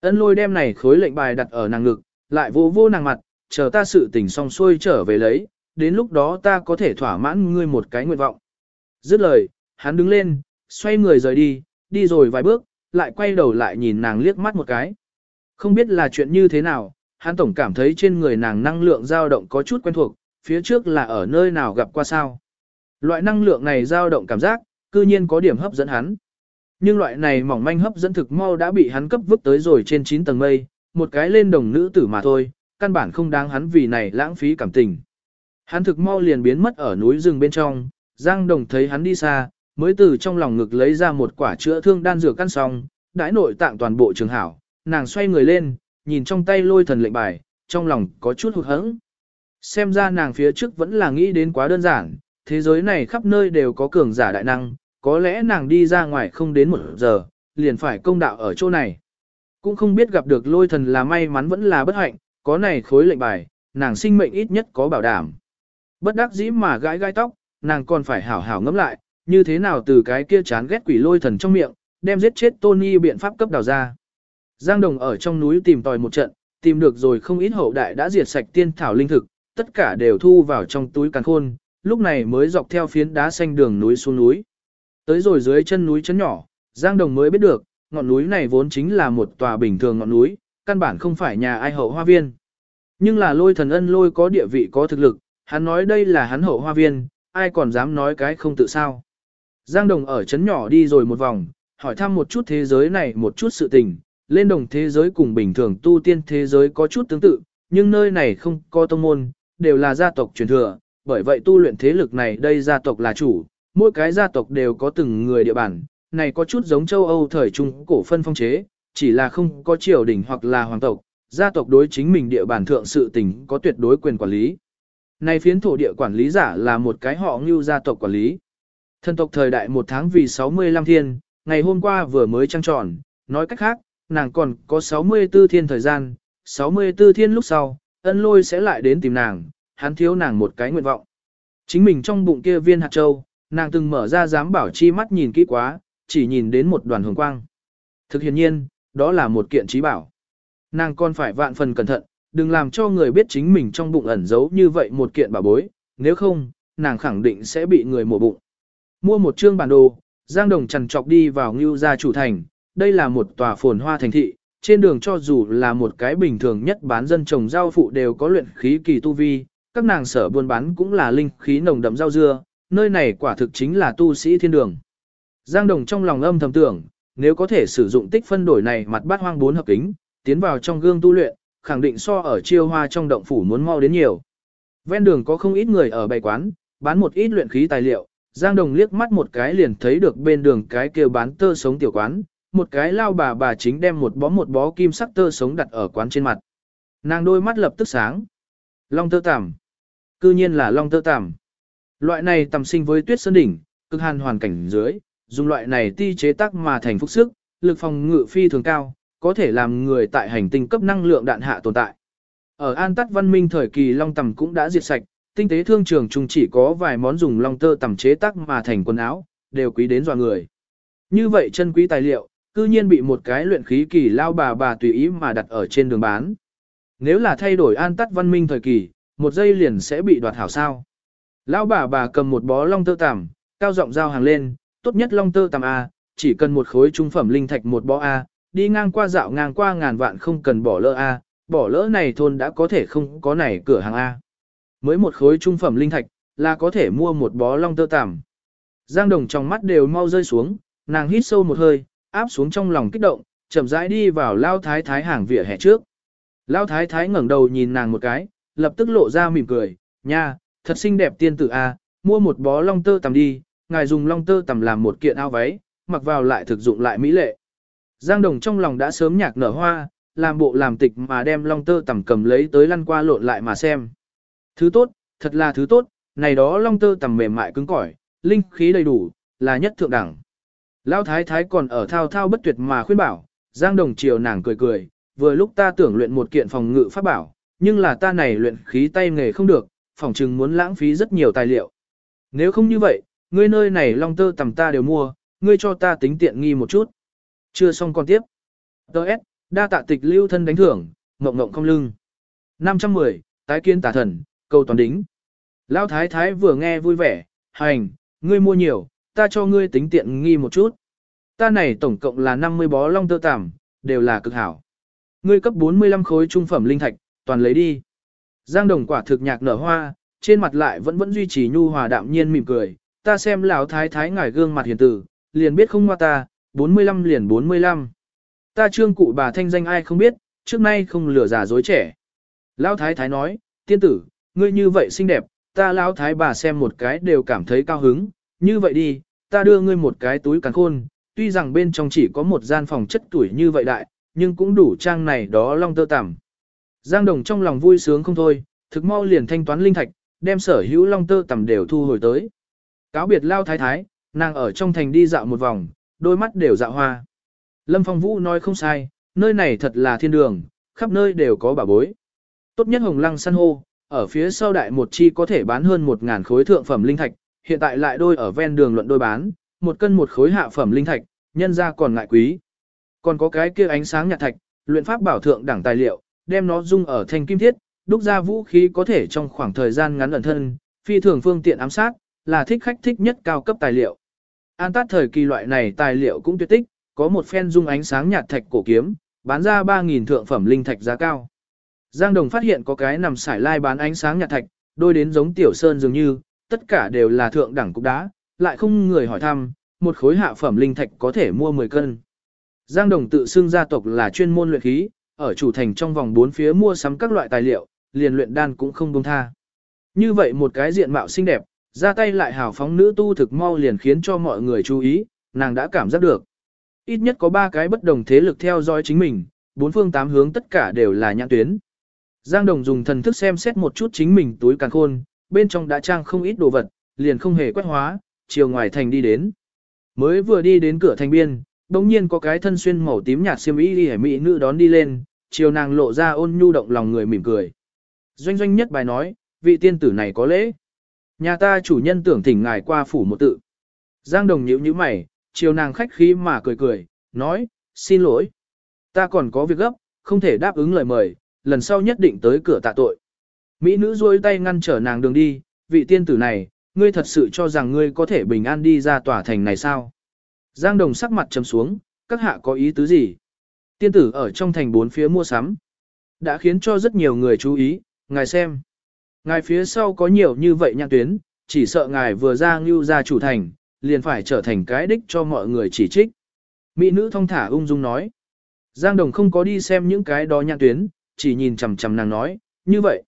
Ân lôi đem này khối lệnh bài đặt ở nàng ngực, lại vô vô nàng mặt, chờ ta sự tình xong xuôi trở về lấy, đến lúc đó ta có thể thỏa mãn ngươi một cái nguyện vọng. Dứt lời, hắn đứng lên, xoay người rời đi, đi rồi vài bước, lại quay đầu lại nhìn nàng liếc mắt một cái. Không biết là chuyện như thế nào, hắn tổng cảm thấy trên người nàng năng lượng dao động có chút quen thuộc, phía trước là ở nơi nào gặp qua sao. Loại năng lượng này dao động cảm giác, cư nhiên có điểm hấp dẫn hắn. Nhưng loại này mỏng manh hấp dẫn thực mau đã bị hắn cấp vứt tới rồi trên 9 tầng mây, một cái lên đồng nữ tử mà thôi, căn bản không đáng hắn vì này lãng phí cảm tình. Hắn thực mau liền biến mất ở núi rừng bên trong, Giang Đồng thấy hắn đi xa, mới từ trong lòng ngực lấy ra một quả chữa thương đan dược căn xong, đãi nội tạng toàn bộ trường hảo, nàng xoay người lên, nhìn trong tay lôi thần lệnh bài, trong lòng có chút hụt hẫng. Xem ra nàng phía trước vẫn là nghĩ đến quá đơn giản, thế giới này khắp nơi đều có cường giả đại năng, có lẽ nàng đi ra ngoài không đến một giờ, liền phải công đạo ở chỗ này. Cũng không biết gặp được lôi thần là may mắn vẫn là bất hạnh, có này khối lệnh bài, nàng sinh mệnh ít nhất có bảo đảm. Bất đắc dĩ mà gãi gai tóc, nàng còn phải hảo hảo ngẫm lại, như thế nào từ cái kia chán ghét quỷ lôi thần trong miệng, đem giết chết Tony biện pháp cấp đào ra. Giang Đồng ở trong núi tìm tòi một trận, tìm được rồi không ít hậu đại đã diệt sạch tiên thảo linh thực, tất cả đều thu vào trong túi càn khôn, lúc này mới dọc theo phiến đá xanh đường núi xuống núi. Tới rồi dưới chân núi chấn nhỏ, Giang Đồng mới biết được, ngọn núi này vốn chính là một tòa bình thường ngọn núi, căn bản không phải nhà ai hậu hoa viên. Nhưng là lôi thần ân lôi có địa vị có thực lực, hắn nói đây là hắn hậu hoa viên, ai còn dám nói cái không tự sao. Giang Đồng ở chấn nhỏ đi rồi một vòng, hỏi thăm một chút thế giới này một chút sự tình, lên đồng thế giới cùng bình thường tu tiên thế giới có chút tương tự, nhưng nơi này không có tông môn, đều là gia tộc truyền thừa, bởi vậy tu luyện thế lực này đây gia tộc là chủ, mỗi cái gia tộc đều có từng người địa bàn, này có chút giống châu Âu thời trung cổ phân phong chế, chỉ là không có triều đình hoặc là hoàng tộc, gia tộc đối chính mình địa bàn thượng sự tình có tuyệt đối quyền quản lý. Này phiến thổ địa quản lý giả là một cái họ như gia tộc quản lý. Thân tộc thời đại một tháng vì 65 thiên, ngày hôm qua vừa mới trăng tròn, nói cách khác, nàng còn có 64 thiên thời gian, 64 thiên lúc sau, ân lôi sẽ lại đến tìm nàng, hắn thiếu nàng một cái nguyện vọng. Chính mình trong bụng kia viên hạt châu, nàng từng mở ra dám bảo chi mắt nhìn kỹ quá, chỉ nhìn đến một đoàn hồng quang. Thực hiện nhiên, đó là một kiện trí bảo. Nàng còn phải vạn phần cẩn thận, đừng làm cho người biết chính mình trong bụng ẩn giấu như vậy một kiện bảo bối, nếu không, nàng khẳng định sẽ bị người mổ bụng. Mua một chương bản đồ, Giang Đồng trằn trọc đi vào Ngưu Gia chủ thành, đây là một tòa phồn hoa thành thị, trên đường cho dù là một cái bình thường nhất bán dân trồng rau phụ đều có luyện khí kỳ tu vi, các nàng sở buôn bán cũng là linh khí nồng đậm rau dưa, nơi này quả thực chính là tu sĩ thiên đường. Giang Đồng trong lòng âm thầm tưởng, nếu có thể sử dụng tích phân đổi này mặt bát hoang bốn hợp kính, tiến vào trong gương tu luyện, khẳng định so ở chiêu hoa trong động phủ muốn mau đến nhiều. Ven đường có không ít người ở bày quán, bán một ít luyện khí tài liệu, Giang Đồng liếc mắt một cái liền thấy được bên đường cái kia bán tơ sống tiểu quán, một cái lao bà bà chính đem một bó một bó kim sắc tơ sống đặt ở quán trên mặt. Nàng đôi mắt lập tức sáng. Long tơ tằm. Cư nhiên là long tơ tằm. Loại này tầm sinh với tuyết sơn đỉnh, cực hàn hoàn cảnh dưới, dùng loại này ti chế tác mà thành phúc sức, lực phòng ngự phi thường cao, có thể làm người tại hành tinh cấp năng lượng đạn hạ tồn tại. Ở An Tắt văn minh thời kỳ long tầm cũng đã diệt sạch, tinh tế thương trường chung chỉ có vài món dùng long tơ tầm chế tác mà thành quần áo, đều quý đến dọa người. Như vậy chân quý tài liệu, cư nhiên bị một cái luyện khí kỳ lao bà bà tùy ý mà đặt ở trên đường bán. Nếu là thay đổi an tắt văn minh thời kỳ, một giây liền sẽ bị đoạt hảo sao. Lão bà bà cầm một bó long tơ tằm, cao giọng giao hàng lên, tốt nhất long tơ tằm A, chỉ cần một khối trung phẩm linh thạch một bó A, đi ngang qua dạo ngang qua ngàn vạn không cần bỏ lỡ A, bỏ lỡ này thôn đã có thể không có này cửa hàng A. Mới một khối trung phẩm linh thạch, là có thể mua một bó long tơ tằm. Giang đồng trong mắt đều mau rơi xuống, nàng hít sâu một hơi, áp xuống trong lòng kích động, chậm rãi đi vào lao thái thái hàng vỉa hè trước. Lao thái thái ngẩng đầu nhìn nàng một cái, lập tức lộ ra mỉm cười, nha, thật xinh đẹp tiên tử a, mua một bó long tơ tằm đi, ngài dùng long tơ tằm làm một kiện áo váy, mặc vào lại thực dụng lại mỹ lệ. Giang Đồng trong lòng đã sớm nhạc nở hoa, làm bộ làm tịch mà đem long tơ tằm cầm lấy tới lăn qua lộn lại mà xem. Thứ tốt, thật là thứ tốt, này đó long tơ tằm mềm mại cứng cỏi, linh khí đầy đủ, là nhất thượng đẳng. Lão thái thái còn ở thao thao bất tuyệt mà khuyên bảo, Giang Đồng chiều nàng cười cười, vừa lúc ta tưởng luyện một kiện phòng ngự pháp bảo, nhưng là ta này luyện khí tay nghề không được, phòng chừng muốn lãng phí rất nhiều tài liệu. Nếu không như vậy, ngươi nơi này long tơ tầm ta đều mua, ngươi cho ta tính tiện nghi một chút. Chưa xong còn tiếp. Đợt, đa tạ tịch lưu thân đánh thưởng, ngộng ngộng không lưng. 510, tái kiến tà thần, câu toàn đính. Lão thái thái vừa nghe vui vẻ, hành, ngươi mua nhiều, ta cho ngươi tính tiện nghi một chút. Ta này tổng cộng là 50 bó long tơ tằm, đều là cực hảo. Ngươi cấp 45 khối trung phẩm linh thạch, toàn lấy đi. Giang đồng quả thực nhạc nở hoa, trên mặt lại vẫn vẫn duy trì nhu hòa đạm nhiên mỉm cười. Ta xem lão thái thái ngải gương mặt hiền tử, liền biết không hoa ta, 45 liền 45. Ta trương cụ bà thanh danh ai không biết, trước nay không lừa già dối trẻ. Lão thái thái nói, tiên tử, ngươi như vậy xinh đẹp, ta lão thái bà xem một cái đều cảm thấy cao hứng, như vậy đi, ta đưa ngươi một cái túi càng khôn, tuy rằng bên trong chỉ có một gian phòng chất tuổi như vậy đại, nhưng cũng đủ trang này đó long tơ tằm. Giang Đồng trong lòng vui sướng không thôi, thực mau liền thanh toán linh thạch, đem sở hữu long tơ tằm đều thu hồi tới. Cáo biệt lao thái thái, nàng ở trong thành đi dạo một vòng, đôi mắt đều dạo hoa. Lâm Phong Vũ nói không sai, nơi này thật là thiên đường, khắp nơi đều có bà bối. Tốt nhất hồng lăng san hô, ở phía sau đại một chi có thể bán hơn một ngàn khối thượng phẩm linh thạch, hiện tại lại đôi ở ven đường luận đôi bán, một cân một khối hạ phẩm linh thạch, nhân ra còn ngại quý. Còn có cái kia ánh sáng nhạt thạch, luyện pháp bảo thượng đẳng tài liệu, đem nó dung ở thành kim thiết, đúc ra vũ khí có thể trong khoảng thời gian ngắn ẩn thân, phi thường phương tiện ám sát, là thích khách thích nhất cao cấp tài liệu. An tát thời kỳ loại này tài liệu cũng tuyệt tích, có một phen dung ánh sáng nhạt thạch cổ kiếm, bán ra 3.000 thượng phẩm linh thạch giá cao. Giang Đồng phát hiện có cái nằm sải lai bán ánh sáng nhạt thạch, đôi đến giống tiểu sơn dường như, tất cả đều là thượng đẳng cục đá, lại không người hỏi thăm, một khối hạ phẩm linh thạch có thể mua 10 cân. Giang Đồng tự xưng gia tộc là chuyên môn luyện khí, ở chủ thành trong vòng bốn phía mua sắm các loại tài liệu, liền luyện đan cũng không buông tha. Như vậy một cái diện mạo xinh đẹp, ra tay lại hào phóng nữ tu thực mau liền khiến cho mọi người chú ý, nàng đã cảm giác được. Ít nhất có ba cái bất đồng thế lực theo dõi chính mình, bốn phương tám hướng tất cả đều là nhãn tuyến. Giang Đồng dùng thần thức xem xét một chút chính mình túi càng khôn, bên trong đã trang không ít đồ vật, liền không hề quét hóa, chiều ngoài thành đi đến. Mới vừa đi đến cửa thành biên, đống nhiên có cái thân xuyên màu tím nhạt xiêm y đi mỹ nữ đón đi lên, chiều nàng lộ ra ôn nhu động lòng người mỉm cười. Doanh doanh nhất bài nói, vị tiên tử này có lễ. Nhà ta chủ nhân tưởng thỉnh ngài qua phủ một tự. Giang đồng nhíu nhíu mày, chiều nàng khách khí mà cười cười, nói, xin lỗi. Ta còn có việc gấp, không thể đáp ứng lời mời, lần sau nhất định tới cửa tạ tội. Mỹ nữ duỗi tay ngăn trở nàng đường đi, vị tiên tử này, ngươi thật sự cho rằng ngươi có thể bình an đi ra tòa thành này sao? Giang đồng sắc mặt trầm xuống, các hạ có ý tứ gì? Tiên tử ở trong thành bốn phía mua sắm. Đã khiến cho rất nhiều người chú ý, ngài xem. Ngài phía sau có nhiều như vậy nhạc tuyến, chỉ sợ ngài vừa ra ngưu ra chủ thành, liền phải trở thành cái đích cho mọi người chỉ trích. Mỹ nữ thông thả ung dung nói. Giang Đồng không có đi xem những cái đó nhạc tuyến, chỉ nhìn chằm chằm nàng nói, như vậy.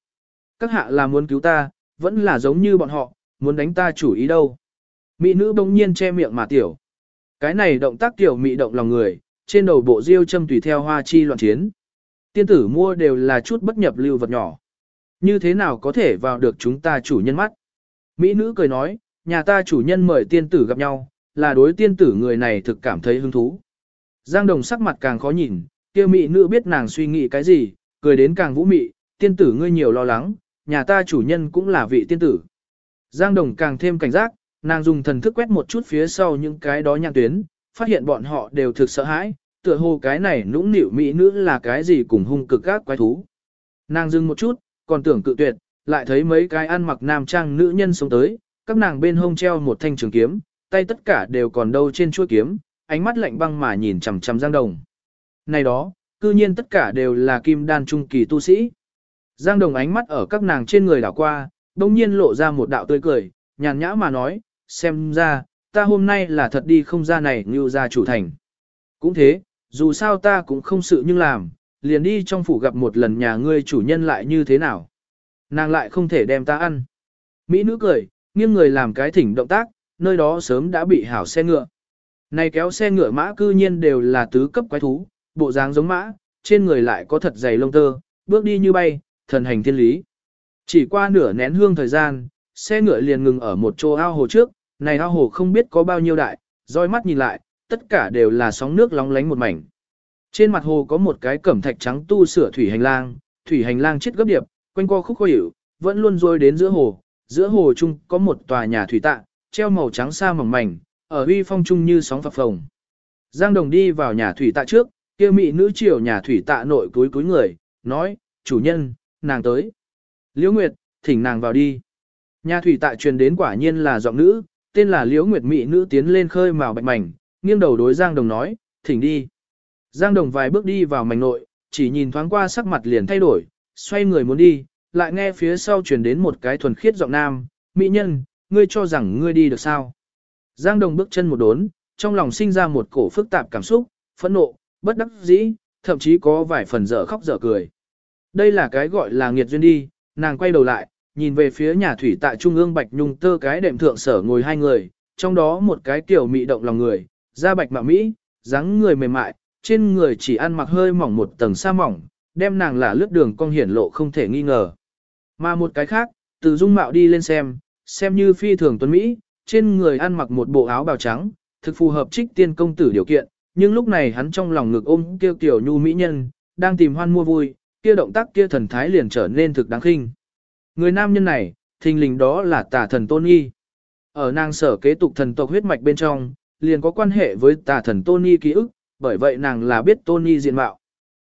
Các hạ là muốn cứu ta, vẫn là giống như bọn họ, muốn đánh ta chủ ý đâu. Mỹ nữ bỗng nhiên che miệng mà tiểu. Cái này động tác tiểu mị động lòng người, trên đầu bộ diêu châm tùy theo hoa chi loạn chiến. Tiên tử mua đều là chút bất nhập lưu vật nhỏ. Như thế nào có thể vào được chúng ta chủ nhân mắt? Mỹ nữ cười nói, nhà ta chủ nhân mời tiên tử gặp nhau, là đối tiên tử người này thực cảm thấy hứng thú. Giang đồng sắc mặt càng khó nhìn, kia mỹ nữ biết nàng suy nghĩ cái gì, cười đến càng vũ mị, tiên tử ngươi nhiều lo lắng, nhà ta chủ nhân cũng là vị tiên tử. Giang đồng càng thêm cảnh giác, nàng dùng thần thức quét một chút phía sau những cái đó nhạc tuyến, phát hiện bọn họ đều thực sợ hãi, tựa hồ cái này nũng nịu mỹ nữ là cái gì cùng hung cực các quái thú. Nàng dừng một chút, còn tưởng cự tuyệt, lại thấy mấy cái ăn mặc nam trang nữ nhân sống tới, các nàng bên hông treo một thanh trường kiếm, tay tất cả đều còn đâu trên chuôi kiếm, ánh mắt lạnh băng mà nhìn chằm chằm Giang Đồng. Này đó, cư nhiên tất cả đều là kim đan trung kỳ tu sĩ. Giang Đồng ánh mắt ở các nàng trên người đảo qua, đồng nhiên lộ ra một đạo tươi cười, nhàn nhã mà nói, xem ra, ta hôm nay là thật đi không ra này như ra chủ thành. Cũng thế, dù sao ta cũng không sự nhưng làm, liền đi trong phủ gặp một lần nhà ngươi chủ nhân lại như thế nào. Nàng lại không thể đem ta ăn. Mỹ nữ cười, nghiêng người làm cái thỉnh động tác, nơi đó sớm đã bị hảo xe ngựa. Này kéo xe ngựa mã cư nhiên đều là tứ cấp quái thú, bộ dáng giống mã, trên người lại có thật dày lông tơ, bước đi như bay, thần hành thiên lý. Chỉ qua nửa nén hương thời gian, xe ngựa liền ngừng ở một chỗ ao hồ trước, này ao hồ không biết có bao nhiêu đại, roi mắt nhìn lại, tất cả đều là sóng nước lóng lánh một mảnh. Trên mặt hồ có một cái cẩm thạch trắng tu sửa thủy hành lang, thủy hành lang chết gấp điệp, quanh co khúc khó hiểu, vẫn luôn rôi đến giữa hồ, giữa hồ chung có một tòa nhà thủy tạ, treo màu trắng xa mỏng mảnh, ở uy phong trung như sóng phập phồng. Giang Đồng đi vào nhà thủy tạ trước, kia mỹ nữ triều nhà thủy tạ nội túi túi người, nói, chủ nhân, nàng tới. Liễu Nguyệt, thỉnh nàng vào đi. Nhà thủy tạ truyền đến quả nhiên là giọng nữ, tên là Liễu Nguyệt mỹ nữ tiến lên khơi màu bạch mảnh, nghiêng đầu đối Giang Đồng nói, thỉnh đi. Giang Đồng vài bước đi vào mảnh nội, chỉ nhìn thoáng qua sắc mặt liền thay đổi, xoay người muốn đi, lại nghe phía sau truyền đến một cái thuần khiết giọng nam, mỹ nhân, ngươi cho rằng ngươi đi được sao. Giang Đồng bước chân một đốn, trong lòng sinh ra một cổ phức tạp cảm xúc, phẫn nộ, bất đắc dĩ, thậm chí có vài phần dở khóc dở cười. Đây là cái gọi là nghiệt duyên đi, nàng quay đầu lại, nhìn về phía nhà thủy tại trung ương bạch nhung tơ cái đệm thượng sở ngồi hai người, trong đó một cái tiểu mị động lòng người, da bạch mạ mỹ, dáng người mềm mại, trên người chỉ ăn mặc hơi mỏng một tầng sa mỏng, đem nàng là lướt đường cong hiển lộ không thể nghi ngờ. Mà một cái khác, từ dung mạo đi lên xem, xem như phi thường tuấn Mỹ, trên người ăn mặc một bộ áo bào trắng, thực phù hợp trích tiên công tử điều kiện, nhưng lúc này hắn trong lòng ngực ôm kêu tiểu nhu mỹ nhân, đang tìm hoan mua vui, kia động tác kia thần thái liền trở nên thực đáng khinh. Người nam nhân này, thình lình đó là tà thần Tôn Nghi. Ở nàng sở kế tục thần tộc huyết mạch bên trong, liền có quan hệ với tà thần Tony ký ức, bởi vậy nàng là biết Tony diện mạo.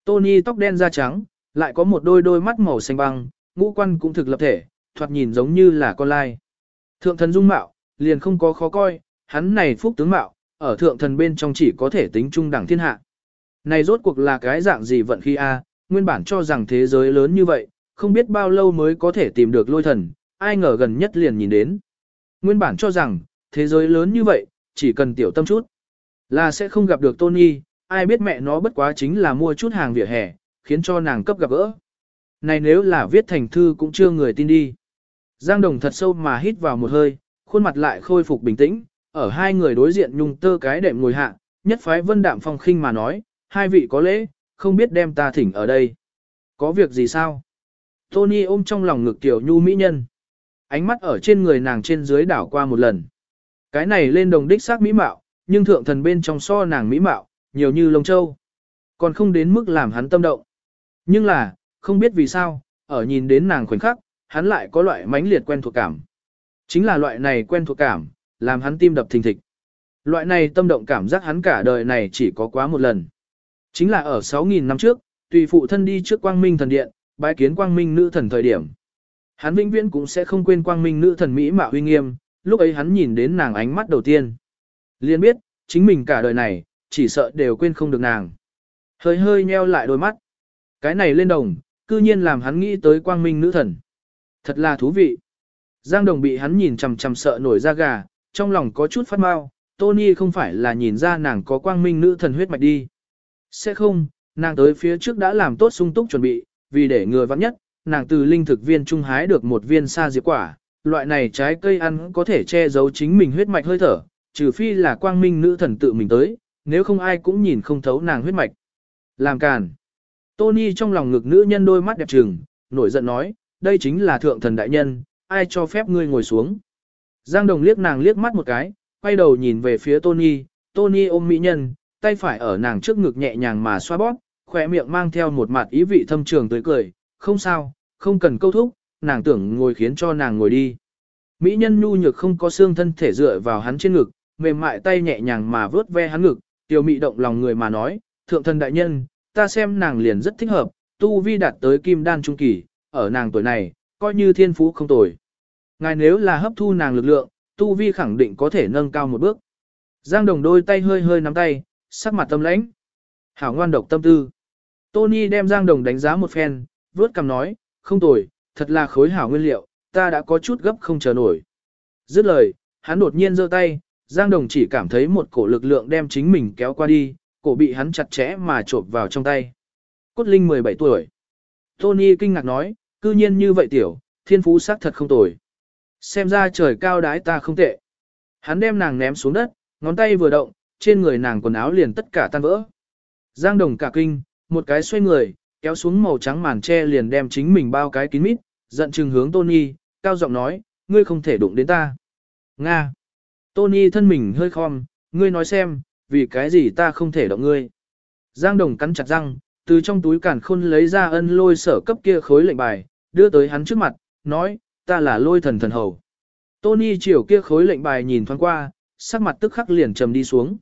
Tony tóc đen da trắng, lại có một đôi đôi mắt màu xanh băng, ngũ quan cũng thực lập thể, thoạt nhìn giống như là con lai. Thượng thần dung mạo, liền không có khó coi, hắn này phúc tướng mạo, ở thượng thần bên trong chỉ có thể tính trung đẳng thiên hạ. Này rốt cuộc là cái dạng gì vận khi a? Nguyên bản cho rằng thế giới lớn như vậy, không biết bao lâu mới có thể tìm được lôi thần, ai ngờ gần nhất liền nhìn đến. Nguyên bản cho rằng, thế giới lớn như vậy, chỉ cần tiểu tâm chút, là sẽ không gặp được Tony, ai biết mẹ nó bất quá chính là mua chút hàng vỉa hè, khiến cho nàng cấp gặp gỡ. Này nếu là viết thành thư cũng chưa người tin đi. Giang Đồng thật sâu mà hít vào một hơi, khuôn mặt lại khôi phục bình tĩnh, ở hai người đối diện nhung tơ cái đệm ngồi hạ, nhất phái vân đạm phong khinh mà nói, hai vị có lễ, không biết đem ta thỉnh ở đây. Có việc gì sao? Tony ôm trong lòng ngực tiểu nhu mỹ nhân. Ánh mắt ở trên người nàng trên dưới đảo qua một lần. Cái này lên đồng đích xác mỹ mạo, nhưng thượng thần bên trong so nàng mỹ mạo, nhiều như lông châu. Còn không đến mức làm hắn tâm động. Nhưng là, không biết vì sao, ở nhìn đến nàng khoảnh khắc, hắn lại có loại mãnh liệt quen thuộc cảm. Chính là loại này quen thuộc cảm, làm hắn tim đập thình thịch. Loại này tâm động cảm giác hắn cả đời này chỉ có quá một lần. Chính là ở 6.000 năm trước, tùy phụ thân đi trước quang minh thần điện, bái kiến quang minh nữ thần thời điểm. Hắn vĩnh viễn cũng sẽ không quên quang minh nữ thần Mỹ mạo huy nghiêm, lúc ấy hắn nhìn đến nàng ánh mắt đầu tiên. liền biết, chính mình cả đời này, chỉ sợ đều quên không được nàng. Hơi hơi nheo lại đôi mắt. Cái này lên đồng, cư nhiên làm hắn nghĩ tới quang minh nữ thần. Thật là thú vị. Giang đồng bị hắn nhìn chằm chằm sợ nổi da gà, trong lòng có chút phát mau, Tony không phải là nhìn ra nàng có quang minh nữ thần huyết mạch đi. Sẽ không, nàng tới phía trước đã làm tốt sung túc chuẩn bị, vì để ngừa vắng nhất, nàng từ linh thực viên trung hái được một viên sa diệp quả, loại này trái cây ăn có thể che giấu chính mình huyết mạch hơi thở, trừ phi là quang minh nữ thần tự mình tới, nếu không ai cũng nhìn không thấu nàng huyết mạch. Làm càn. Tony trong lòng ngực nữ nhân đôi mắt đẹp trừng, nổi giận nói, đây chính là thượng thần đại nhân, ai cho phép ngươi ngồi xuống. Giang Đồng liếc nàng liếc mắt một cái, quay đầu nhìn về phía Tony, Tony ôm mỹ nhân, tay phải ở nàng trước ngực nhẹ nhàng mà xoa bóp, khỏe miệng mang theo một mặt ý vị thâm trường tới cười, không sao, không cần câu thúc, nàng tưởng ngồi khiến cho nàng ngồi đi. Mỹ nhân nhu nhược không có xương thân thể dựa vào hắn trên ngực, mềm mại tay nhẹ nhàng mà vớt ve hắn ngực, tiểu mị động lòng người mà nói, thượng thần đại nhân, ta xem nàng liền rất thích hợp, tu vi đạt tới kim đan trung kỳ, ở nàng tuổi này, coi như thiên phú không tồi. Ngài nếu là hấp thu nàng lực lượng, tu vi khẳng định có thể nâng cao một bước. Giang đồng đôi tay hơi hơi nắm tay, sắc mặt tâm lãnh. Hảo ngoan độc tâm tư. Tony đem Giang đồng đánh giá một phen, vớt cầm nói, không tồi, thật là khối hảo nguyên liệu, ta đã có chút gấp không chờ nổi. Dứt lời, hắn đột nhiên giơ tay, Giang đồng chỉ cảm thấy một cổ lực lượng đem chính mình kéo qua đi, cổ bị hắn chặt chẽ mà trộp vào trong tay. Cốt Linh 17 tuổi. Tony kinh ngạc nói, cư nhiên như vậy tiểu, thiên phú sắc thật không tồi. Xem ra trời cao đái ta không tệ. Hắn đem nàng ném xuống đất, ngón tay vừa động, trên người nàng quần áo liền tất cả tan vỡ. Giang đồng cả kinh, một cái xoay người, kéo xuống màu trắng màn che liền đem chính mình bao cái kín mít, giận chừng hướng Tony, cao giọng nói, ngươi không thể đụng đến ta. Nga. Tony thân mình hơi khom, ngươi nói xem, vì cái gì ta không thể động ngươi. Giang đồng cắn chặt răng, từ trong túi cản khôn lấy ra ân lôi sở cấp kia khối lệnh bài, đưa tới hắn trước mặt, nói, ta là lôi thần thần hầu. Tony chiều kia khối lệnh bài nhìn thoáng qua, sắc mặt tức khắc liền trầm đi xuống.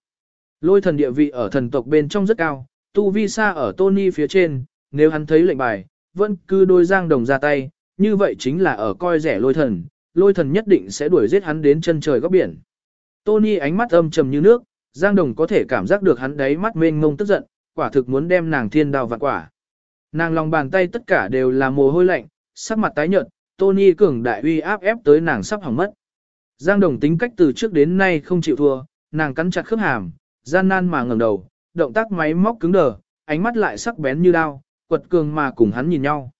Lôi thần địa vị ở thần tộc bên trong rất cao, tu vi xa ở Tony phía trên, nếu hắn thấy lệnh bài, vẫn cứ đôi giang đồng ra tay, như vậy chính là ở coi rẻ lôi thần, lôi thần nhất định sẽ đuổi giết hắn đến chân trời góc biển. Tony ánh mắt âm trầm như nước, giang đồng có thể cảm giác được hắn đáy mắt mênh ngông tức giận, quả thực muốn đem nàng thiên đào vạn quả. Nàng lòng bàn tay tất cả đều là mồ hôi lạnh, sắc mặt tái nhợt, Tony cường đại uy áp ép tới nàng sắp hỏng mất. Giang Đồng tính cách từ trước đến nay không chịu thua, nàng cắn chặt khớp hàm, gian nan mà ngẩng đầu, động tác máy móc cứng đờ, ánh mắt lại sắc bén như đao, quật cường mà cùng hắn nhìn nhau.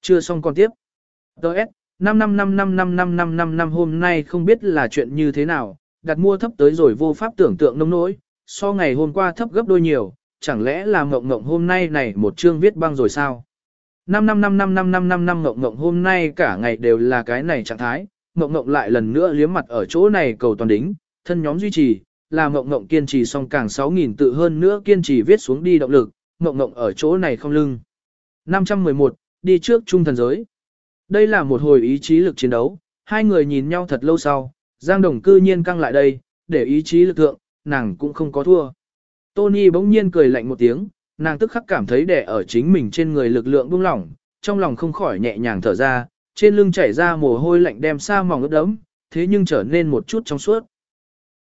Chưa xong còn tiếp. Đợt, 5 năm 5 năm 5 năm năm năm hôm nay không biết là chuyện như thế nào, đặt mua thấp tới rồi vô pháp tưởng tượng nông nỗi, so ngày hôm qua thấp gấp đôi nhiều, chẳng lẽ là ngộng ngộng hôm nay này một chương viết băng rồi sao? 5 năm 5 năm 5 năm 5 năm hôm nay cả ngày đều là cái này trạng thái, ngộng ngộng lại lần nữa liếm mặt ở chỗ này cầu toàn đính, thân nhóm duy trì, là mộng mộng kiên trì xong càng 6.000 tự hơn nữa kiên trì viết xuống đi động lực, mộng mộng ở chỗ này không lưng. 511, đi trước trung thần giới. Đây là một hồi ý chí lực chiến đấu, hai người nhìn nhau thật lâu sau, Giang Đồng cư nhiên căng lại đây, để ý chí lực thượng, nàng cũng không có thua. Tony bỗng nhiên cười lạnh một tiếng, nàng tức khắc cảm thấy đè ở chính mình trên người lực lượng buông lỏng, trong lòng không khỏi nhẹ nhàng thở ra, trên lưng chảy ra mồ hôi lạnh đem xa mỏng ướt đẫm, thế nhưng trở nên một chút trong suốt.